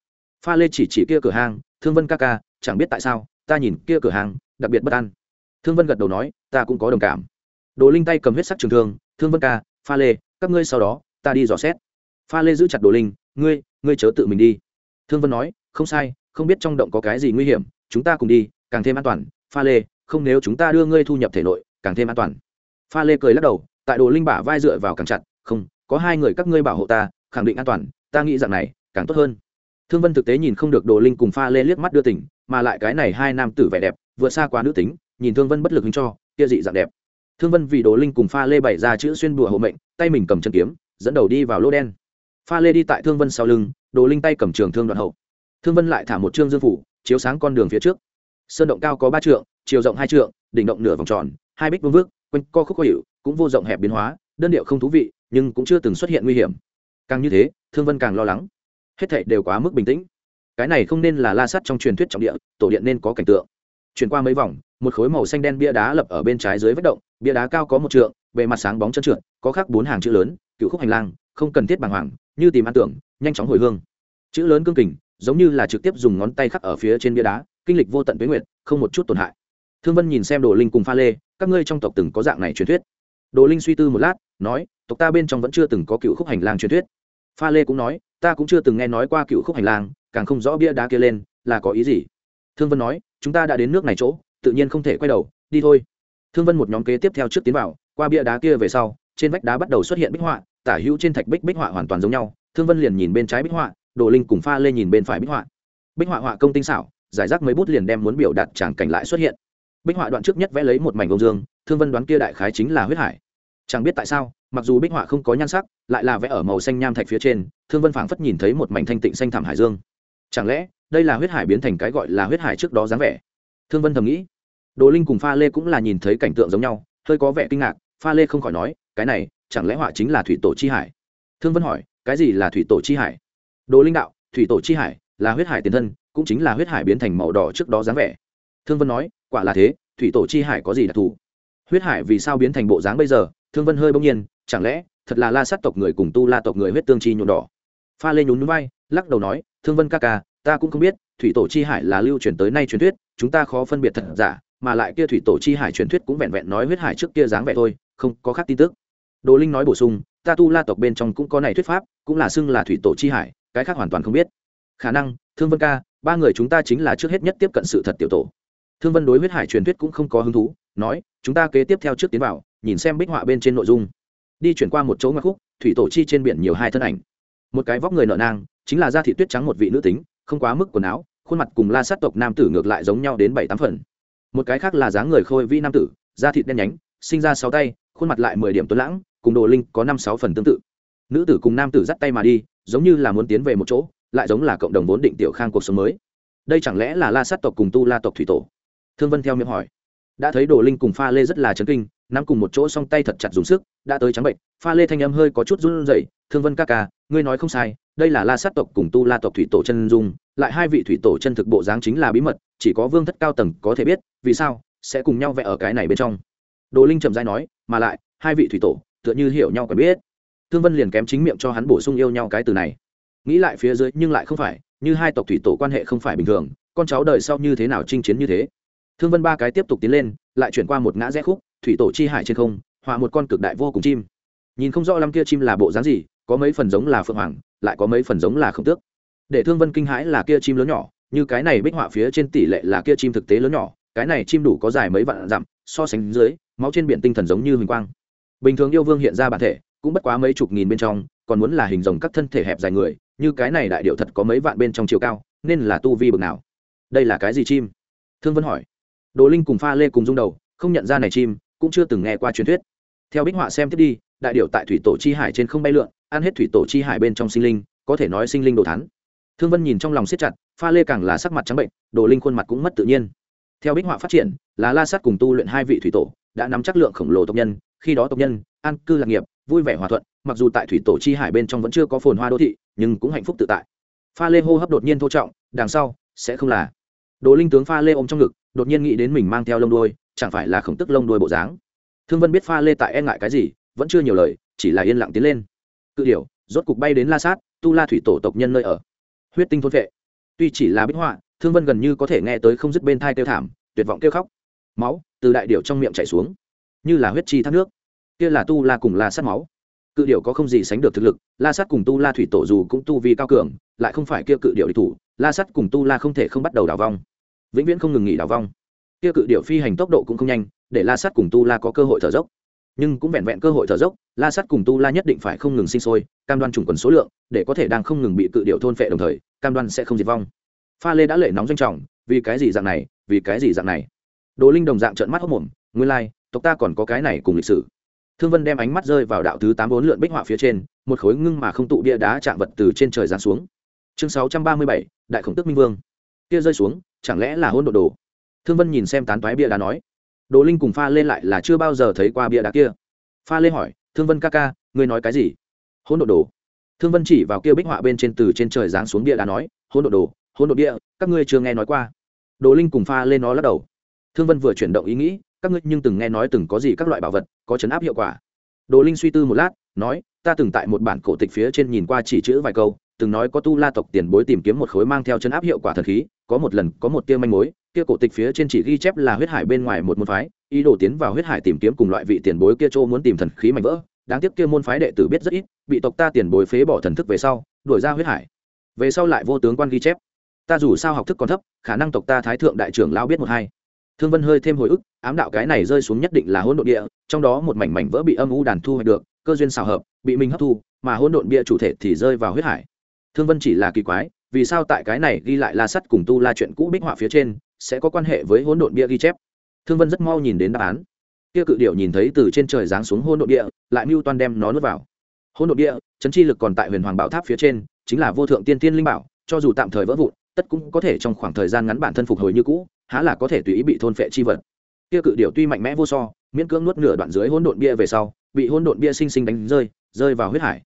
Pha lê chỉ chỉ kia cửa hàng, thương vân ca ca, chẳng biết tại sao, ta nhìn kia cửa hàng, đặc biệt bất an. Thương vân gật đầu nói, ta cũng có đồng cảm. Đồ linh tay cầm huyết sắc trường thương thương vân ca, pha lê, các ngươi sau đó, ta đi dò xét. Pha lê giữ chặt đồ linh ngươi ngươi chớ tự mình đi. Thương vân nói, không sai, không biết trong động có cái gì nguy hiểm, chúng ta cùng đi, càng thêm an toàn. Pha lê, không nếu chúng ta đưa ngươi thu nhập thể nội, càng thêm an toàn. Pha lê cười lắc đầu, tại đồ linh bả vai dựa vào càng chặt, không, có hai người các ngươi bảo hộ ta, khẳng định an toàn, ta nghĩ rằng này, càng tốt hơn. Thương vân thực tế nhìn không được đồ linh cùng pha lê liếc mắt đưa tỉnh mà lại cái này hai nam tử vẻ đẹp, vượt xa quá nữ tính, nhìn thương vân bất lực hứng cho, kia dị dạng đẹp. Thương vân vì đồ linh cùng pha lê bày ra chữ xuyên bùa hộ mệnh, tay mình cầm chân kiếm, dẫn đầu đi vào lô đen pha lê đi tại thương vân sau lưng, đồ linh tay cầm trường thương đoạn hậu. Thương vân lại thả một trương dương phủ, chiếu sáng con đường phía trước. Sơn động cao có ba trượng, chiều rộng hai trượng, đỉnh động nửa vòng tròn, hai bích vương vước, quanh co khúc khó hiệu cũng vô rộng hẹp biến hóa, đơn điệu không thú vị, nhưng cũng chưa từng xuất hiện nguy hiểm. Càng như thế, thương vân càng lo lắng. Hết thảy đều quá mức bình tĩnh. Cái này không nên là la sắt trong truyền thuyết trọng địa, tổ điện nên có cảnh tượng. Chuyển qua mấy vòng, một khối màu xanh đen bia đá lập ở bên trái dưới vách động, bia đá cao có một trượng, bề mặt sáng bóng chân trượt, có khắc bốn hàng chữ lớn, cựu khúc hành lang, không cần thiết bàng hoàng như tìm ăn tưởng, nhanh chóng hồi hương. Chữ lớn cương kình, giống như là trực tiếp dùng ngón tay khắc ở phía trên bia đá, kinh lịch vô tận với nguyệt, không một chút tổn hại. Thương vân nhìn xem đồ linh cùng pha lê, các ngươi trong tộc từng có dạng này truyền thuyết. Đồ linh suy tư một lát, nói, tộc ta bên trong vẫn chưa từng có cựu khúc hành lang truyền thuyết. Pha lê cũng nói, ta cũng chưa từng nghe nói qua cựu khúc hành lang, càng không rõ bia đá kia lên, là có ý gì. Thương vân nói, chúng ta đã đến nước này chỗ, tự nhiên không thể quay đầu, đi thôi. Thương vân một nhóm kế tiếp theo trước tiến vào, qua bia đá kia về sau, trên vách đá bắt đầu xuất hiện bích họa tả hữu trên thạch bích bích họa hoàn toàn giống nhau, thương vân liền nhìn bên trái bích họa, đồ linh cùng pha lê nhìn bên phải bích họa. Bích họa họa công tinh xảo, giải rác mấy bút liền đem muốn biểu đạt tràng cảnh lại xuất hiện. Bích họa đoạn trước nhất vẽ lấy một mảnh công dương, thương vân đoán kia đại khái chính là huyết hải. Chẳng biết tại sao, mặc dù bích họa không có nhan sắc, lại là vẽ ở màu xanh nham thạch phía trên, thương vân phảng phất nhìn thấy một mảnh thanh tịnh xanh thảm hải dương. Chẳng lẽ, đây là huyết hải biến thành cái gọi là huyết hải trước đó dáng vẻ? Thương vân thầm nghĩ. Đồ linh cùng pha lê cũng là nhìn thấy cảnh tượng giống nhau, hơi có vẻ kinh ngạc, pha lê không khỏi nói, cái này chẳng lẽ họa chính là thủy tổ chi hải? Thương vân hỏi, cái gì là thủy tổ chi hải? Đồ linh đạo, thủy tổ chi hải là huyết hải tiền thân, cũng chính là huyết hải biến thành màu đỏ trước đó dáng vẻ. Thương vân nói, quả là thế, thủy tổ chi hải có gì đặc thù? Huyết hải vì sao biến thành bộ dáng bây giờ? Thương vân hơi bỗng nhiên, chẳng lẽ, thật là la sát tộc người cùng tu la tộc người huyết tương chi nhuộm đỏ? Pha lê nhún núi vai, lắc đầu nói, thương vân ca ca, ta cũng không biết, thủy tổ chi hải là lưu truyền tới nay truyền thuyết, chúng ta khó phân biệt thật giả, mà lại kia thủy tổ chi hải truyền thuyết cũng vẹn vẹn nói huyết hải trước kia dáng vẻ thôi, không có khác tin tức đồ linh nói bổ sung, ta tu la tộc bên trong cũng có này thuyết pháp, cũng là xưng là thủy tổ chi hải, cái khác hoàn toàn không biết. Khả năng, thương vân ca, ba người chúng ta chính là trước hết nhất tiếp cận sự thật tiểu tổ. Thương vân đối huyết hải truyền thuyết cũng không có hứng thú, nói, chúng ta kế tiếp theo trước tiến vào, nhìn xem bích họa bên trên nội dung. Đi chuyển qua một chỗ ngoặc khúc, thủy tổ chi trên biển nhiều hai thân ảnh. Một cái vóc người nợ nang, chính là da thị tuyết trắng một vị nữ tính, không quá mức quần áo, khuôn mặt cùng la sát tộc nam tử ngược lại giống nhau đến bảy tám phần. Một cái khác là dáng người khôi vi nam tử, da thịt đen nhánh, sinh ra sáu tay, khuôn mặt lại mười điểm tuấn lãng cùng đồ linh có năm sáu phần tương tự. Nữ tử cùng nam tử dắt tay mà đi, giống như là muốn tiến về một chỗ, lại giống là cộng đồng vốn định tiểu khang cuộc sống mới. Đây chẳng lẽ là la sát tộc cùng tu la tộc thủy tổ? Thương vân theo miệng hỏi. Đã thấy đồ linh cùng pha lê rất là chấn kinh, nắm cùng một chỗ song tay thật chặt dùng sức, đã tới trắng bệnh, pha lê thanh âm hơi có chút run rẩy, thương vân ca ca, ngươi nói không sai, đây là la sát tộc cùng tu la tộc thủy tổ chân dung, lại hai vị thủy tổ chân thực bộ dáng chính là bí mật, chỉ có vương thất cao tầng có thể biết, vì sao sẽ cùng nhau vẽ ở cái này bên trong? Đồ linh trầm dai nói, mà lại, hai vị thủy tổ tựa như hiểu nhau còn biết. Thương vân liền kém chính miệng cho hắn bổ sung yêu nhau cái từ này. Nghĩ lại phía dưới, nhưng lại không phải, như hai tộc thủy tổ quan hệ không phải bình thường, con cháu đời sau như thế nào chinh chiến như thế. Thương vân ba cái tiếp tục tiến lên, lại chuyển qua một ngã rẽ khúc, thủy tổ chi hải trên không họa một con cực đại vô cùng chim. Nhìn không rõ lắm kia chim là bộ dáng gì, có mấy phần giống là phượng hoàng, lại có mấy phần giống là không tước. Để thương vân kinh hãi là kia chim lớn nhỏ, như cái này bích họa phía trên tỷ lệ là kia chim thực tế lớn nhỏ, cái này chim đủ có dài mấy vạn dặm, so sánh dưới, máu trên biển tinh thần giống như huỳnh quang bình thường yêu vương hiện ra bản thể, cũng bất quá mấy chục nghìn bên trong, còn muốn là hình rồng các thân thể hẹp dài người, như cái này đại điệu thật có mấy vạn bên trong chiều cao, nên là tu vi bực nào. Đây là cái gì chim? Thương vân hỏi. Đồ linh cùng pha lê cùng rung đầu, không nhận ra này chim, cũng chưa từng nghe qua truyền thuyết. Theo bích họa xem tiếp đi, đại điệu tại thủy tổ chi hải trên không bay lượn, ăn hết thủy tổ chi hải bên trong sinh linh, có thể nói sinh linh đồ thắn thương vân nhìn trong lòng siết chặt, pha lê càng là sắc mặt trắng bệnh, đồ linh khuôn mặt cũng mất tự nhiên. Theo bích họa phát triển là la sát cùng tu luyện hai vị thủy tổ, đã nắm chắc lượng khổng lồ tộc nhân khi đó tộc nhân, an cư lạc nghiệp, vui vẻ hòa thuận, mặc dù tại thủy tổ chi hải bên trong vẫn chưa có phồn hoa đô thị, nhưng cũng hạnh phúc tự tại. Pha lê hô hấp đột nhiên thô trọng, đằng sau, sẽ không là. Đồ linh tướng pha lê ôm trong ngực, đột nhiên nghĩ đến mình mang theo lông đuôi, chẳng phải là khổng tức lông đuôi bộ dáng. Thương vân biết pha lê tại e ngại cái gì, vẫn chưa nhiều lời, chỉ là yên lặng tiến lên. Cự điểu, rốt cục bay đến la sát, tu la thủy tổ tộc nhân nơi ở. Huyết tinh thôn vệ. Tuy chỉ là bích họa, thương vân gần như có thể nghe tới không dứt bên thai kêu thảm, tuyệt vọng kêu khóc. Máu từ đại điệu trong miệng chảy xuống như là huyết chi thác nước. Kia là tu la cùng la sát máu. Cự điệu có không gì sánh được thực lực, la sát cùng tu la thủy tổ dù cũng tu vi cao cường, lại không phải kia cự điệu địch thủ, la sát cùng tu la không thể không bắt đầu đào vong. Vĩnh viễn không ngừng nghỉ đào vong. Kia cự điệu phi hành tốc độ cũng không nhanh, để la sát cùng tu la có cơ hội thở dốc. Nhưng cũng vẹn vẹn cơ hội thở dốc, la sát cùng tu la nhất định phải không ngừng sinh sôi, cam đoan trùng quần số lượng, để có thể đang không ngừng bị cự điệu thôn phệ đồng thời, cam đoan sẽ không diệt vong. Pha lê đã lệ nóng danh trọng, vì cái gì dạng này, vì cái gì dạng này? Đồ linh đồng dạng trợn mắt hốc mồm, nguyên lai tộc ta còn có cái này cùng lịch sử. Thương vân đem ánh mắt rơi vào đạo thứ tám bốn lượn bích họa phía trên, một khối ngưng mà không tụ bia đá chạm vật từ trên trời giáng xuống. Chương sáu trăm ba mươi bảy, đại khổng tức minh vương. Kia rơi xuống, chẳng lẽ là hôn đồ đồ? Thương vân nhìn xem tán toái bia đá nói, đồ linh cùng pha lên lại là chưa bao giờ thấy qua bia đá kia. Pha lên hỏi, thương vân ca ca, ngươi nói cái gì? Hôn đồ đồ. Thương vân chỉ vào kia bích họa bên trên từ trên trời giáng xuống bia đá nói hôn đồ đồ hôn đồ bia, các ngươi chưa nghe nói qua. Đồ linh cùng pha lên nó lắc đầu thương vân vừa chuyển động ý nghĩ, các ngươi nhưng từng nghe nói từng có gì các loại bảo vật, có chấn áp hiệu quả. Đồ linh suy tư một lát, nói, ta từng tại một bản cổ tịch phía trên nhìn qua chỉ chữ vài câu, từng nói có tu la tộc tiền bối tìm kiếm một khối mang theo chấn áp hiệu quả thần khí, có một lần có một tia manh mối, kia cổ tịch phía trên chỉ ghi chép là huyết hải bên ngoài một môn phái, ý đồ tiến vào huyết hải tìm kiếm cùng loại vị tiền bối kia châu muốn tìm thần khí mạnh vỡ, đáng tiếc kia môn phái đệ tử biết rất ít, bị tộc ta tiền bối phế bỏ thần thức về sau, đuổi ra huyết hải. Về sau lại vô tướng quan ghi chép. Ta dù sao học thức còn thấp, khả năng tộc ta thái thượng đại trưởng lao biết một hai thương vân hơi thêm hồi ức, ám đạo cái này rơi xuống nhất định là hỗn độn địa, trong đó một mảnh mảnh vỡ bị âm u đàn thu hoạch được, cơ duyên xào hợp, bị mình hấp thu, mà hỗn độn bia chủ thể thì rơi vào huyết hải. Thương vân chỉ là kỳ quái, vì sao tại cái này ghi lại la sắt cùng tu la chuyện cũ bích họa phía trên, sẽ có quan hệ với hỗn độn bia ghi chép? Thương vân rất mau nhìn đến đáp án. Kia cự điểu nhìn thấy từ trên trời giáng xuống hôn độn địa, lại mưu toan đem nó nuốt vào. Hôn độn địa, chấn chi lực còn tại huyền hoàng bảo tháp phía trên, chính là vô thượng tiên tiên linh bảo, cho dù tạm thời vỡ vụn, tất cũng có thể trong khoảng thời gian ngắn bản thân phục hồi như cũ há là có thể tùy ý bị thôn phệ chi vật. Kia cự điểu tuy mạnh mẽ vô so, miễn cưỡng nuốt nửa đoạn dưới hỗn độn bia về sau, bị hỗn độn bia sinh sinh đánh rơi rơi vào huyết hải.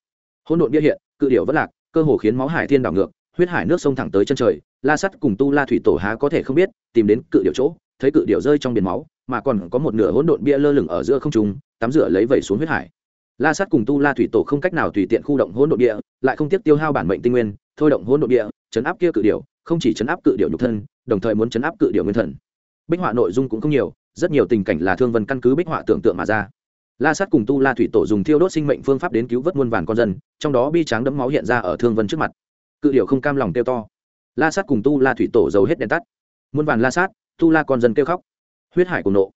Hỗn độn bia hiện, cự điểu vẫn lạc, cơ hồ khiến máu hải thiên đảo ngược, huyết hải nước sông thẳng tới chân trời, la sắt cùng tu la thủy tổ há có thể không biết, tìm đến cự điểu chỗ, thấy cự điểu rơi trong biển máu, mà còn có một nửa hỗn độn bia lơ lửng ở giữa không trung, tắm rửa lấy vẩy xuống huyết hải. La sắt cùng tu la thủy tổ không cách nào tùy tiện khu động hỗn độn địa lại không tiếc tiêu hao bản mệnh tinh nguyên, thôi động hỗn độn địa chấn áp kia cự điểu không chỉ chấn áp cự điểu nhục thân, đồng thời muốn chấn áp cự điểu nguyên thần. Bích họa nội dung cũng không nhiều, rất nhiều tình cảnh là thương vân căn cứ bích họa tưởng tượng mà ra. La sát cùng tu la thủy tổ dùng thiêu đốt sinh mệnh phương pháp đến cứu vớt muôn vàn con dân, trong đó bi tráng đấm máu hiện ra ở thương vân trước mặt. Cự điểu không cam lòng kêu to. La sát cùng tu la thủy tổ giấu hết đèn tắt. Muôn vàn la sát, tu la con dân kêu khóc. Huyết hải cùng nộ.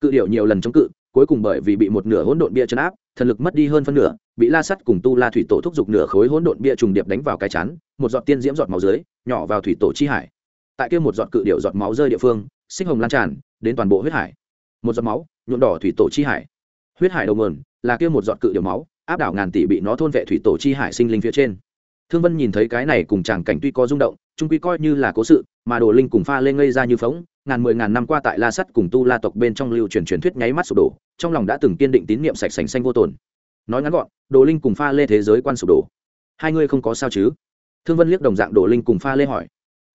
Cự điểu nhiều lần chống cự cuối cùng bởi vì bị một nửa hỗn độn bia chấn áp, thần lực mất đi hơn phân nửa, bị la sắt cùng tu la thủy tổ thúc giục nửa khối hỗn độn bia trùng điệp đánh vào cái chán, một giọt tiên diễm giọt máu dưới, nhỏ vào thủy tổ chi hải. Tại kia một giọt cự điệu giọt máu rơi địa phương sinh hồng lan tràn, đến toàn bộ huyết hải. Một giọt máu, nhuộm đỏ thủy tổ chi hải. Huyết hải đầu nguồn là kia một giọt cự điệu máu, áp đảo ngàn tỷ bị nó thôn vệ thủy tổ chi hải sinh linh phía trên. Thương vân nhìn thấy cái này cùng chàng cảnh tuy có rung động trung quy coi như là cố sự, mà đồ linh cùng pha lên ngây ra như phóng ngàn mười ngàn năm qua tại la sắt cùng tu la tộc bên trong lưu truyền truyền thuyết nháy mắt sụp đổ, trong lòng đã từng kiên định tín nhiệm sạch sành xanh vô tồn. Nói ngắn gọn, đồ linh cùng pha lê thế giới quan sụp đổ. Hai ngươi không có sao chứ? Thương vân liếc đồng dạng đồ linh cùng pha lê hỏi.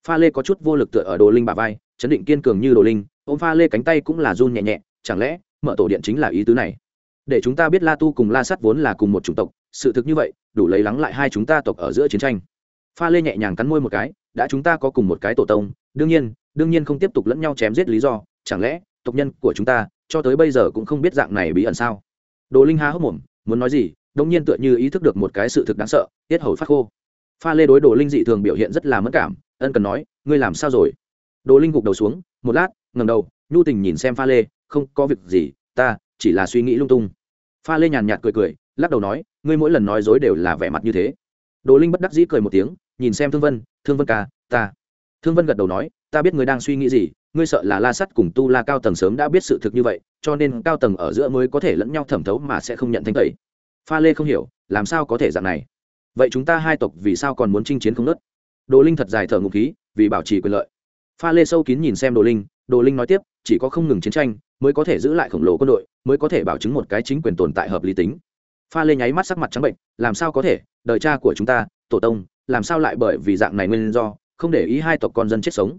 Pha lê có chút vô lực tựa ở đồ linh bà vai, chấn định kiên cường như đồ linh, ôm pha lê cánh tay cũng là run nhẹ nhẹ, chẳng lẽ mở tổ điện chính là ý tứ này? Để chúng ta biết la tu cùng la sắt vốn là cùng một chủng tộc, sự thực như vậy, đủ lấy lắng lại hai chúng ta tộc ở giữa chiến tranh. Pha lê nhẹ nhàng cắn môi một cái, đã chúng ta có cùng một cái tổ tông đương nhiên đương nhiên không tiếp tục lẫn nhau chém giết lý do, chẳng lẽ, tộc nhân của chúng ta, cho tới bây giờ cũng không biết dạng này bí ẩn sao? Đồ linh há hốc mồm, muốn nói gì đông nhiên tựa như ý thức được một cái sự thực đáng sợ, tiết hầu phát khô. Pha lê đối đồ linh dị thường biểu hiện rất là mất cảm, ân cần nói, ngươi làm sao rồi? Đồ linh gục đầu xuống, một lát ngầm đầu, nhu tình nhìn xem pha lê, không có việc gì, ta chỉ là suy nghĩ lung tung. Pha lê nhàn nhạt cười cười, lắc đầu nói, ngươi mỗi lần nói dối đều là vẻ mặt như thế. Đồ linh bất đắc dĩ cười một tiếng, nhìn xem thương vân thương vân ca, ta thương vân gật đầu nói, ta biết ngươi đang suy nghĩ gì, ngươi sợ là la sắt cùng tu la cao tầng sớm đã biết sự thực như vậy, cho nên cao tầng ở giữa mới có thể lẫn nhau thẩm thấu mà sẽ không nhận thanh tẩy. Pha lê không hiểu, làm sao có thể dạng này? Vậy chúng ta hai tộc vì sao còn muốn chinh chiến không nớt? Đồ linh thật dài thở ngục khí, vì bảo trì quyền lợi. Pha lê sâu kín nhìn xem đồ linh đồ linh nói tiếp, chỉ có không ngừng chiến tranh mới có thể giữ lại khổng lồ quân đội, mới có thể bảo chứng một cái chính quyền tồn tại hợp lý tính. Pha lê nháy mắt sắc mặt trắng bệnh, làm sao có thể? Đời cha của chúng ta, tổ tông, làm sao lại bởi vì dạng này nguyên do không để ý hai tộc con dân chết sống.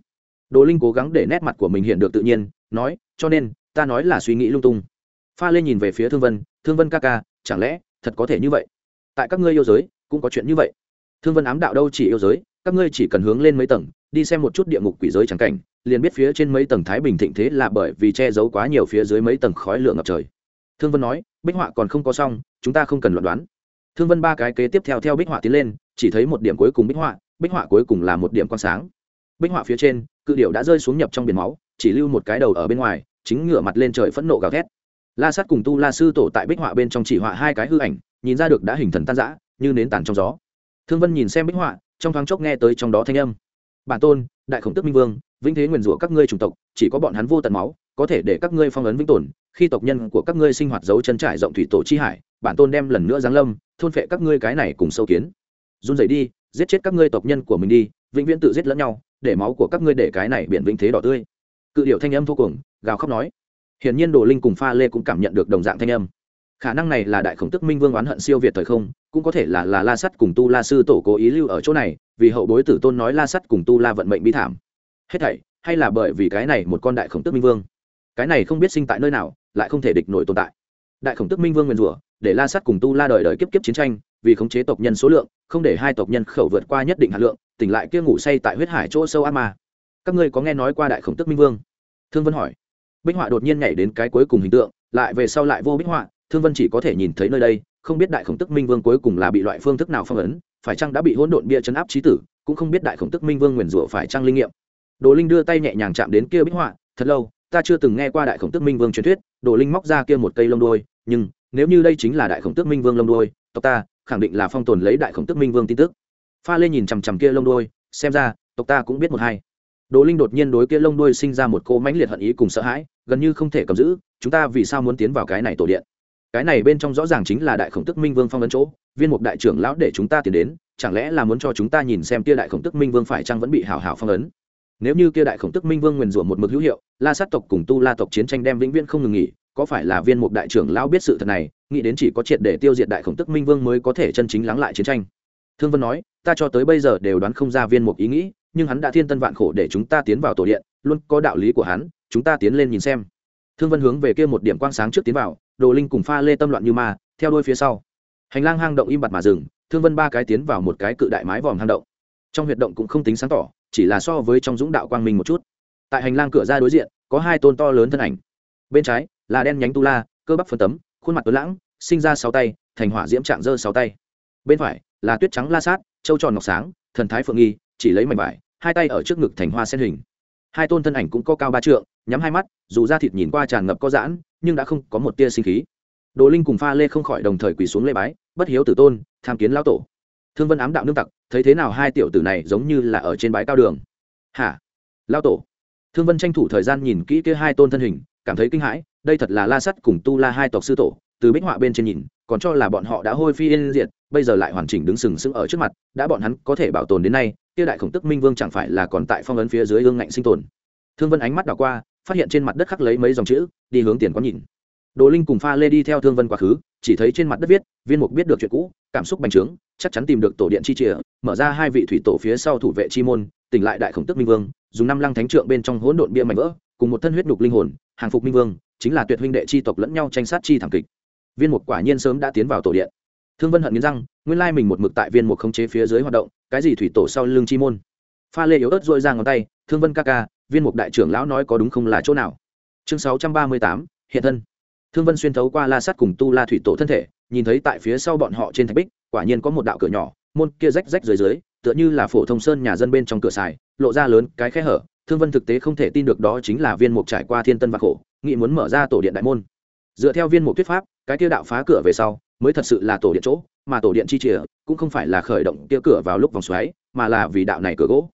Đồ linh cố gắng để nét mặt của mình hiện được tự nhiên, nói, cho nên, ta nói là suy nghĩ lung tung. Pha lê nhìn về phía thương vân thương vân ca ca, chẳng lẽ thật có thể như vậy? Tại các ngươi yêu giới, cũng có chuyện như vậy. Thương vân ám đạo, đâu chỉ yêu giới, các ngươi chỉ cần hướng lên mấy tầng, đi xem một chút địa ngục quỷ giới trắng cảnh, liền biết phía trên mấy tầng thái bình thịnh thế là bởi vì che giấu quá nhiều phía dưới mấy tầng khói lửa ngập trời. Thương vân nói, bích họa còn không có xong, chúng ta không cần luận đoán. Thương vân ba cái kế tiếp theo theo bích họa tiến lên, chỉ thấy một điểm cuối cùng bích họa bích họa cuối cùng là một điểm quang sáng. Bích họa phía trên, cự điệu đã rơi xuống nhập trong biển máu, chỉ lưu một cái đầu ở bên ngoài, chính ngửa mặt lên trời phẫn nộ gào thét. La sát cùng tu la sư tổ tại bích họa bên trong chỉ họa hai cái hư ảnh, nhìn ra được đã hình thần tan giã như nến tàn trong gió. Thương vân nhìn xem bích họa, trong thoáng chốc nghe tới trong đó thanh âm. Bản tôn, đại khổng tức minh vương, vĩnh thế nguyền rủa các ngươi chủng tộc, chỉ có bọn hắn vô tận máu, có thể để các ngươi phong ấn vĩnh tồn, khi tộc nhân của các ngươi sinh hoạt dấu chân trải rộng thủy tổ chi hải, bản tôn đem lần nữa giáng lâm, thôn phệ các ngươi cái này cùng sâu kiến. Run rẩy đi giết chết các ngươi tộc nhân của mình đi, vĩnh viễn tự giết lẫn nhau, để máu của các ngươi để cái này biển vĩnh thế đỏ tươi. Cự điệu thanh âm thô cùng, gào khóc nói. Hiển nhiên đồ linh cùng pha lê cũng cảm nhận được đồng dạng thanh âm. Khả năng này là đại khổng tức minh vương oán hận siêu việt thời không, cũng có thể là là la sắt cùng tu la sư tổ cố ý lưu ở chỗ này, vì hậu bối tử tôn nói la sắt cùng tu la vận mệnh bi thảm. Hết thảy, hay là bởi vì cái này một con đại khổng tức minh vương. Cái này không biết sinh tại nơi nào, lại không thể địch nổi tồn tại. Đại khổng tức minh vương nguyền rủa, để la sắt cùng tu la đời đời kiếp kiếp chiến tranh vì khống chế tộc nhân số lượng, không để hai tộc nhân khẩu vượt qua nhất định hạt lượng, tỉnh lại kia ngủ say tại huyết hải chỗ sâu ác ma. Các ngươi có nghe nói qua đại khổng tức minh vương? Thương vân hỏi. Bích họa đột nhiên nhảy đến cái cuối cùng hình tượng, lại về sau lại vô bích họa, thương vân chỉ có thể nhìn thấy nơi đây, không biết đại khổng tức minh vương cuối cùng là bị loại phương thức nào phong ấn, phải chăng đã bị hỗn độn bia chấn áp trí tử, cũng không biết đại khổng tức minh vương nguyền rủa phải chăng linh nghiệm. Đồ linh đưa tay nhẹ nhàng chạm đến kia bích họa, thật lâu, ta chưa từng nghe qua đại khổng tức minh vương truyền thuyết, đồ linh móc ra kia một cây lông đôi nhưng nếu như đây chính là đại khổng tức minh vương lông đôi tộc ta khẳng định là phong tồn lấy đại khổng tức minh vương tin tức. Pha lê nhìn chằm chằm kia lông đôi xem ra, tộc ta cũng biết một hai. Đồ linh đột nhiên đối kia lông đôi sinh ra một cô mãnh liệt hận ý cùng sợ hãi, gần như không thể cầm giữ, chúng ta vì sao muốn tiến vào cái này tổ điện? Cái này bên trong rõ ràng chính là đại khổng tức minh vương phong ấn chỗ, viên mục đại trưởng lão để chúng ta tiến đến, chẳng lẽ là muốn cho chúng ta nhìn xem kia đại khổng tức minh vương phải chăng vẫn bị hảo hảo phong ấn? Nếu như kia đại khổng tức minh vương nguyền rủa một mực hữu hiệu, la sát tộc cùng tu la tộc chiến tranh đem vĩnh viễn không ngừng nghỉ, có phải là viên mục đại trưởng lão biết sự thật này nghĩ đến chỉ có triệt để tiêu diệt đại khổng tức minh vương mới có thể chân chính lắng lại chiến tranh. Thương vân nói, ta cho tới bây giờ đều đoán không ra viên mục ý nghĩ, nhưng hắn đã thiên tân vạn khổ để chúng ta tiến vào tổ điện, luôn có đạo lý của hắn, chúng ta tiến lên nhìn xem. Thương vân hướng về kia một điểm quang sáng trước tiến vào, đồ linh cùng pha lê tâm loạn như ma, theo đuôi phía sau. Hành lang hang động im bặt mà dừng, thương vân ba cái tiến vào một cái cự đại mái vòm hang động. Trong huyệt động cũng không tính sáng tỏ, chỉ là so với trong dũng đạo quang minh một chút. Tại hành lang cửa ra đối diện, có hai tôn to lớn thân ảnh. Bên trái, là đen nhánh tu la, cơ bắp phân tấm khuôn mặt tuấn lãng, sinh ra sáu tay, thành hỏa diễm trạng dơ sáu tay. Bên phải là tuyết trắng la sát, trâu tròn ngọc sáng, thần thái phượng nghi, chỉ lấy mảnh vải, hai tay ở trước ngực thành hoa sen hình. Hai tôn thân ảnh cũng có cao ba trượng, nhắm hai mắt, dù da thịt nhìn qua tràn ngập có giãn, nhưng đã không có một tia sinh khí. Đồ linh cùng pha lê không khỏi đồng thời quỳ xuống lê bái, bất hiếu tử tôn, tham kiến lão tổ. Thương vân ám đạo nương tặc, thấy thế nào hai tiểu tử này giống như là ở trên bái cao đường? Hả? Lão tổ. Thương vân tranh thủ thời gian nhìn kỹ kia hai tôn thân hình, cảm thấy kinh hãi đây thật là la sắt cùng tu la hai tộc sư tổ, từ bích họa bên trên nhìn, còn cho là bọn họ đã hôi phi yên diệt, bây giờ lại hoàn chỉnh đứng sừng sững ở trước mặt, đã bọn hắn có thể bảo tồn đến nay tiêu đại khổng tức minh vương chẳng phải là còn tại phong ấn phía dưới ương ngạnh sinh tồn. Thương vân ánh mắt đảo qua, phát hiện trên mặt đất khắc lấy mấy dòng chữ, đi hướng tiền quán nhìn. Đồ linh cùng pha lê đi theo thương vân quá khứ, chỉ thấy trên mặt đất viết, viên mục biết được chuyện cũ, cảm xúc bành trướng, chắc chắn tìm được tổ điện chi chìa mở ra hai vị thủy tổ phía sau thủ vệ chi môn, tỉnh lại đại khổng tức minh vương, dùng năm lăng thánh trượng bên trong hỗn độn bia mảnh vỡ, cùng một thân huyết đục linh hồn, hàng phục minh vương chính là tuyệt huynh đệ chi tộc lẫn nhau tranh sát chi thảm kịch. Viên mục quả nhiên sớm đã tiến vào tổ điện. Thương vân hận nghiến răng, nguyên lai mình một mực tại viên mục khống chế phía dưới hoạt động, cái gì thủy tổ sau lưng chi môn. Pha lê yếu ớt dội ra ngón tay, thương vân ca ca, viên mục đại trưởng lão nói có đúng không là chỗ nào? Chương sáu trăm ba mươi tám, hiện thân. Thương vân xuyên thấu qua la sắt cùng tu la thủy tổ thân thể, nhìn thấy tại phía sau bọn họ trên thạch bích, quả nhiên có một đạo cửa nhỏ, môn kia rách rách dưới dưới, tựa như là phổ thông sơn nhà dân bên trong cửa xài, lộ ra lớn cái khe hở. Thương vân thực tế không thể tin được đó chính là viên mục trải qua thiên tân và khổ nghị muốn mở ra tổ điện đại môn. Dựa theo viên mục thuyết pháp, cái kia đạo phá cửa về sau mới thật sự là tổ điện chỗ, mà tổ điện chi chìa cũng không phải là khởi động kia cửa vào lúc vòng xoáy, mà là vì đạo này cửa gỗ.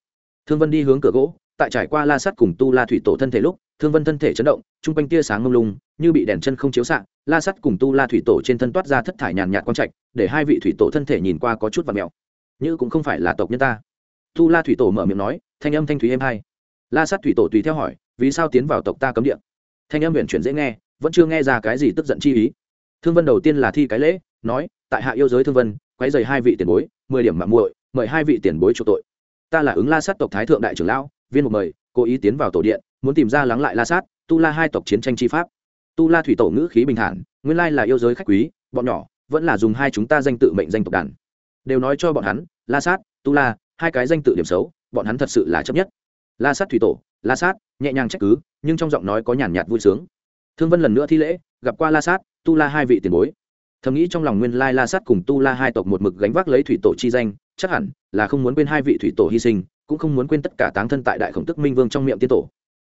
Thương vân đi hướng cửa gỗ, tại trải qua la sắt cùng tu la thủy tổ thân thể lúc, thương vân thân thể chấn động, chung quanh tia sáng ngông lung, như bị đèn chân không chiếu xạ, la sắt cùng tu la thủy tổ trên thân toát ra thất thải nhàn nhạt quang trạch, để hai vị thủy tổ thân thể nhìn qua có chút và mèo. Như cũng không phải là tộc nhân ta. Tu la thủy tổ mở miệng nói, thanh âm thanh thúy êm hai la sắt thủy tổ tùy theo hỏi, vì sao tiến vào tộc ta cấm địa? Thanh âm huyện chuyển dễ nghe, vẫn chưa nghe ra cái gì tức giận chi ý. Thương vân đầu tiên là thi cái lễ, nói, tại hạ yêu giới thương vân, quấy dày hai vị tiền bối, mười điểm mạng muội, mời hai vị tiền bối chủ tội. Ta là ứng la sát tộc thái thượng đại trưởng lão, viên một mời, cố ý tiến vào tổ điện, muốn tìm ra lắng lại la sát, tu la hai tộc chiến tranh chi pháp. Tu la thủy tổ ngữ khí bình thản, nguyên lai là yêu giới khách quý, bọn nhỏ vẫn là dùng hai chúng ta danh tự mệnh danh tộc đàn. Đều nói cho bọn hắn, la sát, tu la, hai cái danh tự điểm xấu, bọn hắn thật sự là chấp nhất. La sát thủy tổ la sát, nhẹ nhàng trách cứ, nhưng trong giọng nói có nhàn nhạt vui sướng. Thương vân lần nữa thi lễ, gặp qua la sát, tu la hai vị tiền bối. Thầm nghĩ trong lòng nguyên lai la sát cùng tu la hai tộc một mực gánh vác lấy thủy tổ chi danh, chắc hẳn là không muốn quên hai vị thủy tổ hy sinh, cũng không muốn quên tất cả táng thân tại đại khổng tức minh vương trong miệng tiên tổ.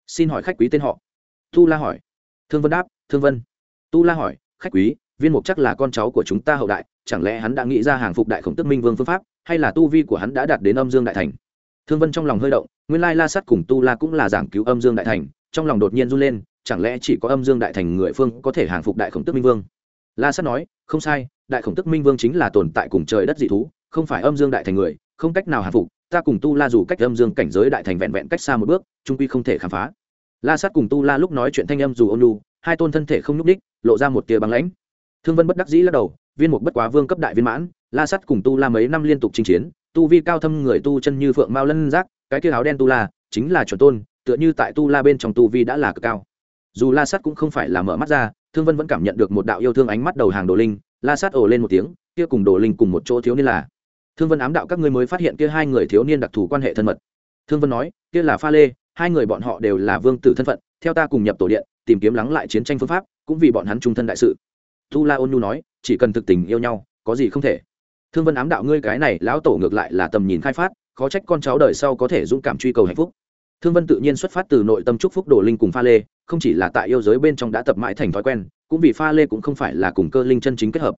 Xin hỏi khách quý tên họ. Tu la hỏi. Thương vân đáp, thương vân. Tu la hỏi, khách quý, viên mục chắc là con cháu của chúng ta hậu đại, chẳng lẽ hắn đã nghĩ ra hàng phục đại khổng tức minh vương phương pháp, hay là tu vi của hắn đã đạt đến âm dương đại thành? Thương vân trong lòng hơi động nguyên lai la sắt cùng tu la cũng là giảng cứu âm dương đại thành, trong lòng đột nhiên run lên, chẳng lẽ chỉ có âm dương đại thành người phương có thể hàng phục đại khổng tức minh vương? La sắt nói, không sai, đại khổng tức minh vương chính là tồn tại cùng trời đất dị thú, không phải âm dương đại thành người, không cách nào hàng phục, ta cùng tu la dù cách âm dương cảnh giới đại thành vẹn vẹn cách xa một bước, trung quy không thể khám phá. La sát cùng tu la lúc nói chuyện thanh âm dù ôn lu hai tôn thân thể không nhúc đích lộ ra một tia băng lãnh. Thương vân bất đắc dĩ lắc đầu, viên mục bất quá vương cấp đại viên mãn, la sắt cùng tu la mấy năm liên tục chinh chiến, tu vi cao thâm người tu chân như phượng mao lân giác cái kia áo đen tu la chính là chuẩn tôn, tựa như tại tu la bên trong tu vi đã là cực cao. Dù la sắt cũng không phải là mở mắt ra, thương vân vẫn cảm nhận được một đạo yêu thương ánh mắt đầu hàng đồ linh, la sắt ồ lên một tiếng, kia cùng đồ linh cùng một chỗ thiếu niên là. Thương vân ám đạo các ngươi mới phát hiện kia hai người thiếu niên đặc thù quan hệ thân mật. Thương vân nói, kia là pha lê, hai người bọn họ đều là vương tử thân phận, theo ta cùng nhập tổ điện, tìm kiếm lắng lại chiến tranh phương pháp, cũng vì bọn hắn trung thân đại sự. Tu la ôn nhu nói, chỉ cần thực tình yêu nhau, có gì không thể. Thương vân ám đạo ngươi cái này, lão tổ ngược lại là tầm nhìn khai phát khó trách con cháu đời sau có thể dũng cảm truy cầu hạnh phúc. Thương vân tự nhiên xuất phát từ nội tâm chúc phúc đồ linh cùng pha lê, không chỉ là tại yêu giới bên trong đã tập mãi thành thói quen, cũng vì pha lê cũng không phải là cùng cơ linh chân chính kết hợp.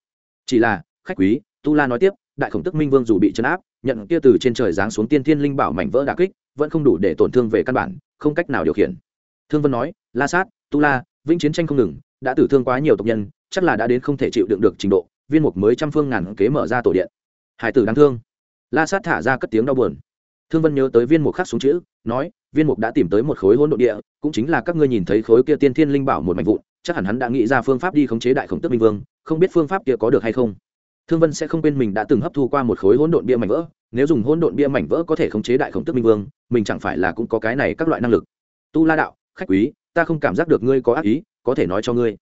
Chỉ là, khách quý, tu la nói tiếp, đại khổng tức minh vương dù bị chấn áp, nhận kia từ trên trời giáng xuống tiên thiên linh bảo mảnh vỡ đà kích, vẫn không đủ để tổn thương về căn bản, không cách nào điều khiển. Thương vân nói, la sát, tu la, vĩnh chiến tranh không ngừng, đã tử thương quá nhiều tộc nhân, chắc là đã đến không thể chịu đựng được trình độ, viên mục mới trăm phương ngàn kế mở ra tổ điện. Hải tử đáng thương la sát thả ra cất tiếng đau buồn. Thương vân nhớ tới viên mục khắc xuống chữ, nói, viên mục đã tìm tới một khối hỗn độn địa, cũng chính là các ngươi nhìn thấy khối kia tiên thiên linh bảo một mảnh vụn, chắc hẳn hắn đã nghĩ ra phương pháp đi khống chế đại khổng tức minh vương, không biết phương pháp kia có được hay không. Thương vân sẽ không quên mình đã từng hấp thu qua một khối hỗn độn bia mảnh vỡ, nếu dùng hỗn độn bia mảnh vỡ có thể khống chế đại khổng tức minh vương, mình chẳng phải là cũng có cái này các loại năng lực. Tu la đạo, khách quý, ta không cảm giác được ngươi có ác ý, có thể nói cho ngươi.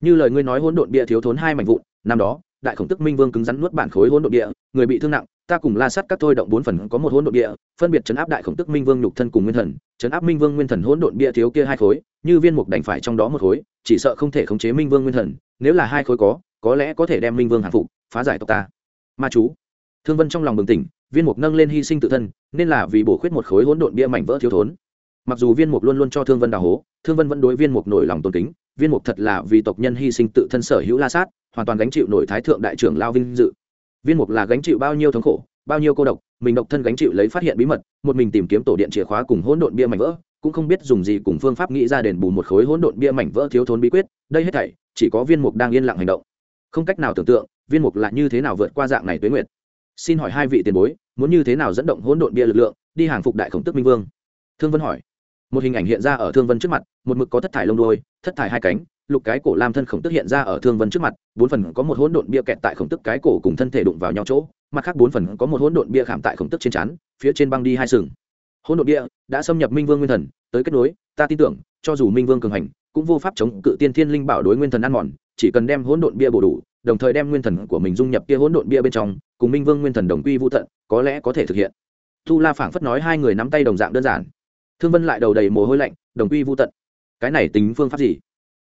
Như lời ngươi nói hỗn độn bia thiếu thốn hai mảnh vụn, năm đó, đại khổng tức minh vương cứng rắn nuốt bản khối hỗn độn địa người bị thương nặng ta cùng la sát các thôi động bốn phần có một hỗn độn địa, phân biệt chấn áp đại khổng tức minh vương nhục thân cùng nguyên thần, chấn áp minh vương nguyên thần hỗn độn bia thiếu kia hai khối, như viên mục đành phải trong đó một khối, chỉ sợ không thể khống chế minh vương nguyên thần, nếu là hai khối có có lẽ có thể đem minh vương hạ phục, phá giải tộc ta. Ma chú. Thương vân trong lòng bừng tỉnh, viên mục nâng lên hy sinh tự thân, nên là vì bổ khuyết một khối hỗn độn bia mảnh vỡ thiếu thốn. Mặc dù viên mục luôn luôn cho thương vân đào hố, thương vân vẫn đối viên mục nổi lòng tôn kính, viên mục thật là vì tộc nhân hy sinh tự thân sở hữu la sát, hoàn toàn gánh chịu nổi thái thượng đại trưởng lao vinh dự viên mục là gánh chịu bao nhiêu thống khổ, bao nhiêu cô độc, mình độc thân gánh chịu lấy phát hiện bí mật, một mình tìm kiếm tổ điện chìa khóa cùng hỗn độn bia mảnh vỡ, cũng không biết dùng gì cùng phương pháp nghĩ ra đền bù một khối hỗn độn bia mảnh vỡ thiếu thốn bí quyết, đây hết thảy, chỉ có viên mục đang yên lặng hành động. Không cách nào tưởng tượng, viên mục là như thế nào vượt qua dạng này tuế nguyệt. Xin hỏi hai vị tiền bối, muốn như thế nào dẫn động hỗn độn bia lực lượng, đi hàng phục đại khổng tức minh vương? Thương vân hỏi. Một hình ảnh hiện ra ở thương vân trước mặt, một mực có thất thải lông đôi thất thải hai cánh lục cái cổ lam thân khổng tức hiện ra ở thương vân trước mặt, bốn phần có một hỗn độn bia kẹt tại khổng tức cái cổ cùng thân thể đụng vào nhau chỗ, mặt khác bốn phần có một hỗn độn bia khảm tại khổng tức trên chắn phía trên băng đi hai sừng. Hỗn độn bia đã xâm nhập minh vương nguyên thần, tới kết nối, ta tin tưởng, cho dù minh vương cường hành, cũng vô pháp chống cự tiên thiên linh bảo đối nguyên thần ăn mòn, chỉ cần đem hỗn độn bia bổ đủ, đồng thời đem nguyên thần của mình dung nhập kia hỗn độn bia bên trong, cùng minh vương nguyên thần đồng quy vô tận, có lẽ có thể thực hiện. Thu la phảng phất nói hai người nắm tay đồng dạng đơn giản. Thương vân lại đầu đầy mồ hôi lạnh, đồng quy vô tận. Cái này tính phương pháp gì?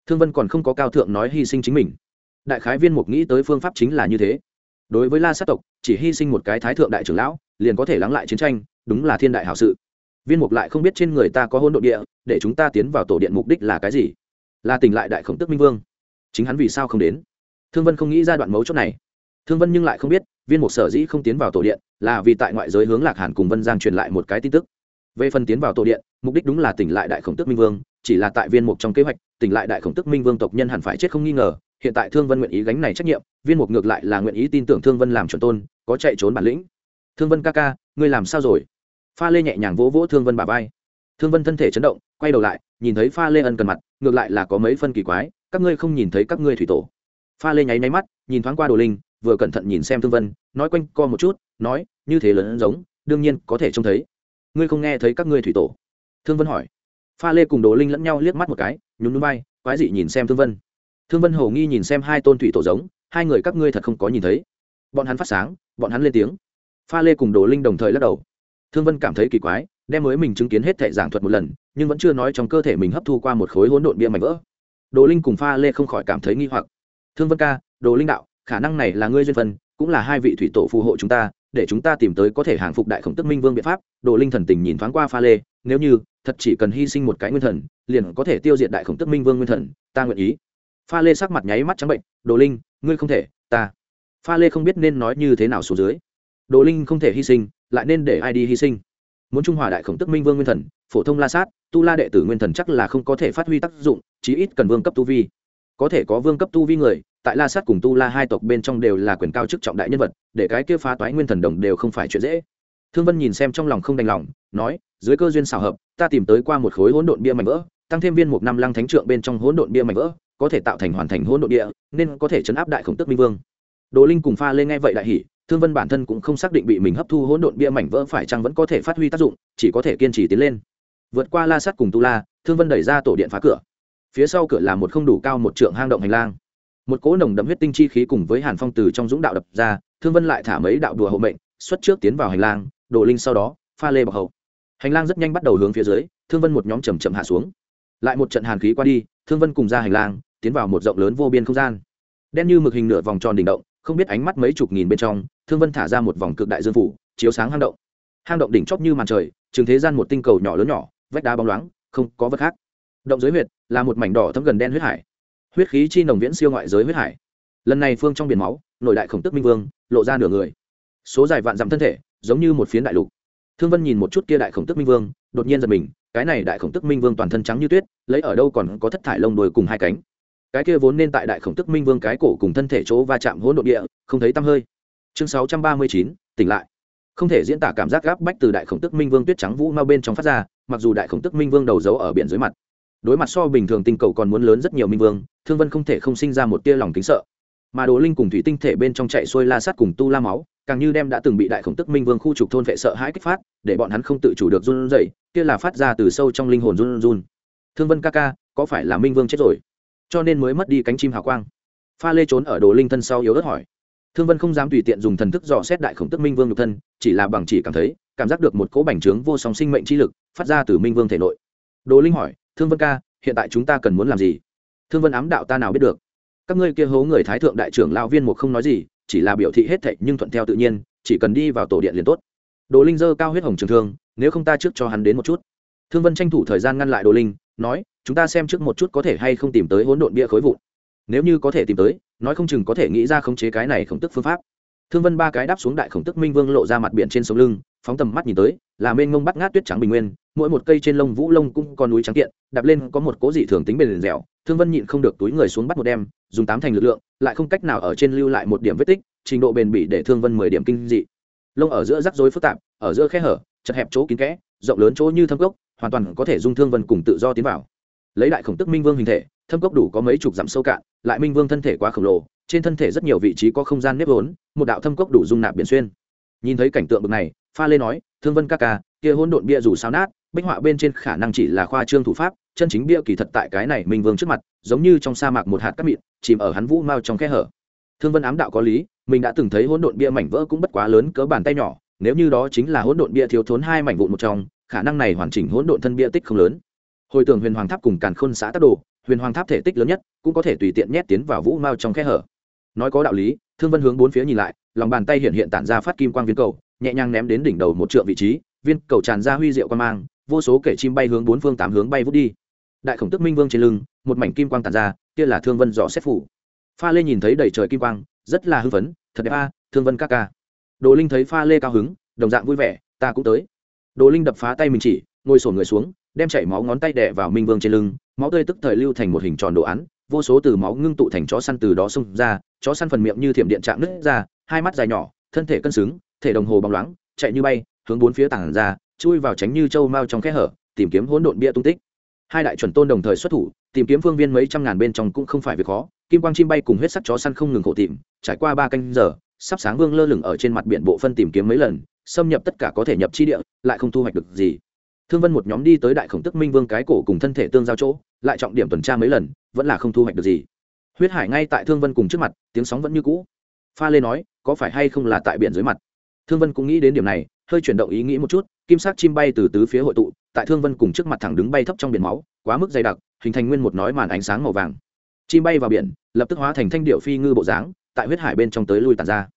Thương vân còn không có cao thượng nói hy sinh chính mình. Đại khái viên mục nghĩ tới phương pháp chính là như thế. Đối với la sát tộc, chỉ hy sinh một cái thái thượng đại trưởng lão, liền có thể lắng lại chiến tranh, đúng là thiên đại hảo sự. Viên mục lại không biết trên người ta có hôn đ ộ địa, để chúng ta tiến vào tổ điện mục đích là cái gì. Là tỉnh lại đại khổng tức minh vương. Chính hắn vì sao không đến? Thương vân không nghĩ ra đoạn mấu chốt này. Thương vân nhưng lại không biết, viên mục sở dĩ không tiến vào tổ điện, là vì tại ngoại giới hướng lạc hàn cùng vân giang truyền lại một cái tin tức. Về phần tiến vào tổ điện, mục đích đúng là tỉnh lại đại khổng tức minh vương, chỉ là tại viên mục trong kế hoạch tỉnh lại đại khổng tức minh vương tộc nhân hẳn phải chết không nghi ngờ, hiện tại thương vân nguyện ý gánh này trách nhiệm, viên mục ngược lại là nguyện ý tin tưởng thương vân làm chuẩn tôn, có chạy trốn bản lĩnh. Thương vân ca ca, ngươi làm sao rồi? Pha lê nhẹ nhàng vỗ vỗ thương vân bà vai. Thương vân thân thể chấn động, quay đầu lại, nhìn thấy pha lê ân cần mặt, ngược lại là có mấy phân kỳ quái, các ngươi không nhìn thấy các ngươi thủy tổ. Pha lê nháy nháy mắt, nhìn thoáng qua đồ linh, vừa cẩn thận nhìn xem thương vân, nói quanh co một chút, nói, như thế lớn giống, đương nhiên có thể trông thấy. Ngươi không nghe thấy các ngươi thủy tổ? Thương vân hỏi pha lê cùng đồ linh lẫn nhau liếc mắt một cái, nhún núi bay quái dị nhìn xem thương vân. Thương vân hồ nghi nhìn xem hai tôn thủy tổ giống, hai người các ngươi thật không có nhìn thấy. Bọn hắn phát sáng, bọn hắn lên tiếng. Pha lê cùng đồ linh đồng thời lắc đầu. Thương vân cảm thấy kỳ quái, đem mới mình chứng kiến hết thệ giảng thuật một lần, nhưng vẫn chưa nói trong cơ thể mình hấp thu qua một khối hỗn độn bia mảnh vỡ. Đồ linh cùng pha lê không khỏi cảm thấy nghi hoặc. Thương vân ca, đồ linh đạo, khả năng này là ngươi duyên phân cũng là hai vị thủy tổ phù hộ chúng ta, để chúng ta tìm tới có thể hàng phục đại khổng tức minh vương biện pháp. Đồ linh thần tình nhìn thoáng qua pha lê, nếu như thật chỉ cần hy sinh một cái nguyên thần, liền có thể tiêu diệt đại khổng tức minh vương nguyên thần, ta nguyện ý. Pha lê sắc mặt nháy mắt trắng bệnh, đồ linh, ngươi không thể, ta. Pha lê không biết nên nói như thế nào xuống dưới. Đồ linh không thể hy sinh, lại nên để ai đi hy sinh? Muốn trung hòa đại khổng tức minh vương nguyên thần, phổ thông la sát, tu la đệ tử nguyên thần chắc là không có thể phát huy tác dụng, chí ít cần vương cấp tu vi. Có thể có vương cấp tu vi người, tại la sát cùng tu la hai tộc bên trong đều là quyền cao chức trọng đại nhân vật, để cái kia phá toái nguyên thần đồng đều không phải chuyện dễ. Thương vân nhìn xem trong lòng không đành lòng, nói dưới cơ duyên xào hợp, ta tìm tới qua một khối hỗn độn bia mảnh vỡ, tăng thêm viên một năm lăng thánh trượng bên trong hỗn độn bia mảnh vỡ, có thể tạo thành hoàn thành hỗn độn địa nên có thể chấn áp đại khổng tức minh vương. Đồ linh cùng pha lên nghe vậy đại hỉ, thương vân bản thân cũng không xác định bị mình hấp thu hỗn độn bia mảnh vỡ phải chăng vẫn có thể phát huy tác dụng, chỉ có thể kiên trì tiến lên. Vượt qua la sắt cùng tu la, thương vân đẩy ra tổ điện phá cửa. Phía sau cửa là một không đủ cao một trượng hang động hành lang. Một cỗ nồng đậm huyết tinh chi khí cùng với hàn phong từ trong dũng đạo đập ra, thương vân lại thả mấy đạo đùa hộ mệnh, xuất trước tiến vào hành lang, đồ linh sau đó, pha lê bọc hậu hành lang rất nhanh bắt đầu hướng phía dưới, thương vân một nhóm chầm chậm hạ xuống. Lại một trận hàn khí qua đi, thương vân cùng ra hành lang, tiến vào một rộng lớn vô biên không gian. Đen như mực hình nửa vòng tròn đỉnh động, không biết ánh mắt mấy chục nghìn bên trong, thương vân thả ra một vòng cực đại dương phủ, chiếu sáng hang động. Hang động đỉnh chóp như màn trời, trường thế gian một tinh cầu nhỏ lớn nhỏ, vách đá bóng loáng, không có vật khác. Động dưới huyệt là một mảnh đỏ thấm gần đen huyết hải. Huyết khí chi nồng viễn siêu ngoại giới huyết hải. Lần này phương trong biển máu, nội đại khổng tức minh vương, lộ ra nửa người. Số dài vạn dặm thân thể, giống như một phiến đại lục thương vân nhìn một chút kia đại khổng tức minh vương, đột nhiên giật mình, cái này đại khổng tức minh vương toàn thân trắng như tuyết, lấy ở đâu còn có thất thải lông đuôi cùng hai cánh. Cái kia vốn nên tại đại khổng tức minh vương cái cổ cùng thân thể chỗ va chạm hỗn độn địa, không thấy tăm hơi. Chương sáu trăm ba mươi chín, tỉnh lại. Không thể diễn tả cảm giác gáp bách từ đại khổng tức minh vương tuyết trắng vũ mau bên trong phát ra, mặc dù đại khổng tức minh vương đầu giấu ở biển dưới mặt. Đối mặt so bình thường tinh cầu còn muốn lớn rất nhiều minh vương, thương vân không thể không sinh ra một tia lòng kính sợ. Mà đồ linh cùng thủy tinh thể bên trong chạy xuôi la sát cùng tu la máu càng như đem đã từng bị đại khổng tức minh vương khu trục thôn vệ sợ hãi kích phát, để bọn hắn không tự chủ được run rẩy, kia là phát ra từ sâu trong linh hồn run run. Thương vân ca ca, có phải là minh vương chết rồi? Cho nên mới mất đi cánh chim hào quang. Pha lê trốn ở đồ linh thân sau yếu ớt hỏi. Thương vân không dám tùy tiện dùng thần thức dò xét đại khổng tức minh vương nhục thân, chỉ là bằng chỉ cảm thấy, cảm giác được một cỗ bành trướng vô song sinh mệnh chi lực phát ra từ minh vương thể nội. Đồ linh hỏi, thương vân ca, hiện tại chúng ta cần muốn làm gì? Thương vân ám đạo ta nào biết được. Các ngươi kia hố người thái thượng đại trưởng lao viên một không nói gì chỉ là biểu thị hết thệ nhưng thuận theo tự nhiên, chỉ cần đi vào tổ điện liền tốt. Đồ linh dơ cao huyết hồng trường thương, nếu không ta trước cho hắn đến một chút. Thương vân tranh thủ thời gian ngăn lại đồ linh, nói, chúng ta xem trước một chút có thể hay không tìm tới hỗn độn bia khối vụn. Nếu như có thể tìm tới, nói không chừng có thể nghĩ ra khống chế cái này khổng tức phương pháp thương vân ba cái đáp xuống đại khổng tức minh vương lộ ra mặt biển trên sông lưng phóng tầm mắt nhìn tới là mênh mông bắt ngát tuyết trắng bình nguyên mỗi một cây trên lông vũ lông cũng có núi trắng kiện đạp lên có một cố dị thường tính bền dẻo. Thương vân nhịn không được túi người xuống bắt một đem dùng tám thành lực lượng lại không cách nào ở trên lưu lại một điểm vết tích trình độ bền bỉ để thương vân mười điểm kinh dị. Lông ở giữa rắc rối phức tạp ở giữa khe hở chật hẹp chỗ kín kẽ rộng lớn chỗ như thâm cốc, hoàn toàn có thể dung thương vân cùng tự do tiến vào. Lấy đại khổng tức minh vương hình thể thâm cốc đủ có mấy chục dặm sâu cạn lại minh vương thân thể quá khổng lồ trên thân thể rất nhiều vị trí có không gian nếp vốn, một đạo thâm cốc đủ dung nạp biển xuyên. Nhìn thấy cảnh tượng bực này, pha lê nói, thương vân ca ca, kia hỗn độn bia dù sao nát, bích họa bên trên khả năng chỉ là khoa trương thủ pháp, chân chính bia kỳ thật tại cái này minh vương trước mặt, giống như trong sa mạc một hạt cát mịn, chìm ở hắn vũ mao trong khe hở. Thương vân ám đạo có lý, mình đã từng thấy hỗn độn bia mảnh vỡ cũng bất quá lớn cỡ bàn tay nhỏ, nếu như đó chính là hỗn độn bia thiếu thốn hai mảnh vụn một trong, khả năng này hoàn chỉnh hỗn độn thân bia tích không lớn. Hồi tưởng huyền hoàng tháp cùng càn khôn xã tắc đồ, huyền hoàng tháp thể tích lớn nhất, cũng có thể tùy tiện nhét tiến vào vũ mao trong khe hở nói có đạo lý, thương vân hướng bốn phía nhìn lại, lòng bàn tay hiện hiện tản ra phát kim quang viên cầu, nhẹ nhàng ném đến đỉnh đầu một trượng vị trí, viên cầu tràn ra huy diệu quan mang, vô số kẻ chim bay hướng bốn phương tám hướng bay vút đi. Đại khổng tức minh vương trên lưng, một mảnh kim quang tản ra, kia là thương vân dò xét phủ. Pha lê nhìn thấy đầy trời kim quang, rất là hưng phấn, thật đẹp a, thương vân ca ca. Đồ linh thấy pha lê cao hứng, đồng dạng vui vẻ, ta cũng tới. Đồ linh đập phá tay mình chỉ, ngồi sổn người xuống, đem chảy máu ngón tay đè vào minh vương trên lưng, máu tươi tức thời lưu thành một hình tròn đồ án vô số từ máu ngưng tụ thành chó săn từ đó xông ra, chó săn phần miệng như thiểm điện trạng nứt ra, hai mắt dài nhỏ, thân thể cân xứng, thể đồng hồ bóng loáng, chạy như bay, hướng bốn phía tảng ra, chui vào tránh như châu mao trong kẽ hở, tìm kiếm hỗn độn bia tung tích. Hai đại chuẩn tôn đồng thời xuất thủ, tìm kiếm phương viên mấy trăm ngàn bên trong cũng không phải việc khó, kim quang chim bay cùng huyết sắc chó săn không ngừng khổ tìm, trải qua ba canh giờ, sắp sáng vương lơ lửng ở trên mặt biển bộ phân tìm kiếm mấy lần, xâm nhập tất cả có thể nhập chi địa, lại không thu hoạch được gì thương vân một nhóm đi tới đại khổng tức minh vương cái cổ cùng thân thể tương giao chỗ, lại trọng điểm tuần tra mấy lần, vẫn là không thu hoạch được gì. Huyết hải ngay tại thương vân cùng trước mặt, tiếng sóng vẫn như cũ. Pha lê nói, có phải hay không là tại biển dưới mặt? Thương vân cũng nghĩ đến điểm này, hơi chuyển động ý nghĩ một chút, kim sắc chim bay từ tứ phía hội tụ, tại thương vân cùng trước mặt thẳng đứng bay thấp trong biển máu, quá mức dày đặc, hình thành nguyên một nói màn ánh sáng màu vàng. Chim bay vào biển, lập tức hóa thành thanh điệu phi ngư bộ dáng, tại huyết hải bên trong tới lui tàn ra.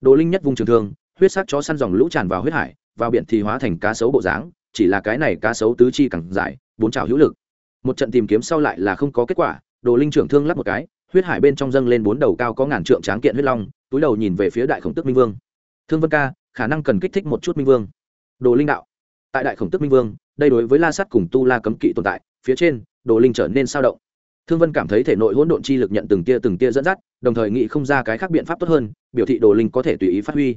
Đồ linh nhất vùng trường thương, huyết sắc chó săn dòng lũ tràn vào huyết hải, vào biển thì hóa thành cá sấu bộ dáng chỉ là cái này cá sấu tứ chi càng dài, bốn trào hữu lực. Một trận tìm kiếm sau lại là không có kết quả, đồ linh trưởng thương lắp một cái, huyết hải bên trong dâng lên bốn đầu cao có ngàn trượng tráng kiện huyết long, túi đầu nhìn về phía đại khổng tức minh vương. Thương vân ca, khả năng cần kích thích một chút minh vương. Đồ linh đạo, tại đại khổng tức minh vương, đây đối với la sắt cùng tu la cấm kỵ tồn tại, phía trên, đồ linh trở nên sao động. Thương vân cảm thấy thể nội hỗn độn chi lực nhận từng tia từng tia dẫn dắt, đồng thời nghĩ không ra cái khác biện pháp tốt hơn, biểu thị đồ linh có thể tùy ý phát huy.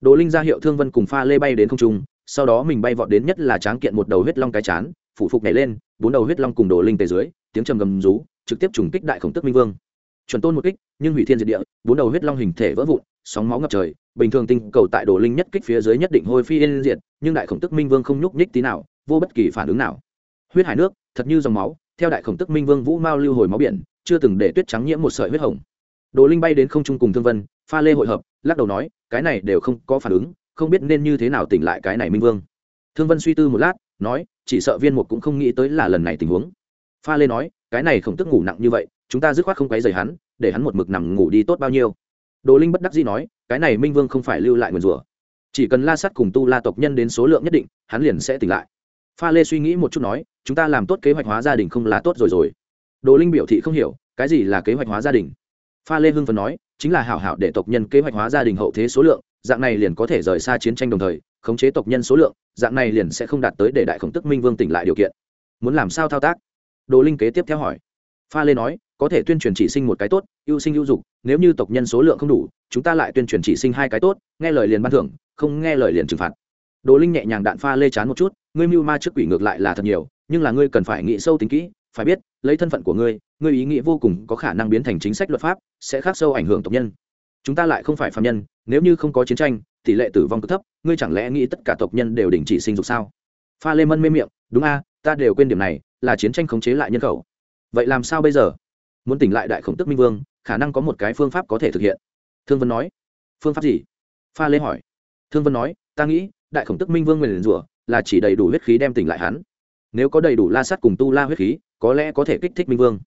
Đồ linh ra hiệu thương vân cùng pha lê bay đến không trung sau đó mình bay vọt đến nhất là tráng kiện một đầu huyết long cái chán, phủ phục nhảy lên, bốn đầu huyết long cùng đồ linh tề dưới, tiếng trầm gầm rú, trực tiếp trùng kích đại khổng tức minh vương. Chuẩn tôn một kích, nhưng hủy thiên diệt địa, bốn đầu huyết long hình thể vỡ vụn, sóng máu ngập trời, bình thường tinh cầu tại đồ linh nhất kích phía dưới nhất định hôi phi yên diệt, nhưng đại khổng tức minh vương không nhúc nhích tí nào, vô bất kỳ phản ứng nào. Huyết hải nước, thật như dòng máu, theo đại khổng tức minh vương vũ mao lưu hồi máu biển, chưa từng để tuyết trắng nhiễm một sợi huyết hồng. Đồ linh bay đến không trung cùng thương vân, pha lê hội hợp, lắc đầu nói, cái này đều không có phản ứng không biết nên như thế nào tỉnh lại cái này minh vương. Thương vân suy tư một lát, nói, chỉ sợ viên mục cũng không nghĩ tới là lần này tình huống. Pha lê nói, cái này khổng tức ngủ nặng như vậy, chúng ta dứt khoát không quấy dày hắn, để hắn một mực nằm ngủ đi tốt bao nhiêu. Đồ linh bất đắc dĩ nói, cái này minh vương không phải lưu lại nguyền rủa. Chỉ cần la sắt cùng tu la tộc nhân đến số lượng nhất định, hắn liền sẽ tỉnh lại. Pha lê suy nghĩ một chút nói, chúng ta làm tốt kế hoạch hóa gia đình không là tốt rồi rồi. Đồ linh biểu thị không hiểu, cái gì là kế hoạch hóa gia đình? Pha lê hưng phần nói, chính là hảo hảo để tộc nhân kế hoạch hóa gia đình hậu thế số lượng dạng này liền có thể rời xa chiến tranh đồng thời, khống chế tộc nhân số lượng, dạng này liền sẽ không đạt tới để đại khổng tức minh vương tỉnh lại điều kiện. Muốn làm sao thao tác? Đồ linh kế tiếp theo hỏi. Pha lê nói, có thể tuyên truyền chỉ sinh một cái tốt, ưu sinh ưu dục, nếu như tộc nhân số lượng không đủ, chúng ta lại tuyên truyền chỉ sinh hai cái tốt, nghe lời liền ban thưởng, không nghe lời liền trừng phạt. Đồ linh nhẹ nhàng đạn pha lê chán một chút, ngươi mưu ma trước quỷ ngược lại là thật nhiều, nhưng là ngươi cần phải nghĩ sâu tính kỹ, phải biết, lấy thân phận của ngươi ngươi ý nghĩ vô cùng có khả năng biến thành chính sách luật pháp, sẽ khác sâu ảnh hưởng tộc nhân chúng ta lại không phải phạm nhân, nếu như không có chiến tranh, tỷ lệ tử vong cực thấp, ngươi chẳng lẽ nghĩ tất cả tộc nhân đều đình chỉ sinh dục sao? Pha lê mân mê miệng, đúng a, ta đều quên điểm này, là chiến tranh khống chế lại nhân khẩu. Vậy làm sao bây giờ? Muốn tỉnh lại đại khổng tức minh vương, khả năng có một cái phương pháp có thể thực hiện. Thương vân nói. Phương pháp gì? Pha lê hỏi. Thương vân nói, ta nghĩ, đại khổng tức minh vương nguyền rủa là chỉ đầy đủ huyết khí đem tỉnh lại hắn. Nếu có đầy đủ la sắt cùng tu la huyết khí, có lẽ có thể kích thích minh vương.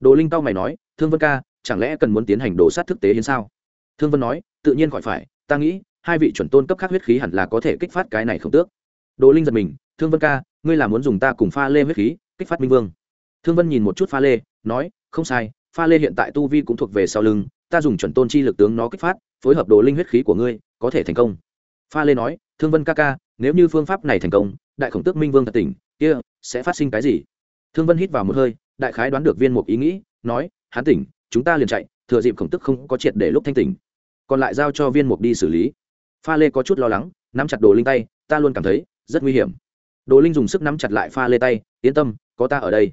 Đồ linh tao mày nói, thương vân ca, chẳng lẽ cần muốn tiến hành đồ sát thực tế hiến sao? Thương vân nói, tự nhiên khỏi phải, ta nghĩ, hai vị chuẩn tôn cấp khác huyết khí hẳn là có thể kích phát cái này không tước. Đồ linh giật mình, thương vân ca, ngươi là muốn dùng ta cùng pha lê huyết khí kích phát minh vương? Thương vân nhìn một chút pha lê, nói, không sai, pha lê hiện tại tu vi cũng thuộc về sau lưng, ta dùng chuẩn tôn chi lực tướng nó kích phát, phối hợp đồ linh huyết khí của ngươi, có thể thành công. Pha lê nói, thương vân ca ca, nếu như phương pháp này thành công, đại khổng tước minh vương thật tỉnh, kia sẽ phát sinh cái gì? Thương vân hít vào một hơi, đại khái đoán được viên mục ý nghĩ, nói hán tỉnh, chúng ta liền chạy, thừa dịp khổng tức không có triệt để lúc thanh tỉnh còn lại giao cho viên mục đi xử lý. Pha lê có chút lo lắng, nắm chặt đồ linh tay, ta luôn cảm thấy rất nguy hiểm. Đồ linh dùng sức nắm chặt lại pha lê tay, yên tâm, có ta ở đây.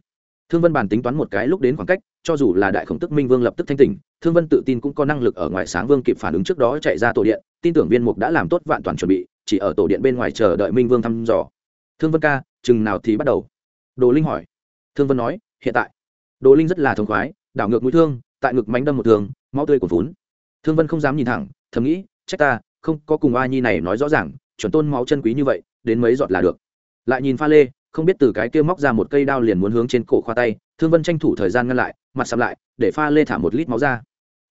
Thương vân bàn tính toán một cái lúc đến khoảng cách, cho dù là đại khổng tức minh vương lập tức thanh tỉnh, thương vân tự tin cũng có năng lực ở ngoài sáng vương kịp phản ứng trước đó chạy ra tổ điện, tin tưởng viên mục đã làm tốt vạn toàn chuẩn bị, chỉ ở tổ điện bên ngoài chờ đợi minh vương thăm dò. Thương vân ca, chừng nào thì bắt đầu? Đồ linh hỏi. Thương vân nói, hiện tại. Đồ linh rất là thống khoái, đảo ngược mũi thương, tại ngực mánh đâm một thường máu tươi của vốn thương vân không dám nhìn thẳng, thầm nghĩ, trách ta, không có cùng a nhi này nói rõ ràng, chuẩn tôn máu chân quý như vậy, đến mấy giọt là được. Lại nhìn pha lê, không biết từ cái kia móc ra một cây đao liền muốn hướng trên cổ khoa tay, thương vân tranh thủ thời gian ngăn lại, mặt sắm lại, để pha lê thả một lít máu ra.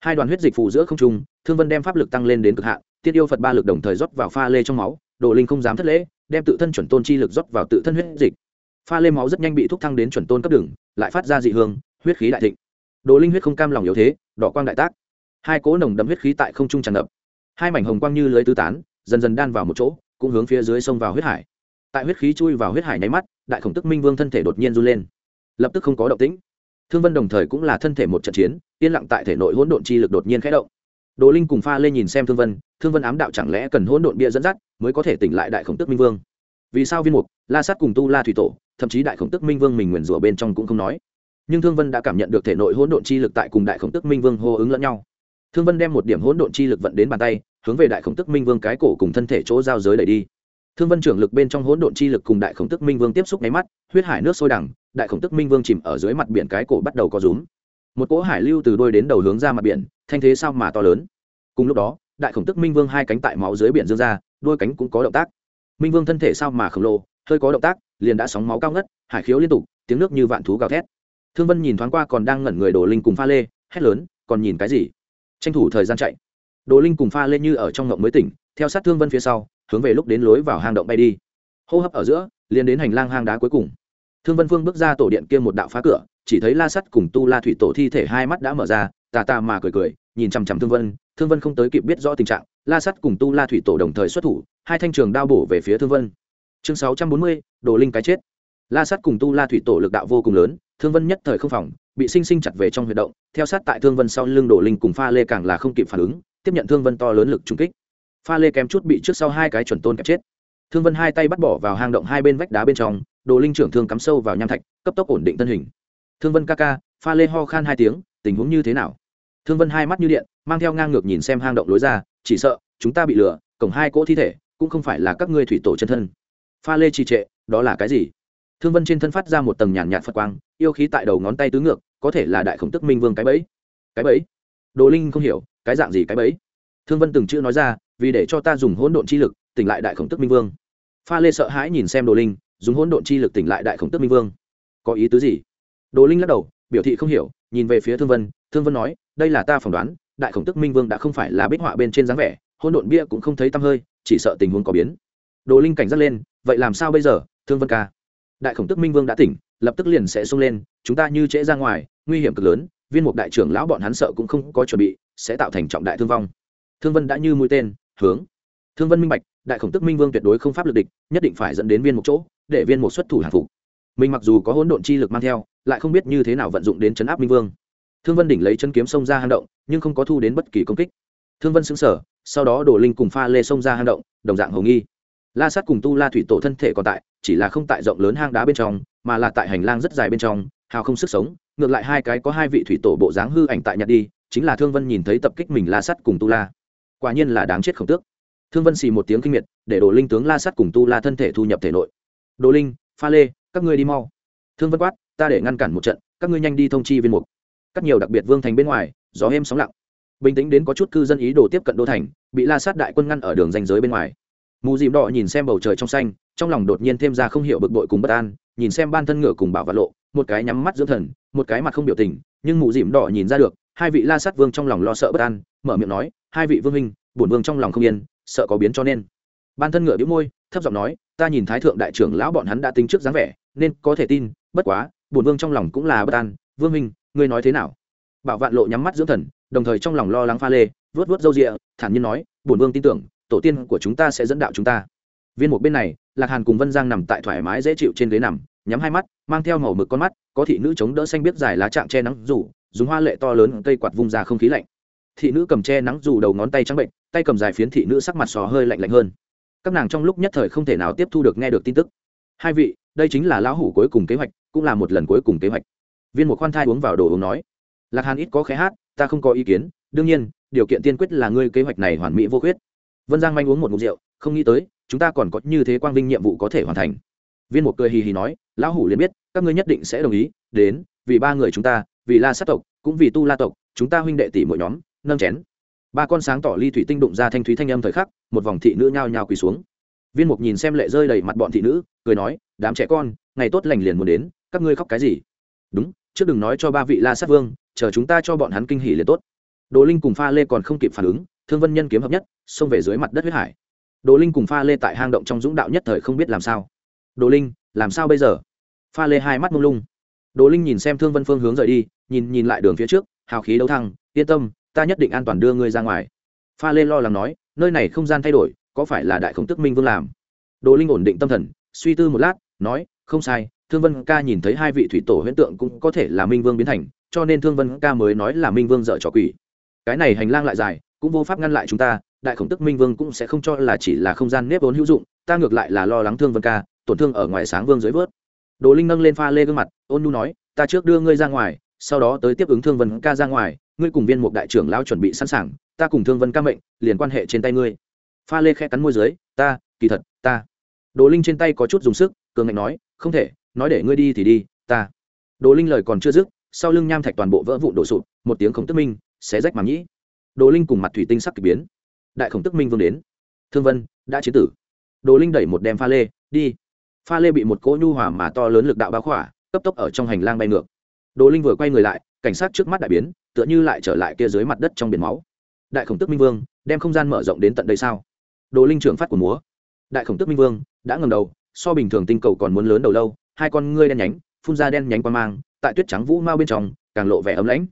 Hai đoàn huyết dịch phù giữa không trung, thương vân đem pháp lực tăng lên đến cực hạn, tiết yêu phật ba lực đồng thời rót vào pha lê trong máu, đồ linh không dám thất lễ, đem tự thân chuẩn tôn chi lực rót vào tự thân huyết dịch. Pha lê máu rất nhanh bị thúc thăng đến chuẩn tôn cấp đường lại phát ra dị hương, huyết khí đại thịnh. Đồ linh huyết không cam lòng yếu thế, đỏ quang đại tác hai cỗ nồng đậm huyết khí tại không trung tràn ngập. Hai mảnh hồng quang như lưới tứ tán, dần dần đan vào một chỗ, cũng hướng phía dưới sông vào huyết hải. Tại huyết khí chui vào huyết hải nháy mắt, đại khổng tức minh vương thân thể đột nhiên run lên. Lập tức không có động tĩnh. Thương vân đồng thời cũng là thân thể một trận chiến, yên lặng tại thể nội hỗn độn chi lực đột nhiên khẽ động. Đồ linh cùng pha lên nhìn xem thương vân thương vân ám đạo chẳng lẽ cần hỗn độn bia dẫn dắt mới có thể tỉnh lại đại khổng tức minh vương? Vì sao viên mục, la sát cùng tu la thủy tổ, thậm chí đại khổng tức minh vương mình nguyền rủa bên trong cũng không nói. Nhưng thương vân đã cảm nhận được thể nội hỗn độn chi lực tại cùng đại khổng tức minh vương hô ứng lẫn nhau thương vân đem một điểm hỗn độn chi lực vận đến bàn tay, hướng về đại khổng tức minh vương cái cổ cùng thân thể chỗ giao giới đẩy đi. Thương vân trưởng lực bên trong hỗn độn chi lực cùng đại khổng tức minh vương tiếp xúc máy mắt, huyết hải nước sôi đẳng đại khổng tức minh vương chìm ở dưới mặt biển cái cổ bắt đầu có rúm. Một cỗ hải lưu từ đôi đến đầu hướng ra mặt biển, thanh thế sao mà to lớn. Cùng lúc đó, đại khổng tức minh vương hai cánh tại máu dưới biển dương ra, đôi cánh cũng có động tác. Minh vương thân thể sao mà khổng lồ, hơi có động tác, liền đã sóng máu cao ngất, hải khiếu liên tục, tiếng nước như vạn thú gào thét. Thương vân nhìn thoáng qua còn đang ngẩn người đổ linh cùng pha lê, hét lớn, còn nhìn cái gì? Tranh thủ thời gian chạy. Đồ linh cùng pha lên như ở trong ngộng mới tỉnh, theo sát thương vân phía sau, hướng về lúc đến lối vào hang động bay đi. Hô hấp ở giữa, liền đến hành lang hang đá cuối cùng. Thương vân phương bước ra tổ điện kia một đạo phá cửa, chỉ thấy la sắt cùng tu la thủy tổ thi thể hai mắt đã mở ra, tà tà mà cười cười, nhìn chằm chằm thương vân. Thương vân không tới kịp biết rõ tình trạng, la sắt cùng tu la thủy tổ đồng thời xuất thủ, hai thanh trường đao bổ về phía thương vân. Chương sáu trăm bốn mươi, đồ linh cái chết. La sắt cùng tu la thủy tổ lực đạo vô cùng lớn, thương vân nhất thời không phòng bị sinh sinh chặt về trong huy động, theo sát tại thương vân sau lưng đồ linh cùng pha lê càng là không kịp phản ứng, tiếp nhận thương vân to lớn lực trùng kích. Pha lê kém chút bị trước sau hai cái chuẩn tôn kẹp chết. Thương vân hai tay bắt bỏ vào hang động hai bên vách đá bên trong đồ linh trưởng thương cắm sâu vào nham thạch, cấp tốc ổn định thân hình. Thương vân ca ca, pha lê ho khan hai tiếng, tình huống như thế nào? Thương vân hai mắt như điện, mang theo ngang ngược nhìn xem hang động lối ra, chỉ sợ, chúng ta bị lừa, cổng hai cỗ thi thể, cũng không phải là các ngươi thủy tổ chân thân. Pha lê trì trệ, đó là cái gì? Thương vân trên thân phát ra một tầng nhàn nhạt phật quang, yêu khí tại đầu ngón tay tứ ngược, có thể là đại khổng tức minh vương cái bẫy. Cái bẫy? Đồ linh không hiểu, cái dạng gì cái bẫy? Thương vân từng chữ nói ra, vì để cho ta dùng hỗn độn chi lực, tỉnh lại đại khổng tức minh vương. Pha lê sợ hãi nhìn xem đồ linh, dùng hỗn độn chi lực tỉnh lại đại khổng tức minh vương. Có ý tứ gì? Đồ linh lắc đầu, biểu thị không hiểu, nhìn về phía thương vân thương vân nói, đây là ta phỏng đoán, đại khổng tức minh vương đã không phải là bích họa bên trên dáng vẻ, hỗn độn bia cũng không thấy tăm hơi, chỉ sợ tình huống có biến. Đồ linh cảnh giác lên, vậy làm sao bây giờ, thương vân ca? Đại khổng tức minh vương đã tỉnh, lập tức liền sẽ xông lên, chúng ta như trễ ra ngoài, nguy hiểm cực lớn, viên mục đại trưởng lão bọn hắn sợ cũng không có chuẩn bị, sẽ tạo thành trọng đại thương vong. Thương vân đã như mũi tên, hướng. Thương vân minh bạch, đại khổng tức minh vương tuyệt đối không pháp lực địch, nhất định phải dẫn đến viên một chỗ, để viên một xuất thủ hàng phục. Mình mặc dù có hỗn độn chi lực mang theo, lại không biết như thế nào vận dụng đến chấn áp minh vương. Thương vân đỉnh lấy chân kiếm xông ra hang động, nhưng không có thu đến bất kỳ công kích. Thương vân xứng sở sau đó đổ linh cùng pha lê xông ra hang động, đồng dạng hồng nghi. La sát cùng tu la thủy tổ thân thể còn tại chỉ là không tại rộng lớn hang đá bên trong, mà là tại hành lang rất dài bên trong, hào không sức sống, ngược lại hai cái có hai vị thủy tổ bộ dáng hư ảnh tại nhặt đi, chính là thương vân nhìn thấy tập kích mình la sắt cùng tu la. Quả nhiên là đáng chết khổng tước. Thương vân xì một tiếng kinh miệt, để đồ linh tướng la sắt cùng tu la thân thể thu nhập thể nội. Đồ linh, pha lê, các ngươi đi mau. Thương vân quát, ta để ngăn cản một trận, các ngươi nhanh đi thông chi viên mục. Các nhiều đặc biệt vương thành bên ngoài, gió êm sóng lặng. Bình tĩnh đến có chút cư dân ý đồ tiếp cận đô thành, bị la sát đại quân ngăn ở đường danh giới bên ngoài mù dìm đỏ nhìn xem bầu trời trong xanh, trong lòng đột nhiên thêm ra không hiểu bực bội cùng bất an, nhìn xem ban thân ngựa cùng bảo vật lộ, một cái nhắm mắt dưỡng thần, một cái mặt không biểu tình, nhưng mù dìm đỏ nhìn ra được, hai vị la sát vương trong lòng lo sợ bất an, mở miệng nói, hai vị vương minh bổn vương trong lòng không yên, sợ có biến cho nên. Ban thân ngựa đĩu môi, thấp giọng nói, ta nhìn thái thượng đại trưởng lão bọn hắn đã tính trước dáng vẻ, nên có thể tin, bất quá, bổn vương trong lòng cũng là bất an, vương minh ngươi nói thế nào? Bảo vạn lộ nhắm mắt dưỡng thần, đồng thời trong lòng lo lắng pha lê vớt vớt râu rịa, thản nhiên nói, bổn vương tin tưởng tổ tiên của chúng ta sẽ dẫn đạo chúng ta. Viên một bên này, lạc hàn cùng vân giang nằm tại thoải mái dễ chịu trên ghế nằm, nhắm hai mắt, mang theo màu mực con mắt, có thị nữ chống đỡ xanh biết dài lá trạng che nắng rủ dùng hoa lệ to lớn cây quạt vung ra không khí lạnh. Thị nữ cầm che nắng dù đầu ngón tay trắng bệnh, tay cầm dài phiến thị nữ sắc mặt sò hơi lạnh lạnh hơn. Các nàng trong lúc nhất thời không thể nào tiếp thu được nghe được tin tức. Hai vị, đây chính là lão hủ cuối cùng kế hoạch, cũng là một lần cuối cùng kế hoạch. Viên một khoan thai uống vào đồ uống nói. Lạc hàn ít có khé hát, ta không có ý kiến, đương nhiên, điều kiện tiên quyết là ngươi kế hoạch này hoàn mỹ vô khuyết vân giang manh uống một mục rượu, không nghĩ tới, chúng ta còn có như thế quang vinh nhiệm vụ có thể hoàn thành. Viên mục cười hì hì nói, lão hủ liền biết, các ngươi nhất định sẽ đồng ý, đến, vì ba người chúng ta, vì la sát tộc, cũng vì tu la tộc, chúng ta huynh đệ tỷ mỗi nhóm, nâng chén. Ba con sáng tỏ ly thủy tinh đụng ra thanh thúy thanh âm thời khắc, một vòng thị nữ nhao nhao quỳ xuống. Viên mục nhìn xem lệ rơi đầy mặt bọn thị nữ, cười nói, đám trẻ con, ngày tốt lành liền muốn đến, các ngươi khóc cái gì? Đúng, trước đừng nói cho ba vị la sát vương, chờ chúng ta cho bọn hắn kinh hỉ liền tốt. Đồ linh cùng pha lê còn không kịp phản ứng thương vân nhân kiếm hợp nhất, xông về dưới mặt đất huyết hải. Đồ linh cùng pha lê tại hang động trong dũng đạo nhất thời không biết làm sao. Đồ linh, làm sao bây giờ? Pha lê hai mắt mông lung. Đồ linh nhìn xem thương vân phương hướng rời đi, nhìn nhìn lại đường phía trước, hào khí đấu thăng, yên tâm, ta nhất định an toàn đưa ngươi ra ngoài. Pha lê lo lắng nói, nơi này không gian thay đổi, có phải là đại khổng tức minh vương làm? Đồ linh ổn định tâm thần, suy tư một lát, nói, không sai, thương vân ca nhìn thấy hai vị thủy tổ huyễn tượng cũng có thể là minh vương biến thành, cho nên thương vân ca mới nói là minh vương dợ trò quỷ. Cái này hành lang lại dài cũng vô pháp ngăn lại chúng ta, đại khổng tức minh vương cũng sẽ không cho là chỉ là không gian nếp vốn hữu dụng, ta ngược lại là lo lắng thương vân ca, tổn thương ở ngoài sáng vương dưới vớt. Đồ linh nâng lên pha lê gương mặt, ôn nu nói, ta trước đưa ngươi ra ngoài, sau đó tới tiếp ứng thương vân ca ra ngoài, ngươi cùng viên một đại trưởng lao chuẩn bị sẵn sàng, ta cùng thương vân ca mệnh, liền quan hệ trên tay ngươi. Pha lê khe cắn môi dưới, ta, kỳ thật, ta. Đồ linh trên tay có chút dùng sức, cường ngạnh nói, không thể, nói để ngươi đi thì đi, ta. Đồ linh lời còn chưa dứt, sau lưng nham thạch toàn bộ vỡ vụn đổ sụp, một tiếng khổng tức minh, xé rách màng nhĩ đồ linh cùng mặt thủy tinh sắc k ỳ biến. Đại khổng tức minh vương đến. Thương vân, đã chiến tử. Đồ linh đẩy một đem pha lê, đi. Pha lê bị một cỗ nhu hòa mà to lớn lực đạo báo khỏa, cấp tốc ở trong hành lang bay ngược. Đồ linh vừa quay người lại, cảnh sát trước mắt đại biến, tựa như lại trở lại kia dưới mặt đất trong biển máu. Đại khổng tức minh vương, đem không gian mở rộng đến tận đây sao? Đồ linh trưởng phát của múa. Đại khổng tức minh vương, đã ngầm đầu, so bình thường tinh cầu còn muốn lớn đầu lâu, hai con ngươi đen nhánh, phun ra đen nhánh qua mang, tại tuyết trắng vũ mau bên trong, càng lộ vẻ ấm lãnh.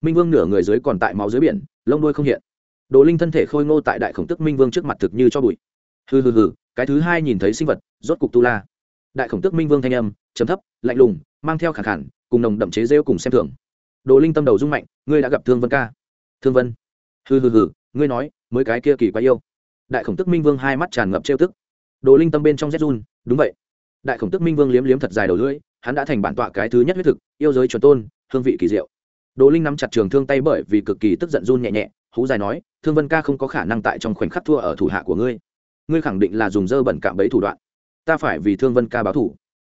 Minh vương nửa người dưới còn tại máu dưới biển lông đuôi không hiện. Đồ linh thân thể khôi ngô tại đại khổng tức minh vương trước mặt thực như cho bụi. Hừ hừ hừ, cái thứ hai nhìn thấy sinh vật, rốt cục tu la. Đại khổng tức minh vương thanh âm chấm thấp, lạnh lùng, mang theo khẳng khản cùng nồng đậm chế rêu cùng xem thường. Đồ linh tâm đầu rung mạnh, ngươi đã gặp thương vân ca. Thương vân. Hừ hừ hừ, ngươi nói, mới cái kia kỳ quá yêu. Đại khổng tức minh vương hai mắt tràn ngập trêu tức. Đồ linh tâm bên trong rét run, đúng vậy. Đại khổng tức minh vương liếm liếm thật dài đầu lưỡi, hắn đã thành bản tọa cái thứ nhất huyết thực, yêu giới chuẩn tôn, hương vị kỳ diệu đồ linh nắm chặt trường thương tay bởi vì cực kỳ tức giận run nhẹ nhẹ, hú dài nói, thương vân ca không có khả năng tại trong khoảnh khắc thua ở thủ hạ của ngươi. Ngươi khẳng định là dùng dơ bẩn cạm bẫy thủ đoạn. Ta phải vì thương vân ca báo thủ.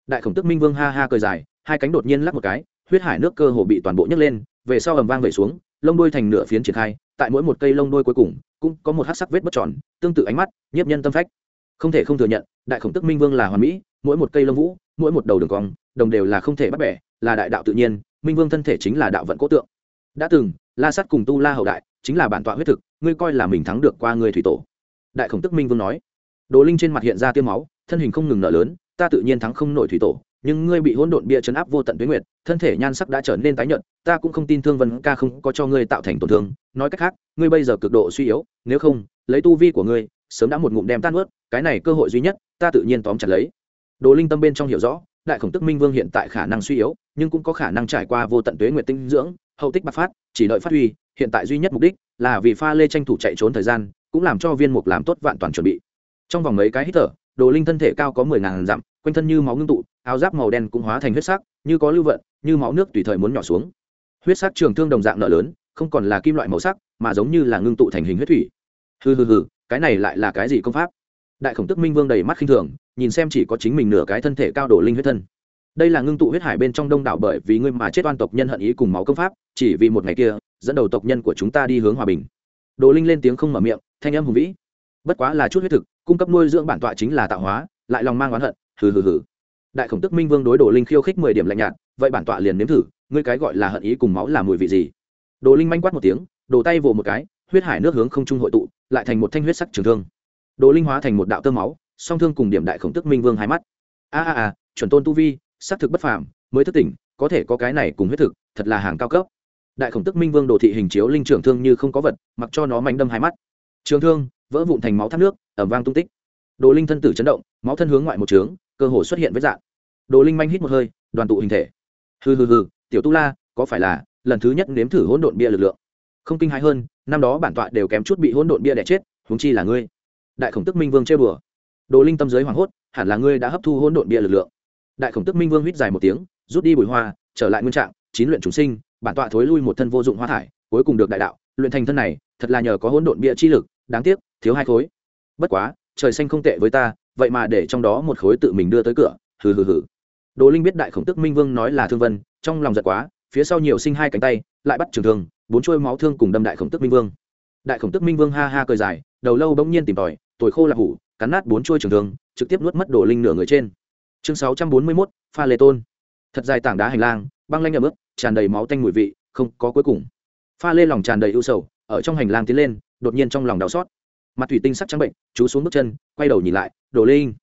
Đại khổng tức minh vương ha ha cười dài, hai cánh đột nhiên lắc một cái, huyết hải nước cơ hồ bị toàn bộ nhấc lên, về sau ầm vang về xuống, lông đuôi thành nửa phiến triển khai, tại mỗi một cây lông đuôi cuối cùng, cũng có một hát sắc vết bất tròn, tương tự ánh mắt, nhiếp nhân tâm phách. Không thể không thừa nhận, đại khổng tức minh vương là hoàn mỹ, mỗi một cây lông vũ, mỗi một đầu đường cong, đồng đều là không thể bắt bẻ, là đại đạo tự nhiên minh vương thân thể chính là đạo vận cố tượng. Đã từng, la sắt cùng tu la hậu đại, chính là bản tọa huyết thực, ngươi coi là mình thắng được qua người thủy tổ. Đại khổng tức minh vương nói. Đồ linh trên mặt hiện ra tiêu máu, thân hình không ngừng nở lớn, ta tự nhiên thắng không nổi thủy tổ, nhưng ngươi bị hỗn độn bia chấn áp vô tận tuyến nguyệt, thân thể nhan sắc đã trở nên tái nhợt, ta cũng không tin thương vân ca không có cho ngươi tạo thành tổn thương. Nói cách khác, ngươi bây giờ cực độ suy yếu, nếu không, lấy tu vi của ngươi, sớm đã một ngụm đem tan ướt cái này cơ hội duy nhất, ta tự nhiên tóm chặt lấy. Đồ linh tâm bên trong hiểu rõ đại khổng tức minh vương hiện tại khả năng suy yếu, nhưng cũng có khả năng trải qua vô tận tuế nguyện tinh dưỡng, hậu tích bạc phát, chỉ đợi phát huy, hiện tại duy nhất mục đích là vì pha lê tranh thủ chạy trốn thời gian, cũng làm cho viên mục làm tốt vạn toàn chuẩn bị. Trong vòng mấy cái hít thở, đồ linh thân thể cao có mười ngàn dặm, quanh thân như máu ngưng tụ, áo giáp màu đen cũng hóa thành huyết sắc, như có lưu vận, như máu nước tùy thời muốn nhỏ xuống. Huyết sắc trường thương đồng dạng nợ lớn, không còn là kim loại màu sắc, mà giống như là ngưng tụ thành hình huyết thủy. Hừ hừ hừ, cái này lại là cái gì công pháp? Đại khổng tức minh vương đầy mắt khinh thường nhìn xem chỉ có chính mình nửa cái thân thể cao đổ linh huyết thân. Đây là ngưng tụ huyết hải bên trong đông đảo bởi vì ngươi mà chết oan tộc nhân hận ý cùng máu công pháp, chỉ vì một ngày kia, dẫn đầu tộc nhân của chúng ta đi hướng hòa bình. Đồ linh lên tiếng không mở miệng, thanh âm hùng vĩ. Bất quá là chút huyết thực, cung cấp nuôi dưỡng bản tọa chính là tạo hóa, lại lòng mang oán hận, hừ hừ hừ. Đại khổng tức minh vương đối đồ linh khiêu khích mười điểm lạnh nhạt, vậy bản tọa liền nếm thử, ngươi cái gọi là hận ý cùng máu là mùi vị gì? Đồ linh manh quát một tiếng đồ tay vồ một cái, huyết hải nước hướng không trung hội tụ, lại thành một thanh huyết sắc trường thương. Đồ linh hóa thành một đạo tơ máu song thương cùng điểm đại khổng tức minh vương hai mắt. A a a, chuẩn tôn tu vi, xác thực bất phàm, mới thức tỉnh, có thể có cái này cùng huyết thực, thật là hàng cao cấp. Đại khổng tức minh vương đồ thị hình chiếu linh trưởng thương như không có vật, mặc cho nó mánh đâm hai mắt. Trường thương, vỡ vụn thành máu thác nước, ẩm vang tung tích. Đồ linh thân tử chấn động, máu thân hướng ngoại một trướng, cơ hồ xuất hiện với dạng. Đồ linh manh hít một hơi, đoàn tụ hình thể. Hừ hừ hừ, tiểu tu la, có phải là lần thứ nhất nếm thử hỗn độn bia lực lượng? Không kinh hãi hơn, năm đó bản tọa đều kém chút bị hỗn độn bia đẻ chết, huống chi là ngươi. Đại khổng tức minh vương chơi bừa đồ linh tâm giới hoảng hốt, hẳn là ngươi đã hấp thu hỗn độn bia lực lượng. Đại khổng tức minh vương huýt dài một tiếng, rút đi bụi hoa, trở lại nguyên trạng, chín luyện chúng sinh, bản tọa thối lui một thân vô dụng hoa thải, cuối cùng được đại đạo. Luyện thành thân này, thật là nhờ có hỗn độn bia chi lực, đáng tiếc, thiếu hai khối. Bất quá, trời xanh không tệ với ta, vậy mà để trong đó một khối tự mình đưa tới cửa. Hừ hừ hừ. Đồ linh biết đại khổng tức minh vương nói là thương vân, trong lòng giật quá, phía sau nhiều sinh hai cánh tay, lại bắt trường thương, bốn chuôi máu thương cùng đâm đại khổng tức minh vương. Đại khổng tức minh vương ha ha cười dài, đầu lâu bỗng nhiên tìm tòi tồi khô là hủ cắn nát bốn chuôi trường thương, trực tiếp nuốt mất đồ linh nửa người trên. Chương sáu trăm bốn mươi mốt, pha lê tôn. Thật dài tảng đá hành lang, băng lanh ẩm ướt, tràn đầy máu tanh mùi vị, không có cuối cùng. Pha lê lòng tràn đầy ưu sầu, ở trong hành lang tiến lên, đột nhiên trong lòng đau xót. Mặt thủy tinh sắc trắng bệnh, chú xuống bước chân, quay đầu nhìn lại, đồ linh.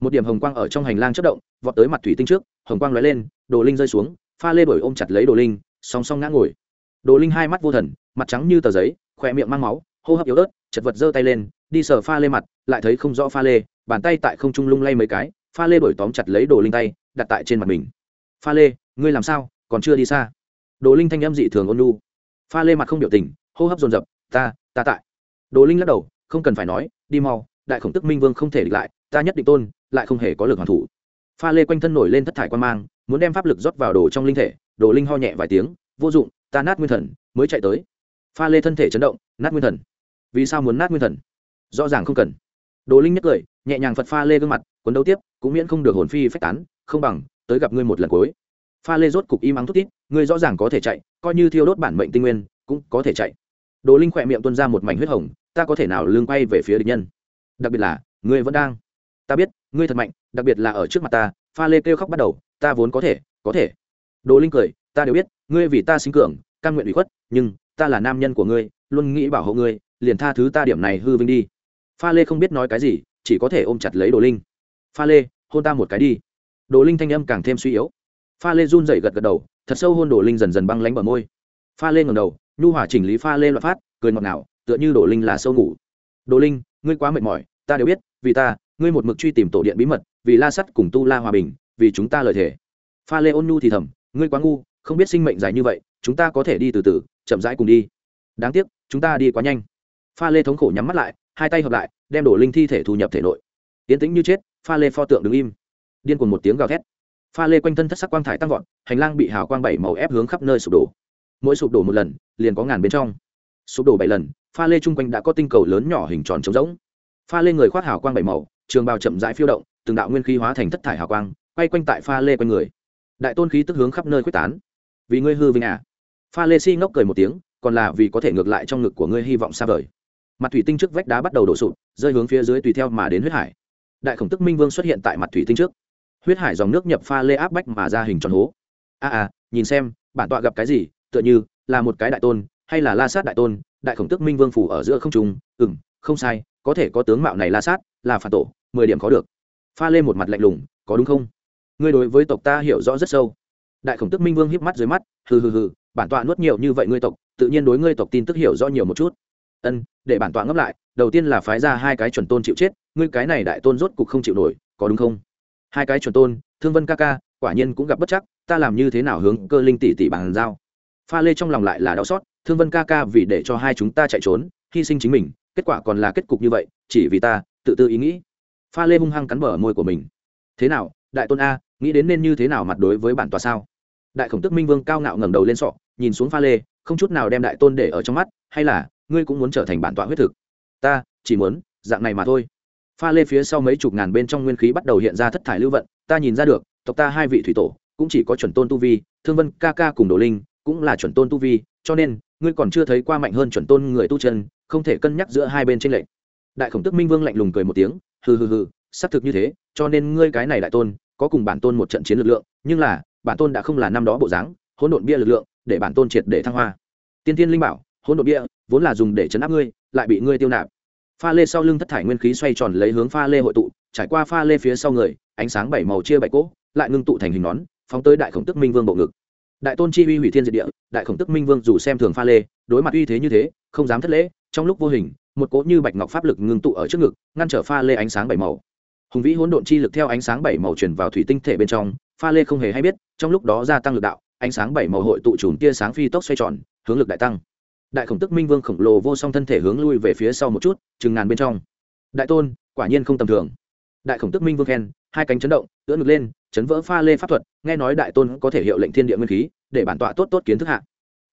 Một điểm hồng quang ở trong hành lang chất động, vọt tới mặt thủy tinh trước, hồng quang lóe lên, đồ linh rơi xuống, pha lê đổi ôm chặt lấy đồ linh, song song ngã ngồi. Đồ linh hai mắt vô thần, mặt trắng như tờ giấy khỏe miệng mang máu, hô hấp yếu ớt, chật vật giơ tay lên đi sờ pha lê mặt, lại thấy không rõ pha lê, bàn tay tại không trung lung lay mấy cái, pha lê đổi tóm chặt lấy đồ linh tay, đặt tại trên mặt mình. Pha lê, ngươi làm sao? Còn chưa đi xa. Đồ linh thanh âm dị thường ôn lu pha lê mặt không biểu tình, hô hấp dồn dập, ta ta tại. Đồ linh lắc đầu, không cần phải nói, đi mau, đại khổng tức minh vương không thể địch lại, ta nhất định tôn, lại không hề có lực hoàn thủ. Pha lê quanh thân nổi lên thất thải quan mang, muốn đem pháp lực rót vào đồ trong linh thể, đồ linh ho nhẹ vài tiếng, vô dụng, ta nát nguyên thần, mới chạy tới. Pha lê thân thể chấn động, nát nguyên thần. Vì sao muốn nát nguyên thần? Rõ ràng không cần. Đồ linh nhất cười, nhẹ nhàng phật pha lê gương mặt quấn đấu tiếp, cũng miễn không được hồn phi phách tán, không bằng, tới gặp ngươi một lần cuối. Pha lê rốt cục im ắng thút tít ngươi rõ ràng có thể chạy, coi như thiêu đốt bản mệnh tinh nguyên, cũng có thể chạy. Đồ linh khỏe miệng tuôn ra một mảnh huyết hồng, ta có thể nào lương quay về phía địch nhân? Đặc biệt là, ngươi vẫn đang. Ta biết, ngươi thật mạnh, đặc biệt là ở trước mặt ta. Pha lê kêu khóc bắt đầu, ta vốn có thể có thể. Đồ linh cười, ta đều biết, ngươi vì ta sinh cường căn nguyện ủy khuất, nhưng ta là nam nhân của ngươi, luôn nghĩ bảo hộ ngươi, liền tha thứ ta điểm này hư vinh đi pha lê không biết nói cái gì, chỉ có thể ôm chặt lấy đồ linh. Pha lê, hôn ta một cái đi. Đồ linh thanh âm càng thêm suy yếu. Pha lê run dậy gật gật đầu, thật sâu hôn đồ linh dần dần băng lánh bờ môi. Pha lê ngầm đầu, nhu hỏa chỉnh lý pha lê loạn phát, cười ngọt ngào, tựa như đồ linh là sâu ngủ. Đồ linh, ngươi quá mệt mỏi, ta đều biết, vì ta, ngươi một mực truy tìm tổ điện bí mật, vì la sắt cùng tu la hòa bình, vì chúng ta lời thề. Pha lê ôn nhu thì thầm, ngươi quá ngu, không biết sinh mệnh dài như vậy, chúng ta có thể đi từ từ, chậm rãi cùng đi. Đáng tiếc, chúng ta đi quá nhanh. Pha lê thống khổ nhắm mắt lại hai tay hợp lại, đem đổ linh thi thể thu nhập thể nội. Yến tĩnh như chết, pha lê pho tượng đứng im. Điên cuồng một tiếng gào thét. Pha lê quanh thân thất sắc quang thải tăng vọt, hành lang bị hào quang bảy màu ép hướng khắp nơi sụp đổ. Mỗi sụp đổ một lần, liền có ngàn bên trong. Sụp đổ bảy lần, pha lê chung quanh đã có tinh cầu lớn nhỏ hình tròn trống rỗng. Pha lê người khoác hào quang bảy màu, trường bào chậm rãi phiêu động, từng đạo nguyên khí hóa thành thất thải hào quang, quay quanh tại pha lê quanh người. Đại tôn khí tức hướng khắp nơi quyết tán. Vì ngươi hư vinh à? Pha lê si ngốc cười một tiếng, còn là vì có thể ngược lại trong ngực của ngươi hy vọng xa vời mặt thủy tinh trước vách đá bắt đầu đổ sụp rơi hướng phía dưới tùy theo mà đến huyết hải. Đại khổng tức minh vương xuất hiện tại mặt thủy tinh trước. Huyết hải dòng nước nhập pha lê áp bách mà ra hình tròn hố. A à, à nhìn xem bản tọa gặp cái gì? Tựa như là một cái đại tôn hay là la sát đại tôn? Đại khổng tức minh vương phủ ở giữa không trung. Ừ m không sai có thể có tướng mạo này la sát là phản tổ mười điểm có được. Pha lê một mặt lạnh lùng có đúng không? Ngươi đối với tộc ta hiểu rõ rất sâu. Đại khổng tức minh vương hiếp mắt dưới mắt hừ hừ hừ bản tọa nuốt nhiều như vậy ngươi tộc tự nhiên đối ngươi tộc tin tức hiểu rõ nhiều một chút ân, để bản tọa ngấp lại, đầu tiên là phái ra hai cái chuẩn tôn chịu chết, ngươi cái này đại tôn rốt cục không chịu nổi, có đúng không? Hai cái chuẩn tôn, thương vân ca ca, quả nhiên cũng gặp bất chắc, ta làm như thế nào hướng cơ linh tỷ tỷ bàn giao? Pha lê trong lòng lại là đau xót, thương vân ca ca vì để cho hai chúng ta chạy trốn, hy sinh chính mình, kết quả còn là kết cục như vậy, chỉ vì ta, tự tư ý nghĩ. Pha lê hung hăng cắn bở môi của mình. Thế nào, đại tôn a, nghĩ đến nên như thế nào mặt đối với bản tòa sao? Đại khổng tức minh vương cao ngạo ngẩng đầu lên sọ, nhìn xuống pha lê, không chút nào đem đại tôn để ở trong mắt, hay là ngươi cũng muốn trở thành bản tọa huyết thực. Ta, chỉ muốn, dạng này mà thôi. Pha lê phía sau mấy chục ngàn bên trong nguyên khí bắt đầu hiện ra thất thải lưu vận, ta nhìn ra được, tộc ta hai vị thủy tổ, cũng chỉ có chuẩn tôn tu vi, thương vân, ca ca cùng đồ linh, cũng là chuẩn tôn tu vi, cho nên, ngươi còn chưa thấy qua mạnh hơn chuẩn tôn người tu chân, không thể cân nhắc giữa hai bên tranh lệch. Đại khổng tức minh vương lạnh lùng cười một tiếng, hừ hừ hừ, xác thực như thế, cho nên ngươi cái này đại tôn, có cùng bản tôn một trận chiến lực lượng, nhưng là, bản tôn đã không là năm đó bộ dáng, hỗn độn bia lực lượng, để bản tôn triệt để thăng hoa. Tiên tiên linh bảo hỗn độn bia vốn là dùng để chấn áp ngươi, lại bị ngươi tiêu nạp. Pha lê sau lưng thất thải nguyên khí xoay tròn lấy hướng pha lê hội tụ, trải qua pha lê phía sau người, ánh sáng bảy màu chia bảy cỗ, lại ngưng tụ thành hình nón, phóng tới đại khổng tức minh vương bộ ngực. Đại tôn chi uy hủy thiên diệt địa, đại khổng tức minh vương dù xem thường pha lê, đối mặt uy thế như thế, không dám thất lễ, trong lúc vô hình, một cỗ như bạch ngọc pháp lực ngưng tụ ở trước ngực, ngăn trở pha lê ánh sáng bảy màu. Hùng vĩ hỗn độn chi lực theo ánh sáng bảy màu truyền vào thủy tinh thể bên trong, pha lê không hề hay biết, trong lúc đó gia tăng lực đạo, ánh sáng bảy màu hội tụ chùm tia sáng phi tốc xoay tròn, hướng lực đại tăng đại khổng tức minh vương khổng lồ vô song thân thể hướng lui về phía sau một chút, chừng ngàn bên trong. Đại tôn, quả nhiên không tầm thường. Đại khổng tức minh vương khen, hai cánh chấn động, ưỡn ngực lên, chấn vỡ pha lê pháp thuật, nghe nói đại tôn có thể hiệu lệnh thiên địa nguyên khí, để bản tọa tốt tốt kiến thức hạ.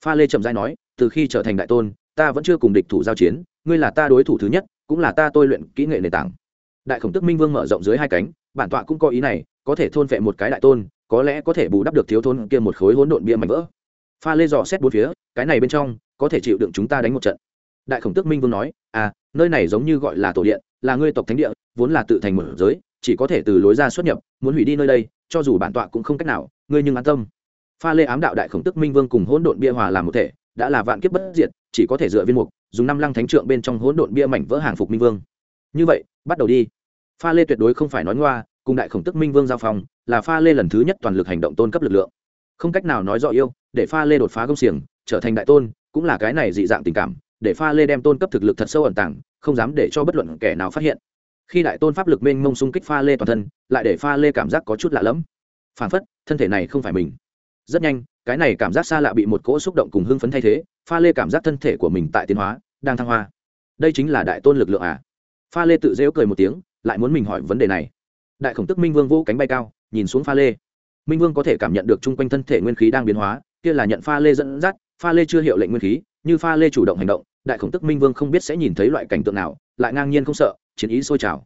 Pha lê trầm dai nói, từ khi trở thành đại tôn, ta vẫn chưa cùng địch thủ giao chiến, ngươi là ta đối thủ thứ nhất, cũng là ta tôi luyện kỹ nghệ nền tảng. Đại khổng tức minh vương mở rộng dưới hai cánh, bản tọa cũng có ý này, có thể thôn vệ một cái đại tôn, có lẽ có thể bù đắp được thiếu thôn kia một khối hỗn độn bia mảnh vỡ pha lê dò xét bốn phía, cái này bên trong, có thể chịu đựng chúng ta đánh một trận. Đại khổng tước minh vương nói à nơi này giống như gọi là tổ điện, là ngươi tộc thánh địa, vốn là tự thành một giới, chỉ có thể từ lối ra xuất nhập, muốn hủy đi nơi đây, cho dù bản tọa cũng không cách nào, ngươi nhưng an tâm. Pha lê ám đạo đại khổng tước minh vương cùng hỗn độn bia hòa làm một thể, đã là vạn kiếp bất diệt, chỉ có thể dựa viên mục, dùng năm lăng thánh trượng bên trong hỗn độn bia mảnh vỡ hàng phục minh vương. Như vậy, bắt đầu đi. Pha lê tuyệt đối không phải nói ngoa, cùng đại khổng tức minh vương giao phòng, là pha lê lần thứ nhất toàn lực hành động tôn cấp lực lượng. Không cách nào nói rõ yêu để pha lê đột phá công xiềng, trở thành đại tôn, cũng là cái này dị dạng tình cảm, để pha lê đem tôn cấp thực lực thật sâu ẩn tàng, không dám để cho bất luận kẻ nào phát hiện. Khi đại tôn pháp lực mênh mông xung kích pha lê toàn thân, lại để pha lê cảm giác có chút lạ lẫm. Phản phất, thân thể này không phải mình. Rất nhanh, cái này cảm giác xa lạ bị một cỗ xúc động cùng hưng phấn thay thế, pha lê cảm giác thân thể của mình tại tiến hóa, đang thăng hoa. Đây chính là đại tôn lực lượng à? Pha lê tự dễu cười một tiếng, lại muốn mình hỏi vấn đề này. Đại khổng tức minh vương vỗ cánh bay cao, nhìn xuống pha lê. Minh vương có thể cảm nhận được chung quanh thân thể nguyên khí đang biến hóa kia là nhận pha lê dẫn dắt, pha lê chưa hiệu lệnh nguyên khí, như pha lê chủ động hành động, đại khổng tức minh vương không biết sẽ nhìn thấy loại cảnh tượng nào, lại ngang nhiên không sợ, chiến ý sôi trào.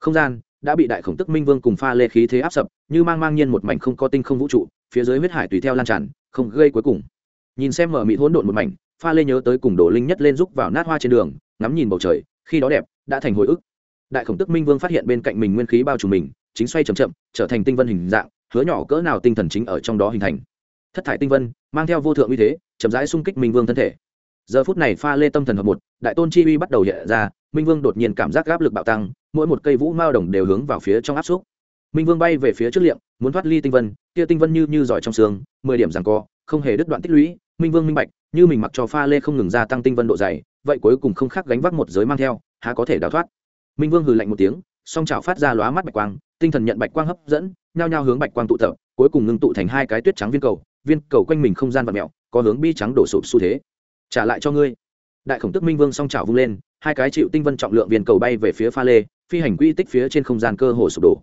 Không gian đã bị đại khổng tức minh vương cùng pha lê khí thế áp sập, như mang mang nhiên một mảnh không có tinh không vũ trụ, phía dưới huyết hải tùy theo lan tràn, không gây cuối cùng. Nhìn xem mở mịt hỗn độn một mảnh, pha lê nhớ tới cùng đồ linh nhất lên rúc vào nát hoa trên đường, ngắm nhìn bầu trời, khi đó đẹp, đã thành hồi ức. Đại khổng tức minh vương phát hiện bên cạnh mình nguyên khí bao trùm mình, chính xoay chậm chậm, trở thành tinh vân hình dạng, hứa nhỏ cỡ nào tinh thần chính ở trong đó hình thành thất thải tinh vân, mang theo vô thượng uy thế, chậm rãi xung kích minh vương thân thể. Giờ phút này pha lê tâm thần hợp một, đại tôn chi uy bắt đầu hiện ra, minh vương đột nhiên cảm giác áp lực bạo tăng, mỗi một cây vũ mao đồng đều hướng vào phía trong áp xúc. Minh vương bay về phía trước liệm, muốn thoát ly tinh vân, kia tinh vân như như giỏi trong xương, mười điểm rằng co, không hề đứt đoạn tích lũy, minh vương minh bạch, như mình mặc cho pha lê không ngừng gia tăng tinh vân độ dày, vậy cuối cùng không khác gánh vác một giới mang theo, há có thể đào thoát. Minh vương hừ lạnh một tiếng, song chảo phát ra lóa mắt bạch quang, tinh thần nhận bạch quang hấp dẫn, nhao nhao hướng bạch quang tụ tập, cuối cùng ngưng tụ thành hai cái tuyết trắng viên cầu viên cầu quanh mình không gian và mẹo, có hướng bi trắng đổ sụp xu thế. Trả lại cho ngươi. Đại khổng tức minh vương song chảo vung lên, hai cái chịu tinh vân trọng lượng viên cầu bay về phía pha lê, phi hành quy tích phía trên không gian cơ hồ sụp đổ.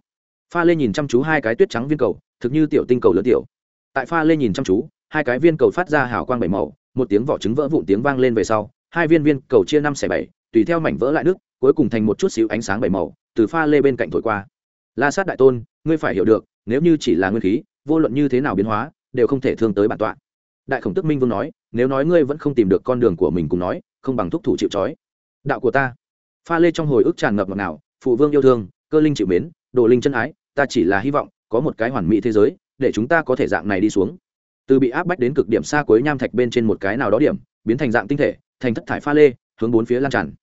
Pha lê nhìn chăm chú hai cái tuyết trắng viên cầu, thực như tiểu tinh cầu lớn tiểu. Tại pha lê nhìn chăm chú, hai cái viên cầu phát ra hào quang bảy màu, một tiếng vỏ trứng vỡ vụn tiếng vang lên về sau, hai viên viên cầu chia năm xẻ bảy, tùy theo mảnh vỡ lại nước, cuối cùng thành một chút xíu ánh sáng bảy màu, từ pha lê bên cạnh thổi qua. La sát đại tôn, ngươi phải hiểu được, nếu như chỉ là nguyên khí, vô luận như thế nào biến hóa đều không thể thương tới bản tọa. Đại khổng tức minh vương nói, nếu nói ngươi vẫn không tìm được con đường của mình cùng nói, không bằng thúc thủ chịu trói. Đạo của ta. Pha lê trong hồi ức tràn ngập ngọt nào phụ vương yêu thương, cơ linh chịu mến, đồ linh chân ái, ta chỉ là hy vọng, có một cái hoàn mỹ thế giới, để chúng ta có thể dạng này đi xuống. Từ bị áp bách đến cực điểm xa cuối nham thạch bên trên một cái nào đó điểm, biến thành dạng tinh thể, thành thất thải pha lê, hướng bốn phía lan tràn.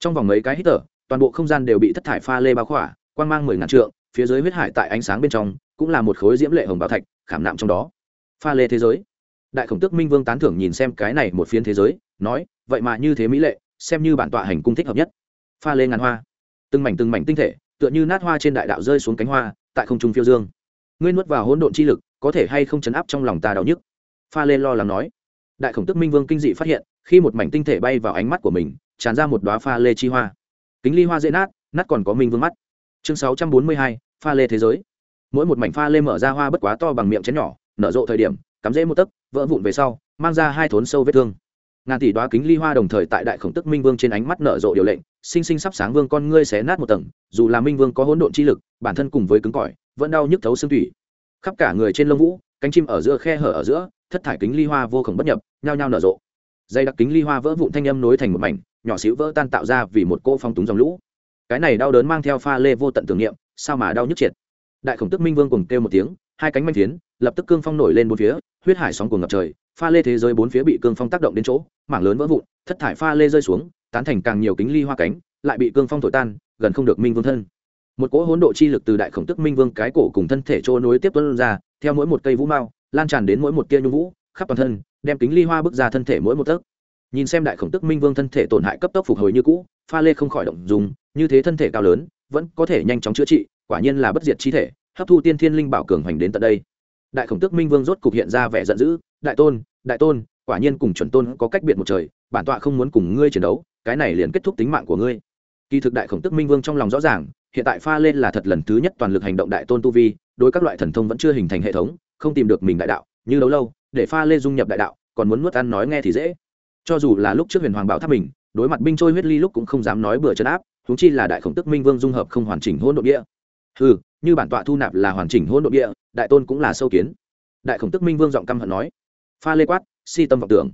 Trong vòng mấy cái hít thở, toàn bộ không gian đều bị thất thải pha lê bao khỏa, quang mang mười ngàn trượng, phía dưới huyết hải tại ánh sáng bên trong, cũng là một khối diễm lệ hồng bảo thạch, khảm nạm trong đó pha lê thế giới. Đại khổng tước minh vương tán thưởng nhìn xem cái này một phiến thế giới, nói, vậy mà như thế mỹ lệ, xem như bản tọa hành cung thích hợp nhất. Pha lê ngàn hoa. Từng mảnh từng mảnh tinh thể, tựa như nát hoa trên đại đạo rơi xuống cánh hoa, tại không trung phiêu dương. Ngươi nuốt vào hỗn độn chi lực, có thể hay không chấn áp trong lòng ta đau nhức? Pha lê lo lắng nói. Đại khổng tức minh vương kinh dị phát hiện, khi một mảnh tinh thể bay vào ánh mắt của mình, tràn ra một đoá pha lê chi hoa. Kính ly hoa dễ nát nát còn có minh vương mắt. Chương sáu trăm bốn mươi hai, pha lê thế giới. Mỗi một mảnh pha lê mở ra hoa bất quá to bằng miệng chén nhỏ nở rộ thời điểm, cắm rễ một tấc, vỡ vụn về sau, mang ra hai thốn sâu vết thương. Ngàn tỷ đoá kính ly hoa đồng thời tại đại khổng tức minh vương trên ánh mắt nở rộ điều lệnh, sinh sinh sắp sáng vương con ngươi xé nát một tầng, dù là minh vương có hỗn độn chi lực, bản thân cùng với cứng cỏi, vẫn đau nhức thấu xương thủy khắp cả người trên lông vũ, cánh chim ở giữa khe hở ở giữa, thất thải kính ly hoa vô khổng bất nhập, nhao nhao nở rộ. Dây đặc kính ly hoa vỡ vụn thanh âm nối thành một mảnh, nhỏ xíu vỡ tan tạo ra vì một cô phong túng dòng lũ. Cái này đau đớn mang theo pha lê vô tận tưởng niệm, sao mà đau nhức triệt? Đại khổng tức minh vương cùng kêu một tiếng hai cánh manh tiến, lập tức cương phong nổi lên bốn phía huyết hải sóng cuồng ngập trời pha lê thế giới bốn phía bị cương phong tác động đến chỗ mảng lớn vỡ vụn thất thải pha lê rơi xuống tán thành càng nhiều kính ly hoa cánh lại bị cương phong thổi tan gần không được minh vương thân. Một cỗ hỗn độ chi lực từ đại khổng tức minh vương cái cổ cùng thân thể trôi nối tiếp tuân ra theo mỗi một cây vũ mao lan tràn đến mỗi một kia nhung vũ khắp toàn thân đem kính ly hoa bước ra thân thể mỗi một tấc. Nhìn xem đại khổng tức minh vương thân thể tổn hại cấp tốc phục hồi như cũ pha lê không khỏi động dùng như thế thân thể cao lớn vẫn có thể nhanh chóng chữa trị quả nhiên là bất diệt chi thể hấp thu tiên thiên linh bảo cường hoành đến tận đây. Đại khổng tức minh vương rốt cục hiện ra vẻ giận dữ, đại tôn đại tôn, quả nhiên cùng chuẩn tôn có cách biệt một trời, bản tọa không muốn cùng ngươi chiến đấu, cái này liền kết thúc tính mạng của ngươi. Kỳ thực đại khổng tức minh vương trong lòng rõ ràng, hiện tại pha lên là thật lần thứ nhất toàn lực hành động đại tôn tu vi, đối các loại thần thông vẫn chưa hình thành hệ thống, không tìm được mình đại đạo, như lâu lâu, để pha lê dung nhập đại đạo, còn muốn nuốt ăn nói nghe thì dễ. Cho dù là lúc trước huyền hoàng bảo tháp mình, đối mặt binh trôi huyết ly lúc cũng không dám nói bừa chân áp chúng chi là đại khổng tức minh vương dung hợp không hoàn chỉnh hôn đ ộ địa ừ như bản tọa thu nạp là hoàn chỉnh hỗn độn địa, đại tôn cũng là sâu kiến. Đại khổng tức minh vương giọng căm hận nói. Pha lê quát, si tâm vọng tưởng.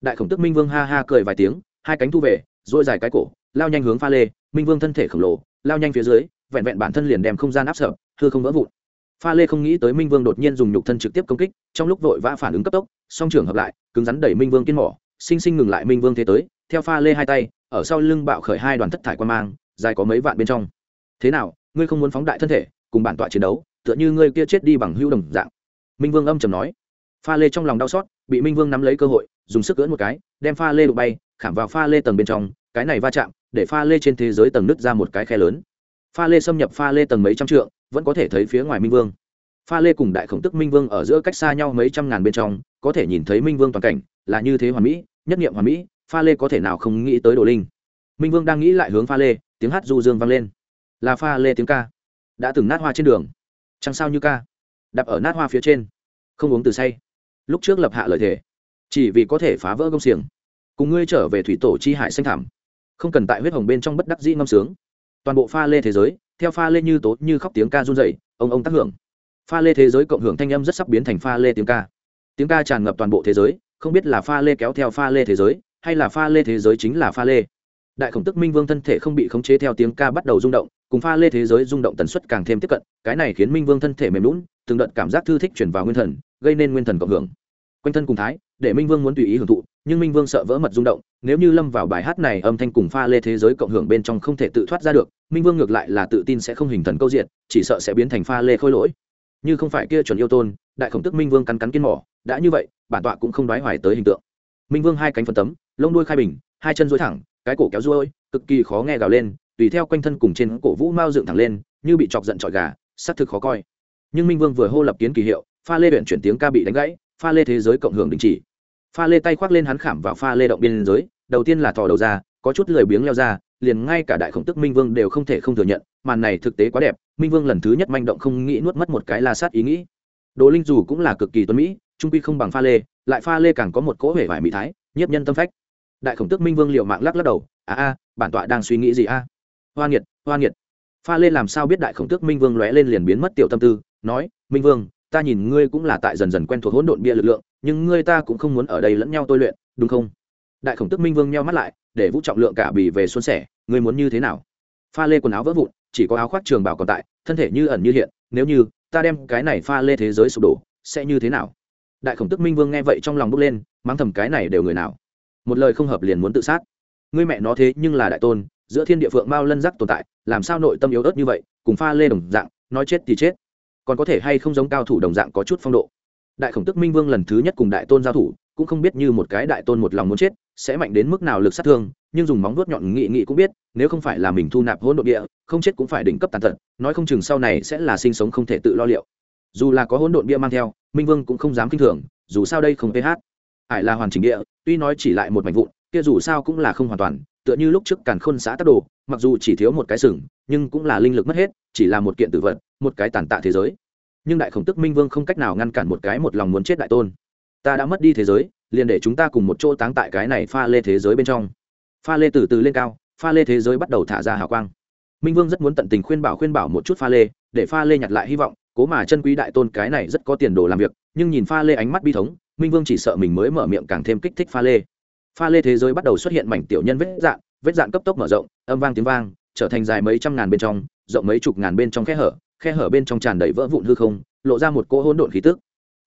Đại khổng tức minh vương ha ha cười vài tiếng, hai cánh thu về dội dài cái cổ, lao nhanh hướng pha lê, minh vương thân thể khổng lồ, lao nhanh phía dưới, vẹn vẹn bản thân liền đem không gian áp sợ thưa không vỡ vụn. Pha lê không nghĩ tới minh vương đột nhiên dùng nhục thân trực tiếp công kích, trong lúc vội vã phản ứng cấp tốc, song trưởng hợp lại, cứng rắn đẩy minh vương kiên mỏ, sinh sinh ngừng lại minh vương thế tới, theo pha lê hai tay, ở sau lưng bạo khởi hai đoàn thất thải quan mang, dài có mấy vạn bên trong. Thế nào ngươi không muốn phóng đại thân thể, cùng bản tọa chiến đấu, tựa như ngươi kia chết đi bằng hữu đồng dạng. Minh vương âm trầm nói. Pha lê trong lòng đau xót, bị minh vương nắm lấy cơ hội, dùng sức cưỡn một cái, đem pha lê đụng bay, khảm vào pha lê tầng bên trong, cái này va chạm, để pha lê trên thế giới tầng nứt ra một cái khe lớn. Pha lê xâm nhập pha lê tầng mấy trăm trượng, vẫn có thể thấy phía ngoài minh vương. Pha lê cùng đại khổng tức minh vương ở giữa cách xa nhau mấy trăm ngàn bên trong, có thể nhìn thấy minh vương toàn cảnh, là như thế hoàn mỹ, nhất nghiệm hoàn mỹ, pha lê có thể nào không nghĩ tới đồ linh. Minh vương đang nghĩ lại hướng pha lê, tiếng hát du dương vang lên là pha lê tiếng ca. Đã từng nát hoa trên đường. Chẳng sao như ca. Đập ở nát hoa phía trên. Không uống từ say. Lúc trước lập hạ lợi thề. Chỉ vì có thể phá vỡ công xiềng. Cùng ngươi trở về thủy tổ chi hải xanh thảm không cần tại huyết hồng bên trong bất đắc dĩ ngâm sướng. Toàn bộ pha lê thế giới, theo pha lê như tố, như khóc tiếng ca run dậy ông ông tác hưởng. Pha lê thế giới cộng hưởng thanh âm rất sắp biến thành pha lê tiếng ca. Tiếng ca tràn ngập toàn bộ thế giới, không biết là pha lê kéo theo pha lê thế giới, hay là pha lê thế giới chính là pha lê. Đại khổng tức minh vương thân thể không bị khống chế theo tiếng ca bắt đầu rung động cùng pha lê thế giới rung động tần suất càng thêm tiếp cận, cái này khiến minh vương thân thể mềm lún từng đợt cảm giác thư thích chuyển vào nguyên thần, gây nên nguyên thần cộng hưởng. Quanh thân cùng thái, để minh vương muốn tùy ý hưởng thụ, nhưng minh vương sợ vỡ mật rung động, nếu như lâm vào bài hát này âm thanh cùng pha lê thế giới cộng hưởng bên trong không thể tự thoát ra được, minh vương ngược lại là tự tin sẽ không hình thần câu diện chỉ sợ sẽ biến thành pha lê khôi lỗi. Như không phải kia chuẩn yêu tôn, đại khổng tức minh vương cắn cắn kiên mỏ, đã như vậy, bản tọa cũng không đoái hoài tới hình tượng. Minh vương hai cánh phân tấm, lông đuôi khai bình, hai chân dối thẳng, cái cổ kéo ruôi cực kỳ khó nghe gào lên tùy theo quanh thân cùng trên cổ vũ mao dựng thẳng lên, như bị chọc giận trọi gà, xác thực khó coi. Nhưng minh vương vừa hô lập kiến kỳ hiệu, pha lê huyện chuyển tiếng ca bị đánh gãy, pha lê thế giới cộng hưởng đình chỉ. Pha lê tay khoác lên hắn khảm vào pha lê động biên giới, đầu tiên là thò đầu ra, có chút lười biếng leo ra, liền ngay cả đại khổng tức minh vương đều không thể không thừa nhận, màn này thực tế quá đẹp, minh vương lần thứ nhất manh động không nghĩ nuốt mất một cái la sát ý nghĩ. Đồ linh dù cũng là cực kỳ tuấn mỹ, trung quy không bằng pha lê, lại pha lê càng có một cỗ hể vải mỹ thái, nhiếp nhân tâm phách. Đại khổng tước minh vương liệu mạng lắc lắc đầu à a, bản tọa đang suy nghĩ gì a? Hoa nghiệt hoa nghiệt. Pha lê làm sao biết đại khổng tước minh vương lóe lên liền biến mất tiểu tâm tư, nói, minh vương, ta nhìn ngươi cũng là tại dần dần quen thuộc hỗn độn bia lực lượng, nhưng ngươi ta cũng không muốn ở đây lẫn nhau tôi luyện, đúng không? Đại khổng tước minh vương nheo mắt lại, để vũ trọng lượng cả bì về xuân sẻ, ngươi muốn như thế nào? Pha lê quần áo vỡ vụn, chỉ có áo khoác trường bảo còn tại, thân thể như ẩn như hiện, nếu như ta đem cái này pha lê thế giới sụp đổ, sẽ như thế nào? Đại khổng tức minh vương nghe vậy trong lòng bốc lên, mắng thầm cái này đều người nào? Một lời không hợp liền muốn tự sát. Ngươi mẹ nó thế nhưng là đại tôn giữa thiên địa phượng mao lân giác tồn tại, làm sao nội tâm yếu ớt như vậy, cùng pha lê đồng dạng, nói chết thì chết. Còn có thể hay không giống cao thủ đồng dạng có chút phong độ. Đại khổng tức minh vương lần thứ nhất cùng đại tôn giao thủ, cũng không biết như một cái đại tôn một lòng muốn chết, sẽ mạnh đến mức nào lực sát thương, nhưng dùng móng vuốt nhọn nghị nghị cũng biết, nếu không phải là mình thu nạp hỗn độn địa, không chết cũng phải đỉnh cấp tàn tật, nói không chừng sau này sẽ là sinh sống không thể tự lo liệu. Dù là có hỗn độn địa mang theo, minh vương cũng không dám kinh thường, dù sao đây không ph. Ải là hoàn chỉnh địa, tuy nói chỉ lại một mảnh vụn, kia dù sao cũng là không hoàn toàn tựa như lúc trước càn khôn xã tắc đồ, mặc dù chỉ thiếu một cái sừng, nhưng cũng là linh lực mất hết, chỉ là một kiện tử vật, một cái tàn tạ thế giới. Nhưng đại khổng tức minh vương không cách nào ngăn cản một cái một lòng muốn chết đại tôn. Ta đã mất đi thế giới, liền để chúng ta cùng một chỗ táng tại cái này pha lê thế giới bên trong. Pha lê từ từ lên cao, pha lê thế giới bắt đầu thả ra hào quang. Minh vương rất muốn tận tình khuyên bảo khuyên bảo một chút pha lê, để pha lê nhặt lại hy vọng, cố mà chân quý đại tôn cái này rất có tiền đồ làm việc, nhưng nhìn pha lê ánh mắt bi thống, minh vương chỉ sợ mình mới mở miệng càng thêm kích thích pha lê pha lê thế giới bắt đầu xuất hiện mảnh tiểu nhân vết dạn vết dạn cấp tốc mở rộng, âm vang tiếng vang, trở thành dài mấy trăm ngàn bên trong, rộng mấy chục ngàn bên trong khe hở khe hở bên trong tràn đầy vỡ vụn hư không, lộ ra một cỗ hỗn độn khí tức.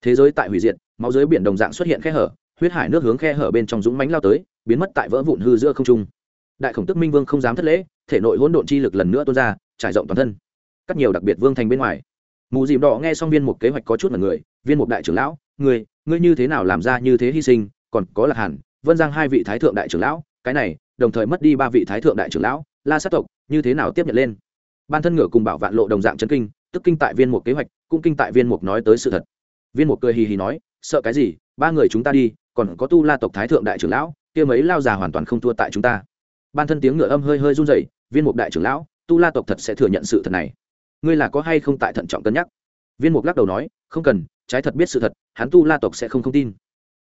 Thế giới tại hủy diệt, máu dưới biển đồng dạng xuất hiện khe hở, huyết hải nước hướng khe hở bên trong dũng mánh lao tới, biến mất tại vỡ vụn hư giữa không trung. Đại khổng tức minh vương không dám thất lễ, thể nội hỗn độn chi lực lần nữa tuôn ra, trải rộng toàn thân. Cắt nhiều đặc biệt vương thành bên ngoài. Mù dìm đỏ nghe xong viên một kế hoạch có chút là người, viên một đại trưởng lão người ngươi như thế nào làm ra như thế hy sinh, còn có lạc hàn vân giang hai vị thái thượng đại trưởng lão, cái này, đồng thời mất đi ba vị thái thượng đại trưởng lão, la sát tộc, như thế nào tiếp nhận lên? Ban thân ngựa cùng bảo vạn lộ đồng dạng chân kinh, tức kinh tại viên một kế hoạch, cũng kinh tại viên mục nói tới sự thật. Viên mục cười hì hì nói, sợ cái gì? Ba người chúng ta đi, còn có tu la tộc thái thượng đại trưởng lão, kia mấy lao già hoàn toàn không thua tại chúng ta. Ban thân tiếng ngựa âm hơi hơi run rẩy, viên mục đại trưởng lão, tu la tộc thật sẽ thừa nhận sự thật này. Ngươi là có hay không tại thận trọng cân nhắc? Viên mục lắc đầu nói, không cần, trái thật biết sự thật, hắn tu la tộc sẽ không không tin.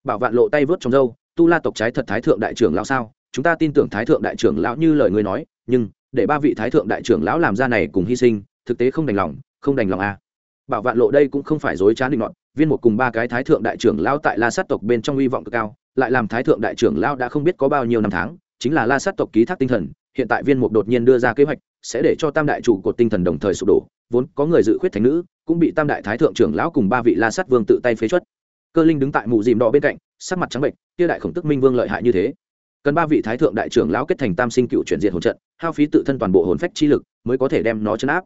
Bảo vạn lộ tay vớt trong dâu tu la tộc trái thật thái thượng đại trưởng lão sao? Chúng ta tin tưởng thái thượng đại trưởng lão như lời ngươi nói, nhưng để ba vị thái thượng đại trưởng lão làm ra này cùng hy sinh, thực tế không đành lòng, không đành lòng à. Bảo vạn lộ đây cũng không phải dối trá định luận viên một cùng ba cái thái thượng đại trưởng lão tại la sát tộc bên trong hy vọng cực cao, lại làm thái thượng đại trưởng lão đã không biết có bao nhiêu năm tháng, chính là la sát tộc ký thác tinh thần, hiện tại viên mục đột nhiên đưa ra kế hoạch, sẽ để cho tam đại chủ cột tinh thần đồng thời sụp đổ, vốn có người dự khuyết thành nữ, cũng bị tam đại thái thượng trưởng lão cùng ba vị la sát vương tự tay phế chuất. Cơ linh đứng tại mụ dìm đỏ bên cạnh sắc mặt trắng bệnh, kia đại khổng tức minh vương lợi hại như thế. Cần ba vị thái thượng đại trưởng lão kết thành tam sinh cựu chuyển diện hồn trận, hao phí tự thân toàn bộ hồn phách chi lực mới có thể đem nó chấn áp.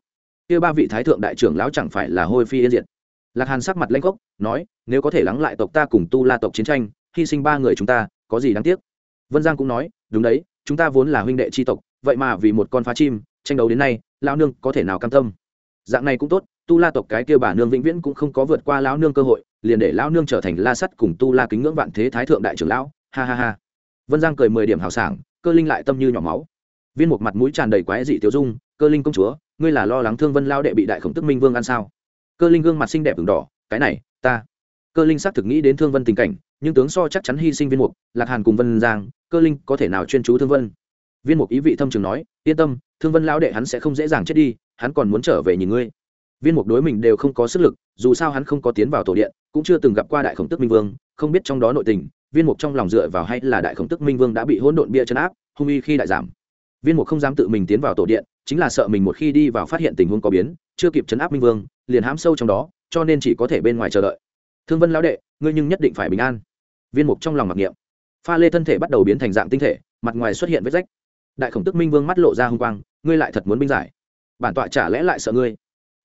Kia ba vị thái thượng đại trưởng lão chẳng phải là hôi phi yên diệt. Lạc hàn sắc mặt lanh gốc nói, nếu có thể lắng lại tộc ta cùng tu la tộc chiến tranh, hy sinh ba người chúng ta, có gì đáng tiếc? Vân giang cũng nói, đúng đấy, chúng ta vốn là huynh đệ tri tộc, vậy mà vì một con phá chim, tranh đấu đến nay lao nương có thể nào cam tâm? Dạng này cũng tốt, tu la tộc cái kia bà nương vĩnh viễn cũng không có vượt qua lão nương cơ hội liền để lão nương trở thành la sắt cùng tu la kính ngưỡng vạn thế thái thượng đại trưởng lão. Ha ha ha. Vân giang cười mười điểm hào sảng, cơ linh lại tâm như nhỏ máu. Viên một mặt mũi tràn đầy quái dị tiêu dung, cơ linh công chúa, ngươi là lo lắng thương vân lao đệ bị đại khổng tức minh vương ăn sao? Cơ linh gương mặt xinh đẹp v đỏ, cái này, ta. Cơ linh xác thực nghĩ đến thương vân tình cảnh, nhưng tướng so chắc chắn hy sinh viên mục, lạc hàn cùng vân giang, cơ linh có thể nào chuyên chú thương vân? Viên mục ý vị thâm trường nói, yên tâm, thương vân lao đệ hắn sẽ không dễ dàng chết đi, hắn còn muốn trở về nhìn ngươi viên mục đối mình đều không có sức lực, dù sao hắn không có tiến vào tổ điện, cũng chưa từng gặp qua đại khổng tức minh vương, không biết trong đó nội tình, viên mục trong lòng dựa vào hay là đại khổng tức minh vương đã bị hỗn độn bia chấn áp, hung y khi đại giảm. Viên mục không dám tự mình tiến vào tổ điện, chính là sợ mình một khi đi vào phát hiện tình huống có biến, chưa kịp chấn áp minh vương, liền hãm sâu trong đó, cho nên chỉ có thể bên ngoài chờ đợi. Thương vân lão đệ, ngươi nhưng nhất định phải bình an. Viên mục trong lòng mặc niệm. Pha lê thân thể bắt đầu biến thành dạng tinh thể, mặt ngoài xuất hiện vết rách. Đại khổng tức minh vương mắt lộ ra h u n g quang, ngươi lại thật muốn binh giải. Bản tọa chả lẽ lại sợ ngươi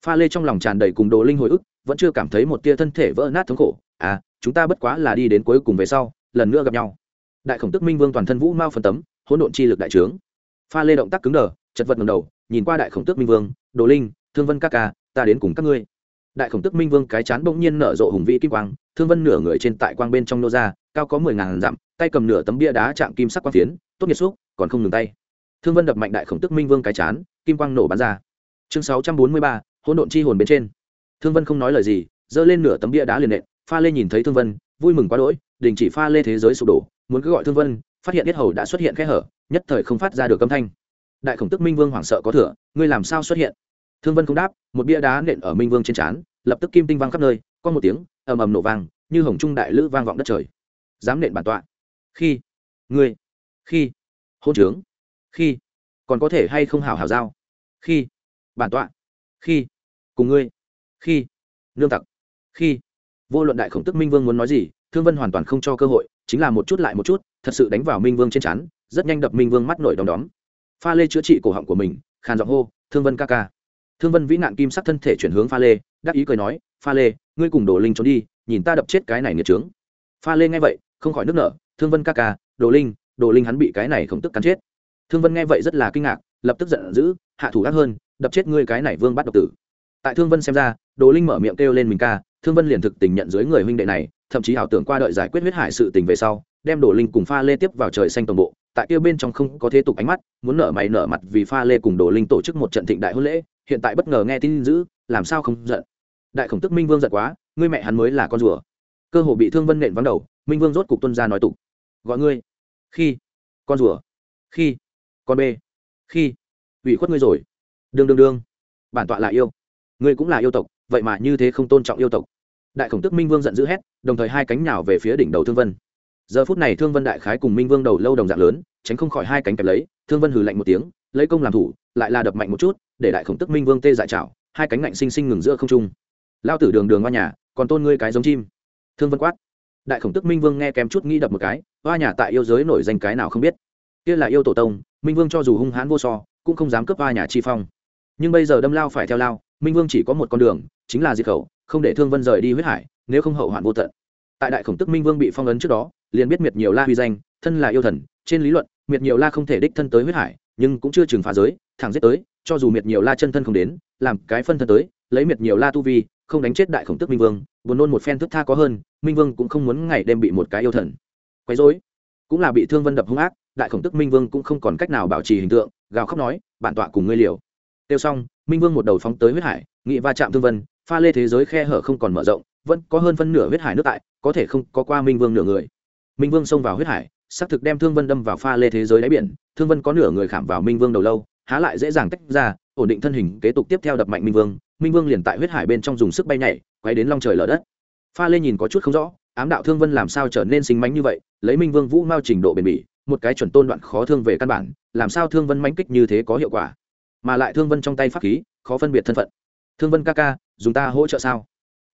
pha lê trong lòng tràn đầy cùng đồ linh hồi ức, vẫn chưa cảm thấy một tia thân thể vỡ nát thống khổ. À chúng ta bất quá là đi đến cuối cùng về sau, lần nữa gặp nhau. Đại khổng tức minh vương toàn thân vũ mao phân tấm, hỗn độn chi lực đại trướng. Pha lê động tác cứng đờ, chật vật ngầm đầu, nhìn qua đại khổng tước minh vương, đồ linh, thương vân các ca, ta đến cùng các ngươi. Đại khổng tước minh vương cái chán bỗng nhiên nở rộ hùng vĩ kim quang, thương vân nửa người trên tại quang bên trong nô ra, cao có mười ngàn dặm, tay cầm nửa tấm bia đá chạm kim sắc quang phiến, tốt nhiệt xúc, còn không ngừng tay. Thương vân đập mạnh đại khổng tước minh vương cái chán, kim quang nổ bắn ra. Chương sáu trăm bốn mươi ba hỗn độn chi hồn bên trên. Thương vân không nói lời gì, giơ lên nửa tấm bia đá liền nện, pha lê nhìn thấy thương vân, vui mừng quá đỗi, đình chỉ pha lê thế giới sụp đổ, muốn cứ gọi thương vân, phát hiện biết hầu đã xuất hiện kẽ hở, nhất thời không phát ra được âm thanh. Đại khổng tức minh vương hoảng sợ có thừa, ngươi làm sao xuất hiện? Thương vân không đáp, một bia đá nện ở minh vương trên trán, lập tức kim tinh vang khắp nơi, có một tiếng, ầm ầm nổ vang, như hồng trung đại lữ vang vọng đất trời. Dám nện bản tọa. Khi, ngươi, khi hôn trướng, khi, còn có thể hay không hảo hảo giao? Khi, bản tọa khi. Cùng ngươi. Khi. Nương tặc. Khi. Vô luận đại khổng tức minh vương muốn nói gì, thương vân hoàn toàn không cho cơ hội, chính là một chút lại một chút, thật sự đánh vào minh vương trên chắn rất nhanh đập minh vương mắt nổi đom đóm. Pha lê chữa trị cổ họng của mình, khàn giọng hô, thương vân ca ca. Thương vân vĩ nạn kim sắc thân thể chuyển hướng pha lê, đắc ý cười nói, pha lê, ngươi cùng đồ linh trốn đi, nhìn ta đập chết cái này nghiệt trướng pha lê nghe vậy, không khỏi nước nở, thương vân ca ca, đồ linh đồ linh hắn bị cái này khổng tức cắn chết. Thương vân nghe vậy rất là kinh ngạc, lập tức giận dữ, hạ thủ ác hơn đập chết ngươi cái này vương bắt độc tử. Tại thương vân xem ra, đồ linh mở miệng kêu lên mình ca, thương vân liền thực tình nhận dưới người huynh đệ này, thậm chí ảo tưởng qua đợi giải quyết huyết hải sự tình về sau, đem đồ linh cùng pha lê tiếp vào trời xanh toàn bộ, tại kia bên trong không có thế tục ánh mắt, muốn nở mày nở mặt vì pha lê cùng đồ linh tổ chức một trận thịnh đại hôn lễ, hiện tại bất ngờ nghe tin dữ, làm sao không giận? Đại khổng tức minh vương giận quá, ngươi mẹ hắn mới là con rùa. Cơ hồ bị thương vân nện vắng đầu, minh vương rốt cục tuân ra nói tục. Gọi ngươi. Khi. Con rùa. Khi. Con bê. Khi. Ủy khuất ngươi rồi đương đương đương. Bản tọa là yêu. Ngươi cũng là yêu tộc, vậy mà như thế không tôn trọng yêu tộc. Đại khổng tức minh vương giận dữ hét, đồng thời hai cánh nhào về phía đỉnh đầu thương vân. Giờ phút này thương vân đại khái cùng minh vương đầu lâu đồng dạng lớn, tránh không khỏi hai cánh kẹp lấy, thương vân hừ lạnh một tiếng, lấy công làm thủ, lại là đập mạnh một chút, để đại khổng tức minh vương tê dại chảo, hai cánh lạnh xinh xinh ngừng giữa không trung. Lao tử đường đường qua nhà, còn tôn ngươi cái giống chim. Thương vân quát. Đại khổng tức minh vương nghe kém chút nghĩ đập một cái hoa nhà tại yêu giới nổi danh cái nào không biết. Kia là yêu tổ tông, minh vương cho dù hung hãn vô so, cũng không dám cướp hoa nhà chi phong nhưng bây giờ đâm lao phải theo lao, minh vương chỉ có một con đường, chính là diệt khẩu, không để thương vân rời đi huyết hải, nếu không hậu hoạn vô tận. Tại đại khổng tức minh vương bị phong ấn trước đó, liền biết miệt nhiều la huy danh, thân là yêu thần, trên lý luận, miệt nhiều la không thể đích thân tới huyết hải, nhưng cũng chưa trừng phá giới, thẳng giết tới, cho dù miệt nhiều la chân thân không đến, làm cái phân thân tới, lấy miệt nhiều la tu vi, không đánh chết đại khổng tức minh vương, buồn nôn một phen thức tha có hơn, minh vương cũng không muốn ngày đêm bị một cái yêu thần quấy rối. Cũng là bị thương vân đập hung ác, đại khổng tức minh vương cũng không còn cách nào bảo trì hình tượng, gào khóc nói, bản tọa cùng ngươi liều tiêu xong, minh vương một đầu phóng tới huyết hải, nghị va chạm thương vân, pha lê thế giới khe hở không còn mở rộng, vẫn có hơn phân nửa huyết hải nước tại, có thể không có qua minh vương nửa người. Minh vương xông vào huyết hải, xác thực đem thương vân đâm vào pha lê thế giới đáy biển, thương vân có nửa người khảm vào minh vương đầu lâu, há lại dễ dàng tách ra, ổn định thân hình kế tục tiếp theo đập mạnh minh vương minh vương liền tại huyết hải bên trong dùng sức bay nhảy, quay đến long trời lở đất. Pha lê nhìn có chút không rõ, ám đạo thương vân làm sao trở nên sinh mánh như vậy, lấy minh vương vũ mao trình độ bền bỉ, một cái chuẩn tôn đoạn khó thương về căn bản, làm sao thương vân mánh kích như thế có hiệu quả? Mà lại thương vân trong tay pháp khí, khó phân biệt thân phận. Thương vân ca ca, dùng ta hỗ trợ sao?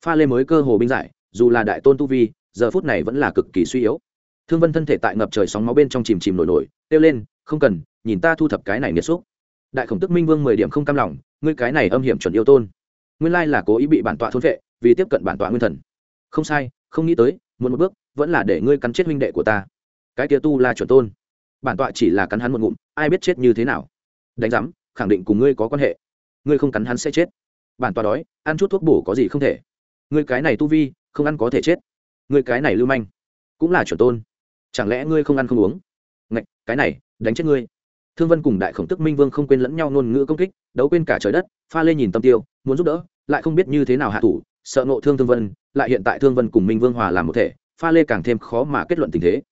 Pha lê mới cơ hồ binh giải, dù là đại tôn tu vi, giờ phút này vẫn là cực kỳ suy yếu. Thương vân thân thể tại ngập trời sóng máu bên trong chìm chìm nổi nổi, kêu lên, không cần, nhìn ta thu thập cái này nghiệt xúc. Đại khổng tức minh vương mười điểm không cam lòng, ngươi cái này âm hiểm chuẩn yêu tôn, nguyên lai là cố ý bị bản tọa thôn vệ, vì tiếp cận bản tọa nguyên thần. Không sai, không nghĩ tới một một bước, vẫn là để ngươi cắn chết huynh đệ của ta. Cái kia tu là chuẩn tôn. Bản tọa chỉ là cắn hắn một ngụm, ai biết chết như thế nào. Đánh giám khẳng định cùng ngươi có quan hệ. Ngươi không cắn hắn sẽ chết. Bản tòa đói, ăn chút thuốc bổ có gì không thể. Ngươi cái này tu vi, không ăn có thể chết. Ngươi cái này lưu manh, cũng là chuẩn tôn. Chẳng lẽ ngươi không ăn không uống? Ngạch, cái này, đánh chết ngươi. Thương vân cùng đại khổng tức minh vương không quên lẫn nhau ngôn ngữ công kích, đấu quên cả trời đất, pha lê nhìn tâm tiêu, muốn giúp đỡ, lại không biết như thế nào hạ thủ, sợ nộ thương thương vân, lại hiện tại thương vân cùng minh vương hòa làm một thể, pha lê càng thêm khó mà kết luận tình thế.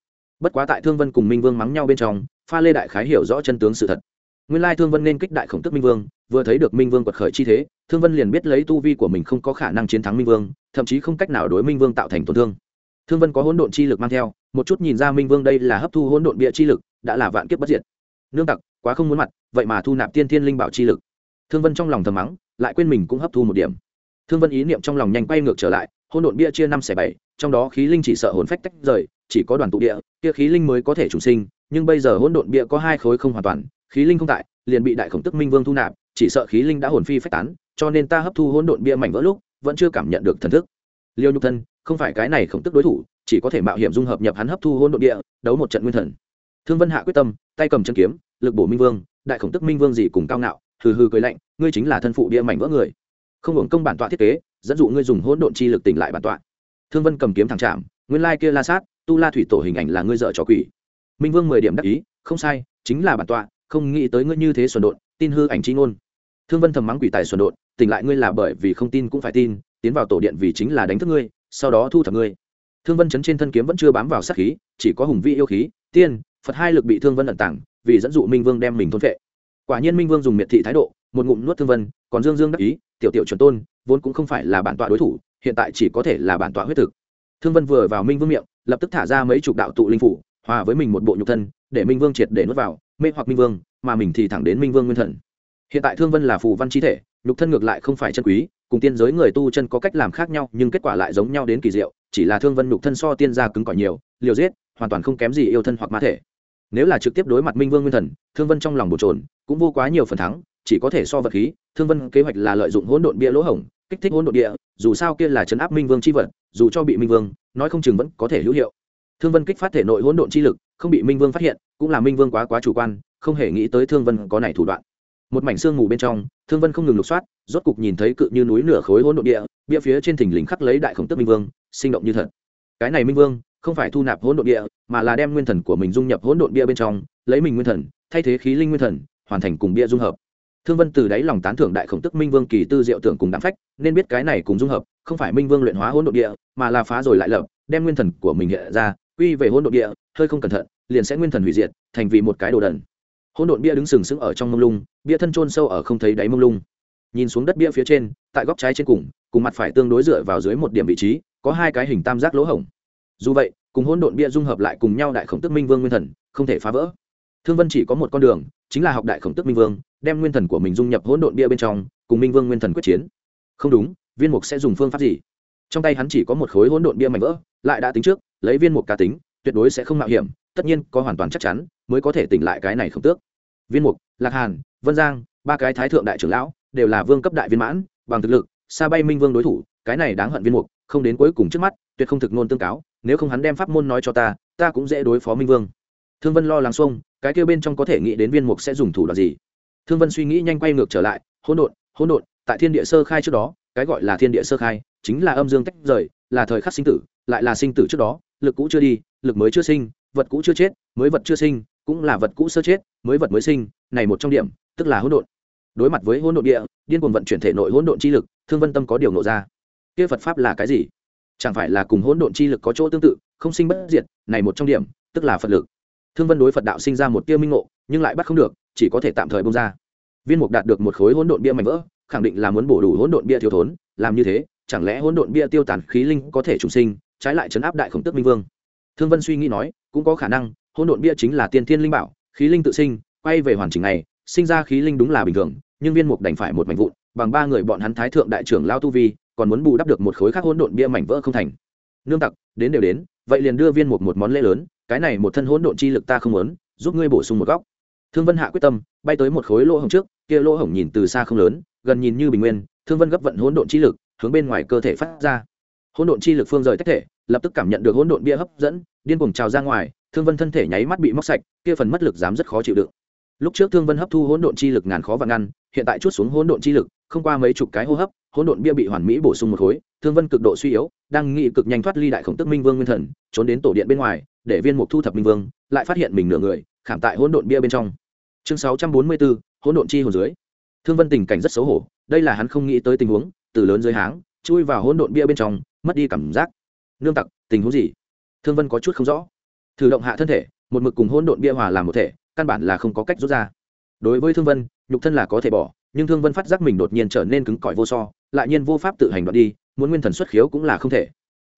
Bất quá tại thương vân cùng minh vương mắng nhau bên trong, pha lê đại khái hiểu rõ chân tướng sự thật nguyên lai thương vân nên kích đại khổng tức minh vương, vừa thấy được minh vương quật khởi chi thế, thương vân liền biết lấy tu vi của mình không có khả năng chiến thắng minh vương, thậm chí không cách nào đối minh vương tạo thành tổn thương. Thương vân có hỗn độn chi lực mang theo, một chút nhìn ra minh vương đây là hấp thu hỗn độn bịa chi lực, đã là vạn kiếp bất diệt. Nương tặc, quá không muốn mặt, vậy mà thu nạp tiên thiên linh bảo chi lực. Thương vân trong lòng thầm mắng, lại quên mình cũng hấp thu một điểm. Thương vân ý niệm trong lòng nhanh quay ngược trở lại, hỗn độn bia chia năm xẻ bảy, trong đó khí linh chỉ sợ hồn phách tách rời, chỉ có đoàn tụ địa, kia khí linh mới có thể trùng sinh, nhưng bây giờ hỗn độn bia có hai khối không hoàn toàn khí linh không tại, liền bị đại khổng tức minh vương thu nạp, chỉ sợ khí linh đã hồn phi phách tán, cho nên ta hấp thu hỗn độn bia mảnh vỡ lúc, vẫn chưa cảm nhận được thần thức. Liêu nhục thân, không phải cái này khổng tức đối thủ, chỉ có thể mạo hiểm dung hợp nhập hắn hấp thu hỗn độn địa đấu một trận nguyên thần. Thương vân hạ quyết tâm, tay cầm chân kiếm, lực bổ minh vương, đại khổng tức minh vương gì cùng cao ngạo, hừ hừ cười lạnh, ngươi chính là thân phụ bia mảnh vỡ người. Không hưởng công bản tọa thiết kế, dẫn dụ ngươi dùng hỗn độn chi lực tỉnh lại bản tọa. Thương vân cầm kiếm thẳng chạm, nguyên lai kia la sát, tu la thủy tổ hình ảnh là ngươi dợ trò quỷ. Minh vương mười điểm đắc ý, không sai, chính là bản tọa không nghĩ tới ngươi như thế xuẩn độn, tin hư ảnh chi ngôn. Thương vân thầm mắng quỷ tài xuẩn độn, tỉnh lại ngươi là bởi vì không tin cũng phải tin, tiến vào tổ điện vì chính là đánh thức ngươi, sau đó thu thập ngươi. Thương vân chấn trên thân kiếm vẫn chưa bám vào sát khí, chỉ có hùng vị yêu khí, tiên, phật hai lực bị thương vân ẩn tàng, vì dẫn dụ minh vương đem mình thôn vệ. Quả nhiên minh vương dùng miệt thị thái độ, một ngụm nuốt thương vân, còn dương dương đắc ý, tiểu tiểu chuẩn tôn, vốn cũng không phải là bản tọa đối thủ, hiện tại chỉ có thể là bản tọa huyết thực. Thương vân vừa vào minh vương miệng, lập tức thả ra mấy chục đạo tụ linh phủ, hòa với mình một bộ nhục thân, để minh vương triệt để nuốt vào mê hoặc minh vương, mà mình thì thẳng đến minh vương nguyên thần. Hiện tại thương vân là phù văn chi thể, nhục thân ngược lại không phải chân quý, cùng tiên giới người tu chân có cách làm khác nhau, nhưng kết quả lại giống nhau đến kỳ diệu, chỉ là thương vân nhục thân so tiên gia cứng cỏi nhiều, liều giết, hoàn toàn không kém gì yêu thân hoặc ma thể. Nếu là trực tiếp đối mặt minh vương nguyên thần, thương vân trong lòng bồn trồn, cũng vô quá nhiều phần thắng, chỉ có thể so vật khí, thương vân kế hoạch là lợi dụng hỗn độn bia lỗ hổng, kích thích hỗn độn địa, dù sao kia là chấn áp minh vương chi vật, dù cho bị minh vương, nói không chừng vẫn có thể hữu hiệu. Thương vân kích phát thể nội hỗn độn chi lực không bị minh vương phát hiện, cũng là minh vương quá quá chủ quan, không hề nghĩ tới thương vân có này thủ đoạn. Một mảnh xương mù bên trong, thương vân không ngừng lục soát, rốt cục nhìn thấy cự như núi nửa khối hỗn độn địa, bia phía trên thình lình khắc lấy đại khổng tức minh vương, sinh động như thật. Cái này minh vương, không phải thu nạp hỗn độn địa, mà là đem nguyên thần của mình dung nhập hỗn độn bia bên trong, lấy mình nguyên thần, thay thế khí linh nguyên thần, hoàn thành cùng bia dung hợp. Thương vân từ đáy lòng tán thưởng đại khổng tức minh vương kỳ tư diệu tưởng cùng đáng phách, nên biết cái này cùng dung hợp, không phải minh vương luyện hóa hỗn độn địa, mà là phá rồi lại lập, đem nguyên thần của mình hiện ra, quy về hỗn độn địa hơi không cẩn thận, liền sẽ nguyên thần hủy diệt, thành vì một cái đồ đần. Hỗn độn bia đứng sừng sững ở trong mông lung, bia thân trôn sâu ở không thấy đáy mông lung. Nhìn xuống đất bia phía trên, tại góc trái trên cùng cùng mặt phải tương đối dựa vào dưới một điểm vị trí, có hai cái hình tam giác lỗ hổng. Dù vậy, cùng hỗn độn bia dung hợp lại cùng nhau đại khổng tức minh vương nguyên thần, không thể phá vỡ. Thương vân chỉ có một con đường, chính là học đại khổng tức minh vương, đem nguyên thần của mình dung nhập hỗn độn bia bên trong, cùng minh vương nguyên thần quyết chiến. Không đúng, viên mục sẽ dùng phương pháp gì? Trong tay hắn chỉ có một khối hỗn độn bia mảnh vỡ, lại đã tính trước, lấy viên mục cá tính tuyệt đối sẽ không mạo hiểm, tất nhiên có hoàn toàn chắc chắn mới có thể tỉnh lại cái này không tước. Viên mục, lạc hàn, vân giang, ba cái thái thượng đại trưởng lão đều là vương cấp đại viên mãn, bằng thực lực xa bay minh vương đối thủ, cái này đáng hận viên mục, không đến cuối cùng trước mắt, tuyệt không thực nôn tương cáo, nếu không hắn đem pháp môn nói cho ta ta cũng dễ đối phó minh vương. Thương vân lo lắng xuông, cái kêu bên trong có thể nghĩ đến viên mục sẽ dùng thủ đoạn gì? Thương vân suy nghĩ nhanh quay ngược trở lại, hỗn độn hỗn độn, tại thiên địa sơ khai trước đó, cái gọi là thiên địa sơ khai, chính là âm dương tách rời, là thời khắc sinh tử, lại là sinh tử trước đó lực cũ chưa đi, lực mới chưa sinh, vật cũ chưa chết, mới vật chưa sinh, cũng là vật cũ sơ chết, mới vật mới sinh, này một trong điểm, tức là hỗn độn. Đối mặt với hỗn độn địa, điên cuồng vận chuyển thể nội hỗn độn chi lực, thương vân tâm có điều nộ ra. Kia phật pháp là cái gì? Chẳng phải là cùng hỗn độn chi lực có chỗ tương tự, không sinh bất diệt, này một trong điểm, tức là phật lực. Thương vân đối phật đạo sinh ra một tia minh ngộ, nhưng lại bắt không được, chỉ có thể tạm thời bông ra. Viên mục đạt được một khối hỗn độn bia mảnh vỡ, khẳng định là muốn bổ đủ hỗn độn bia thiếu thốn, làm như thế, chẳng lẽ hỗn độn bia tiêu tán khí linh có thể trùng sinh trái lại chấn áp đại khổng tước minh vương. Thương vân suy nghĩ nói, cũng có khả năng, hỗn độn bia chính là tiên thiên linh bảo, khí linh tự sinh, quay về hoàn chỉnh này, sinh ra khí linh đúng là bình thường, nhưng viên mục đành phải một mảnh vụn, bằng ba người bọn hắn thái thượng đại trưởng lao tu vi, còn muốn bù đắp được một khối khác hỗn độn bia mảnh vỡ không thành. Nương tặc, đến đều đến, vậy liền đưa viên mục một món lễ lớn, cái này một thân hỗn độn chi lực ta không muốn, giúp ngươi bổ sung một góc. Thương vân hạ quyết tâm, bay tới một khối lỗ hổng trước, kia lỗ hổng nhìn từ xa không lớn, gần nhìn như bình nguyên, thương vân gấp vận hỗn độn chi lực, hướng bên ngoài cơ thể phát ra hỗn độn chi lực phương rời tách thể, lập tức cảm nhận được hỗn độn bia hấp dẫn, điên cuồng trào ra ngoài, thương vân thân thể nháy mắt bị móc sạch, kia phần mất lực dám rất khó chịu đựng. Lúc trước thương vân hấp thu hỗn độn chi lực ngàn khó và ngăn, hiện tại chút xuống hỗn độn chi lực, không qua mấy chục cái hô hấp, hỗn độn bia bị hoàn mỹ bổ sung một khối, thương vân cực độ suy yếu, đang nghị cực nhanh thoát ly đại khổng tức minh vương nguyên thần, trốn đến tổ điện bên ngoài, để viên mục thu thập minh vương, lại phát hiện mình nửa người, khảm tại hỗn độn bia bên trong. Chương sáu trăm bốn mươi bốn, hỗn độn chi hồ dưới. Thương vân tình cảnh rất xấu hổ, đây là hắn không nghĩ tới tình huống, từ lớn dưới háng, chui vào hỗn độn bia bên trong mất đi cảm giác. Nương tặc, tình huống gì? Thương vân có chút không rõ. Thử động hạ thân thể, một mực cùng hỗn độn bia hòa làm một thể, căn bản là không có cách rút ra. Đối với thương vân, nhục thân là có thể bỏ, nhưng thương vân phát giác mình đột nhiên trở nên cứng cỏi vô so, lại nhiên vô pháp tự hành đoạt đi, muốn nguyên thần xuất khiếu cũng là không thể.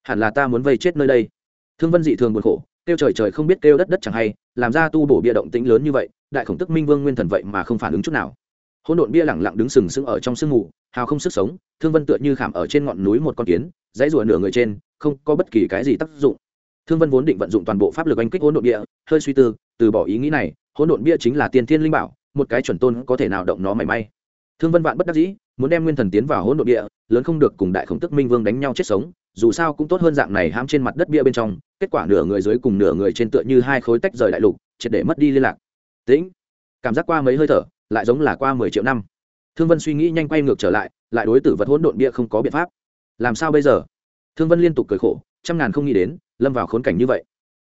Hẳn là ta muốn vây chết nơi đây. Thương vân dị thường buồn khổ, kêu trời trời không biết kêu đất đất chẳng hay, làm ra tu bổ bia động tĩnh lớn như vậy, đại khổng tức minh vương nguyên thần vậy mà không phản ứng chút nào hỗn độn bia lẳng lặng đứng sừng sững ở trong sương mù, hào không sức sống, thương vân tựa như khảm ở trên ngọn núi một con kiến, dãy rùa nửa người trên, không có bất kỳ cái gì tác dụng. Thương vân vốn định vận dụng toàn bộ pháp lực oanh kích hỗn độn bia, hơi suy tư, từ bỏ ý nghĩ này, hỗn độn bia chính là tiên thiên linh bảo, một cái chuẩn tôn có thể nào động nó mảy may. Thương vân vạn bất đắc dĩ, muốn đem nguyên thần tiến vào hỗn độn địa lớn không được cùng đại khổng tức minh vương đánh nhau chết sống, dù sao cũng tốt hơn dạng này hãm trên mặt đất bia bên trong, kết quả nửa người dưới cùng nửa người trên tựa như hai khối tách rời đại lục, triệt để mất đi liên lạc. Tĩnh. Cảm giác qua mấy hơi thở lại giống là qua mười triệu năm. Thương vân suy nghĩ nhanh quay ngược trở lại lại đối tử vật hỗn độn bia không có biện pháp. Làm sao bây giờ? Thương vân liên tục cười khổ, trăm ngàn không nghĩ đến, lâm vào khốn cảnh như vậy.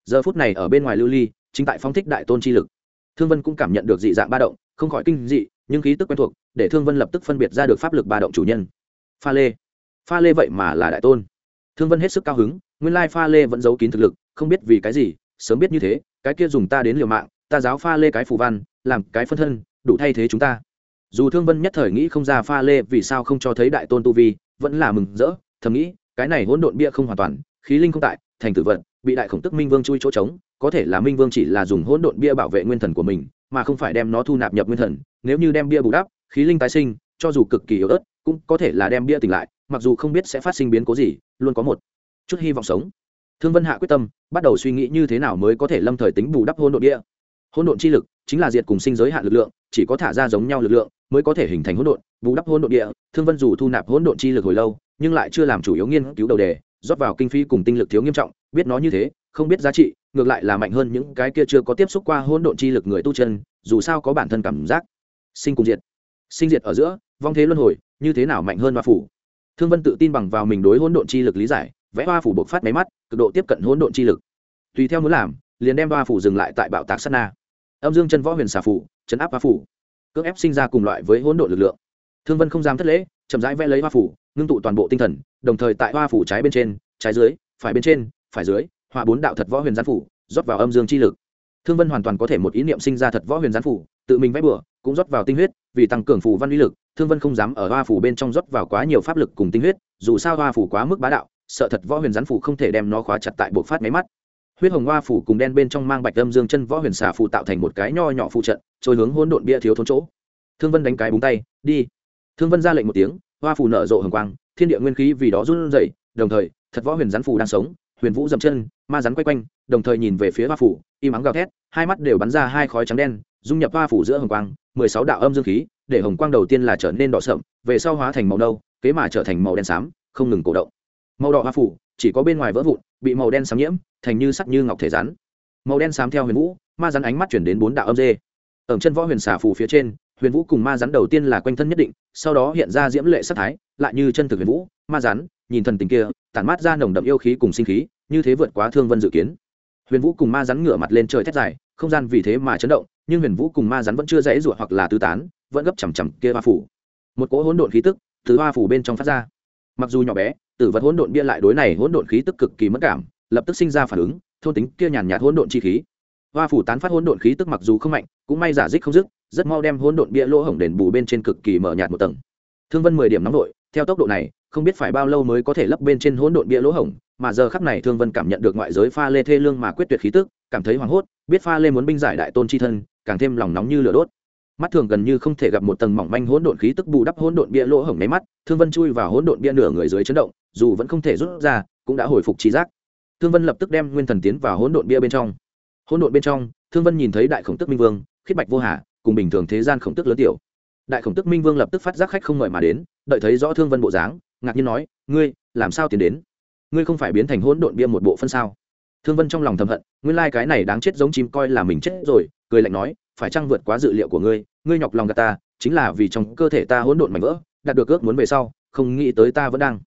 Giờ phút này ở bên ngoài lưu ly, chính tại phong thích đại tôn chi lực. Thương vân cũng cảm nhận được dị dạng ba động, không khỏi kinh dị, nhưng khí tức quen thuộc, để thương vân lập tức phân biệt ra được pháp lực ba động chủ nhân. Pha lê. Pha lê vậy mà là đại tôn. Thương vân hết sức cao hứng, nguyên lai pha lê vẫn giấu kín thực lực, không biết vì cái gì, sớm biết như thế, cái kia dùng ta đến liều mạng, ta giáo pha lê cái phù văn, làm cái phân thân đủ thay thế chúng ta. Dù thương vân nhất thời nghĩ không ra pha lê vì sao không cho thấy đại tôn tu vi, vẫn là mừng rỡ, thầm nghĩ, cái này hỗn độn bia không hoàn toàn, khí linh không tại, thành tử vận, bị đại khổng tức minh vương chui chỗ trống, có thể là minh vương chỉ là dùng hỗn độn bia bảo vệ nguyên thần của mình, mà không phải đem nó thu nạp nhập nguyên thần, nếu như đem bia bù đắp, khí linh tái sinh, cho dù cực kỳ yếu ớt, cũng có thể là đem bia tỉnh lại, mặc dù không biết sẽ phát sinh biến cố gì, luôn có một chút hy vọng sống. Thương vân hạ quyết tâm, bắt đầu suy nghĩ như thế nào mới có thể lâm thời tính bù đắp hỗn độn bia. Hỗn độn chi lực chính là diệt cùng sinh giới hạn lực lượng chỉ có thả ra giống nhau lực lượng mới có thể hình thành hỗn độn, bù đắp hỗn độn địa, thương vân dù thu nạp hỗn độn chi lực hồi lâu, nhưng lại chưa làm chủ yếu nghiên cứu đầu đề, rót vào kinh phí cùng tinh lực thiếu nghiêm trọng, biết nó như thế, không biết giá trị, ngược lại là mạnh hơn những cái kia chưa có tiếp xúc qua hỗn độn chi lực người tu chân, dù sao có bản thân cảm giác. Sinh cùng diệt. Sinh diệt ở giữa, vong thế luân hồi, như thế nào mạnh hơn hoa phủ? Thương vân tự tin bằng vào mình đối hỗn độn chi lực lý giải, vẽ hoa phủ bộc phát máy mắt, cực độ tiếp cận hỗn độn chi lực. Tùy theo muốn làm, liền đem hoa phủ dừng lại tại bạo tạc sát na. Âm dương chân võ huyền xà phủ chấn áp hoa phủ. Cưỡng ép sinh ra cùng loại với hỗn độn lực lượng. Thương vân không dám thất lễ, chậm rãi vẽ lấy hoa phủ, ngưng tụ toàn bộ tinh thần, đồng thời tại hoa phủ trái bên trên, trái dưới, phải bên trên, phải dưới, họa bốn đạo thật võ huyền gián phủ, rót vào âm dương chi lực. Thương vân hoàn toàn có thể một ý niệm sinh ra thật võ huyền gián phủ, tự mình vẽ bừa, cũng rót vào tinh huyết, vì tăng cường phủ văn uy lực, thương vân không dám ở hoa phủ bên trong rót vào quá nhiều pháp lực cùng tinh huyết, dù sao hoa phủ quá mức bá đạo, sợ thật võ huyền gián phủ không thể đem nó khóa chặt tại bộ phát máy mắt huyết hồng hoa phủ cùng đen bên trong mang bạch âm dương chân võ huyền xà phủ tạo thành một cái nho nhỏ phụ trận, trôi hướng hỗn độn bia thiếu thốn chỗ. Thương vân đánh cái búng tay, đi. Thương vân ra lệnh một tiếng, hoa phủ nở rộ hồng quang, thiên địa nguyên khí vì đó run rẩy, đồng thời, thật võ huyền rắn phủ đang sống, huyền vũ dậm chân, ma rắn quay quanh, đồng thời nhìn về phía hoa phủ, im ắng gào thét, hai mắt đều bắn ra hai khói trắng đen, dung nhập hoa phủ giữa hồng quang, mười sáu đạo âm dương khí, để hồng quang đầu tiên là trở nên đỏ sậm, về sau hóa thành màu nâu, kế mà trở thành màu đen xám, không ngừng cổ động. Màu đỏ hoa phủ, chỉ có bên ngoài vỡ vụn bị màu đen xám nhiễm, thành như sắc như ngọc thể rắn. Màu đen xám theo huyền vũ, ma rắn ánh mắt chuyển đến bốn đạo âm dê. Ở chân võ huyền xà phủ phía trên, huyền vũ cùng ma rắn đầu tiên là quanh thân nhất định, sau đó hiện ra diễm lệ sắc thái, lại như chân thực huyền vũ, ma rắn, nhìn thần tình kia, tản mát ra nồng đậm yêu khí cùng sinh khí, như thế vượt quá thương vân dự kiến. Huyền vũ cùng ma rắn ngửa mặt lên trời thét dài, không gian vì thế mà chấn động, nhưng huyền vũ cùng ma rắn vẫn chưa dãy ruột hoặc là tứ tán, vẫn gấp chằm chằm kia hoa phủ một cỗ hỗn độn khí tức từ hoa phủ bên trong phát ra. Mặc dù nhỏ bé tử vật hỗn độn bia lại đối này hỗn độn khí tức cực kỳ mất cảm, lập tức sinh ra phản ứng, thôn tính kia nhàn nhạt hỗn độn chi khí. Hoa phủ tán phát hỗn độn khí tức mặc dù không mạnh, cũng may giả dích không dứt, rất mau đem hỗn độn bia lỗ hổng đền bù bên trên cực kỳ mở nhạt một tầng. Thương vân mười điểm nóng đội theo tốc độ này, không biết phải bao lâu mới có thể lấp bên trên hỗn độn bia lỗ hổng, mà giờ khắp này thương vân cảm nhận được ngoại giới pha lê thê lương mà quyết tuyệt khí tức, cảm thấy hoảng hốt, biết pha lê muốn binh giải đại tôn chi thân, càng thêm lòng nóng như lửa đốt mắt thường gần như không thể gặp một tầng mỏng manh hỗn độn khí tức bù đắp hỗn độn bia lỗ hổng máy mắt, thương vân chui vào hỗn độn bia nửa người dưới chấn động, dù vẫn không thể rút ra, cũng đã hồi phục trí giác. Thương vân lập tức đem nguyên thần tiến vào hỗn độn bia bên trong. Hỗn độn bên trong, thương vân nhìn thấy đại khổng tức minh vương khiết bạch vô hà, cùng bình thường thế gian khổng tức lớn tiểu. Đại khổng tức minh vương lập tức phát giác khách không mời mà đến, đợi thấy rõ thương vân bộ dáng, ngạc nhiên nói, ngươi, làm sao tiến đến? Ngươi không phải biến thành hỗn độn bia một bộ phân sao? Thương vân trong lòng thầm hận, nguyên lai cái này đáng chết giống chim coi là mình chết rồi, cười lạnh nói phải chăng vượt quá dự liệu của ngươi? Ngươi nhọc lòng gà ta, chính là vì trong cơ thể ta hỗn độn mảnh vỡ, đạt được ước muốn về sau, không nghĩ tới ta vẫn đang.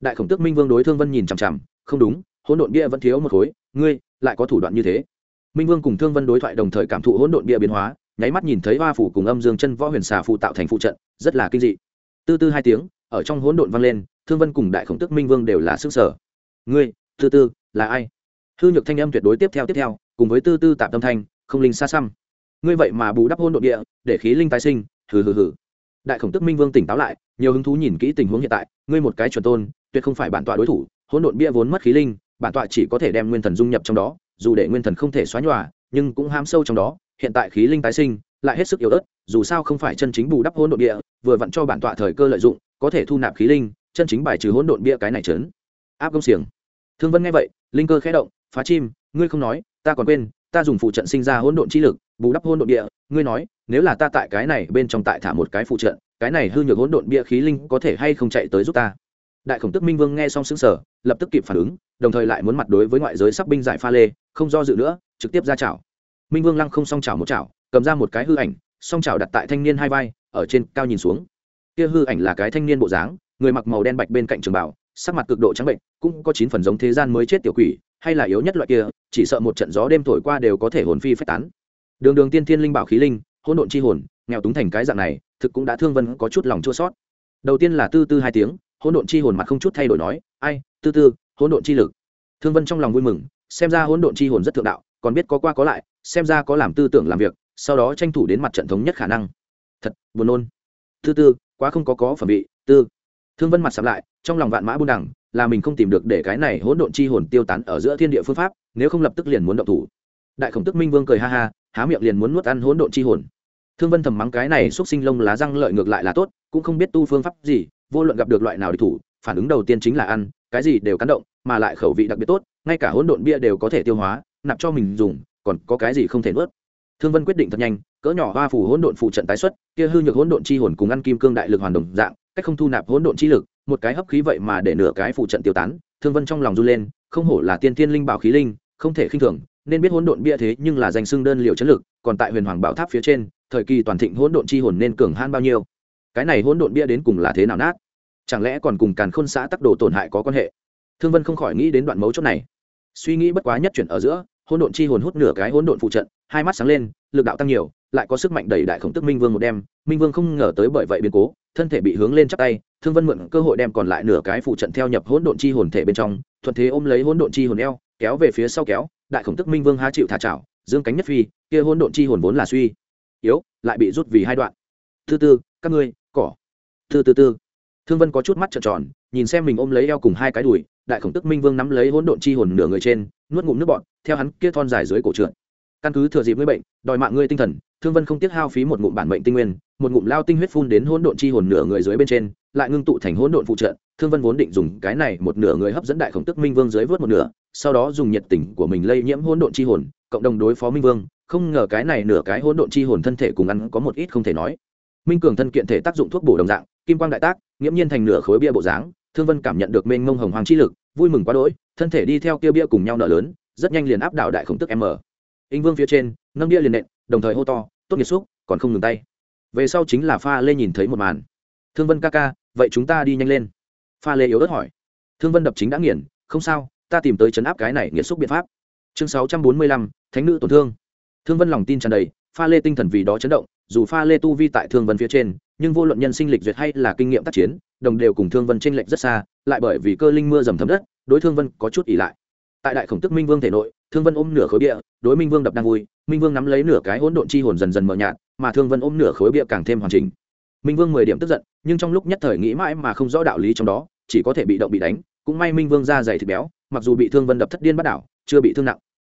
Đại khổng tước minh vương đối thương vân nhìn chằm chằm, không đúng, hỗn độn bia vẫn thiếu một khối, ngươi lại có thủ đoạn như thế. Minh vương cùng thương vân đối thoại đồng thời cảm thụ hỗn độn bia biến hóa, nháy mắt nhìn thấy hoa phủ cùng âm dương chân võ huyền xà phụ tạo thành phụ trận, rất là kinh dị. Tư tư hai tiếng, ở trong hỗn độn vang lên, thương vân cùng đại khổng tức minh vương đều là sức sở. Ngươi, tư tư, là ai? Hư nhược thanh âm tuyệt đối tiếp theo tiếp theo, cùng với tư tư tạm tâm thanh, không linh xa xăm ngươi vậy mà bù đắp hôn đ ộ địa, để khí linh tái sinh, hừ hừ hừ. Đại khổng tức minh vương tỉnh táo lại, nhiều hứng thú nhìn kỹ tình huống hiện tại, ngươi một cái chuẩn tôn, tuyệt không phải bản tọa đối thủ hỗn độn bia vốn mất khí linh, bản tọa chỉ có thể đem nguyên thần dung nhập trong đó, dù để nguyên thần không thể xóa nhòa, nhưng cũng ham sâu trong đó, hiện tại khí linh tái sinh, lại hết sức yếu ớt, dù sao không phải chân chính bù đắp hỗn độn địa, vừa vặn cho bản tọa thời cơ lợi dụng, có thể thu nạp khí linh, chân chính bài trừ hỗn độn bia cái này trớn áp công xiềng. Thương vân nghe vậy, linh cơ khẽ động, phá chim, ngươi không nói, ta còn quên, ta dùng phụ trận sinh ra hỗn độn chi lực bù đắp hỗn độn địa, ngươi nói, nếu là ta tại cái này bên trong tại thả một cái phụ trận cái này hư nhược hỗn độn bia khí linh có thể hay không chạy tới giúp ta? Đại khổng tức minh vương nghe xong xứng sở lập tức kịp phản ứng, đồng thời lại muốn mặt đối với ngoại giới sắc binh giải pha lê, không do dự nữa, trực tiếp ra chảo. Minh vương lăng không song chảo một chảo, cầm ra một cái hư ảnh, song chảo đặt tại thanh niên hai vai, ở trên cao nhìn xuống. Kia hư ảnh là cái thanh niên bộ dáng, người mặc màu đen bạch bên cạnh trường bảo, sắc mặt cực độ trắng bệnh, cũng có chín phần giống thế gian mới chết tiểu quỷ, hay là yếu nhất loại kia, chỉ sợ một trận gió đêm thổi qua đều có thể hồn phi phách tán đường đường tiên thiên linh bảo khí linh, hỗn độn chi hồn, nghèo túng thành cái dạng này, thực cũng đã thương vân có chút lòng chua sót. Đầu tiên là tư tư hai tiếng, hỗn độn chi hồn mặt không chút thay đổi nói, ai, tư tư, hỗn độn chi lực. Thương vân trong lòng vui mừng, xem ra hỗn độn chi hồn rất thượng đạo, còn biết có qua có lại, xem ra có làm tư tưởng làm việc, sau đó tranh thủ đến mặt trận thống nhất khả năng. Thật, buồn nôn. Tư tư, quá không có có phẩm vị, tư. Thương vân mặt sắm lại, trong lòng vạn mã buôn đẳng, là mình không tìm được để cái này hỗn độn chi hồn tiêu tán ở giữa thiên địa phương pháp, nếu không lập tức liền muốn động thủ. Đại khổng tức minh vương cười ha ha há miệng liền muốn nuốt ăn hỗn độn chi hồn. Thương vân thầm mắng cái này xúc sinh lông lá răng lợi ngược lại là tốt, cũng không biết tu phương pháp gì, vô luận gặp được loại nào địch thủ, phản ứng đầu tiên chính là ăn, cái gì đều cắn động, mà lại khẩu vị đặc biệt tốt, ngay cả hỗn độn bia đều có thể tiêu hóa, nạp cho mình dùng, còn có cái gì không thể nuốt. Thương vân quyết định thật nhanh, cỡ nhỏ hoa phủ hỗn độn phụ trận tái xuất, kia hư nhược hỗn độn chi hồn cùng ăn kim cương đại lực hoàn đồng dạng, cách không thu nạp hỗn độn chi lực, một cái hấp khí vậy mà để nửa cái phụ trận tiêu tán, thương vân trong lòng run lên, không hổ là tiên thiên linh bảo khí linh, không thể khinh thường nên biết hỗn độn bia thế nhưng là danh xưng đơn liệu chiến lực, còn tại huyền hoàng bảo tháp phía trên, thời kỳ toàn thịnh hỗn độn chi hồn nên cường han bao nhiêu? Cái này hỗn độn bia đến cùng là thế nào nát? Chẳng lẽ còn cùng càn khôn xã tắc đồ tổn hại có quan hệ? Thương vân không khỏi nghĩ đến đoạn mấu chốt này. Suy nghĩ bất quá nhất chuyển ở giữa, hỗn độn chi hồn hút nửa cái hỗn độn phụ trận, hai mắt sáng lên, lực đạo tăng nhiều, lại có sức mạnh đẩy đại khổng tức minh vương một đêm, minh vương không ngờ tới bởi vậy biến cố, thân thể bị hướng lên chắp tay, thương vân mượn cơ hội đem còn lại nửa cái phụ trận theo nhập hỗn độn chi hồn thể bên trong, thuận thế ôm lấy hỗn độn chi hồn eo kéo về phía sau kéo đại khổng tức minh vương há chịu thả trảo, dương cánh nhất phi kia hôn độn chi hồn vốn là suy yếu lại bị rút vì hai đoạn. Thứ tư các ngươi cỏ. Thứ tư tư. Thương vân có chút mắt trợn tròn nhìn xem mình ôm lấy eo cùng hai cái đùi đại khổng tức minh vương nắm lấy hỗn độn chi hồn nửa người trên nuốt ngụm nước bọn theo hắn kia thon dài dưới cổ trượt. Căn cứ thừa dịp ngươi bệnh đòi mạng ngươi tinh thần thương vân không tiếc hao phí một ngụm bản mệnh tinh nguyên một ngụm lao tinh huyết phun đến hỗn độn chi hồn nửa người dưới bên trên lại ngưng tụ thành hỗn độn phụ trợ thương vân vốn định dùng cái này một nửa người hấp dẫn đại khổng tức minh vương dưới vớt một nửa sau đó dùng nhiệt tình của mình lây nhiễm hỗn độn chi hồn cộng đồng đối phó minh vương không ngờ cái này nửa cái hỗn độn chi hồn thân thể cùng ăn có một ít không thể nói minh cường thân kiện thể tác dụng thuốc bổ đồng dạng kim quang đại tác nghiễm nhiên thành nửa khối bia bộ dáng thương vân cảm nhận được mênh mông hồng hoàng chi lực vui mừng quá đỗi thân thể đi theo kia bia cùng nhau nợ lớn rất nhanh liền áp đảo đại khổng tức m Inh Vương phía trên, nâng bia liền nện, đồng thời hô to, tốt nghiệp xúc, còn không ngừng tay. Về sau chính là Pha Lê nhìn thấy một màn. Thương Vân ca ca, vậy chúng ta đi nhanh lên. Pha Lê yếu ớt hỏi. Thương Vân đập chính đã nghiền, không sao, ta tìm tới chấn áp cái này nghiệt xúc biện pháp. Chương sáu trăm bốn mươi lăm, Thánh nữ tổn thương. Thương Vân lòng tin tràn đầy, Pha Lê tinh thần vì đó chấn động, dù Pha Lê tu vi tại Thương Vân phía trên, nhưng vô luận nhân sinh lịch duyệt hay là kinh nghiệm tác chiến, đồng đều cùng Thương Vân chênh lệch rất xa, lại bởi vì cơ linh mưa dầm thấm đất, đối Thương Vân có chút ỉ lại. Tại đại khổng tức Minh Vương thể nội, thương vân ôm nửa khối bia đối minh vương đập đang vui minh vương nắm lấy nửa cái hỗn độn chi hồn dần dần mờ nhạt mà thương vân ôm nửa khối bia càng thêm hoàn chỉnh minh vương mười điểm tức giận nhưng trong lúc nhất thời nghĩ mãi mà không rõ đạo lý trong đó chỉ có thể bị động bị đánh cũng may minh vương ra dày thịt béo mặc dù bị thương vân đập thất điên bắt đảo chưa bị thương nặng.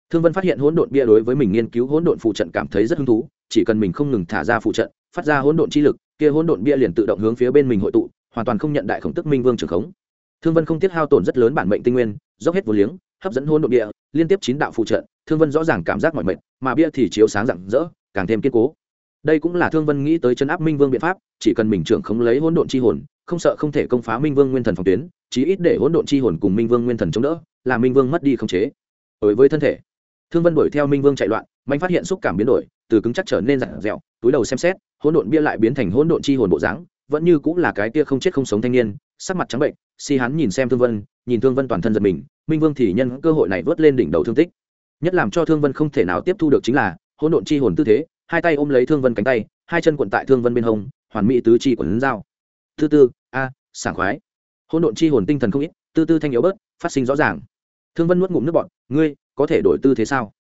Thương vân phát hiện hỗn độn bia đối với mình nghiên cứu hỗn độn phụ trận cảm thấy rất hứng thú chỉ cần mình không ngừng thả ra phụ trận phát ra hỗn độn chi lực kia hỗn độn bia liền tự động hướng phía bên mình hội tụ hoàn toàn không nhận đại khổng tức minh vương trường khống. Thương vân không tiết hao tổn rất lớn bản mệnh tinh nguyên dốc hết vô liếng hấp dẫn hỗn độn bia liên tiếp chín đạo phụ trận, thương vân rõ ràng cảm giác mọi mệt mà bia thì chiếu sáng rạng rỡ càng thêm kiên cố. Đây cũng là thương vân nghĩ tới chấn áp minh vương biện pháp chỉ cần mình trưởng không lấy hỗn độn chi hồn không sợ không thể công phá minh vương nguyên thần phòng tuyến, chí ít để hỗn độn chi hồn cùng minh vương nguyên thần chống đỡ, là minh vương mất đi không chế. Đối với thân thể, thương vân đuổi theo minh vương chạy loạn, mạnh phát hiện xúc cảm biến đổi, từ cứng chắc trở nên dặn dẹo túi đầu xem xét, hỗn độn bia lại biến thành hỗn độn chi hồn bộ dáng, vẫn như cũng là cái kia không chết không sống thanh niên, sắc mặt trắng bệnh, si hắn nhìn xem thương vân, nhìn thương vân toàn thân giật mình, minh vương thì nhân cơ hội này vớt lên đỉnh đầu thương tích. Nhất làm cho thương vân không thể nào tiếp thu được chính là hỗn độn chi hồn tư thế, hai tay ôm lấy thương vân cánh tay, hai chân quận tại thương vân bên hông, hoàn mỹ tứ chi quần dao tư tư, a, sảng khoái. Hỗn độn chi hồn tinh thần không ít, tư tư thanh yếu bớt, phát sinh rõ ràng. Thương vân nuốt ngụm nước bọt, ngươi, có thể đổi tư thế sao?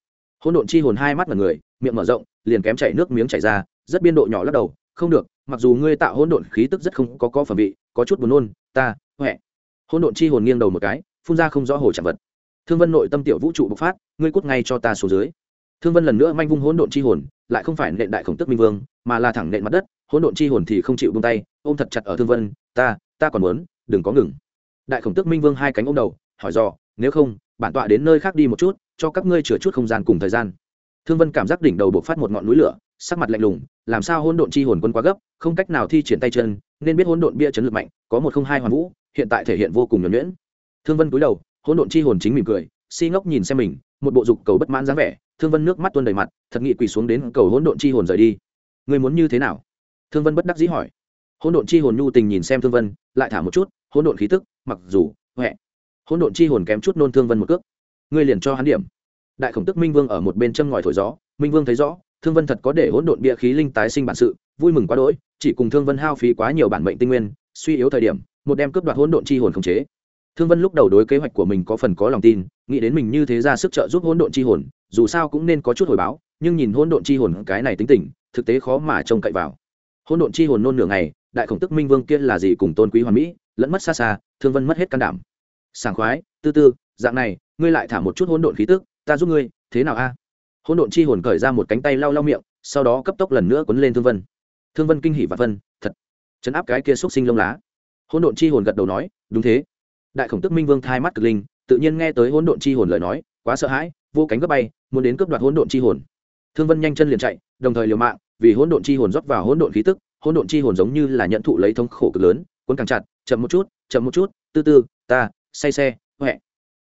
Hỗn độn chi hồn hai mắt mật người, miệng mở rộng, liền kém chảy nước miếng chảy ra, rất biên độ nhỏ lắc đầu, không được, mặc dù ngươi tạo hỗn độn khí tức rất không có có phẩm vị, có chút buồn nôn, ta, huệ. Hỗn độn chi hồn nghiêng đầu một cái, phun ra không rõ hồ chạm vật. Thương vân nội tâm tiểu vũ trụ bộc phát, ngươi cút ngay cho ta xuống dưới. Thương vân lần nữa manh vung hỗn độn chi hồn lại không phải nện đại khổng tức minh vương, mà là thẳng nện mặt đất, hỗn độn chi hồn thì không chịu buông tay, ôm thật chặt ở thương vân, ta ta còn muốn, đừng có ngừng. Đại khổng tức minh vương hai cánh ôm đầu, hỏi dò, nếu không, bản tọa đến nơi khác đi một chút, cho các ngươi chừa chút không gian cùng thời gian. Thương vân cảm giác đỉnh đầu buộc phát một ngọn núi lửa, sắc mặt lạnh lùng, làm sao hỗn độn chi hồn quân quá gấp, không cách nào thi triển tay chân, nên biết hỗn độn bia chấn lực mạnh, có một không hai hoàn vũ, hiện tại thể hiện vô cùng nhuẩn nhuyễn. Thương vân cúi đầu, hỗn độn chi hồn chính mỉm cười, si ngốc nhìn xem mình, một bộ dục cầu bất mãn dáng vẻ, thương vân nước mắt tuôn đầy mặt thật nghị quỳ xuống đến cầu hỗn độn chi hồn rời đi. Người muốn như thế nào? Thương vân bất đắc dĩ hỏi. Hỗn độn chi hồn nhu tình nhìn xem thương vân, lại thả một chút, hỗn độn khí tức, mặc dù huệ hỗn độn chi hồn kém chút nôn thương vân một cước. Ngươi liền cho hắn điểm. Đại khổng tức minh vương ở một bên châm ngòi thổi gió, minh vương thấy rõ, thương vân thật có để hỗn độn bia khí linh tái sinh bản sự, vui mừng quá đỗi, chỉ cùng thương vân hao phí quá nhiều bản mệnh tinh nguyên, suy yếu thời điểm, một đem cướp đoạt hỗn độn chi hồn khống chế. Thương vân lúc đầu đối kế hoạch của mình có phần có lòng tin, nghĩ đến mình như thế ra sức trợ giúp hỗn độn chi hồn, dù sao cũng nên có chút hồi báo nhưng nhìn hỗn độn chi hồn cái này tính tình, thực tế khó mà trông cậy vào. Hỗn độn chi hồn nôn nửa ngày, đại khổng tức minh vương kia là gì cùng tôn quý hoàn mỹ, lẫn mất xa xa, thương vân mất hết can đảm. Sảng khoái, tư tư, dạng này, ngươi lại thả một chút hỗn độn khí tức, ta giúp ngươi, thế nào a? Hỗn độn chi hồn cởi ra một cánh tay lau lau miệng, sau đó cấp tốc lần nữa quấn lên thương vân. Thương vân kinh hỉ và vân, thật. Chấn áp cái kia xúc sinh lông lá. Hỗn độn chi hồn gật đầu nói, đúng thế. Đại khổng tức minh vương thai mắt cực linh, tự nhiên nghe tới hỗn độn chi hồn lời nói, quá sợ hãi, vô cánh gấp bay, muốn đến cướp đoạt hỗn độn chi hồn thương vân nhanh chân liền chạy, đồng thời liều mạng, vì hỗn độn chi hồn rót vào hỗn độn khí tức, hỗn độn chi hồn giống như là nhận thụ lấy thống khổ cực lớn, cuốn càng chặt, chậm một chút, chậm một chút, tư tư, ta, say xe, huệ.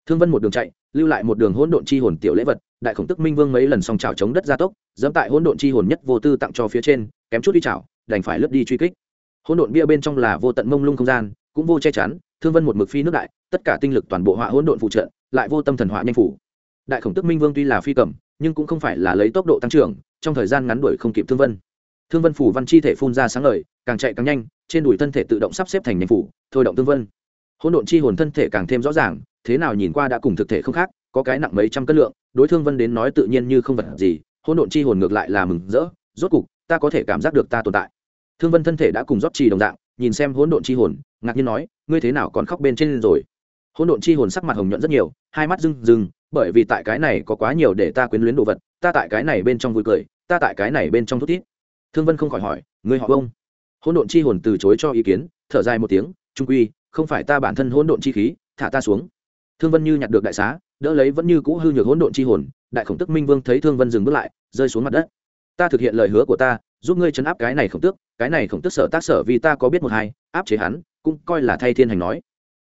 Thương vân một đường chạy, lưu lại một đường hỗn độn chi hồn tiểu lễ vật, đại khổng tức minh vương mấy lần song trào chống đất gia tốc, dẫm tại hỗn độn chi hồn nhất vô tư tặng cho phía trên, kém chút đi chảo đành phải lướt đi truy kích. Hỗn độn bia bên trong là vô tận mông lung không gian, cũng vô che chắn, thương vân một mực phi nước đại, tất cả tinh lực toàn bộ họa hỗn độn phụ trợ, lại vô tâm thần họa nhanh phủ. Đại khổng tức minh vương tuy là phi cầm nhưng cũng không phải là lấy tốc độ tăng trưởng, trong thời gian ngắn đuổi không kịp thương vân. Thương vân phủ văn chi thể phun ra sáng lời càng chạy càng nhanh, trên đùi thân thể tự động sắp xếp thành nhanh phủ, thôi động thương vân. Hỗn độn chi hồn thân thể càng thêm rõ ràng, thế nào nhìn qua đã cùng thực thể không khác, có cái nặng mấy trăm cân lượng, đối thương vân đến nói tự nhiên như không vật gì, hỗn độn chi hồn ngược lại là mừng rỡ, rốt cục, ta có thể cảm giác được ta tồn tại. Thương vân thân thể đã cùng rót trì đồng dạng, nhìn xem hỗn độn chi hồn, ngạc nhiên nói, ngươi thế nào còn khóc bên trên rồi? Hỗn độn chi hồn sắc mặt hồng nhuận rất nhiều, hai mắt rưng rưng bởi vì tại cái này có quá nhiều để ta quyến luyến đồ vật, ta tại cái này bên trong vui cười, ta tại cái này bên trong thút thít. Thương vân không khỏi hỏi, ngươi họ bông hỗn độn chi hồn từ chối cho ý kiến, thở dài một tiếng, trung quy, không phải ta bản thân hỗn độn chi khí, thả ta xuống. Thương vân như nhặt được đại xá, đỡ lấy vẫn như cũ hư nhược hỗn độn chi hồn, đại khổng tức minh vương thấy thương vân dừng bước lại, rơi xuống mặt đất. Ta thực hiện lời hứa của ta, giúp ngươi chấn áp cái này khổng tước, cái này khổng tước sở tác sở vì ta có biết một hai, áp chế hắn, cũng coi là thay thiên hành nói.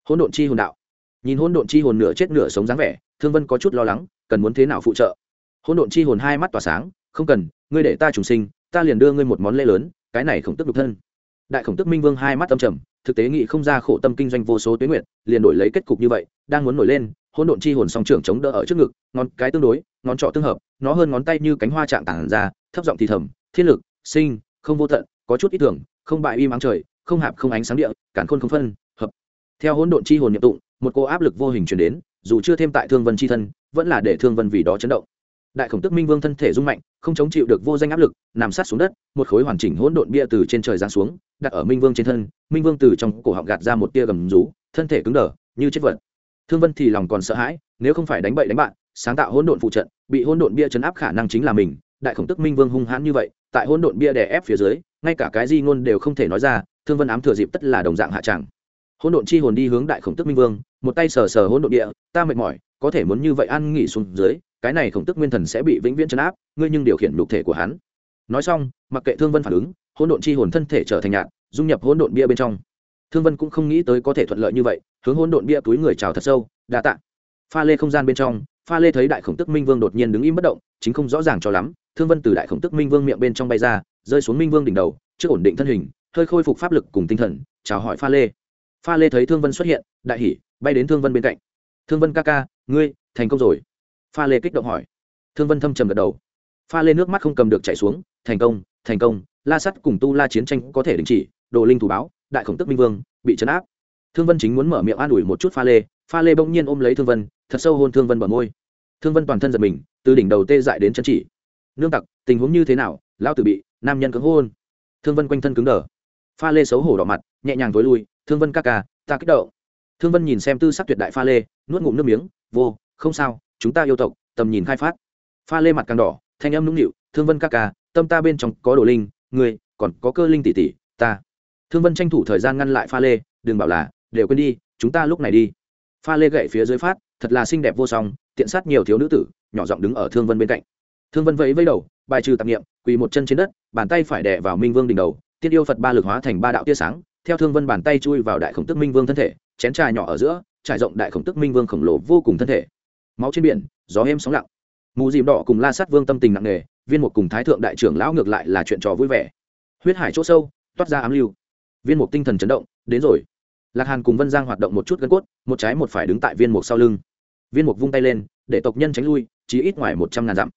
Hỗn độn chi hồn đạo nhìn hôn độn chi hồn nửa chết nửa sống dáng vẻ, thương vân có chút lo lắng, cần muốn thế nào phụ trợ? Hôn độn chi hồn hai mắt tỏa sáng, không cần, ngươi để ta trùng sinh, ta liền đưa ngươi một món lễ lớn, cái này khổng tức đục thân. Đại khổng tức minh vương hai mắt âm trầm, thực tế nghị không ra khổ tâm kinh doanh vô số tuyến nguyện, liền đổi lấy kết cục như vậy, đang muốn nổi lên hôn độn chi hồn song trưởng chống đỡ ở trước ngực, ngón cái tương đối, ngón trọ tương hợp, nó hơn ngón tay như cánh hoa trạng tản ra, thấp giọng thì thầm, thiên lực, sinh, không vô tận, có chút ít thường không bại uy mắng trời, không hạp không ánh sáng địa cản khôn không phân, hợp. Theo hỗn độn chi hồn nhiệm tụng một cô áp lực vô hình truyền đến, dù chưa thêm tại thương vân chi thân, vẫn là để thương vân vì đó chấn động. Đại khổng tức minh vương thân thể rung mạnh, không chống chịu được vô danh áp lực, nằm sát xuống đất, một khối hoàn chỉnh hỗn độn bia từ trên trời giáng xuống, đặt ở minh vương trên thân, minh vương từ trong cổ họng gạt ra một tia gầm rú, thân thể cứng đờ, như chết vật. Thương vân thì lòng còn sợ hãi, nếu không phải đánh bậy đánh bạn, sáng tạo hỗn độn phụ trận, bị hỗn độn bia chấn áp khả năng chính là mình, đại khổng tức minh vương hung hãn như vậy, tại hỗn độn bia đè ép phía dưới, ngay cả cái gì ngôn đều không thể nói ra, thương vân ám thừa dịp tất là đồng dạng hạ tràng hỗn độn chi hồn đi hướng đại khổng tức minh vương, một tay sờ sờ hỗn độn địa, ta mệt mỏi, có thể muốn như vậy ăn nghỉ xuống dưới, cái này khổng tức nguyên thần sẽ bị vĩnh viễn chấn áp, ngươi nhưng điều khiển nhục thể của hắn. Nói xong, mặc kệ thương vân phản ứng, hỗn độn chi hồn thân thể trở thành nhạt, dung nhập hỗn độn bia bên trong. Thương vân cũng không nghĩ tới có thể thuận lợi như vậy, hướng hỗn độn bia túi người trào thật sâu, đa tạ. Pha lê không gian bên trong, pha lê thấy đại khổng tức minh vương đột nhiên đứng im bất động, chính không rõ ràng cho lắm, thương vân từ đại khổng tức minh vương miệng bên trong bay ra, rơi xuống minh vương đỉnh đầu, trước ổn định thân hình, hơi khôi phục pháp lực cùng tinh thần, chào hỏi pha lê pha lê thấy thương vân xuất hiện, đại hỉ, bay đến thương vân bên cạnh. Thương vân ca ca, ngươi, thành công rồi. Pha lê kích động hỏi. Thương vân thâm trầm gật đầu. Pha lê nước mắt không cầm được chạy xuống, thành công thành công, la sắt cùng tu la chiến tranh có thể đình chỉ, đồ linh thủ báo, đại khổng tức minh vương, bị chấn áp. Thương vân chính muốn mở miệng an ủi một chút pha lê pha lê bỗng nhiên ôm lấy thương vân, thật sâu hôn thương vân bờ môi. Thương vân toàn thân giật mình, từ đỉnh đầu tê dại đến chân chỉ. Nương tặc, tình huống như thế nào? Lao tử bị nam nhân cưỡng hôn. Thương vân quanh thân cứng đờ. Pha lê xấu hổ đỏ mặt, nhẹ nhàng tối lui thương vân ca ca, ta kích động. Thương vân nhìn xem tư sắc tuyệt đại pha lê, nuốt ngụm nước miếng, vô, không sao, chúng ta yêu tộc, tầm nhìn khai phát. Pha lê mặt càng đỏ, thanh âm nũng nịu, thương vân ca ca, tâm ta bên trong có đồ linh người còn có cơ linh tỷ tỷ, ta. Thương vân tranh thủ thời gian ngăn lại pha lê, đừng bảo là, đều quên đi, chúng ta lúc này đi. Pha lê gậy phía dưới phát, thật là xinh đẹp vô song, tiện sát nhiều thiếu nữ tử, nhỏ giọng đứng ở thương vân bên cạnh. Thương vân vẫy vẫy đầu, bài trừ tạp nghiệm quỳ một chân trên đất, bàn tay phải đè vào minh vương đỉnh đầu, tiên yêu phật ba lực hóa thành ba đạo tia sáng theo thương vân bàn tay chui vào đại khổng tức minh vương thân thể, chén trà nhỏ ở giữa, trải rộng đại khổng tức minh vương khổng lồ vô cùng thân thể. Máu trên biển, gió êm sóng lặng. Mù dìm đỏ cùng la sát vương tâm tình nặng nề, viên một cùng thái thượng đại trưởng lão ngược lại là chuyện trò vui vẻ. Huyết hải chỗ sâu, toát ra ám lưu. Viên một tinh thần chấn động, đến rồi. Lạc hàn cùng vân giang hoạt động một chút gân cốt, một trái một phải đứng tại viên mục sau lưng. Viên mục vung tay lên, để tộc nhân tránh lui, chỉ ít ngoài một trăm ngàn dặm.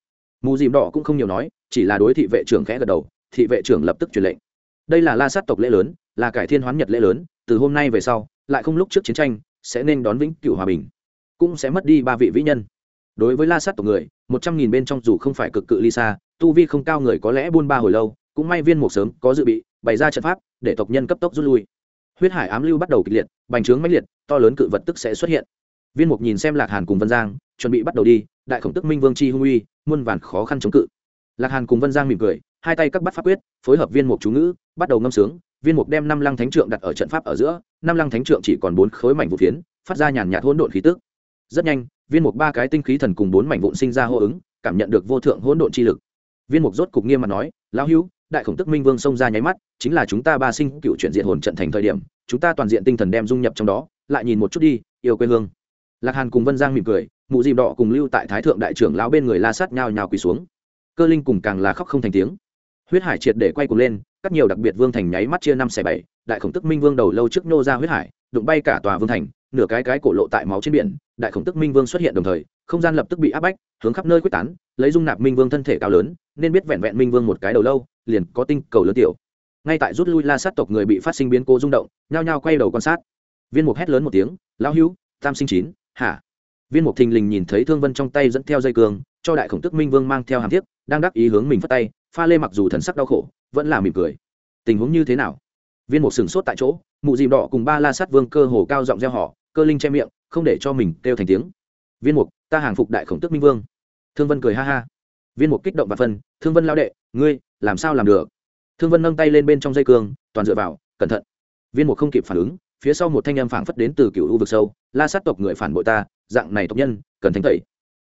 Mù dìm đỏ cũng không nhiều nói, chỉ là đối thị vệ trưởng khẽ gật đầu, thị vệ trưởng lập tức truyền lệnh đây là la sát tộc lễ lớn, là cải thiên hoán nhật lễ lớn, từ hôm nay về sau, lại không lúc trước chiến tranh, sẽ nên đón vĩnh cửu hòa bình, cũng sẽ mất đi ba vị vĩ nhân. Đối với la sát tộc người, một trăm nghìn bên trong dù không phải cực cự ly xa, tu vi không cao người có lẽ buôn ba hồi lâu, cũng may viên một sớm có dự bị, bày ra trận pháp, để tộc nhân cấp tốc rút lui. Huyết hải ám lưu bắt đầu kịch liệt, bành trướng mãnh liệt, to lớn cự vật tức sẽ xuất hiện. Viên mục nhìn xem lạc hàn cùng vân giang, chuẩn bị bắt đầu đi, đại khổng tức minh vương chi hung uy, muôn vàn khó khăn chống cự lạc hàn cùng vân giang mỉm cười, hai tay các bắt pháp quyết, phối hợp viên mục chú ngữ, bắt đầu ngâm sướng. Viên mục đem năm lăng thánh trượng đặt ở trận pháp ở giữa, năm lăng thánh trượng chỉ còn bốn khối mảnh vụ phiến, phát ra nhàn nhạt hỗn độn khí tức. Rất nhanh, viên mục ba cái tinh khí thần cùng bốn mảnh vụn sinh ra hô ứng, cảm nhận được vô thượng hỗn độn chi lực. Viên mục rốt cục nghiêm mặt nói, lão hữu, đại khổng tức minh vương xông ra nháy mắt, chính là chúng ta ba sinh cựu chuyển diện hồn trận thành thời điểm, chúng ta toàn diện tinh thần đem dung nhập trong đó, lại nhìn một chút đi, yêu quê hương. Lạc hàn cùng vân giang mỉm cười, mụ dìm đỏ cùng lưu tại thái thượng đại trưởng lão bên người la sát nhào nhào quỳ xuống cơ linh cùng càng là khóc không thành tiếng. Huyết hải triệt để quay cuồng lên, các nhiều đặc biệt vương thành nháy mắt chia năm xẻ bảy, đại khổng tức minh vương đầu lâu trước nô ra huyết hải, đụng bay cả tòa vương thành, nửa cái cái cổ lộ tại máu trên biển, đại khổng tức minh vương xuất hiện đồng thời, không gian lập tức bị áp bách, hướng khắp nơi quyết tán, lấy dung nạp minh vương thân thể cao lớn, nên biết vẹn vẹn minh vương một cái đầu lâu, liền có tinh cầu lớn tiểu. Ngay tại rút lui la sát tộc người bị phát sinh biến cố rung động, nhao nhao quay đầu quan sát. Viên mục hét lớn một tiếng, lão hữu, tam sinh chín, hả? Viên mục thình lình nhìn thấy thương vân trong tay dẫn theo dây cường cho đại khổng tức minh vương mang theo hàm thiếp, đang đắc ý hướng mình phất tay, pha lê mặc dù thần sắc đau khổ, vẫn là mỉm cười. Tình huống như thế nào? Viên mục sửng sốt tại chỗ, mụ dìm đỏ cùng ba la sát vương cơ hồ cao giọng gieo họ, cơ linh che miệng, không để cho mình kêu thành tiếng. Viên mục ta hàng phục đại khổng tức minh vương. Thương vân cười ha ha. Viên mục kích động và phân, thương vân lao đệ, ngươi, làm sao làm được? Thương vân nâng tay lên bên trong dây cương, toàn dựa vào, cẩn thận. Viên mục không kịp phản ứng, phía sau một thanh âm phảng phất đến từ cựu u vực sâu, la sát tộc người phản bội ta dạng này tộc nhân, cần thánh tẩy.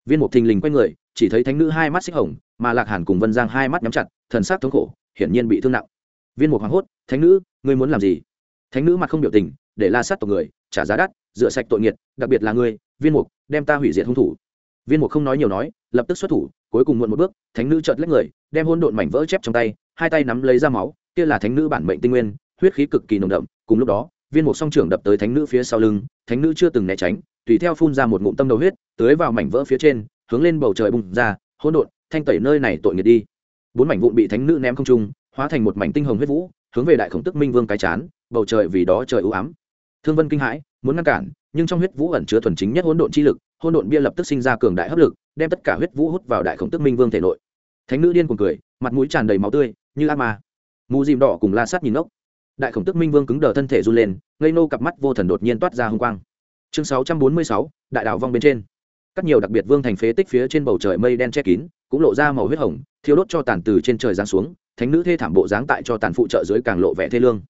Viên mục thình lình quay người, chỉ thấy thánh nữ hai mắt xích hồng, mà lạc hàn cùng vân giang hai mắt nhắm chặt, thần sắc thống khổ, hiển nhiên bị thương nặng. Viên mục hoảng hốt, thánh nữ, ngươi muốn làm gì? Thánh nữ mặt không biểu tình, để la sát tộc người, trả giá đắt, rửa sạch tội nghiệt, đặc biệt là ngươi, viên mục, đem ta hủy diệt hung thủ. Viên mục không nói nhiều nói, lập tức xuất thủ, cuối cùng muộn một bước, thánh nữ chợt lấy người, đem hôn độn mảnh vỡ chép trong tay, hai tay nắm lấy ra máu, kia là thánh nữ bản mệnh tinh nguyên, huyết khí cực kỳ nồng đậm, cùng lúc đó, viên mục song trưởng đập tới thánh nữ phía sau lưng, thánh nữ chưa từng né tránh tùy theo phun ra một ngụm tâm đầu huyết, tưới vào mảnh vỡ phía trên, hướng lên bầu trời bùng ra, hỗn độn, thanh tẩy nơi này tội nghiệt đi. Bốn mảnh vụn bị thánh nữ ném không trung, hóa thành một mảnh tinh hồng huyết vũ, hướng về đại khổng tức minh vương cái chán, bầu trời vì đó trời ưu ám. Thương vân kinh hãi, muốn ngăn cản, nhưng trong huyết vũ ẩn chứa thuần chính nhất hỗn độn chi lực, hỗn độn bia lập tức sinh ra cường đại hấp lực, đem tất cả huyết vũ hút vào đại khổng tức minh vương thể nội. Thánh nữ điên cuồng cười, mặt mũi tràn đầy máu tươi, như ác ma. Mù dìm đỏ cùng la sát nhìn ngốc. Đại khổng tức minh vương cứng đờ thân thể run lên, ngây nô cặp mắt vô thần đột nhiên toát ra hung quang chương sáu trăm bốn mươi sáu, đại đạo vong bên trên. Các nhiều đặc biệt vương thành phế tích phía trên bầu trời mây đen che kín, cũng lộ ra màu huyết hồng thiếu đốt cho tàn từ trên trời giáng xuống, thánh nữ thê thảm bộ dáng tại cho tàn phụ trợ dưới càng lộ vẻ thê lương.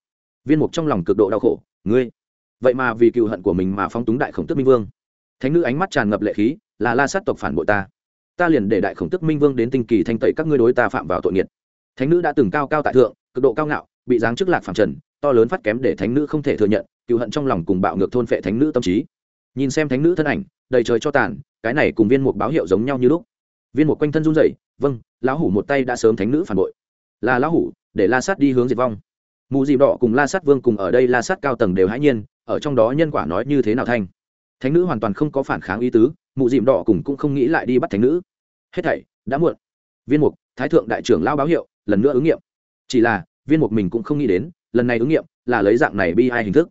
Viên mục trong lòng cực độ đau khổ, ngươi, vậy mà vì cựu hận của mình mà phóng túng đại khổng tức minh vương. Thánh nữ ánh mắt tràn ngập lệ khí, là la sát tộc phản bội ta. Ta liền để đại khổng tức minh vương đến tinh kỳ thanh tẩy các ngươi đối ta phạm vào tội nghiệt. Thánh nữ đã từng cao cao tại thượng, cực độ cao ngạo, bị giáng chức lạc phản trần, to lớn phát kém để thánh nữ không thể thừa nhận, cựu hận trong lòng cùng bạo ngược thôn phệ thánh nữ tâm trí nhìn xem thánh nữ thân ảnh, đầy trời cho tàn, cái này cùng viên mục báo hiệu giống nhau như lúc. Viên mục quanh thân run rẩy vâng lão hủ một tay đã sớm thánh nữ phản bội. Là lão hủ, để la sát đi hướng diệt vong. Mù dìm đỏ cùng la sát vương cùng ở đây la sát cao tầng đều hãy nhiên, ở trong đó nhân quả nói như thế nào thanh? Thánh nữ hoàn toàn không có phản kháng ý tứ, mụ dìm đỏ cùng cũng không nghĩ lại đi bắt thánh nữ. Hết thảy đã muộn. Viên mục, thái thượng đại trưởng lao báo hiệu, lần nữa ứng nghiệm. Chỉ là, viên mục mình cũng không nghĩ đến, lần này ứng nghiệm là lấy dạng này bi hai hình thức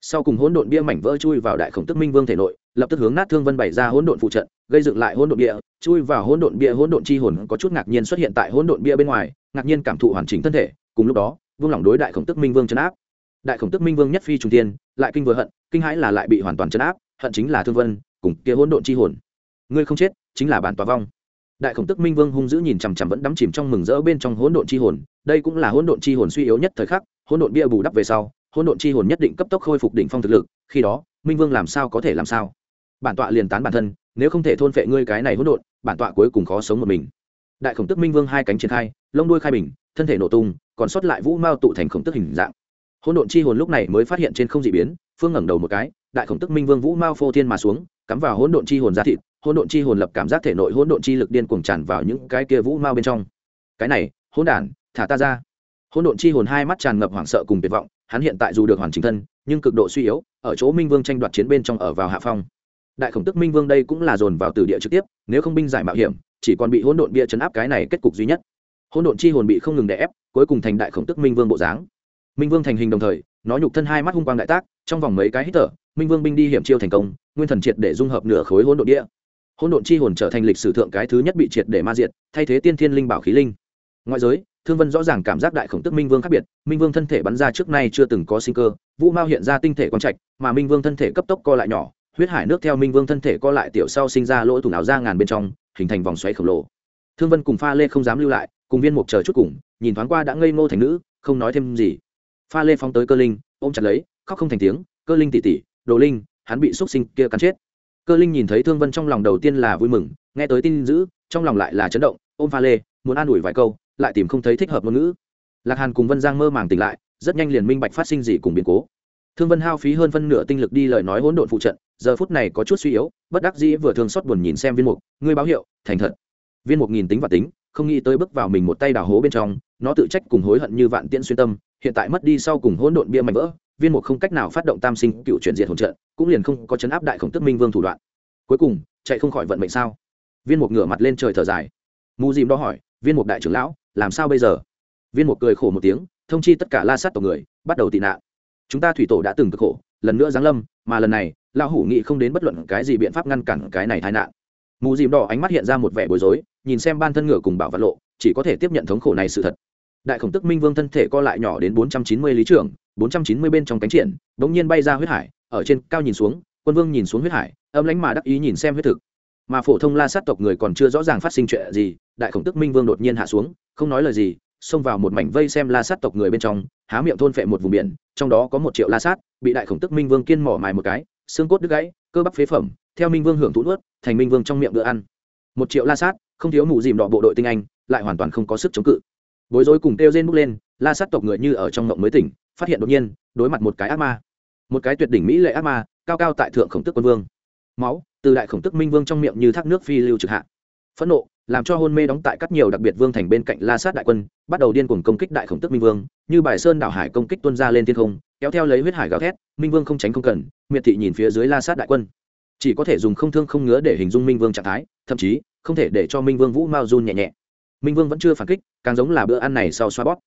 sau cùng hỗn độn bia mảnh vỡ chui vào đại khổng tức minh vương thể nội lập tức hướng nát thương vân bày ra hỗn độn phụ trận gây dựng lại hỗn độn bia chui vào hỗn độn bia hỗn độn chi hồn có chút ngạc nhiên xuất hiện tại hỗn độn bia bên ngoài ngạc nhiên cảm thụ hoàn chỉnh thân thể cùng lúc đó vương lòng đối đại khổng tức minh vương chấn áp đại khổng tức minh vương nhất phi trung tiên lại kinh vừa hận kinh hãi là lại bị hoàn toàn chấn áp hận chính là thương vân cùng kia hỗn độn chi hồn ngươi không chết chính là bản tòa vong đại khổng tức minh vương hung dữ nhìn chằm chằm vẫn đắm chìm trong mừng rỡ bên trong hỗn độn chi hồn đây cũng là hỗn độn chi hồn suy yếu nhất thời khắc hỗn độn bia bù đắp về sau hỗn độn chi hồn nhất định cấp tốc khôi phục đỉnh phong thực lực, khi đó, minh vương làm sao có thể làm sao? Bản tọa liền tán bản thân, nếu không thể thôn phệ ngươi cái này hỗn độn, bản tọa cuối cùng khó sống một mình. Đại khổng tức minh vương hai cánh triển khai, lông đuôi khai bình, thân thể nổ tung, còn sót lại vũ mao tụ thành khổng tức hình dạng. Hỗn độn chi hồn lúc này mới phát hiện trên không dị biến, phương ngẩng đầu một cái, đại khổng tức minh vương vũ mao phô thiên mà xuống, cắm vào hỗn độn chi hồn ra thịt, hỗn độn chi hồn lập cảm giác thể nội hỗn độn chi lực điên cuồng tràn vào những cái kia vũ mao bên trong. Cái này, hỗn đản, thả ta ra. Hỗn độn chi hồn hai mắt tràn ngập hoảng sợ cùng tuyệt vọng hắn hiện tại dù được hoàn chỉnh thân, nhưng cực độ suy yếu, ở chỗ minh vương tranh đoạt chiến bên trong ở vào hạ phong. Đại khổng tức minh vương đây cũng là dồn vào từ địa trực tiếp, nếu không binh giải mạo hiểm, chỉ còn bị hỗn độn bia chấn áp cái này kết cục duy nhất. Hỗn độn chi hồn bị không ngừng đè ép, cuối cùng thành đại khổng tức minh vương bộ dáng. Minh vương thành hình đồng thời, nó nhục thân hai mắt hung quang đại tác, trong vòng mấy cái hít thở, minh vương binh đi hiểm chiêu thành công, nguyên thần triệt để dung hợp nửa khối hỗn độn địa. Hỗn độn chi hồn trở thành lịch sử thượng cái thứ nhất bị triệt để ma diệt, thay thế tiên thiên linh bảo khí linh. Ngoại giới thương vân rõ ràng cảm giác đại khổng tức minh vương khác biệt, minh vương thân thể bắn ra trước nay chưa từng có sinh cơ, vũ mao hiện ra tinh thể quang trạch, mà minh vương thân thể cấp tốc co lại nhỏ, huyết hải nước theo minh vương thân thể co lại tiểu sau sinh ra lỗ thủng áo ra ngàn bên trong, hình thành vòng xoáy khổng lồ. Thương vân cùng pha lê không dám lưu lại, cùng viên mục chờ chút cùng, nhìn thoáng qua đã ngây ngô thành nữ, không nói thêm gì. Pha lê phóng tới cơ linh, ôm chặt lấy, khóc không thành tiếng, cơ linh tỉ tỉ đồ linh, hắn bị xúc sinh kia cắn chết. Cơ linh nhìn thấy thương vân trong lòng đầu tiên là vui mừng, nghe tới tin dữ, trong lòng lại là chấn động, ôm pha lê, muốn an ủi vài câu lại tìm không thấy thích hợp ngôn ngữ. Lạc hàn cùng vân giang mơ màng tỉnh lại, rất nhanh liền minh bạch phát sinh gì cùng biến cố. Thương vân hao phí hơn phân nửa tinh lực đi lời nói hỗn độn phụ trận, giờ phút này có chút suy yếu, bất đắc dĩ vừa thương xót buồn nhìn xem viên mục, ngươi báo hiệu, thành thật. Viên mục nghìn tính và tính, không nghĩ tới bước vào mình một tay đào hố bên trong, nó tự trách cùng hối hận như vạn tiễn xuyên tâm, hiện tại mất đi sau cùng hỗn độn bia mạnh vỡ, viên mục không cách nào phát động tam sinh cựu chuyển diệt hỗn trận, cũng liền không có chấn áp đại khổng tức minh vương thủ đoạn. Cuối cùng, chạy không khỏi vận mệnh sao? Viên mục ngửa mặt lên trời thở dài. Mù dìm đó hỏi, viên mục đại trưởng lão làm sao bây giờ? Viên mục cười khổ một tiếng, thông chi tất cả la sát tộc người, bắt đầu tị nạn. Chúng ta thủy tổ đã từng cực khổ, lần nữa giáng lâm, mà lần này, lão hủ nghị không đến bất luận cái gì biện pháp ngăn cản cái này tai nạn. Mù dìm đỏ ánh mắt hiện ra một vẻ bối rối, nhìn xem ban thân ngựa cùng bảo vật lộ, chỉ có thể tiếp nhận thống khổ này sự thật. Đại khổng tức minh vương thân thể co lại nhỏ đến bốn trăm chín mươi lý trưởng, bốn trăm chín mươi bên trong cánh triển, bỗng nhiên bay ra huyết hải, ở trên cao nhìn xuống, quân vương nhìn xuống huyết hải, âm lánh mà đắc ý nhìn xem huyết thực mà phổ thông la sát tộc người còn chưa rõ ràng phát sinh chuyện gì, đại khổng tức minh vương đột nhiên hạ xuống, không nói lời gì, xông vào một mảnh vây xem la sát tộc người bên trong, há miệng thôn phệ một vùng biển, trong đó có một triệu la sát, bị đại khổng tức minh vương kiên mỏ mài một cái, xương cốt đứt gãy, cơ bắp phế phẩm, theo minh vương hưởng thụ nuốt, thành minh vương trong miệng bữa ăn. Một triệu la sát, không thiếu mù dìm đỏ bộ đội tinh anh, lại hoàn toàn không có sức chống cự. Bối rối cùng kêu rên bước lên, la sát tộc người như ở trong mộng mới tỉnh, phát hiện đột nhiên, đối mặt một cái ác ma. Một cái tuyệt đỉnh mỹ lệ ác ma, cao cao tại thượng khổng tức quân vương máu, từ đại khổng tức minh vương trong miệng như thác nước phi lưu trực hạ. Phẫn nộ, làm cho hôn mê đóng tại các nhiều đặc biệt vương thành bên cạnh la sát đại quân, bắt đầu điên cuồng công kích đại khổng tức minh vương, như bài sơn đảo hải công kích tuân ra lên thiên không, kéo theo lấy huyết hải gào thét, minh vương không tránh không cần, miệt thị nhìn phía dưới la sát đại quân. Chỉ có thể dùng không thương không ngứa để hình dung minh vương trạng thái, thậm chí, không thể để cho minh vương vũ mao run nhẹ nhẹ. Minh vương vẫn chưa phản kích, càng giống là bữa ăn này sau xoa bóp.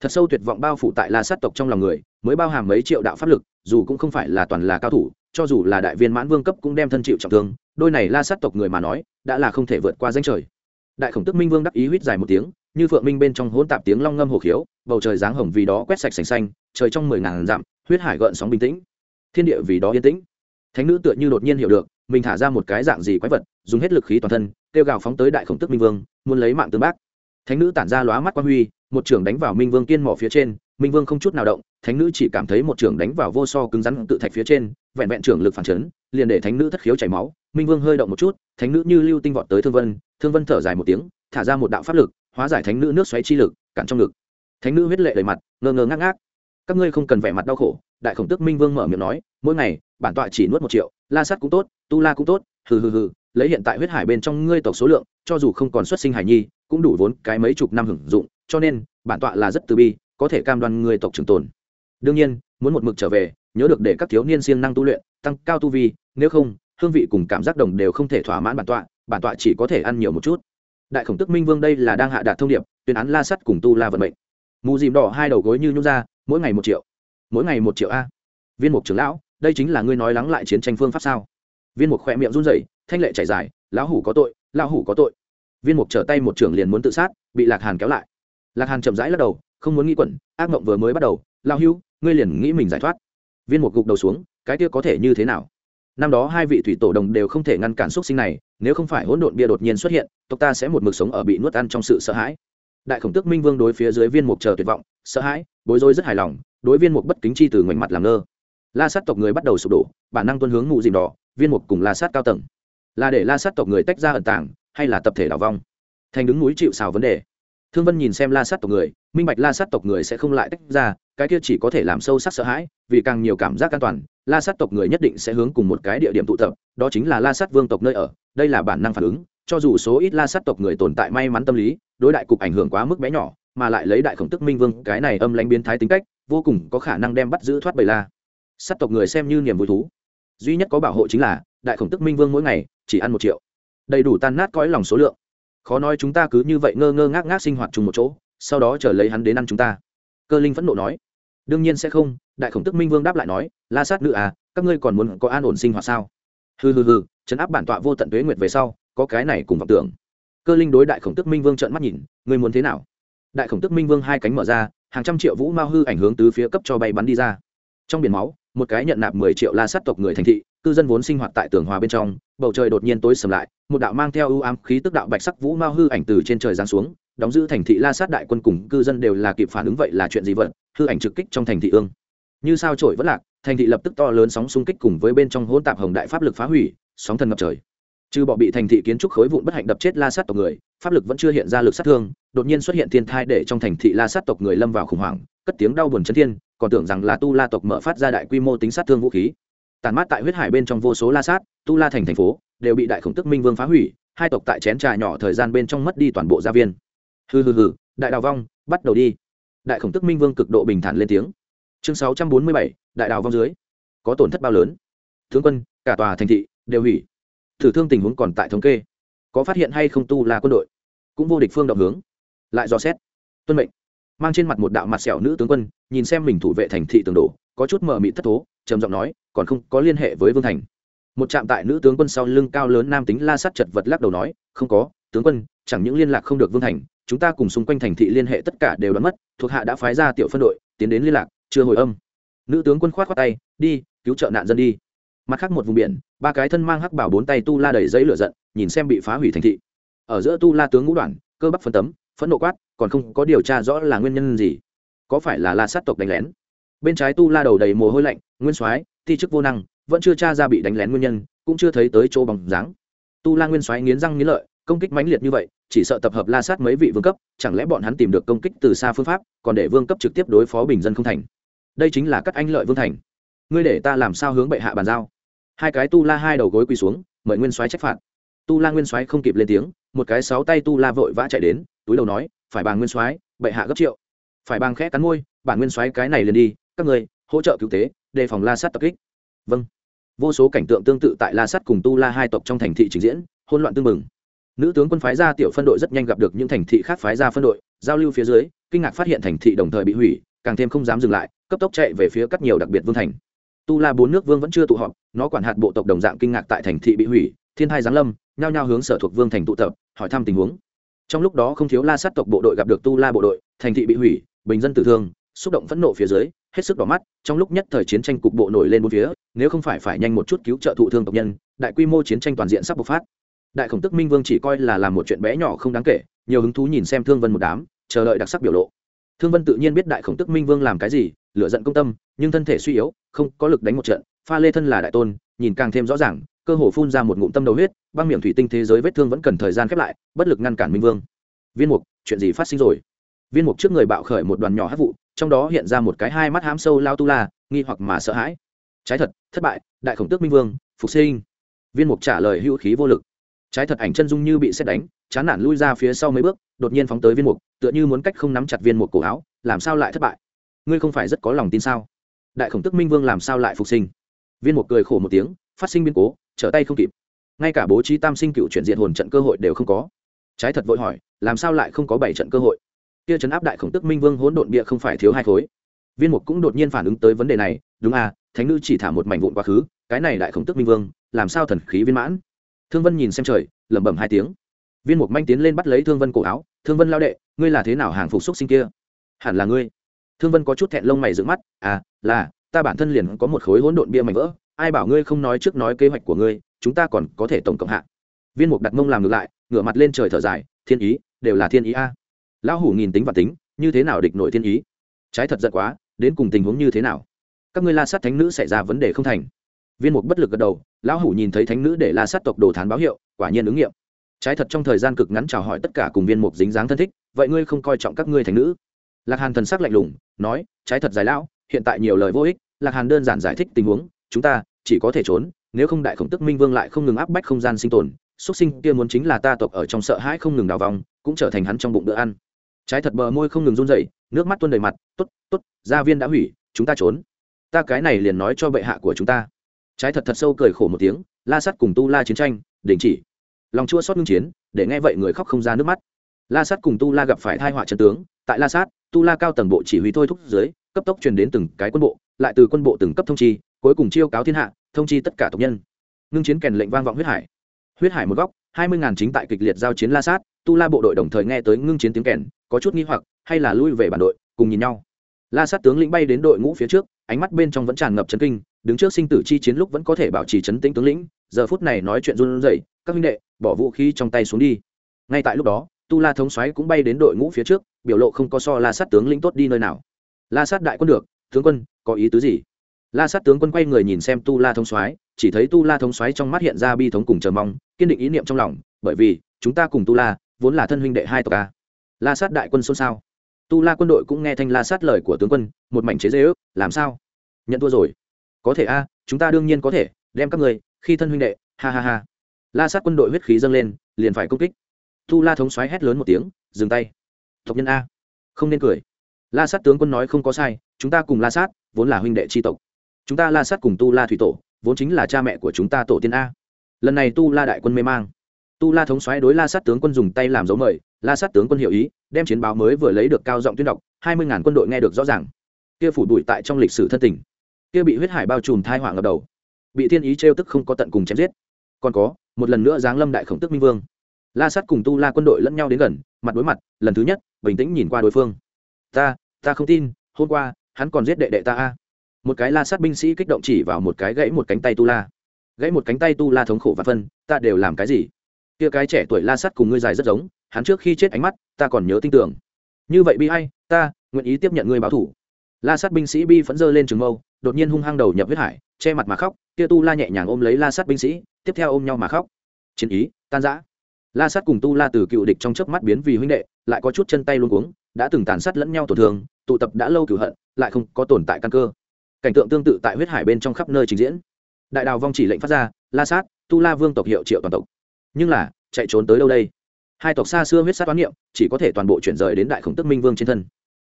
Thật sâu tuyệt vọng bao phủ tại la sát tộc trong lòng người, mới bao hàm mấy triệu đạo pháp lực, dù cũng không phải là toàn là cao thủ cho dù là đại viên mãn vương cấp cũng đem thân chịu trọng thương, đôi này la sát tộc người mà nói, đã là không thể vượt qua danh trời. Đại khổng tức minh vương đắc ý huýt dài một tiếng, như phượng minh bên trong hỗn tạp tiếng long ngâm hồ khiếu, bầu trời dáng hồng vì đó quét sạch sành xanh, trời trong mười ngàn dặm, huyết hải gợn sóng bình tĩnh. Thiên địa vì đó yên tĩnh. Thánh nữ tựa như đột nhiên hiểu được, mình thả ra một cái dạng gì quái vật, dùng hết lực khí toàn thân, kêu gào phóng tới đại khổng tức minh vương, muốn lấy mạng tương bác. Thánh nữ tản ra lóa mắt quan huy, một trưởng đánh vào minh vương kiên mỏ phía trên minh vương không chút nào động, thánh nữ chỉ cảm thấy một trưởng đánh vào vô so cứng rắn tự thạch phía trên, vẹn vẹn trưởng lực phản chấn, liền để thánh nữ thất khiếu chảy máu. Minh vương hơi động một chút, thánh nữ như lưu tinh vọt tới thương vân thương vân thở dài một tiếng, thả ra một đạo pháp lực, hóa giải thánh nữ nước xoáy chi lực, cản trong ngực. Thánh nữ huyết lệ đầy mặt, ngơ ngơ ngác ngác. Các ngươi không cần vẻ mặt đau khổ, đại khổng tước minh vương mở miệng nói, mỗi ngày, bản tọa chỉ nuốt một triệu, la sắt cũng tốt, tu la cũng tốt, hừ hừ hừ, lấy hiện tại huyết hải bên trong ngươi tộc số lượng, cho dù không còn xuất sinh hải nhi, cũng đủ vốn cái mấy chục năm hưởng dụng, cho nên, bản tọa là rất từ bi có thể cam đoan người tộc trường tồn. Đương nhiên, muốn một mực trở về, nhớ được để các thiếu niên siêng năng tu luyện, tăng cao tu vi, nếu không, hương vị cùng cảm giác đồng đều không thể thỏa mãn bản tọa bản tọa chỉ có thể ăn nhiều một chút. Đại khổng tức minh vương đây là đang hạ đạt thông điệp, tuyên án la sắt cùng tu la vận mệnh. Mù dìm đỏ hai đầu gối như nhũ ra, mỗi ngày một triệu. Mỗi ngày một triệu a. Viên mục trưởng lão, đây chính là ngươi nói lắng lại chiến tranh phương pháp sao? Viên mục khỏe miệng run rẩy, thanh lệ chảy dài, lão hủ có tội, lão hủ có tội. Viên mục trở tay một trưởng liền muốn tự sát, bị lạc hàn kéo lại. Lạc hàn chậm rãi lắc đầu không muốn nghĩ quẩn, ác mộng vừa mới bắt đầu lao hưu, ngươi liền nghĩ mình giải thoát. Viên mục gục đầu xuống, cái kia có thể như thế nào? Năm đó hai vị thủy tổ đồng đều không thể ngăn cản xúc sinh này, nếu không phải hỗn độn bia đột nhiên xuất hiện, tộc ta sẽ một mực sống ở bị nuốt ăn trong sự sợ hãi. Đại khổng tước minh vương đối phía dưới viên mục chờ tuyệt vọng, sợ hãi, bối rối rất hài lòng, đối viên mục bất kính chi từ ngoảnh mặt làm ngơ. La sát tộc người bắt đầu sụp đổ, bản năng tuân hướng mụ dìm đỏ, viên mục cùng la sát cao tầng. Là để la sát tộc người tách ra ẩn tàng, hay là tập thể đảo vong? Thành đứng núi chịu xào vấn đề. Thương vân nhìn xem la sát tộc người minh bạch la sát tộc người sẽ không lại tách ra, cái kia chỉ có thể làm sâu sắc sợ hãi, vì càng nhiều cảm giác an toàn, la sát tộc người nhất định sẽ hướng cùng một cái địa điểm tụ tập, đó chính là la sát vương tộc nơi ở, đây là bản năng phản ứng, cho dù số ít la sát tộc người tồn tại may mắn tâm lý, đối đại cục ảnh hưởng quá mức bé nhỏ, mà lại lấy đại khổng tức minh vương, cái này âm lãnh biến thái tính cách, vô cùng có khả năng đem bắt giữ thoát bầy la. Sát tộc người xem như niềm vui thú. Duy nhất có bảo hộ chính là, đại khổng tức minh vương mỗi ngày, chỉ ăn một triệu. Đầy đủ tan nát cõi lòng số lượng. Khó nói chúng ta cứ như vậy ngơ ngơ ngác ngác sinh hoạt chung một chỗ sau đó chờ lấy hắn đến ăn chúng ta. Cơ linh phẫn nộ nói, đương nhiên sẽ không, đại khổng tức minh vương đáp lại nói, la sát nữ à các ngươi còn muốn có an ổn sinh hoạt sao? Hừ hừ hừ chấn áp bản tọa vô tận tuế nguyệt về sau, có cái này cùng vọng tưởng. Cơ linh đối đại khổng tức minh vương trợn mắt nhìn, ngươi muốn thế nào? Đại khổng tức minh vương hai cánh mở ra, hàng trăm triệu vũ mao hư ảnh hướng tứ phía cấp cho bay bắn đi ra. Trong biển máu, một cái nhận nạp mười triệu la sát tộc người thành thị, cư dân vốn sinh hoạt tại tường hòa bên trong, bầu trời đột nhiên tối sầm lại, một đạo mang theo ưu ám khí tức đạo bạch sắc vũ mao hư ảnh từ trên trời giáng xuống đóng giữ thành thị la sát đại quân cùng cư dân đều là kịp phản ứng vậy là chuyện gì vậy? Hư ảnh trực kích trong thành thị ương. Như sao trổi vẫn lạc, thành thị lập tức to lớn sóng xung kích cùng với bên trong hỗn tạp hồng đại pháp lực phá hủy, sóng thần ngập trời. Trừ bỏ bị thành thị kiến trúc khối vụn bất hạnh đập chết la sát tộc người, pháp lực vẫn chưa hiện ra lực sát thương, đột nhiên xuất hiện thiên thai để trong thành thị la sát tộc người lâm vào khủng hoảng, cất tiếng đau buồn chấn thiên, còn tưởng rằng là tu la tộc mở phát ra đại quy mô tính sát thương vũ khí. Tàn mát tại huyết hải bên trong vô số la sát, tu la thành thành phố, đều bị đại khổng tức minh vương phá hủy, hai tộc tại chén trà nhỏ thời gian bên trong mất đi toàn bộ gia viên hừ hừ hừ, đại đào vong, bắt đầu đi. Đại khổng tức minh vương cực độ bình thản lên tiếng. Chương sáu trăm bốn mươi bảy, đại đào vong dưới. Có tổn thất bao lớn? Tướng quân, cả tòa thành thị đều hủy. Thử thương tình huống còn tại thống kê. Có phát hiện hay không tu là quân đội? Cũng vô địch phương động hướng. Lại dò xét. Tuân mệnh. Mang trên mặt một đạo mặt sẹo nữ tướng quân, nhìn xem mình thủ vệ thành thị tường đổ, có chút mờ mịt thất thố, trầm giọng nói, còn không có liên hệ với vương thành. Một trạm tại nữ tướng quân sau lưng cao lớn nam tính la sắt chật vật lắc đầu nói, không có tướng quân, chẳng những liên lạc không được vương thành, chúng ta cùng xung quanh thành thị liên hệ tất cả đều đã mất, thuộc hạ đã phái ra tiểu phân đội, tiến đến liên lạc, chưa hồi âm. Nữ tướng quân khoát khoát tay, đi, cứu trợ nạn dân đi. Mặt khác một vùng biển, ba cái thân mang hắc bảo bốn tay tu la đầy giấy lửa giận, nhìn xem bị phá hủy thành thị. Ở giữa tu la tướng ngũ đoàn, cơ bắp phân tấm, phẫn nộ quát, còn không có điều tra rõ là nguyên nhân gì? Có phải là la sát tộc đánh lén? Bên trái tu la đầu đầy mồ hôi lạnh, nguyên soái thi chức vô năng, vẫn chưa tra ra bị đánh lén nguyên nhân, cũng chưa thấy tới chỗ bằng dáng. Tu la nguyên soái nghiến răng nghiến lợi công kích mãnh liệt như vậy, chỉ sợ tập hợp la sát mấy vị vương cấp, chẳng lẽ bọn hắn tìm được công kích từ xa phương pháp, còn để vương cấp trực tiếp đối phó bình dân không thành? Đây chính là các anh lợi vương thành. Ngươi để ta làm sao hướng bệ hạ bàn giao? Hai cái tu la hai đầu gối quỳ xuống, mời nguyên soái trách phạt. Tu la nguyên soái không kịp lên tiếng, một cái sáu tay tu la vội vã chạy đến, túi đầu nói, phải bàn nguyên soái, bệ hạ gấp triệu. Phải bàn khẽ cắn môi bản nguyên soái, cái này liền đi, các người hỗ trợ cứu tế, đề phòng la sát tập kích. Vâng. Vô số cảnh tượng tương tự tại la sát cùng tu la hai tộc trong thành thị trình diễn, hỗn loạn tương mừng nữ tướng quân phái ra tiểu phân đội rất nhanh gặp được những thành thị khác phái ra phân đội, giao lưu phía dưới, kinh ngạc phát hiện thành thị đồng thời bị hủy, càng thêm không dám dừng lại, cấp tốc chạy về phía các nhiều đặc biệt vương thành. Tu la bốn nước vương vẫn chưa tụ họp, nó quản hạt bộ tộc đồng dạng kinh ngạc tại thành thị bị hủy, thiên hai giáng lâm, nhao nhao hướng sở thuộc vương thành tụ tập, hỏi thăm tình huống. Trong lúc đó không thiếu la sát tộc bộ đội gặp được tu la bộ đội, thành thị bị hủy, bình dân tử thương, xúc động phẫn nộ phía dưới, hết sức đỏ mắt, trong lúc nhất thời chiến tranh cục bộ nổi lên bốn phía, nếu không phải phải nhanh một chút cứu trợ thụ thương tộc nhân, đại quy mô chiến tranh toàn diện sắp bộc phát đại khổng tức minh vương chỉ coi là làm một chuyện bé nhỏ không đáng kể, nhiều hứng thú nhìn xem thương vân một đám, chờ đợi đặc sắc biểu lộ. Thương vân tự nhiên biết đại khổng tức minh vương làm cái gì lựa giận công tâm, nhưng thân thể suy yếu, không có lực đánh một trận, pha lê thân là đại tôn, nhìn càng thêm rõ ràng, cơ hồ phun ra một ngụm tâm đầu huyết, băng miệng thủy tinh thế giới vết thương vẫn cần thời gian khép lại, bất lực ngăn cản minh vương. Viên mục, chuyện gì phát sinh rồi? Viên mục trước người bạo khởi một đoàn nhỏ hát vụ, trong đó hiện ra một cái hai mắt hám sâu lao tu la, nghi hoặc mà sợ hãi. Trái thật, thất bại, đại khổng tước minh vương, phục sinh. Viên mục trả lời hữu khí vô lực trái thật ảnh chân dung như bị xét đánh, chán nản lui ra phía sau mấy bước, đột nhiên phóng tới viên mục, tựa như muốn cách không nắm chặt viên mục cổ áo, làm sao lại thất bại? Ngươi không phải rất có lòng tin sao? Đại khổng tức minh vương làm sao lại phục sinh? Viên mục cười khổ một tiếng, phát sinh biến cố, trở tay không kịp. Ngay cả bố trí tam sinh cựu chuyển diện hồn trận cơ hội đều không có. Trái thật vội hỏi, làm sao lại không có bảy trận cơ hội? Kia chấn áp đại khổng tức minh vương hỗn độn bịa không phải thiếu hai khối. Viên mục cũng đột nhiên phản ứng tới vấn đề này, đúng à thánh nữ chỉ thả một mảnh vụn quá khứ, cái này đại khổng tức minh vương, làm sao thần khí viên mãn? Thương vân nhìn xem trời, lẩm bẩm hai tiếng. Viên mục manh tiến lên bắt lấy thương vân cổ áo, thương vân lao đệ, ngươi là thế nào hàng phục xúc sinh kia? Hẳn là ngươi. Thương vân có chút thẹn lông mày dựng mắt à là, ta bản thân liền có một khối hỗn độn bia mảnh vỡ, ai bảo ngươi không nói trước nói kế hoạch của ngươi, chúng ta còn có thể tổng cộng hạ. Viên mục đặt mông làm ngược lại, ngửa mặt lên trời thở dài, thiên ý, đều là thiên ý a. Lão hủ nghìn tính và tính, như thế nào địch nội thiên ý? Trái thật giận quá, đến cùng tình huống như thế nào? Các ngươi la sát thánh nữ xảy ra vấn đề không thành viên mục bất lực gật đầu, lão hủ nhìn thấy thánh nữ để la sát tộc đồ thán báo hiệu, quả nhiên ứng nghiệm. Trái thật trong thời gian cực ngắn chào hỏi tất cả cùng viên mục dính dáng thân thích, vậy ngươi không coi trọng các ngươi thánh nữ? Lạc hàn thần sắc lạnh lùng, nói, trái thật dài lão, hiện tại nhiều lời vô ích, lạc hàn đơn giản giải thích tình huống, chúng ta chỉ có thể trốn, nếu không đại khổng tức minh vương lại không ngừng áp bách không gian sinh tồn xuất sinh kia muốn chính là ta tộc ở trong sợ hãi không ngừng đào vòng, cũng trở thành hắn trong bụng bữa ăn. Trái thật bờ môi không ngừng run rẩy, nước mắt tuôn đầy mặt t ố t t ố t gia viên đã hủy, chúng ta trốn. Ta cái này liền nói cho bệ hạ của chúng ta trái thật thật sâu cười khổ một tiếng, la sắt cùng tu la chiến tranh, đình chỉ. Lòng chua xót ngưng chiến, để nghe vậy người khóc không ra nước mắt. La sắt cùng tu la gặp phải thai họa chân tướng, tại la sát, tu la cao tầng bộ chỉ huy thôi thúc dưới, cấp tốc truyền đến từng cái quân bộ, lại từ quân bộ từng cấp thông chi, cuối cùng chiêu cáo thiên hạ, thông chi tất cả tộc nhân. Ngưng chiến kèn lệnh vang vọng huyết hải. Huyết hải một góc, hai mươi ngàn chính tại kịch liệt giao chiến la sát, tu la bộ đội đồng thời nghe tới ngưng chiến tiếng kèn, có chút nghi hoặc, hay là lui về bản đội, cùng nhìn nhau. La sát tướng lĩnh bay đến đội ngũ phía trước, ánh mắt bên trong vẫn tràn ngập chấn kinh đứng trước sinh tử chi chiến lúc vẫn có thể bảo trì chấn tĩnh tướng lĩnh, giờ phút này nói chuyện run rẩy, các huynh đệ, bỏ vũ khí trong tay xuống đi. Ngay tại lúc đó, tu la thống xoáy cũng bay đến đội ngũ phía trước, biểu lộ không có so la sát tướng lĩnh tốt đi nơi nào. La sát đại quân được, tướng quân, có ý tứ gì? La sát tướng quân quay người nhìn xem tu la thống xoáy chỉ thấy tu la thống xoáy trong mắt hiện ra bi thống cùng chờ mong, kiên định ý niệm trong lòng, bởi vì, chúng ta cùng tu la, vốn là thân huynh đệ hai tộc a. La sát đại quân xôn xao. Tu la quân đội cũng nghe thanh la sát lời của tướng quân, một mảnh chế dễ ước, làm sao? Nhận thua rồi có thể a, chúng ta đương nhiên có thể, đem các người khi thân huynh đệ, ha ha ha. La sát quân đội huyết khí dâng lên, liền phải công kích. Tu la thống xoáy hét lớn một tiếng, dừng tay. Tộc nhân a. Không nên cười. La sát tướng quân nói không có sai, chúng ta cùng la sát, vốn là huynh đệ tri tộc. Chúng ta la sát cùng tu la thủy tổ, vốn chính là cha mẹ của chúng ta tổ tiên a. Lần này tu la đại quân mê mang. Tu la thống xoáy đối la sát tướng quân dùng tay làm dấu mời, la sát tướng quân hiểu ý, đem chiến báo mới vừa lấy được cao giọng tuyên đọc, hai mươi ngàn quân đội nghe được rõ ràng. Kia phủ đuổi tại trong lịch sử thân tình kia bị huyết hải bao trùm thai hỏa ngập đầu. Bị thiên ý trêu tức không có tận cùng chém giết. Còn có, một lần nữa giáng lâm đại khổng tức minh vương. La sát cùng tu la quân đội lẫn nhau đến gần, mặt đối mặt, lần thứ nhất, bình tĩnh nhìn qua đối phương. Ta ta không tin, hôm qua, hắn còn giết đệ đệ ta a. Một cái la sát binh sĩ kích động chỉ vào một cái gãy một cánh tay tu la. Gãy một cánh tay tu la thống khổ và phân, ta đều làm cái gì? Kia cái trẻ tuổi la sát cùng ngươi dài rất giống, hắn trước khi chết ánh mắt, ta còn nhớ tin tưởng. Như vậy bi hay ta nguyện ý tiếp nhận ngươi báo thủ la sát binh sĩ bi phẫn dơ lên trường mâu, đột nhiên hung hăng đầu nhập huyết hải, che mặt mà khóc, kia tu la nhẹ nhàng ôm lấy la sát binh sĩ, tiếp theo ôm nhau mà khóc. Chiến ý, tan giã la sát cùng tu la từ cựu địch trong chớp mắt biến vì huynh đệ, lại có chút chân tay luôn cuống, đã từng tàn sát lẫn nhau tổn thương, tụ tập đã lâu cửu hận, lại không có tồn tại căn cơ. Cảnh tượng tương tự tại huyết hải bên trong khắp nơi trình diễn. Đại đào vong chỉ lệnh phát ra, la sát, tu la vương tộc hiệu triệu toàn tộc. Nhưng là, chạy trốn tới đâu đây? Hai tộc xa xưa huyết sát toán niệm, chỉ có thể toàn bộ chuyển rời đến đại khổng tức minh vương trên thân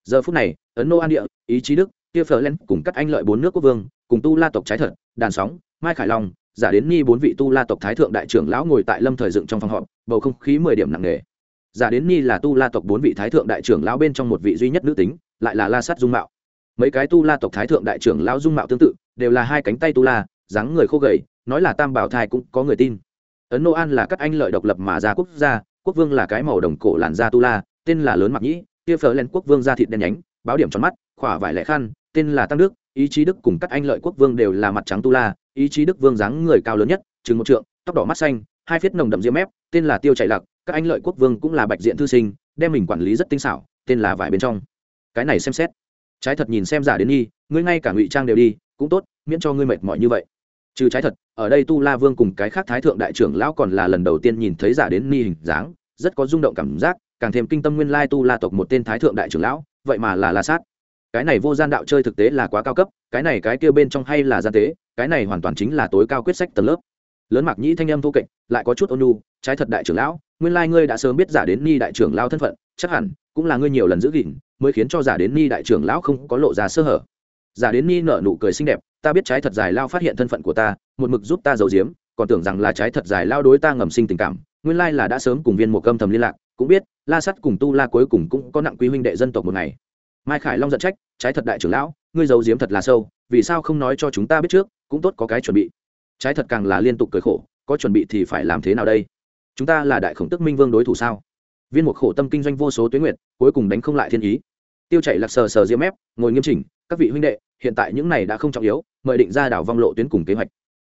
giờ phút này, ấn nô an địa, ý chí đức, kia phở len cùng các anh lợi bốn nước quốc vương, cùng tu la tộc trái thật, đàn sóng, mai khải long, giả đến ni bốn vị tu la tộc thái thượng đại trưởng lão ngồi tại lâm thời dựng trong phòng họp, bầu không khí mười điểm nặng nề. Giả đến ni là tu la tộc bốn vị thái thượng đại trưởng lão bên trong một vị duy nhất nữ tính, lại là la sát dung mạo. Mấy cái tu la tộc thái thượng đại trưởng lão dung mạo tương tự, đều là hai cánh tay tu la, dáng người khô gầy, nói là tam bảo thai cũng có người tin. Ấn nô an là các anh lợi độc lập mà ra quốc gia, quốc vương là cái màu đồng cổ làn da tu la, tên là lớn mặc nhĩ kia phở lên quốc vương ra thịt đen nhánh, báo điểm tròn mắt, khỏa vải lẻ khăn, tên là tăng đức, ý chí đức cùng các anh lợi quốc vương đều là mặt trắng tu la, ý chí đức vương dáng người cao lớn nhất, chừng một trượng, tóc đỏ mắt xanh, hai phiết nồng đậm diêm mép, tên là tiêu chạy lặc, các anh lợi quốc vương cũng là bạch diện thư sinh, đem mình quản lý rất tinh xảo, tên là vải bên trong. Cái này xem xét. Trái thật nhìn xem giả đến nghi, ngươi ngay cả ngụy trang đều đi, cũng tốt, miễn cho ngươi mệt mỏi như vậy. Trừ trái thật, ở đây tu la vương cùng cái khác thái thượng đại trưởng lão còn là lần đầu tiên nhìn thấy giả đến ni hình dáng, rất có rung động cảm giác càng thêm kinh tâm nguyên lai tu la tộc một tên thái thượng đại trưởng lão, vậy mà là la sát. Cái này vô gian đạo chơi thực tế là quá cao cấp, cái này cái kia bên trong hay là gian tế, cái này hoàn toàn chính là tối cao quyết sách tầng lớp. Lớn mạc nhĩ thanh âm thô kệch, lại có chút ôn nhu, trái thật đại trưởng lão, nguyên lai ngươi đã sớm biết giả đến ni đại trưởng lão thân phận, chắc hẳn cũng là ngươi nhiều lần giữ gìn, mới khiến cho giả đến ni đại trưởng lão không có lộ ra sơ hở. Giả đến ni nở nụ cười xinh đẹp, ta biết trái thật dài lao phát hiện thân phận của ta, một mực giúp ta giấu giếm, còn tưởng rằng là trái thật dài lao đối ta ngầm sinh tình cảm nguyên lai là đã sớm cùng viên một cơm thầm liên lạc, cũng biết, la sắt cùng tu la cuối cùng cũng có nặng quý huynh đệ dân tộc một ngày. Mai khải long giận trách, trái thật đại trưởng lão, ngươi giấu giếm thật là sâu, vì sao không nói cho chúng ta biết trước, cũng tốt có cái chuẩn bị. Trái thật càng là liên tục cười khổ, có chuẩn bị thì phải làm thế nào đây? Chúng ta là đại khổng tức minh vương đối thủ sao? Viên một khổ tâm kinh doanh vô số tuyến nguyện cuối cùng đánh không lại thiên ý. Tiêu chảy lạc sờ sờ diễm mép, ngồi nghiêm chỉnh, các vị huynh đệ, hiện tại những này đã không trọng yếu, mời định ra đảo vong lộ tuyến cùng kế hoạch.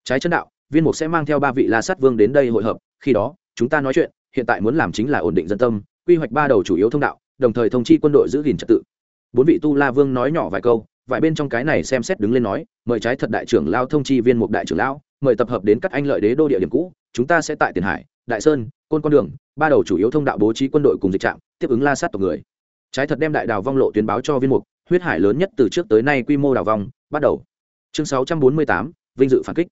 Trái chân đạo, viên mục sẽ mang theo ba vị la sát vương đến đây hội hợp, khi đó chúng ta nói chuyện, hiện tại muốn làm chính là ổn định dân tâm, quy hoạch ba đầu chủ yếu thông đạo, đồng thời thông chi quân đội giữ gìn trật tự. Bốn vị tu la vương nói nhỏ vài câu, vài bên trong cái này xem xét đứng lên nói, mời trái thật đại trưởng lao thông chi viên mục đại trưởng lão, mời tập hợp đến các anh lợi đế đô địa điểm cũ, chúng ta sẽ tại tiền hải, đại sơn, côn con đường, ba đầu chủ yếu thông đạo bố trí quân đội cùng dịch trạm, tiếp ứng la sát tộc người. Trái thật đem đại đào vong lộ tuyến báo cho viên mục, huyết hải lớn nhất từ trước tới nay quy mô đào vong, bắt đầu. Chương sáu trăm bốn mươi tám, vinh dự phản kích.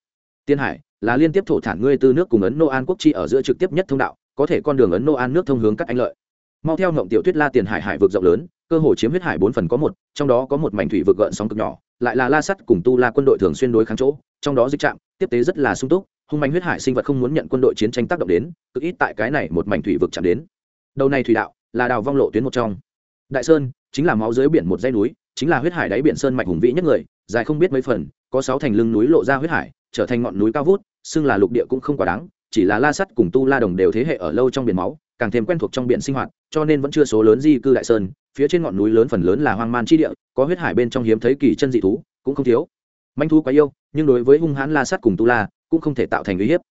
Tiên hải là liên tiếp thổ thản ngươi từ nước cùng ấn nô an quốc chi ở giữa trực tiếp nhất thông đạo, có thể con đường ấn nô an nước thông hướng các anh lợi. Mau theo ngộng tiểu tuyết la tiền hải hải vực rộng lớn, cơ hồ chiếm huyết hải bốn phần có một, trong đó có một mảnh thủy vực gợn sóng cực nhỏ, lại là la sắt cùng tu la quân đội thường xuyên đối kháng chỗ, trong đó dịch trạm, tiếp tế rất là sung túc, hung mạnh huyết hải sinh vật không muốn nhận quân đội chiến tranh tác động đến, cực ít tại cái này một mảnh thủy vực chạm đến. Đầu này thủy đạo, là đào vong lộ tuyến một trong. Đại sơn, chính là máu dưới biển một dây núi, chính là huyết hải đáy biển sơn mạch hùng vĩ nhất người, dài không biết mấy phần có sáu thành lưng núi lộ ra huyết hải, trở thành ngọn núi cao vút, xưng là lục địa cũng không quá đáng, chỉ là la sắt cùng tu la đồng đều thế hệ ở lâu trong biển máu, càng thêm quen thuộc trong biển sinh hoạt, cho nên vẫn chưa số lớn di cư đại sơn, phía trên ngọn núi lớn phần lớn là hoang man chi địa, có huyết hải bên trong hiếm thấy kỳ chân dị thú, cũng không thiếu. Manh thú quá yêu, nhưng đối với hung hãn la sắt cùng tu la, cũng không thể tạo thành uy hiếp.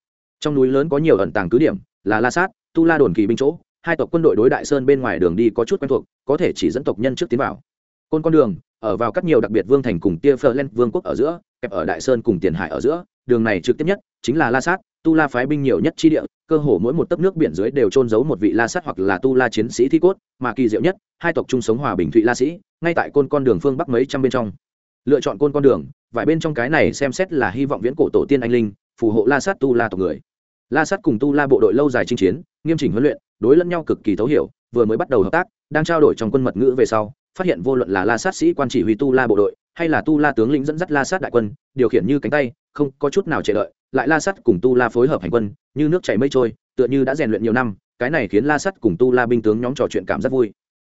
Trong núi lớn có nhiều ẩn tàng cứ điểm, là la sát tu la đồn kỳ binh chỗ, hai tộc quân đội đối đại sơn bên ngoài đường đi có chút quen thuộc, có thể chỉ dẫn tộc nhân trước tiến vào. Côn con đường, ở vào các nhiều đặc biệt vương thành cùng tia phơ len vương quốc ở giữa kẹp ở đại sơn cùng tiền hải ở giữa, đường này trực tiếp nhất chính là la sát, tu la phái binh nhiều nhất chi địa, cơ hồ mỗi một tấc nước biển dưới đều trôn giấu một vị la sát hoặc là tu la chiến sĩ thi cốt, mà kỳ diệu nhất, hai tộc chung sống hòa bình thụy la sĩ, ngay tại côn con đường phương bắc mấy trăm bên trong. Lựa chọn côn con đường, vải bên trong cái này xem xét là hy vọng viễn cổ tổ tiên anh linh, phù hộ la sát tu la tộc người. La sát cùng tu la bộ đội lâu dài chinh chiến, nghiêm chỉnh huấn luyện, đối lẫn nhau cực kỳ thấu hiểu, vừa mới bắt đầu hợp tác, đang trao đổi trong quân mật ngữ về sau phát hiện vô luận là la sát sĩ quan chỉ huy tu la bộ đội, hay là tu la tướng lĩnh dẫn dắt la sát đại quân, điều khiển như cánh tay, không có chút nào chờ đợi lại la sát cùng tu la phối hợp hành quân, như nước chảy mây trôi, tựa như đã rèn luyện nhiều năm, cái này khiến la sát cùng tu la binh tướng nhóm trò chuyện cảm giác vui.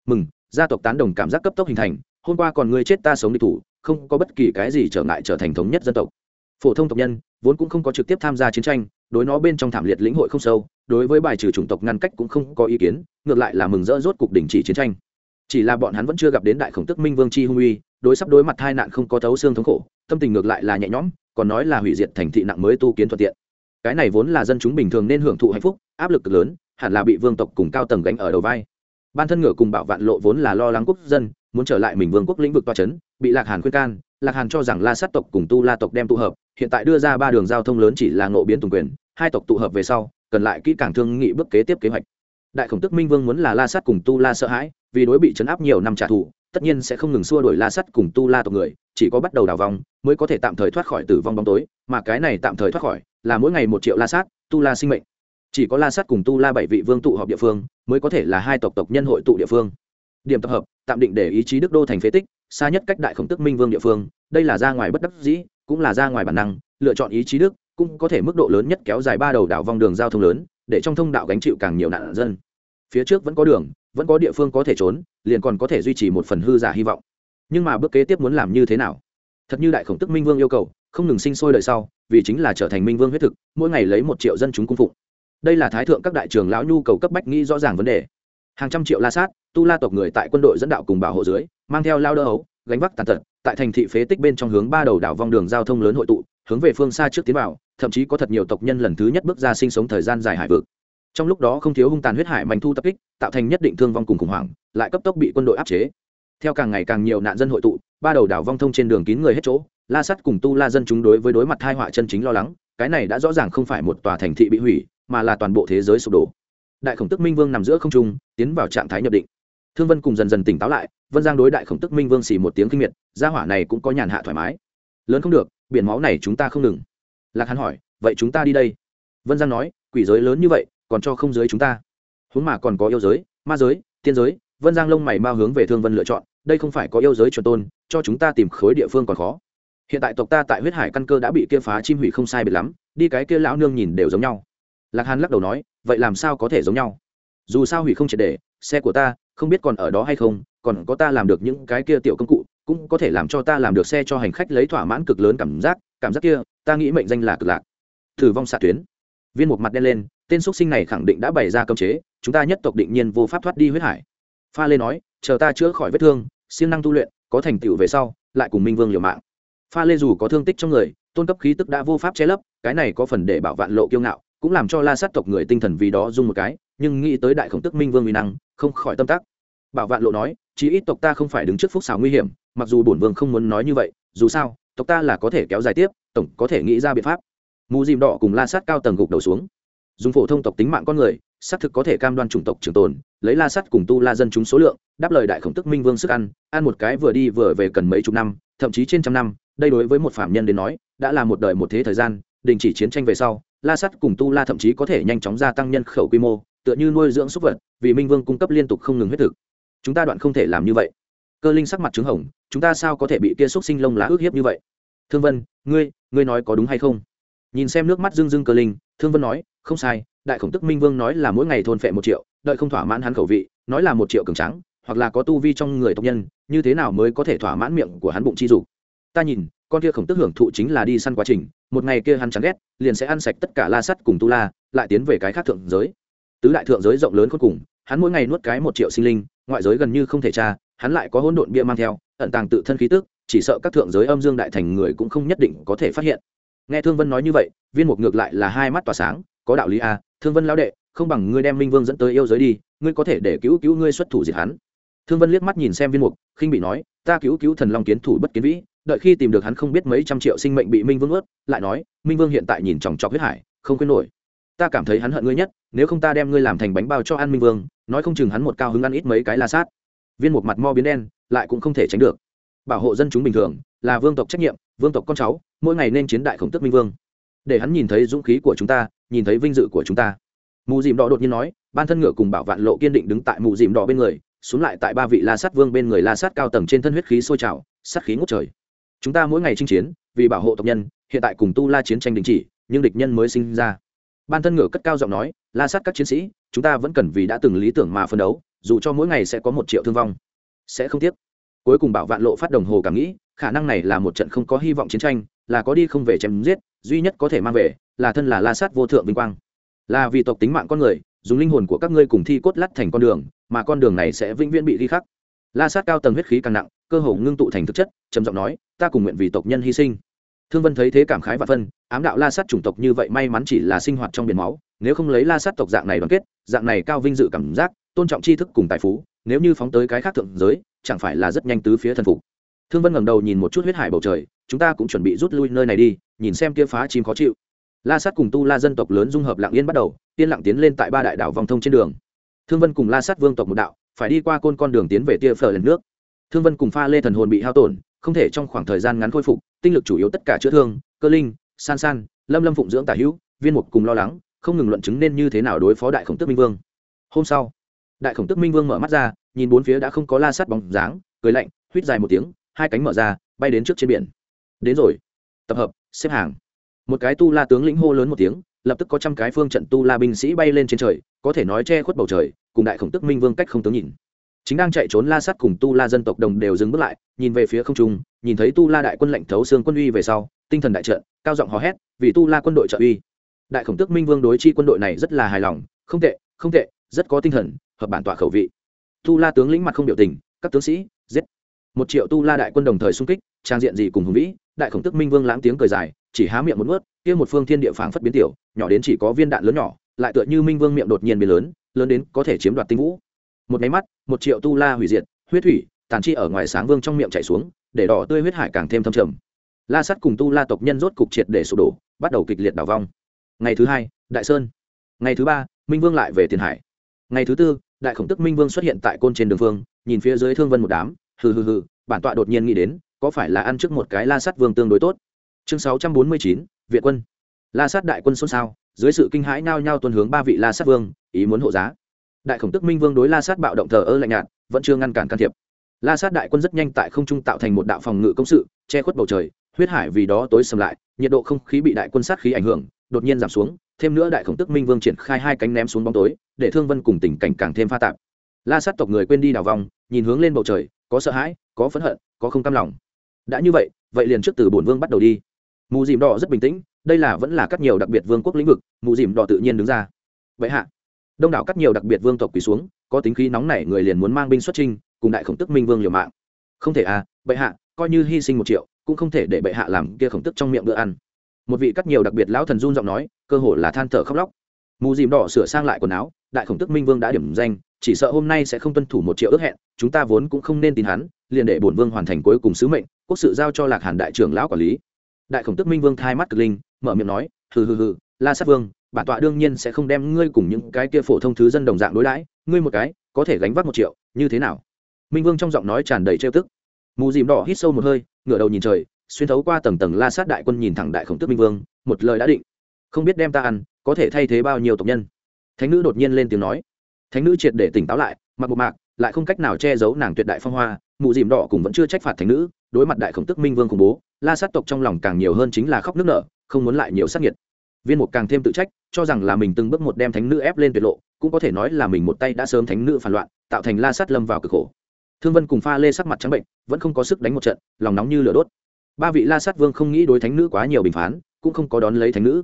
Mừng, gia tộc tán đồng cảm giác cấp tốc hình thành, hôm qua còn ngươi chết ta sống đi thủ, không có bất kỳ cái gì trở ngại trở thành thống nhất dân tộc. Phổ thông tộc nhân, vốn cũng không có trực tiếp tham gia chiến tranh, đối nó bên trong thảm liệt lĩnh hội không sâu, đối với bài trừ chủng tộc ngăn cách cũng không có ý kiến, ngược lại là mừng rỡ rốt cục đình chỉ chiến tranh chỉ là bọn hắn vẫn chưa gặp đến đại khổng tức minh vương chi hung uy, đối sắp đối mặt hai nạn không có thấu xương thống khổ, tâm tình ngược lại là nhẹ nhõm, còn nói là hủy diệt thành thị nặng mới tu kiến thuận tiện. Cái này vốn là dân chúng bình thường nên hưởng thụ hạnh phúc, áp lực cực lớn, hẳn là bị vương tộc cùng cao tầng gánh ở đầu vai. Ban thân ngựa cùng bảo vạn lộ vốn là lo lắng quốc dân, muốn trở lại mình vương quốc lĩnh vực toa c h ấ n bị lạc hàn khuyên can, lạc hàn cho rằng la sát tộc cùng tu la tộc đem tụ hợp, hiện tại đưa ra ba đường giao thông lớn chỉ là ngộ biến tùng quyền, hai tộc tụ hợp về sau, cần lại kỹ càng thương nghị bước kế tiếp kế hoạch đại khổng tức minh vương muốn là la sát cùng tu la sợ hãi, vì đối bị chấn áp nhiều năm trả thù, tất nhiên sẽ không ngừng xua đuổi la sắt cùng tu la tộc người, chỉ có bắt đầu đào vòng mới có thể tạm thời thoát khỏi tử vong bóng tối, mà cái này tạm thời thoát khỏi là mỗi ngày một triệu la sát, tu la sinh mệnh. Chỉ có la sát cùng tu la bảy vị vương tụ họp địa phương mới có thể là hai tộc tộc nhân hội tụ địa phương. Điểm tập hợp, tạm định để ý chí đức đô thành phế tích, xa nhất cách đại khổng tức minh vương địa phương, đây là ra ngoài bất đắc dĩ, cũng là ra ngoài bản năng, lựa chọn ý chí đức, cũng có thể mức độ lớn nhất kéo dài ba đầu đảo vòng đường giao thông lớn để trong thông đạo gánh chịu càng nhiều nạn dân. Phía trước vẫn có đường, vẫn có địa phương có thể trốn, liền còn có thể duy trì một phần hư giả hy vọng. Nhưng mà bước kế tiếp muốn làm như thế nào? Thật như đại khổng tức minh vương yêu cầu, không ngừng sinh sôi đời sau, vì chính là trở thành minh vương huyết thực, mỗi ngày lấy một triệu dân chúng cung phụng. Đây là thái thượng các đại trường lão nhu cầu cấp bách nghĩ rõ ràng vấn đề. Hàng trăm triệu la sát, tu la tộc người tại quân đội dẫn đạo cùng bảo hộ dưới, mang theo lao đỡ ấu gánh vác tàn tật, tại thành thị phế tích bên trong hướng ba đầu đảo vong đường giao thông lớn hội tụ hướng về phương xa trước tiến vào, thậm chí có thật nhiều tộc nhân lần thứ nhất bước ra sinh sống thời gian dài hải vực. Trong lúc đó không thiếu hung tàn huyết hải mảnh thu tập kích, tạo thành nhất định thương vong cùng khủng hoảng, lại cấp tốc bị quân đội áp chế. Theo càng ngày càng nhiều nạn dân hội tụ, ba đầu đảo vong thông trên đường kín người hết chỗ, la sắt cùng tu la dân chúng đối với đối mặt hai họa chân chính lo lắng, cái này đã rõ ràng không phải một tòa thành thị bị hủy, mà là toàn bộ thế giới sụp đổ. Đại khổng tức minh vương nằm giữa không trung, tiến vào trạng thái nhập định. Thương vân cùng dần dần tỉnh táo lại, vân giang đối đại khổng tức minh vương xì một tiếng kinh miệt, gia hỏa này cũng có nhàn hạ thoải mái lớn không được, biển máu này chúng ta không ngừng. Lạc hắn hỏi, vậy chúng ta đi đây? Vân giang nói, quỷ giới lớn như vậy, còn cho không giới chúng ta. Huống mà còn có yêu giới, ma giới, tiên giới, vân giang lông mày ma hướng về thương vân lựa chọn, đây không phải có yêu giới chuẩn tôn, cho chúng ta tìm khối địa phương còn khó. Hiện tại tộc ta tại huyết hải căn cơ đã bị kia phá chim hủy không sai biệt lắm, đi cái kia lão nương nhìn đều giống nhau. Lạc hàn lắc đầu nói, vậy làm sao có thể giống nhau? Dù sao hủy không triệt để, xe của ta, không biết còn ở đó hay không, còn có ta làm được những cái kia tiểu công cụ cũng có thể làm cho ta làm được xe cho hành khách lấy thỏa mãn cực lớn cảm giác cảm giác kia, ta nghĩ mệnh danh là cực lạc. Thử vong xạ tuyến. Viên một mặt đen lên, tên x sinh này khẳng định đã bày ra cơm chế, chúng ta nhất tộc định nhiên vô pháp thoát đi huyết hải. Pha lê nói, chờ ta chữa khỏi vết thương, siêng năng tu luyện, có thành tựu về sau, lại cùng minh vương liều mạng. Pha lê dù có thương tích trong người, tôn cấp khí tức đã vô pháp che lấp, cái này có phần để bảo vạn lộ kiêu ngạo, cũng làm cho la sát tộc người tinh thần vì đó dung một cái, nhưng nghĩ tới đại khổng tức minh vương uy năng, không khỏi tâm tác bảo vạn lộ nói, chí ít tộc ta không phải đứng trước phúc xào nguy hiểm mặc dù bổn vương không muốn nói như vậy, dù sao, tộc ta là có thể kéo dài tiếp, tổng có thể nghĩ ra biện pháp. Mù dìm đỏ cùng la sát cao tầng gục đầu xuống. Dùng phổ thông tộc tính mạng con người, xác thực có thể cam đoan chủng tộc trường tồn, lấy la sắt cùng tu la dân chúng số lượng, đáp lời đại khổng tức minh vương sức ăn ăn một cái vừa đi vừa về cần mấy chục năm, thậm chí trên trăm năm, đây đối với một phạm nhân đến nói, đã là một đời một thế thời gian, đình chỉ chiến tranh về sau, la sắt cùng tu la thậm chí có thể nhanh chóng gia tăng nhân khẩu quy mô, tựa như nuôi dưỡng súc vật, vì minh vương cung cấp liên tục không ngừng huyết thực. Chúng ta đoạn không thể làm như vậy cơ linh sắc mặt trứng hồng, chúng ta sao có thể bị kia xúc sinh lông lá ước hiếp như vậy? Thương vân, ngươi ngươi nói có đúng hay không? Nhìn xem nước mắt rưng rưng cơ linh, thương vân nói, không sai, đại khổng tức minh vương nói là mỗi ngày thôn phệ một triệu, đợi không thỏa mãn hắn khẩu vị, nói là một triệu cường trắng hoặc là có tu vi trong người tộc nhân, như thế nào mới có thể thỏa mãn miệng của hắn bụng chi dục? Ta nhìn, con kia khổng tức hưởng thụ chính là đi săn quá trình, một ngày kia hắn chán ghét, liền sẽ ăn sạch tất cả la sắt cùng tu la, lại tiến về cái khác thượng giới. Tứ đại thượng giới rộng lớn cuối cùng, hắn mỗi ngày nuốt cái một triệu sinh linh, ngoại giới gần như không thể tra hắn lại có hỗn độn bia mang theo ẩn tàng tự thân khí tức chỉ sợ các thượng giới âm dương đại thành người cũng không nhất định có thể phát hiện. Nghe thương vân nói như vậy viên mục ngược lại là hai mắt tỏa sáng có đạo lý a à, thương vân lão đệ không bằng ngươi đem minh vương dẫn tới yêu giới đi ngươi có thể để cứu cứu ngươi xuất thủ diệt hắn. Thương vân liếc mắt nhìn xem viên mục khinh bị nói ta cứu cứu thần long kiến thủ bất kiến vĩ đợi khi tìm được hắn không biết mấy trăm triệu sinh mệnh bị minh vương ướt lại nói minh vương hiện tại nhìn chòng chọc huyết hải không quên nổi. Ta cảm thấy hắn hận ngươi nhất nếu không ta đem ngươi làm thành bánh bao cho ăn minh vương nói không chừng hắn một cao hứng ăn ít mấy cái la sát viên một mặt mo biến đen, lại cũng không thể tránh được. Bảo hộ dân chúng bình thường, là vương tộc trách nhiệm, vương tộc con cháu, mỗi ngày nên chiến đại khổng tước minh vương. Để hắn nhìn thấy dũng khí của chúng ta, nhìn thấy vinh dự của chúng ta. Mù dìm đỏ đột nhiên nói, ban thân ngựa cùng bảo vạn lộ kiên định đứng tại mù dìm đỏ bên người, xuống lại tại ba vị la sát vương bên người la sát cao tầng trên thân huyết khí sôi trào, sát khí ngút trời. Chúng ta mỗi ngày chinh chiến, vì bảo hộ tộc nhân, hiện tại cùng tu la chiến tranh đình chỉ, nhưng địch nhân mới sinh ra. Ban thân ngựa cất cao giọng nói, la sát các chiến sĩ chúng ta vẫn cần vì đã từng lý tưởng mà phân đấu, dù cho mỗi ngày sẽ có một triệu thương vong. Sẽ không tiếc. Cuối cùng bảo vạn lộ phát đồng hồ cảm nghĩ, khả năng này là một trận không có hy vọng chiến tranh, là có đi không về chém giết, duy nhất có thể mang về, là thân là la sát vô thượng vinh quang. Là vì tộc tính mạng con người, dùng linh hồn của các ngươi cùng thi cốt lắt thành con đường, mà con đường này sẽ vĩnh viễn bị ghi khắc. La sát cao tầng huyết khí càng nặng, cơ hồ ngưng tụ thành thực chất, trầm giọng nói, ta cùng nguyện vì tộc nhân hy sinh thương vân thấy thế cảm khái và phân, ám đạo la sát chủng tộc như vậy may mắn chỉ là sinh hoạt trong biển máu, nếu không lấy la sát tộc dạng này đoàn kết, dạng này cao vinh dự cảm giác, tôn trọng tri thức cùng tài phú, nếu như phóng tới cái khác thượng giới, chẳng phải là rất nhanh tứ phía thần phục. Thương vân ngẩng đầu nhìn một chút huyết hải bầu trời, chúng ta cũng chuẩn bị rút lui nơi này đi, nhìn xem kia phá chim khó chịu. La sát cùng tu la dân tộc lớn dung hợp lạng yên bắt đầu tiên lặng tiến lên tại ba đại đảo vòng thông trên đường. Thương vân cùng la sát vương tộc một đạo, phải đi qua côn con đường tiến về tia phở lần nước. Thương vân cùng pha lê thần hồn bị hao tổn không thể trong khoảng thời gian ngắn khôi phục, tinh lực chủ yếu tất cả chữa thương, cơ linh, san san, lâm lâm phụng dưỡng tả hữu, viên mục cùng lo lắng, không ngừng luận chứng nên như thế nào đối phó đại khổng tức minh vương. Hôm sau, đại khổng tức minh vương mở mắt ra, nhìn bốn phía đã không có la sát bóng dáng, cười lạnh, huýt dài một tiếng, hai cánh mở ra, bay đến trước trên biển. Đến rồi, tập hợp, xếp hàng. Một cái tu la tướng lĩnh hô lớn một tiếng, lập tức có trăm cái phương trận tu la binh sĩ bay lên trên trời, có thể nói che khuất bầu trời, cùng đại khổng tức minh vương cách không tướng nhìn chính đang chạy trốn la sát cùng tu la dân tộc đồng đều dừng bước lại, nhìn về phía không trung, nhìn thấy tu la đại quân lệnh thấu xương quân uy về sau, tinh thần đại trận cao giọng hò hét, vì tu la quân đội trợ uy. Đại khổng tức minh vương đối chi quân đội này rất là hài lòng, không tệ không tệ, rất có tinh thần, hợp bản tọa khẩu vị. Tu la tướng lĩnh mặt không biểu tình, các tướng sĩ, giết. Một triệu tu la đại quân đồng thời xung kích, trang diện gì cùng hùng vĩ, đại khổng tức minh vương lãng tiếng cười dài, chỉ há miệng một nuốt, kia một phương thiên địa phảng phất biến tiểu, nhỏ đến chỉ có viên đạn lớn nhỏ, lại tựa như minh vương miệng đột nhiên biến lớn lớn đến có thể chiếm đoạt tinh vũ một máy mắt, một triệu tu la hủy diệt, huyết thủy, tàn chi ở ngoài sáng vương trong miệng chảy xuống, để đỏ tươi huyết hải càng thêm thâm trầm. La sắt cùng tu la tộc nhân rốt cục triệt để sụp đổ, bắt đầu kịch liệt đảo vong. Ngày thứ hai, đại sơn. Ngày thứ ba, minh vương lại về tiền hải. Ngày thứ tư, đại khổng tức minh vương xuất hiện tại côn trên đường phương, nhìn phía dưới thương vân một đám, hừ hừ hừ, bản tọa đột nhiên nghĩ đến, có phải là ăn trước một cái la sắt vương tương đối tốt? Chương sáu trăm bốn mươi chín, viện quân. La sát đại quân xôn xao, dưới sự kinh hãi nao nhau tuân hướng ba vị la sát vương, ý muốn hộ giá đại khổng tức minh vương đối la sát bạo động thờ ơ lạnh nhạt, vẫn chưa ngăn cản can thiệp. La sát đại quân rất nhanh tại không trung tạo thành một đạo phòng ngự công sự, che khuất bầu trời, huyết hải vì đó tối sầm lại, nhiệt độ không khí bị đại quân sát khí ảnh hưởng, đột nhiên giảm xuống, thêm nữa đại khổng tức minh vương triển khai hai cánh ném xuống bóng tối, để thương vân cùng tình cảnh càng thêm pha tạp. La sát tộc người quên đi đào vòng, nhìn hướng lên bầu trời, có sợ hãi, có phẫn hận, có không cam lòng. Đã như vậy vậy liền trước từ bổn vương bắt đầu đi. Mù dìm đỏ rất bình tĩnh, đây là vẫn là các nhiều đặc biệt vương quốc lĩnh vực, mù dìm đỏ tự nhiên đứng ra. Vậy hạ đông đảo các nhiều đặc biệt vương tộc quỳ xuống, có tính khí nóng nảy người liền muốn mang binh xuất trinh cùng đại khổng tức minh vương liều mạng. Không thể à bệ hạ, coi như hy sinh một triệu, cũng không thể để bệ hạ làm kia khổng tức trong miệng bữa ăn. Một vị cắt nhiều đặc biệt lão thần run giọng nói, cơ hồ là than thở khóc lóc. Mù dìm đỏ sửa sang lại quần áo, đại khổng tức minh vương đã điểm danh, chỉ sợ hôm nay sẽ không tuân thủ một triệu ước hẹn, chúng ta vốn cũng không nên tin hắn, liền để bổn vương hoàn thành cuối cùng sứ mệnh, quốc sự giao cho lạc hàn đại trưởng lão quản lý. Đại khổng tức minh vương thai mắt cực linh, mở miệng nói, hừ hừ hừ, la sát vương bản tọa đương nhiên sẽ không đem ngươi cùng những cái kia phổ thông thứ dân đồng dạng đối đãi, ngươi một cái, có thể gánh vác một triệu, như thế nào? Minh vương trong giọng nói tràn đầy trêu tức. Mù dìm đỏ hít sâu một hơi, ngửa đầu nhìn trời, xuyên thấu qua tầng tầng la sát đại quân nhìn thẳng đại khổng tức minh vương, một lời đã định. Không biết đem ta ăn, có thể thay thế bao nhiêu tộc nhân? Thánh nữ đột nhiên lên tiếng nói. Thánh nữ triệt để tỉnh táo lại, mặc bộ mạc, lại không cách nào che giấu nàng tuyệt đại phong hoa mụ dìm đỏ cũng vẫn chưa trách phạt thánh nữ, đối mặt đại khổng tức minh vương khủng bố, la sát tộc trong lòng càng nhiều hơn chính là khóc nước nở, không muốn lại nhiều sát nhiệt viên mục càng thêm tự trách, cho rằng là mình từng bước một đem thánh nữ ép lên tuyệt lộ, cũng có thể nói là mình một tay đã sớm thánh nữ phản loạn, tạo thành la sát lâm vào cực khổ. Thương vân cùng pha lê sắc mặt trắng bệnh, vẫn không có sức đánh một trận, lòng nóng như lửa đốt. Ba vị la sát vương không nghĩ đối thánh nữ quá nhiều bình phán, cũng không có đón lấy thánh nữ.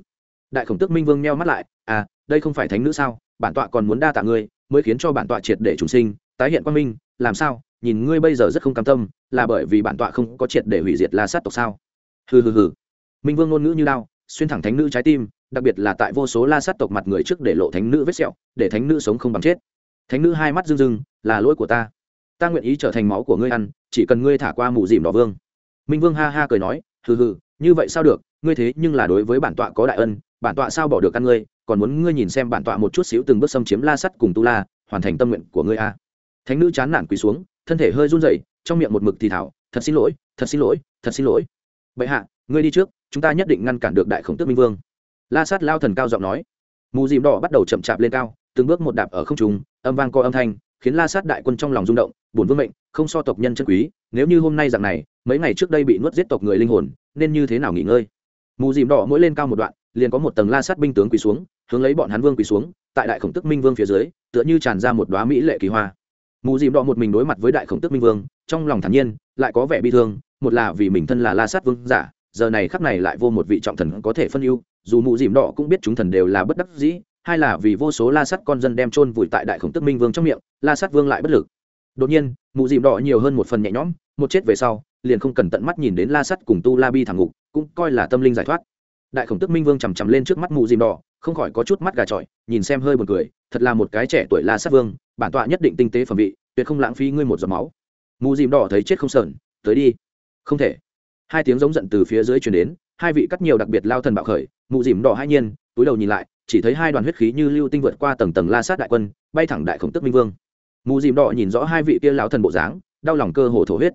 Đại khổng tước minh vương nheo mắt lại à đây không phải thánh nữ sao? Bản tọa còn muốn đa tạ ngươi, mới khiến cho bản tọa triệt để trùng sinh, tái hiện quan minh, làm sao? Nhìn ngươi bây giờ rất không cam tâm, là bởi vì bản tọa không có triệt để hủy diệt la sát tộc sao? Hừ hừ hừ. Minh vương ngôn ngữ như đao xuyên thẳng thánh nữ trái tim, đặc biệt là tại vô số la sát tộc mặt người trước để lộ thánh nữ vết sẹo, để thánh nữ sống không bằng chết. Thánh nữ hai mắt rưng rưng, là lỗi của ta. Ta nguyện ý trở thành máu của ngươi ăn, chỉ cần ngươi thả qua mù dìm đỏ vương. Minh vương ha ha cười nói, hừ hừ, như vậy sao được? Ngươi thế nhưng là đối với bản tọa có đại ân, bản tọa sao bỏ được ăn ngươi? Còn muốn ngươi nhìn xem bản tọa một chút xíu từng bước xâm chiếm la sắt cùng tu la, hoàn thành tâm nguyện của ngươi a thánh nữ chán nản quỳ xuống, thân thể hơi run rẩy, trong miệng một mực thì thảo, thật xin lỗi, thật xin lỗi, thật xin lỗi. Bệ hạ, ngươi đi trước chúng ta nhất định ngăn cản được đại khổng tước minh vương. La sát lao thần cao giọng nói. Mù dìm đỏ bắt đầu chậm chạp lên cao, từng bước một đạp ở không trung, âm vang co âm thanh, khiến la sát đại quân trong lòng rung động, bổn vương mệnh, không so tộc nhân chân quý, nếu như hôm nay dạng này, mấy ngày trước đây bị nuốt giết tộc người linh hồn, nên như thế nào nghỉ ngơi? Mù dìm đỏ mỗi lên cao một đoạn, liền có một tầng la sát binh tướng quỳ xuống, hướng lấy bọn hắn vương quỳ xuống, tại đại khổng tức minh vương phía dưới, tựa như tràn ra một đoá mỹ lệ kỳ hoa. Mù dìm đỏ một mình đối mặt với đại khổng tức minh vương, trong lòng thản nhiên, lại có vẻ bi thương, một là vì mình thân là la sát vương giả giờ này khắc này lại vô một vị trọng thần có thể phân ưu, dù mụ dìm đỏ cũng biết chúng thần đều là bất đắc dĩ, hai là vì vô số la sắt con dân đem chôn vùi tại đại khổng tức minh vương trong miệng, la sắt vương lại bất lực. Đột nhiên, mụ dìm đỏ nhiều hơn một phần nhẹ nhõm, một chết về sau, liền không cần tận mắt nhìn đến la sắt cùng tu la bi thẳng ngục, cũng coi là tâm linh giải thoát. Đại khổng tức minh vương chằm chằm lên trước mắt mụ dìm đỏ, không khỏi có chút mắt gà trọi, nhìn xem hơi buồn cười, thật là một cái trẻ tuổi la sắt vương, bản tọa nhất định tinh tế phẩm vị, tuyệt không lãng phí ngươi một giọt máu. Mụ dìm đỏ thấy chết không sờn, tới đi. Không thể hai tiếng giống giận từ phía dưới truyền đến, hai vị cắt nhiều đặc biệt lao thần bạo khởi, mụ dìm đỏ hai nhiên, túi đầu nhìn lại, chỉ thấy hai đoàn huyết khí như lưu tinh vượt qua tầng tầng la sát đại quân, bay thẳng đại khổng tức minh vương. Mụ dìm đỏ nhìn rõ hai vị kia lao thần bộ dáng, đau lòng cơ hồ thổ huyết.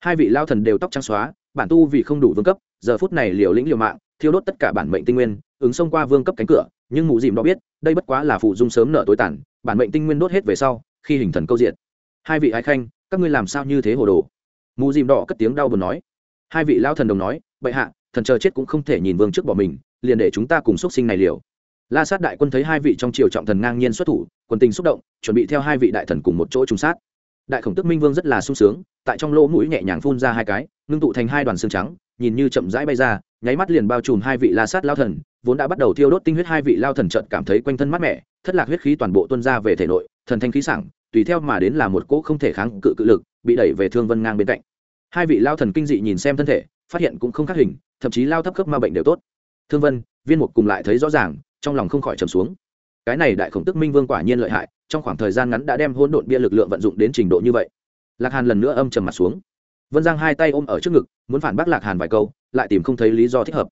Hai vị lao thần đều tóc trắng xóa, bản tu vì không đủ vương cấp, giờ phút này liều lĩnh liều mạng, thiêu đốt tất cả bản mệnh tinh nguyên, ứng xông qua vương cấp cánh cửa, nhưng mụ dìm đỏ biết, đây bất quá là phụ dung sớm nợ tối tản bản mệnh tinh nguyên đốt hết về sau, khi hình thần câu diện hai vị ái khanh, các ngươi làm sao như thế hồ đồ? Mụ dìm đỏ cất tiếng đau buồn nói hai vị lao thần đồng nói, bệ hạ, thần chờ chết cũng không thể nhìn vương trước bỏ mình, liền để chúng ta cùng xuất sinh này liều. La sát đại quân thấy hai vị trong triều trọng thần ngang nhiên xuất thủ, quân tình xúc động, chuẩn bị theo hai vị đại thần cùng một chỗ trùng sát. Đại khổng tức minh vương rất là sung sướng, tại trong lỗ mũi nhẹ nhàng phun ra hai cái, ngưng tụ thành hai đoàn xương trắng, nhìn như chậm rãi bay ra, nháy mắt liền bao trùm hai vị la sát lao thần, vốn đã bắt đầu thiêu đốt tinh huyết hai vị lao thần trận cảm thấy quanh thân mát mẻ, thất lạc huyết khí toàn bộ tuân ra về thể nội, thần thanh khí sảng, tùy theo mà đến là một cỗ không thể kháng cự cự lực, bị đẩy về thương vân ngang bên cạnh hai vị lao thần kinh dị nhìn xem thân thể, phát hiện cũng không khác hình, thậm chí lao thấp cấp ma bệnh đều tốt. Thương vân, viên mục cùng lại thấy rõ ràng, trong lòng không khỏi trầm xuống. Cái này đại khổng tức minh vương quả nhiên lợi hại, trong khoảng thời gian ngắn đã đem hỗn độn bia lực lượng vận dụng đến trình độ như vậy. Lạc hàn lần nữa âm trầm mặt xuống. Vân giang hai tay ôm ở trước ngực, muốn phản bác lạc hàn vài câu, lại tìm không thấy lý do thích hợp.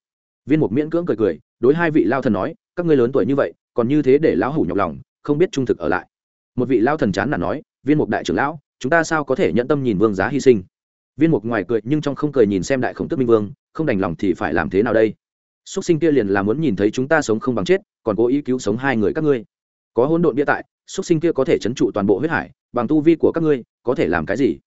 Viên mục miễn cưỡng cười cười, đối hai vị lao thần nói, các ngươi lớn tuổi như vậy, còn như thế để lão hủ nhọc lòng, không biết trung thực ở lại. Một vị lao thần chán là nói, viên mục đại trưởng lão, chúng ta sao có thể nhận tâm nhìn vương giá hy sinh? Viên mục ngoài cười nhưng trong không cười nhìn xem đại khổng tức minh vương, không đành lòng thì phải làm thế nào đây? Xúc sinh kia liền là muốn nhìn thấy chúng ta sống không bằng chết, còn cố ý cứu sống hai người các ngươi. Có hỗn độn bia tại Xúc sinh kia có thể chấn trụ toàn bộ huyết hải, bằng tu vi của các ngươi, có thể làm cái gì?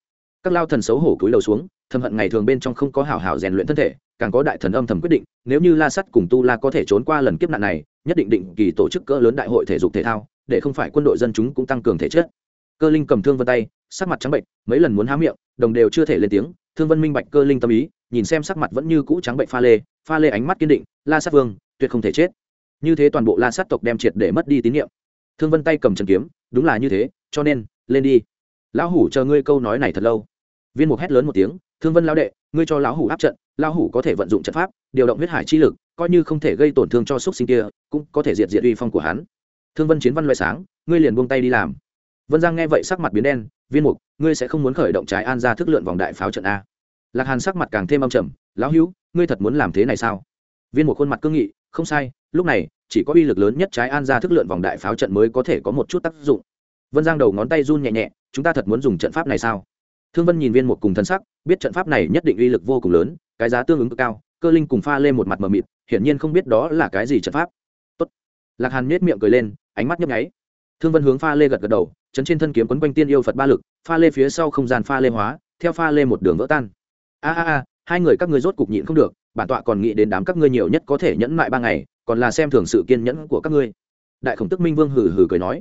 Các lao thần xấu hổ cúi đầu xuống, thầm hận ngày thường bên trong không có hảo hảo rèn luyện thân thể, càng có đại thần âm thầm quyết định, nếu như la sắt cùng tu la có thể trốn qua lần kiếp nạn này, nhất định định kỳ tổ chức cỡ lớn đại hội thể dục thể thao, để không phải quân đội dân chúng cũng tăng cường thể chất. Cơ linh cầm thương vân tay sắc mặt trắng bệnh, mấy lần muốn há miệng, đồng đều chưa thể lên tiếng. Thương vân minh bạch cơ linh tâm ý, nhìn xem sắc mặt vẫn như cũ trắng bệnh pha lê pha lê ánh mắt kiên định, la sát vương, tuyệt không thể chết. Như thế toàn bộ la sát tộc đem triệt để mất đi tín nhiệm. Thương vân tay cầm trần kiếm, đúng là như thế, cho nên, lên đi. Lão hủ chờ ngươi câu nói này thật lâu. Viên mục hét lớn một tiếng, thương vân lão đệ, ngươi cho lão hủ áp trận, lão hủ có thể vận dụng trận pháp, điều động huyết hải chi lực, coi như không thể gây tổn thương cho xúc sinh kia, cũng có thể diệt diệt uy phong của hắn. Thương vân chiến văn loại sáng, ngươi liền buông tay đi làm vân giang nghe vậy sắc mặt biến đen, viên mục, ngươi sẽ không muốn khởi động trái an ra thức lượn vòng đại pháo trận a? Lạc hàn sắc mặt càng thêm âm trầm, lão hữu, ngươi thật muốn làm thế này sao? Viên Mục khuôn mặt cương nghị, không sai, lúc này, chỉ có uy lực lớn nhất trái an ra thức lượn vòng đại pháo trận mới có thể có một chút tác dụng. Vân giang đầu ngón tay run nhẹ nhẹ, chúng ta thật muốn dùng trận pháp này sao? Thương vân nhìn viên Mục cùng thân sắc, biết trận pháp này nhất định uy lực vô cùng lớn, cái giá tương ứng cực cao, cơ linh cùng pha lên một mặt mờ mịt, hiển nhiên không biết đó là cái gì trận pháp. Tốt. lạc hàn nhếch miệng cười lên, ánh mắt nhấp nháy. Thương vân hướng pha lê gật gật đầu chấn trên thân kiếm quấn quanh tiên yêu phật ba lực, pha lê phía sau không gian pha lê hóa, theo pha lê một đường vỡ tan. A a a, hai người các ngươi rốt cục nhịn không được, bản tọa còn nghĩ đến đám các ngươi nhiều nhất có thể nhẫn mại ba ngày, còn là xem thường sự kiên nhẫn của các ngươi. Đại khổng tức minh vương hừ hừ cười nói.